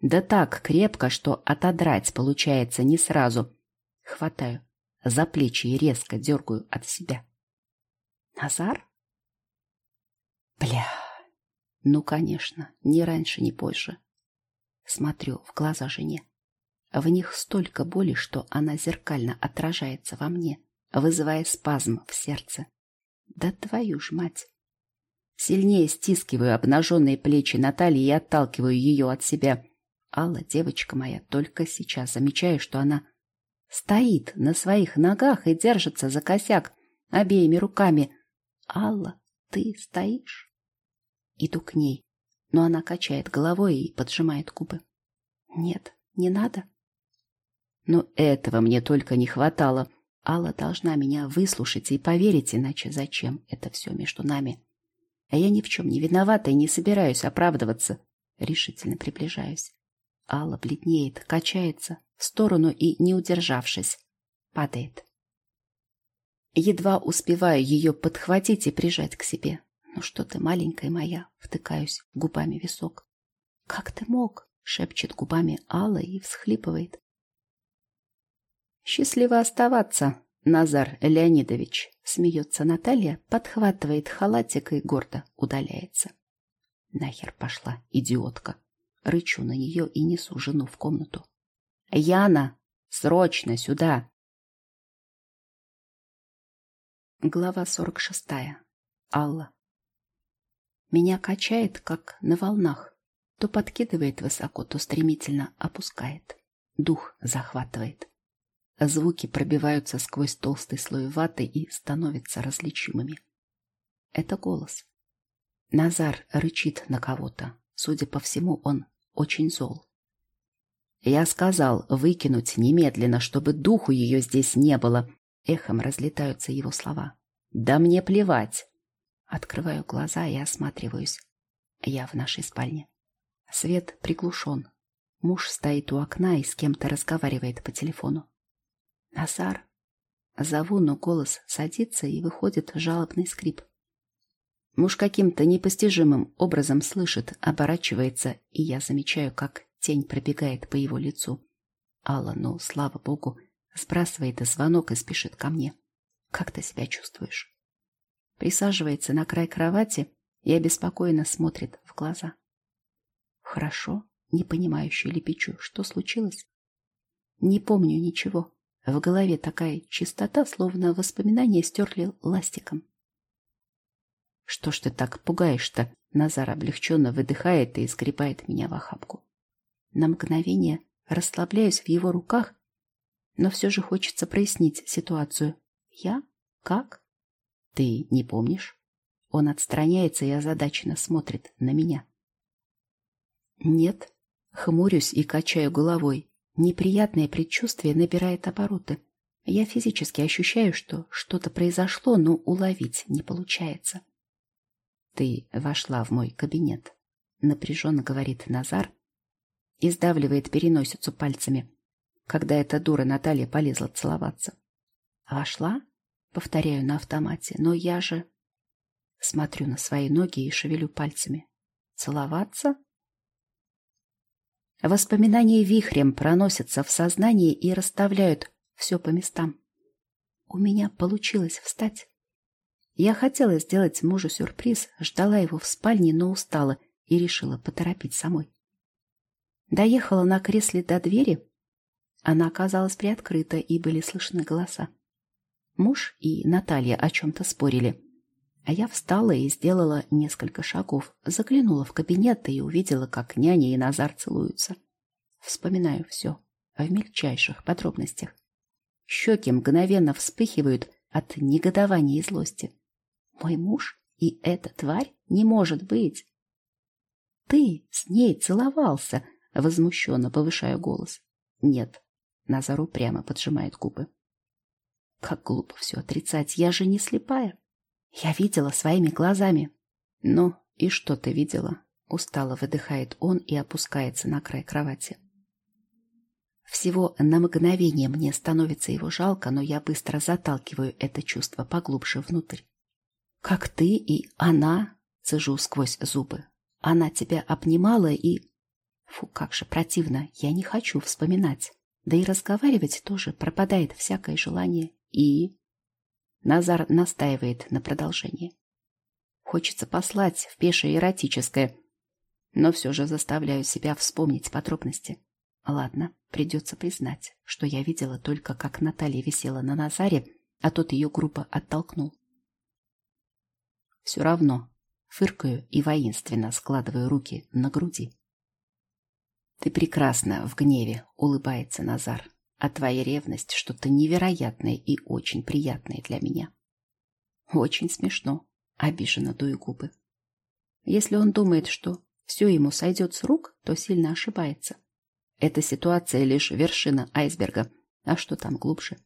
Да так крепко, что отодрать получается не сразу. Хватаю за плечи и резко дергаю от себя. Назар? Бля. Ну, конечно, ни раньше, ни позже. Смотрю в глаза жене. В них столько боли, что она зеркально отражается во мне, вызывая спазм в сердце. Да твою ж мать! Сильнее стискиваю обнаженные плечи Натальи и отталкиваю ее от себя. Алла, девочка моя, только сейчас замечаю, что она стоит на своих ногах и держится за косяк обеими руками. Алла, ты стоишь? Иду к ней, но она качает головой и поджимает губы. Нет, не надо. Но этого мне только не хватало. Алла должна меня выслушать и поверить, иначе зачем это все между нами? А я ни в чем не виновата и не собираюсь оправдываться. Решительно приближаюсь. Алла бледнеет, качается в сторону и, не удержавшись, падает. Едва успеваю ее подхватить и прижать к себе. «Ну что ты, маленькая моя?» — втыкаюсь губами висок. «Как ты мог?» — шепчет губами Алла и всхлипывает. «Счастливо оставаться, Назар Леонидович!» — смеется Наталья, подхватывает халатик и гордо удаляется. Нахер пошла, идиотка. Рычу на нее и несу жену в комнату. «Яна, срочно сюда!» Глава сорок шестая. Алла. Меня качает, как на волнах. То подкидывает высоко, то стремительно опускает. Дух захватывает. Звуки пробиваются сквозь толстый слой ваты и становятся различимыми. Это голос. Назар рычит на кого-то. Судя по всему, он очень зол. Я сказал выкинуть немедленно, чтобы духу ее здесь не было. Эхом разлетаются его слова. Да мне плевать. Открываю глаза и осматриваюсь. Я в нашей спальне. Свет приглушен. Муж стоит у окна и с кем-то разговаривает по телефону. Назар. Зову, но голос садится и выходит жалобный скрип. Муж каким-то непостижимым образом слышит, оборачивается, и я замечаю, как тень пробегает по его лицу. Алла, ну, слава богу, сбрасывает звонок и спешит ко мне. Как ты себя чувствуешь? Присаживается на край кровати и обеспокоенно смотрит в глаза. Хорошо, непонимающе лепечу. Что случилось? Не помню ничего. В голове такая чистота, словно воспоминания стерли ластиком. «Что ж ты так пугаешь-то?» Назар облегченно выдыхает и скребает меня в охапку. На мгновение расслабляюсь в его руках, но все же хочется прояснить ситуацию. «Я? Как?» «Ты не помнишь?» Он отстраняется и озадаченно смотрит на меня. «Нет». Хмурюсь и качаю головой. Неприятное предчувствие набирает обороты. Я физически ощущаю, что что-то произошло, но уловить не получается. «Ты вошла в мой кабинет», — напряженно говорит Назар и сдавливает переносицу пальцами, когда эта дура Наталья полезла целоваться. «Вошла?» — повторяю на автомате. «Но я же...» Смотрю на свои ноги и шевелю пальцами. «Целоваться?» Воспоминания вихрем проносятся в сознании и расставляют все по местам. У меня получилось встать. Я хотела сделать мужу сюрприз, ждала его в спальне, но устала и решила поторопить самой. Доехала на кресле до двери. Она оказалась приоткрыта, и были слышны голоса. Муж и Наталья о чем-то спорили. А я встала и сделала несколько шагов, заглянула в кабинет и увидела, как няня и Назар целуются. Вспоминаю все в мельчайших подробностях. Щеки мгновенно вспыхивают от негодования и злости. Мой муж и эта тварь не может быть. Ты с ней целовался, возмущенно повышая голос. Нет, Назару прямо поджимает губы. Как глупо все отрицать, я же не слепая. Я видела своими глазами. Ну, и что ты видела? Устало выдыхает он и опускается на край кровати. Всего на мгновение мне становится его жалко, но я быстро заталкиваю это чувство поглубже внутрь. Как ты и она, цежу сквозь зубы. Она тебя обнимала и... Фу, как же противно, я не хочу вспоминать. Да и разговаривать тоже пропадает всякое желание. И... Назар настаивает на продолжении. Хочется послать в пешее эротическое, но все же заставляю себя вспомнить подробности. Ладно, придется признать, что я видела только, как Наталья висела на Назаре, а тот ее грубо оттолкнул. Все равно фыркаю и воинственно складываю руки на груди. Ты прекрасна в гневе, улыбается Назар, а твоя ревность что-то невероятное и очень приятное для меня. Очень смешно, обиженно дую губы. Если он думает, что все ему сойдет с рук, то сильно ошибается. Эта ситуация лишь вершина айсберга. А что там глубже?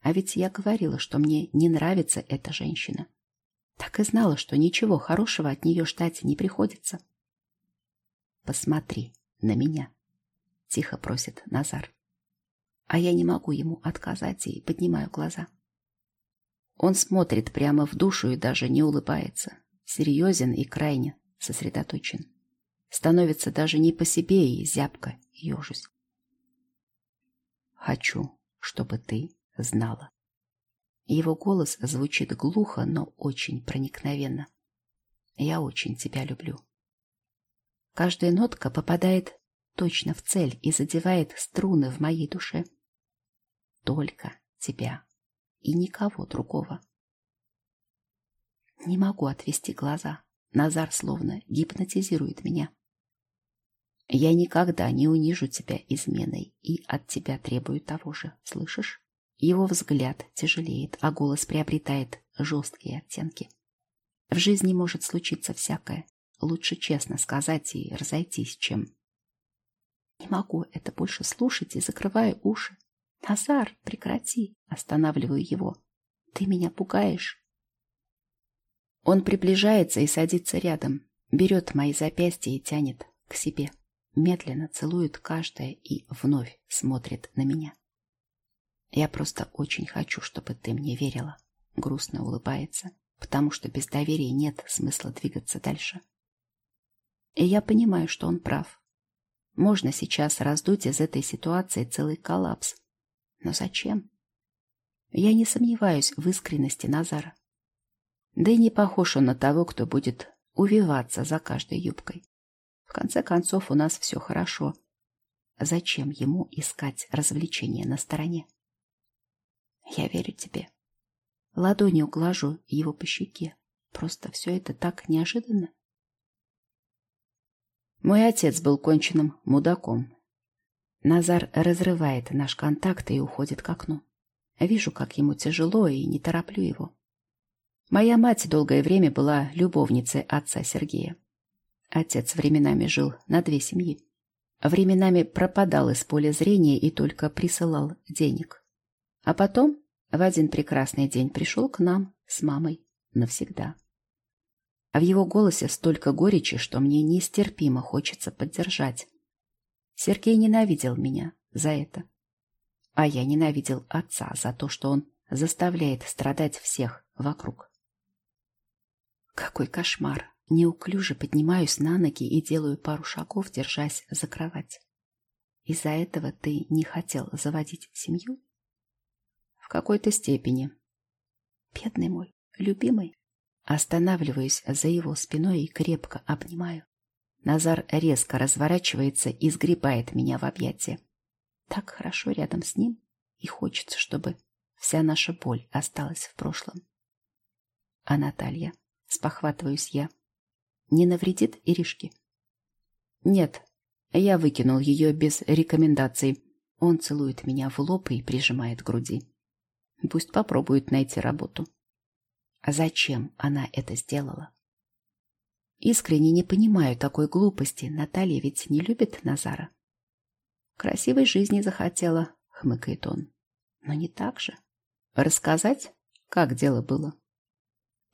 А ведь я говорила, что мне не нравится эта женщина. Так и знала, что ничего хорошего от нее ждать не приходится. «Посмотри на меня», — тихо просит Назар. А я не могу ему отказать и поднимаю глаза. Он смотрит прямо в душу и даже не улыбается. Серьезен и крайне сосредоточен. Становится даже не по себе и зябко, ежусь. Хочу, чтобы ты знала. Его голос звучит глухо, но очень проникновенно. Я очень тебя люблю. Каждая нотка попадает точно в цель и задевает струны в моей душе. Только тебя и никого другого. Не могу отвести глаза. Назар словно гипнотизирует меня. Я никогда не унижу тебя изменой и от тебя требую того же, слышишь? Его взгляд тяжелеет, а голос приобретает жесткие оттенки. В жизни может случиться всякое. Лучше честно сказать и разойтись, чем... Не могу это больше слушать и закрываю уши. Назар, прекрати. Останавливаю его. Ты меня пугаешь. Он приближается и садится рядом, берет мои запястья и тянет к себе медленно целует каждое и вновь смотрит на меня. Я просто очень хочу, чтобы ты мне верила. Грустно улыбается, потому что без доверия нет смысла двигаться дальше. И я понимаю, что он прав. Можно сейчас раздуть из этой ситуации целый коллапс. Но зачем? Я не сомневаюсь в искренности Назара. Да и не похож он на того, кто будет увиваться за каждой юбкой. В конце концов, у нас все хорошо. Зачем ему искать развлечения на стороне? Я верю тебе. Ладонью глажу его по щеке. Просто все это так неожиданно. Мой отец был конченным мудаком. Назар разрывает наш контакт и уходит к окну. Вижу, как ему тяжело, и не тороплю его. Моя мать долгое время была любовницей отца Сергея. Отец временами жил на две семьи. Временами пропадал из поля зрения и только присылал денег. А потом в один прекрасный день пришел к нам с мамой навсегда. А в его голосе столько горечи, что мне нестерпимо хочется поддержать. Сергей ненавидел меня за это. А я ненавидел отца за то, что он заставляет страдать всех вокруг. Какой кошмар! Неуклюже поднимаюсь на ноги и делаю пару шагов, держась за кровать. Из-за этого ты не хотел заводить семью? В какой-то степени. Бедный мой, любимый. Останавливаюсь за его спиной и крепко обнимаю. Назар резко разворачивается и сгребает меня в объятия. Так хорошо рядом с ним, и хочется, чтобы вся наша боль осталась в прошлом. А Наталья, спохватываюсь я, не навредит Иришке? Нет, я выкинул ее без рекомендаций. Он целует меня в лоб и прижимает груди. Пусть попробует найти работу. А зачем она это сделала? Искренне не понимаю такой глупости. Наталья ведь не любит Назара. Красивой жизни захотела, хмыкает он. Но не так же. Рассказать, как дело было?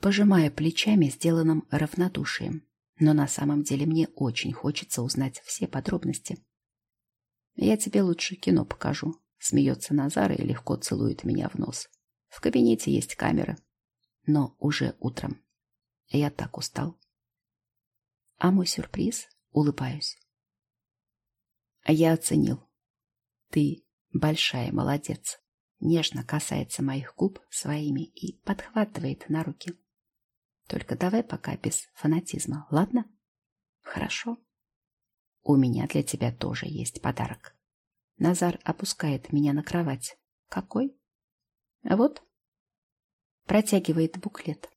Пожимая плечами, сделанным равнодушием но на самом деле мне очень хочется узнать все подробности. Я тебе лучше кино покажу. Смеется Назар и легко целует меня в нос. В кабинете есть камера. Но уже утром. Я так устал. А мой сюрприз? Улыбаюсь. Я оценил. Ты большая молодец. Нежно касается моих губ своими и подхватывает на руки. Только давай пока без фанатизма, ладно? Хорошо. У меня для тебя тоже есть подарок. Назар опускает меня на кровать. Какой? Вот. Протягивает буклет.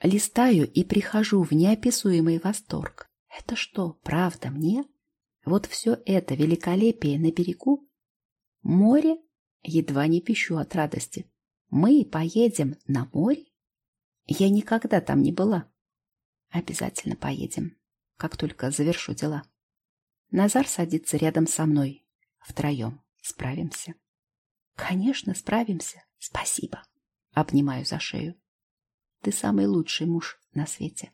Листаю и прихожу в неописуемый восторг. Это что, правда мне? Вот все это великолепие на берегу? Море? Едва не пищу от радости. Мы поедем на море? Я никогда там не была. Обязательно поедем, как только завершу дела. Назар садится рядом со мной. Втроем справимся. Конечно, справимся. Спасибо. Обнимаю за шею. Ты самый лучший муж на свете.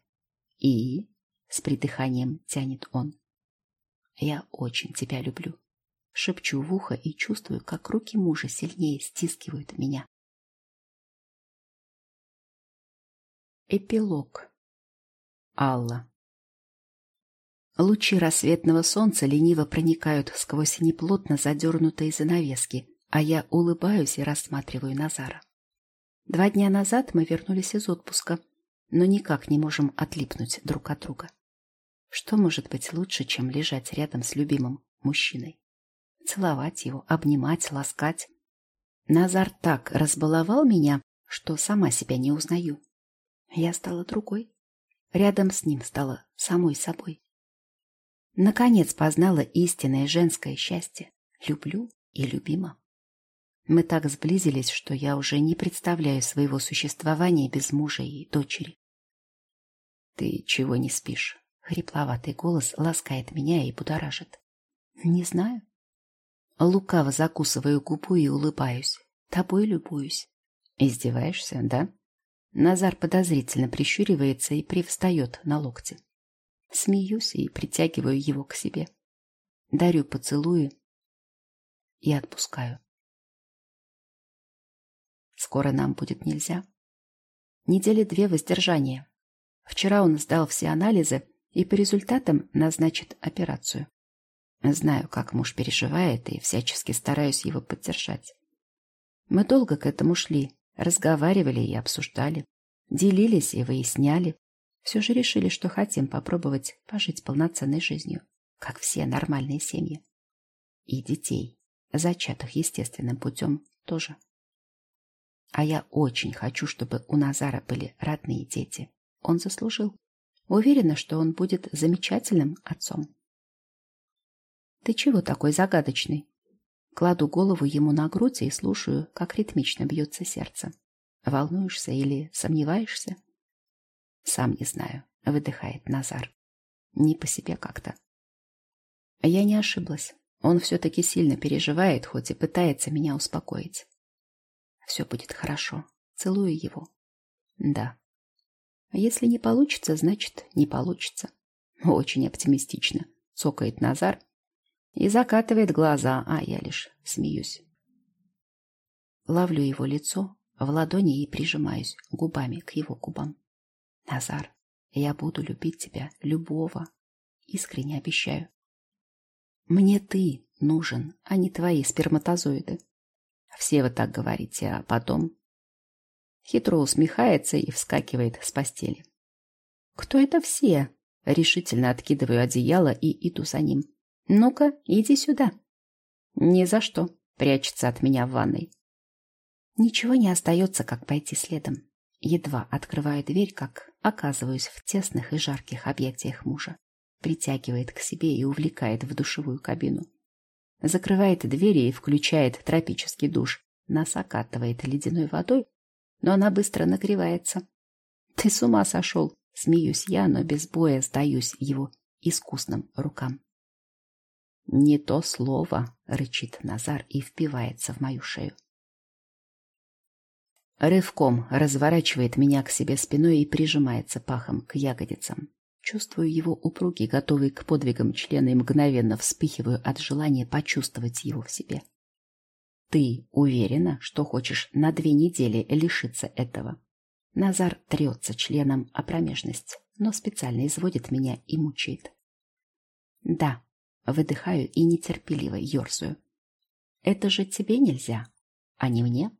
И с придыханием тянет он. Я очень тебя люблю. Шепчу в ухо и чувствую, как руки мужа сильнее стискивают меня. Эпилог. Алла. Лучи рассветного солнца лениво проникают сквозь неплотно задернутые занавески, а я улыбаюсь и рассматриваю Назара. Два дня назад мы вернулись из отпуска, но никак не можем отлипнуть друг от друга. Что может быть лучше, чем лежать рядом с любимым мужчиной? Целовать его, обнимать, ласкать. Назар так разбаловал меня, что сама себя не узнаю. Я стала другой. Рядом с ним стала самой собой. Наконец познала истинное женское счастье. Люблю и любима. Мы так сблизились, что я уже не представляю своего существования без мужа и дочери. «Ты чего не спишь?» Хрипловатый голос ласкает меня и будоражит. «Не знаю». Лукаво закусываю губу и улыбаюсь. Тобой любуюсь. «Издеваешься, да?» Назар подозрительно прищуривается и привстает на локте. Смеюсь и притягиваю его к себе. Дарю поцелуи и отпускаю. Скоро нам будет нельзя. Недели две воздержания. Вчера он сдал все анализы и по результатам назначит операцию. Знаю, как муж переживает, и всячески стараюсь его поддержать. Мы долго к этому шли, разговаривали и обсуждали, делились и выясняли, все же решили, что хотим попробовать пожить полноценной жизнью, как все нормальные семьи. И детей, зачатых естественным путем, тоже. А я очень хочу, чтобы у Назара были родные дети. Он заслужил. Уверена, что он будет замечательным отцом. «Ты чего такой загадочный?» Кладу голову ему на грудь и слушаю, как ритмично бьется сердце. Волнуешься или сомневаешься? Сам не знаю, выдыхает Назар. Не по себе как-то. Я не ошиблась. Он все-таки сильно переживает, хоть и пытается меня успокоить. Все будет хорошо. Целую его. Да. Если не получится, значит, не получится. Очень оптимистично. Цокает Назар и закатывает глаза, а я лишь смеюсь. Ловлю его лицо в ладони и прижимаюсь губами к его губам. Назар, я буду любить тебя, любого. Искренне обещаю. Мне ты нужен, а не твои сперматозоиды. Все вы так говорите, а потом... Хитро усмехается и вскакивает с постели. Кто это все? Решительно откидываю одеяло и иду за ним. Ну-ка, иди сюда. Ни за что. Прячется от меня в ванной. Ничего не остается, как пойти следом. Едва открываю дверь, как оказываюсь в тесных и жарких объятиях мужа. Притягивает к себе и увлекает в душевую кабину. Закрывает двери и включает тропический душ. Нас окатывает ледяной водой, но она быстро нагревается. Ты с ума сошел? Смеюсь я, но без боя сдаюсь его искусным рукам. «Не то слово!» — рычит Назар и впивается в мою шею. Рывком разворачивает меня к себе спиной и прижимается пахом к ягодицам. Чувствую его упругий, готовый к подвигам члена и мгновенно вспыхиваю от желания почувствовать его в себе. Ты уверена, что хочешь на две недели лишиться этого? Назар трется членом о промежность, но специально изводит меня и мучает. Да, выдыхаю и нетерпеливо ерзаю. Это же тебе нельзя, а не мне.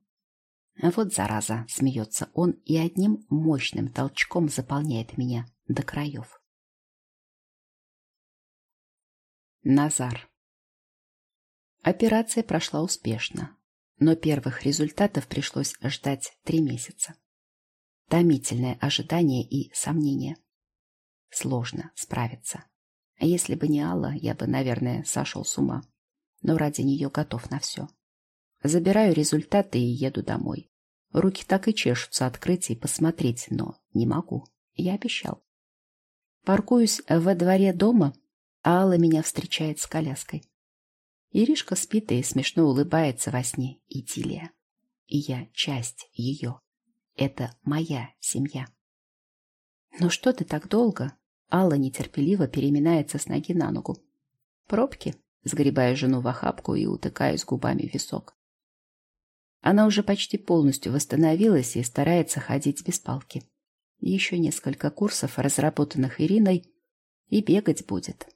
Вот зараза, смеется он и одним мощным толчком заполняет меня до краев. Назар. Операция прошла успешно, но первых результатов пришлось ждать три месяца. Томительное ожидание и сомнение. Сложно справиться. А если бы не Алла, я бы, наверное, сошел с ума. Но ради нее готов на все. Забираю результаты и еду домой. Руки так и чешутся открыть и посмотреть, но не могу. Я обещал. Паркуюсь во дворе дома, Алла меня встречает с коляской. Иришка спит и смешно улыбается во сне. Идиллия. И я часть ее. Это моя семья. «Ну что ты так долго?» Алла нетерпеливо переминается с ноги на ногу. «Пробки?» Сгребая жену в охапку и утыкаюсь губами в висок. Она уже почти полностью восстановилась и старается ходить без палки. Еще несколько курсов, разработанных Ириной, и бегать будет.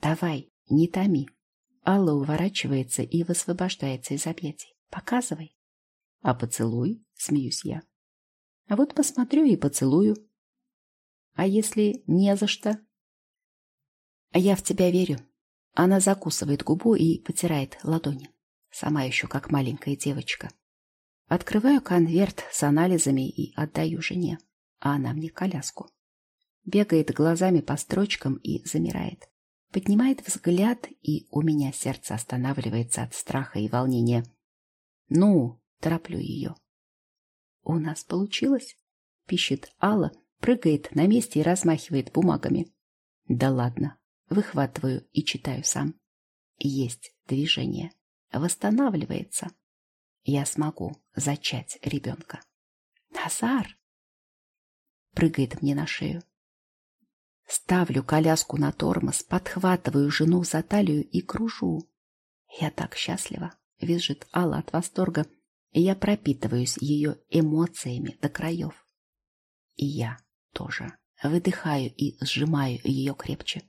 «Давай, не томи», Алла уворачивается и высвобождается из объятий. «Показывай». «А поцелуй?» — смеюсь я. «А вот посмотрю и поцелую». «А если не за что?» «А «Я в тебя верю». Она закусывает губу и потирает ладони. Сама еще как маленькая девочка. Открываю конверт с анализами и отдаю жене, а она мне коляску. Бегает глазами по строчкам и замирает. Поднимает взгляд, и у меня сердце останавливается от страха и волнения. «Ну!» — тороплю ее. «У нас получилось?» — пищит Алла, прыгает на месте и размахивает бумагами. «Да ладно!» — выхватываю и читаю сам. Есть движение. Восстанавливается. Я смогу зачать ребенка. «Назар!» Прыгает мне на шею. Ставлю коляску на тормоз, подхватываю жену за талию и кружу. Я так счастлива, визжит Алла от восторга, и я пропитываюсь ее эмоциями до краев. И я тоже выдыхаю и сжимаю ее крепче.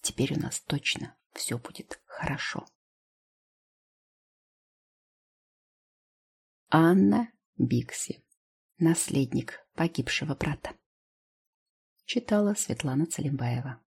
Теперь у нас точно все будет хорошо. Анна Бикси, наследник погибшего брата. Читала Светлана Целимбаева.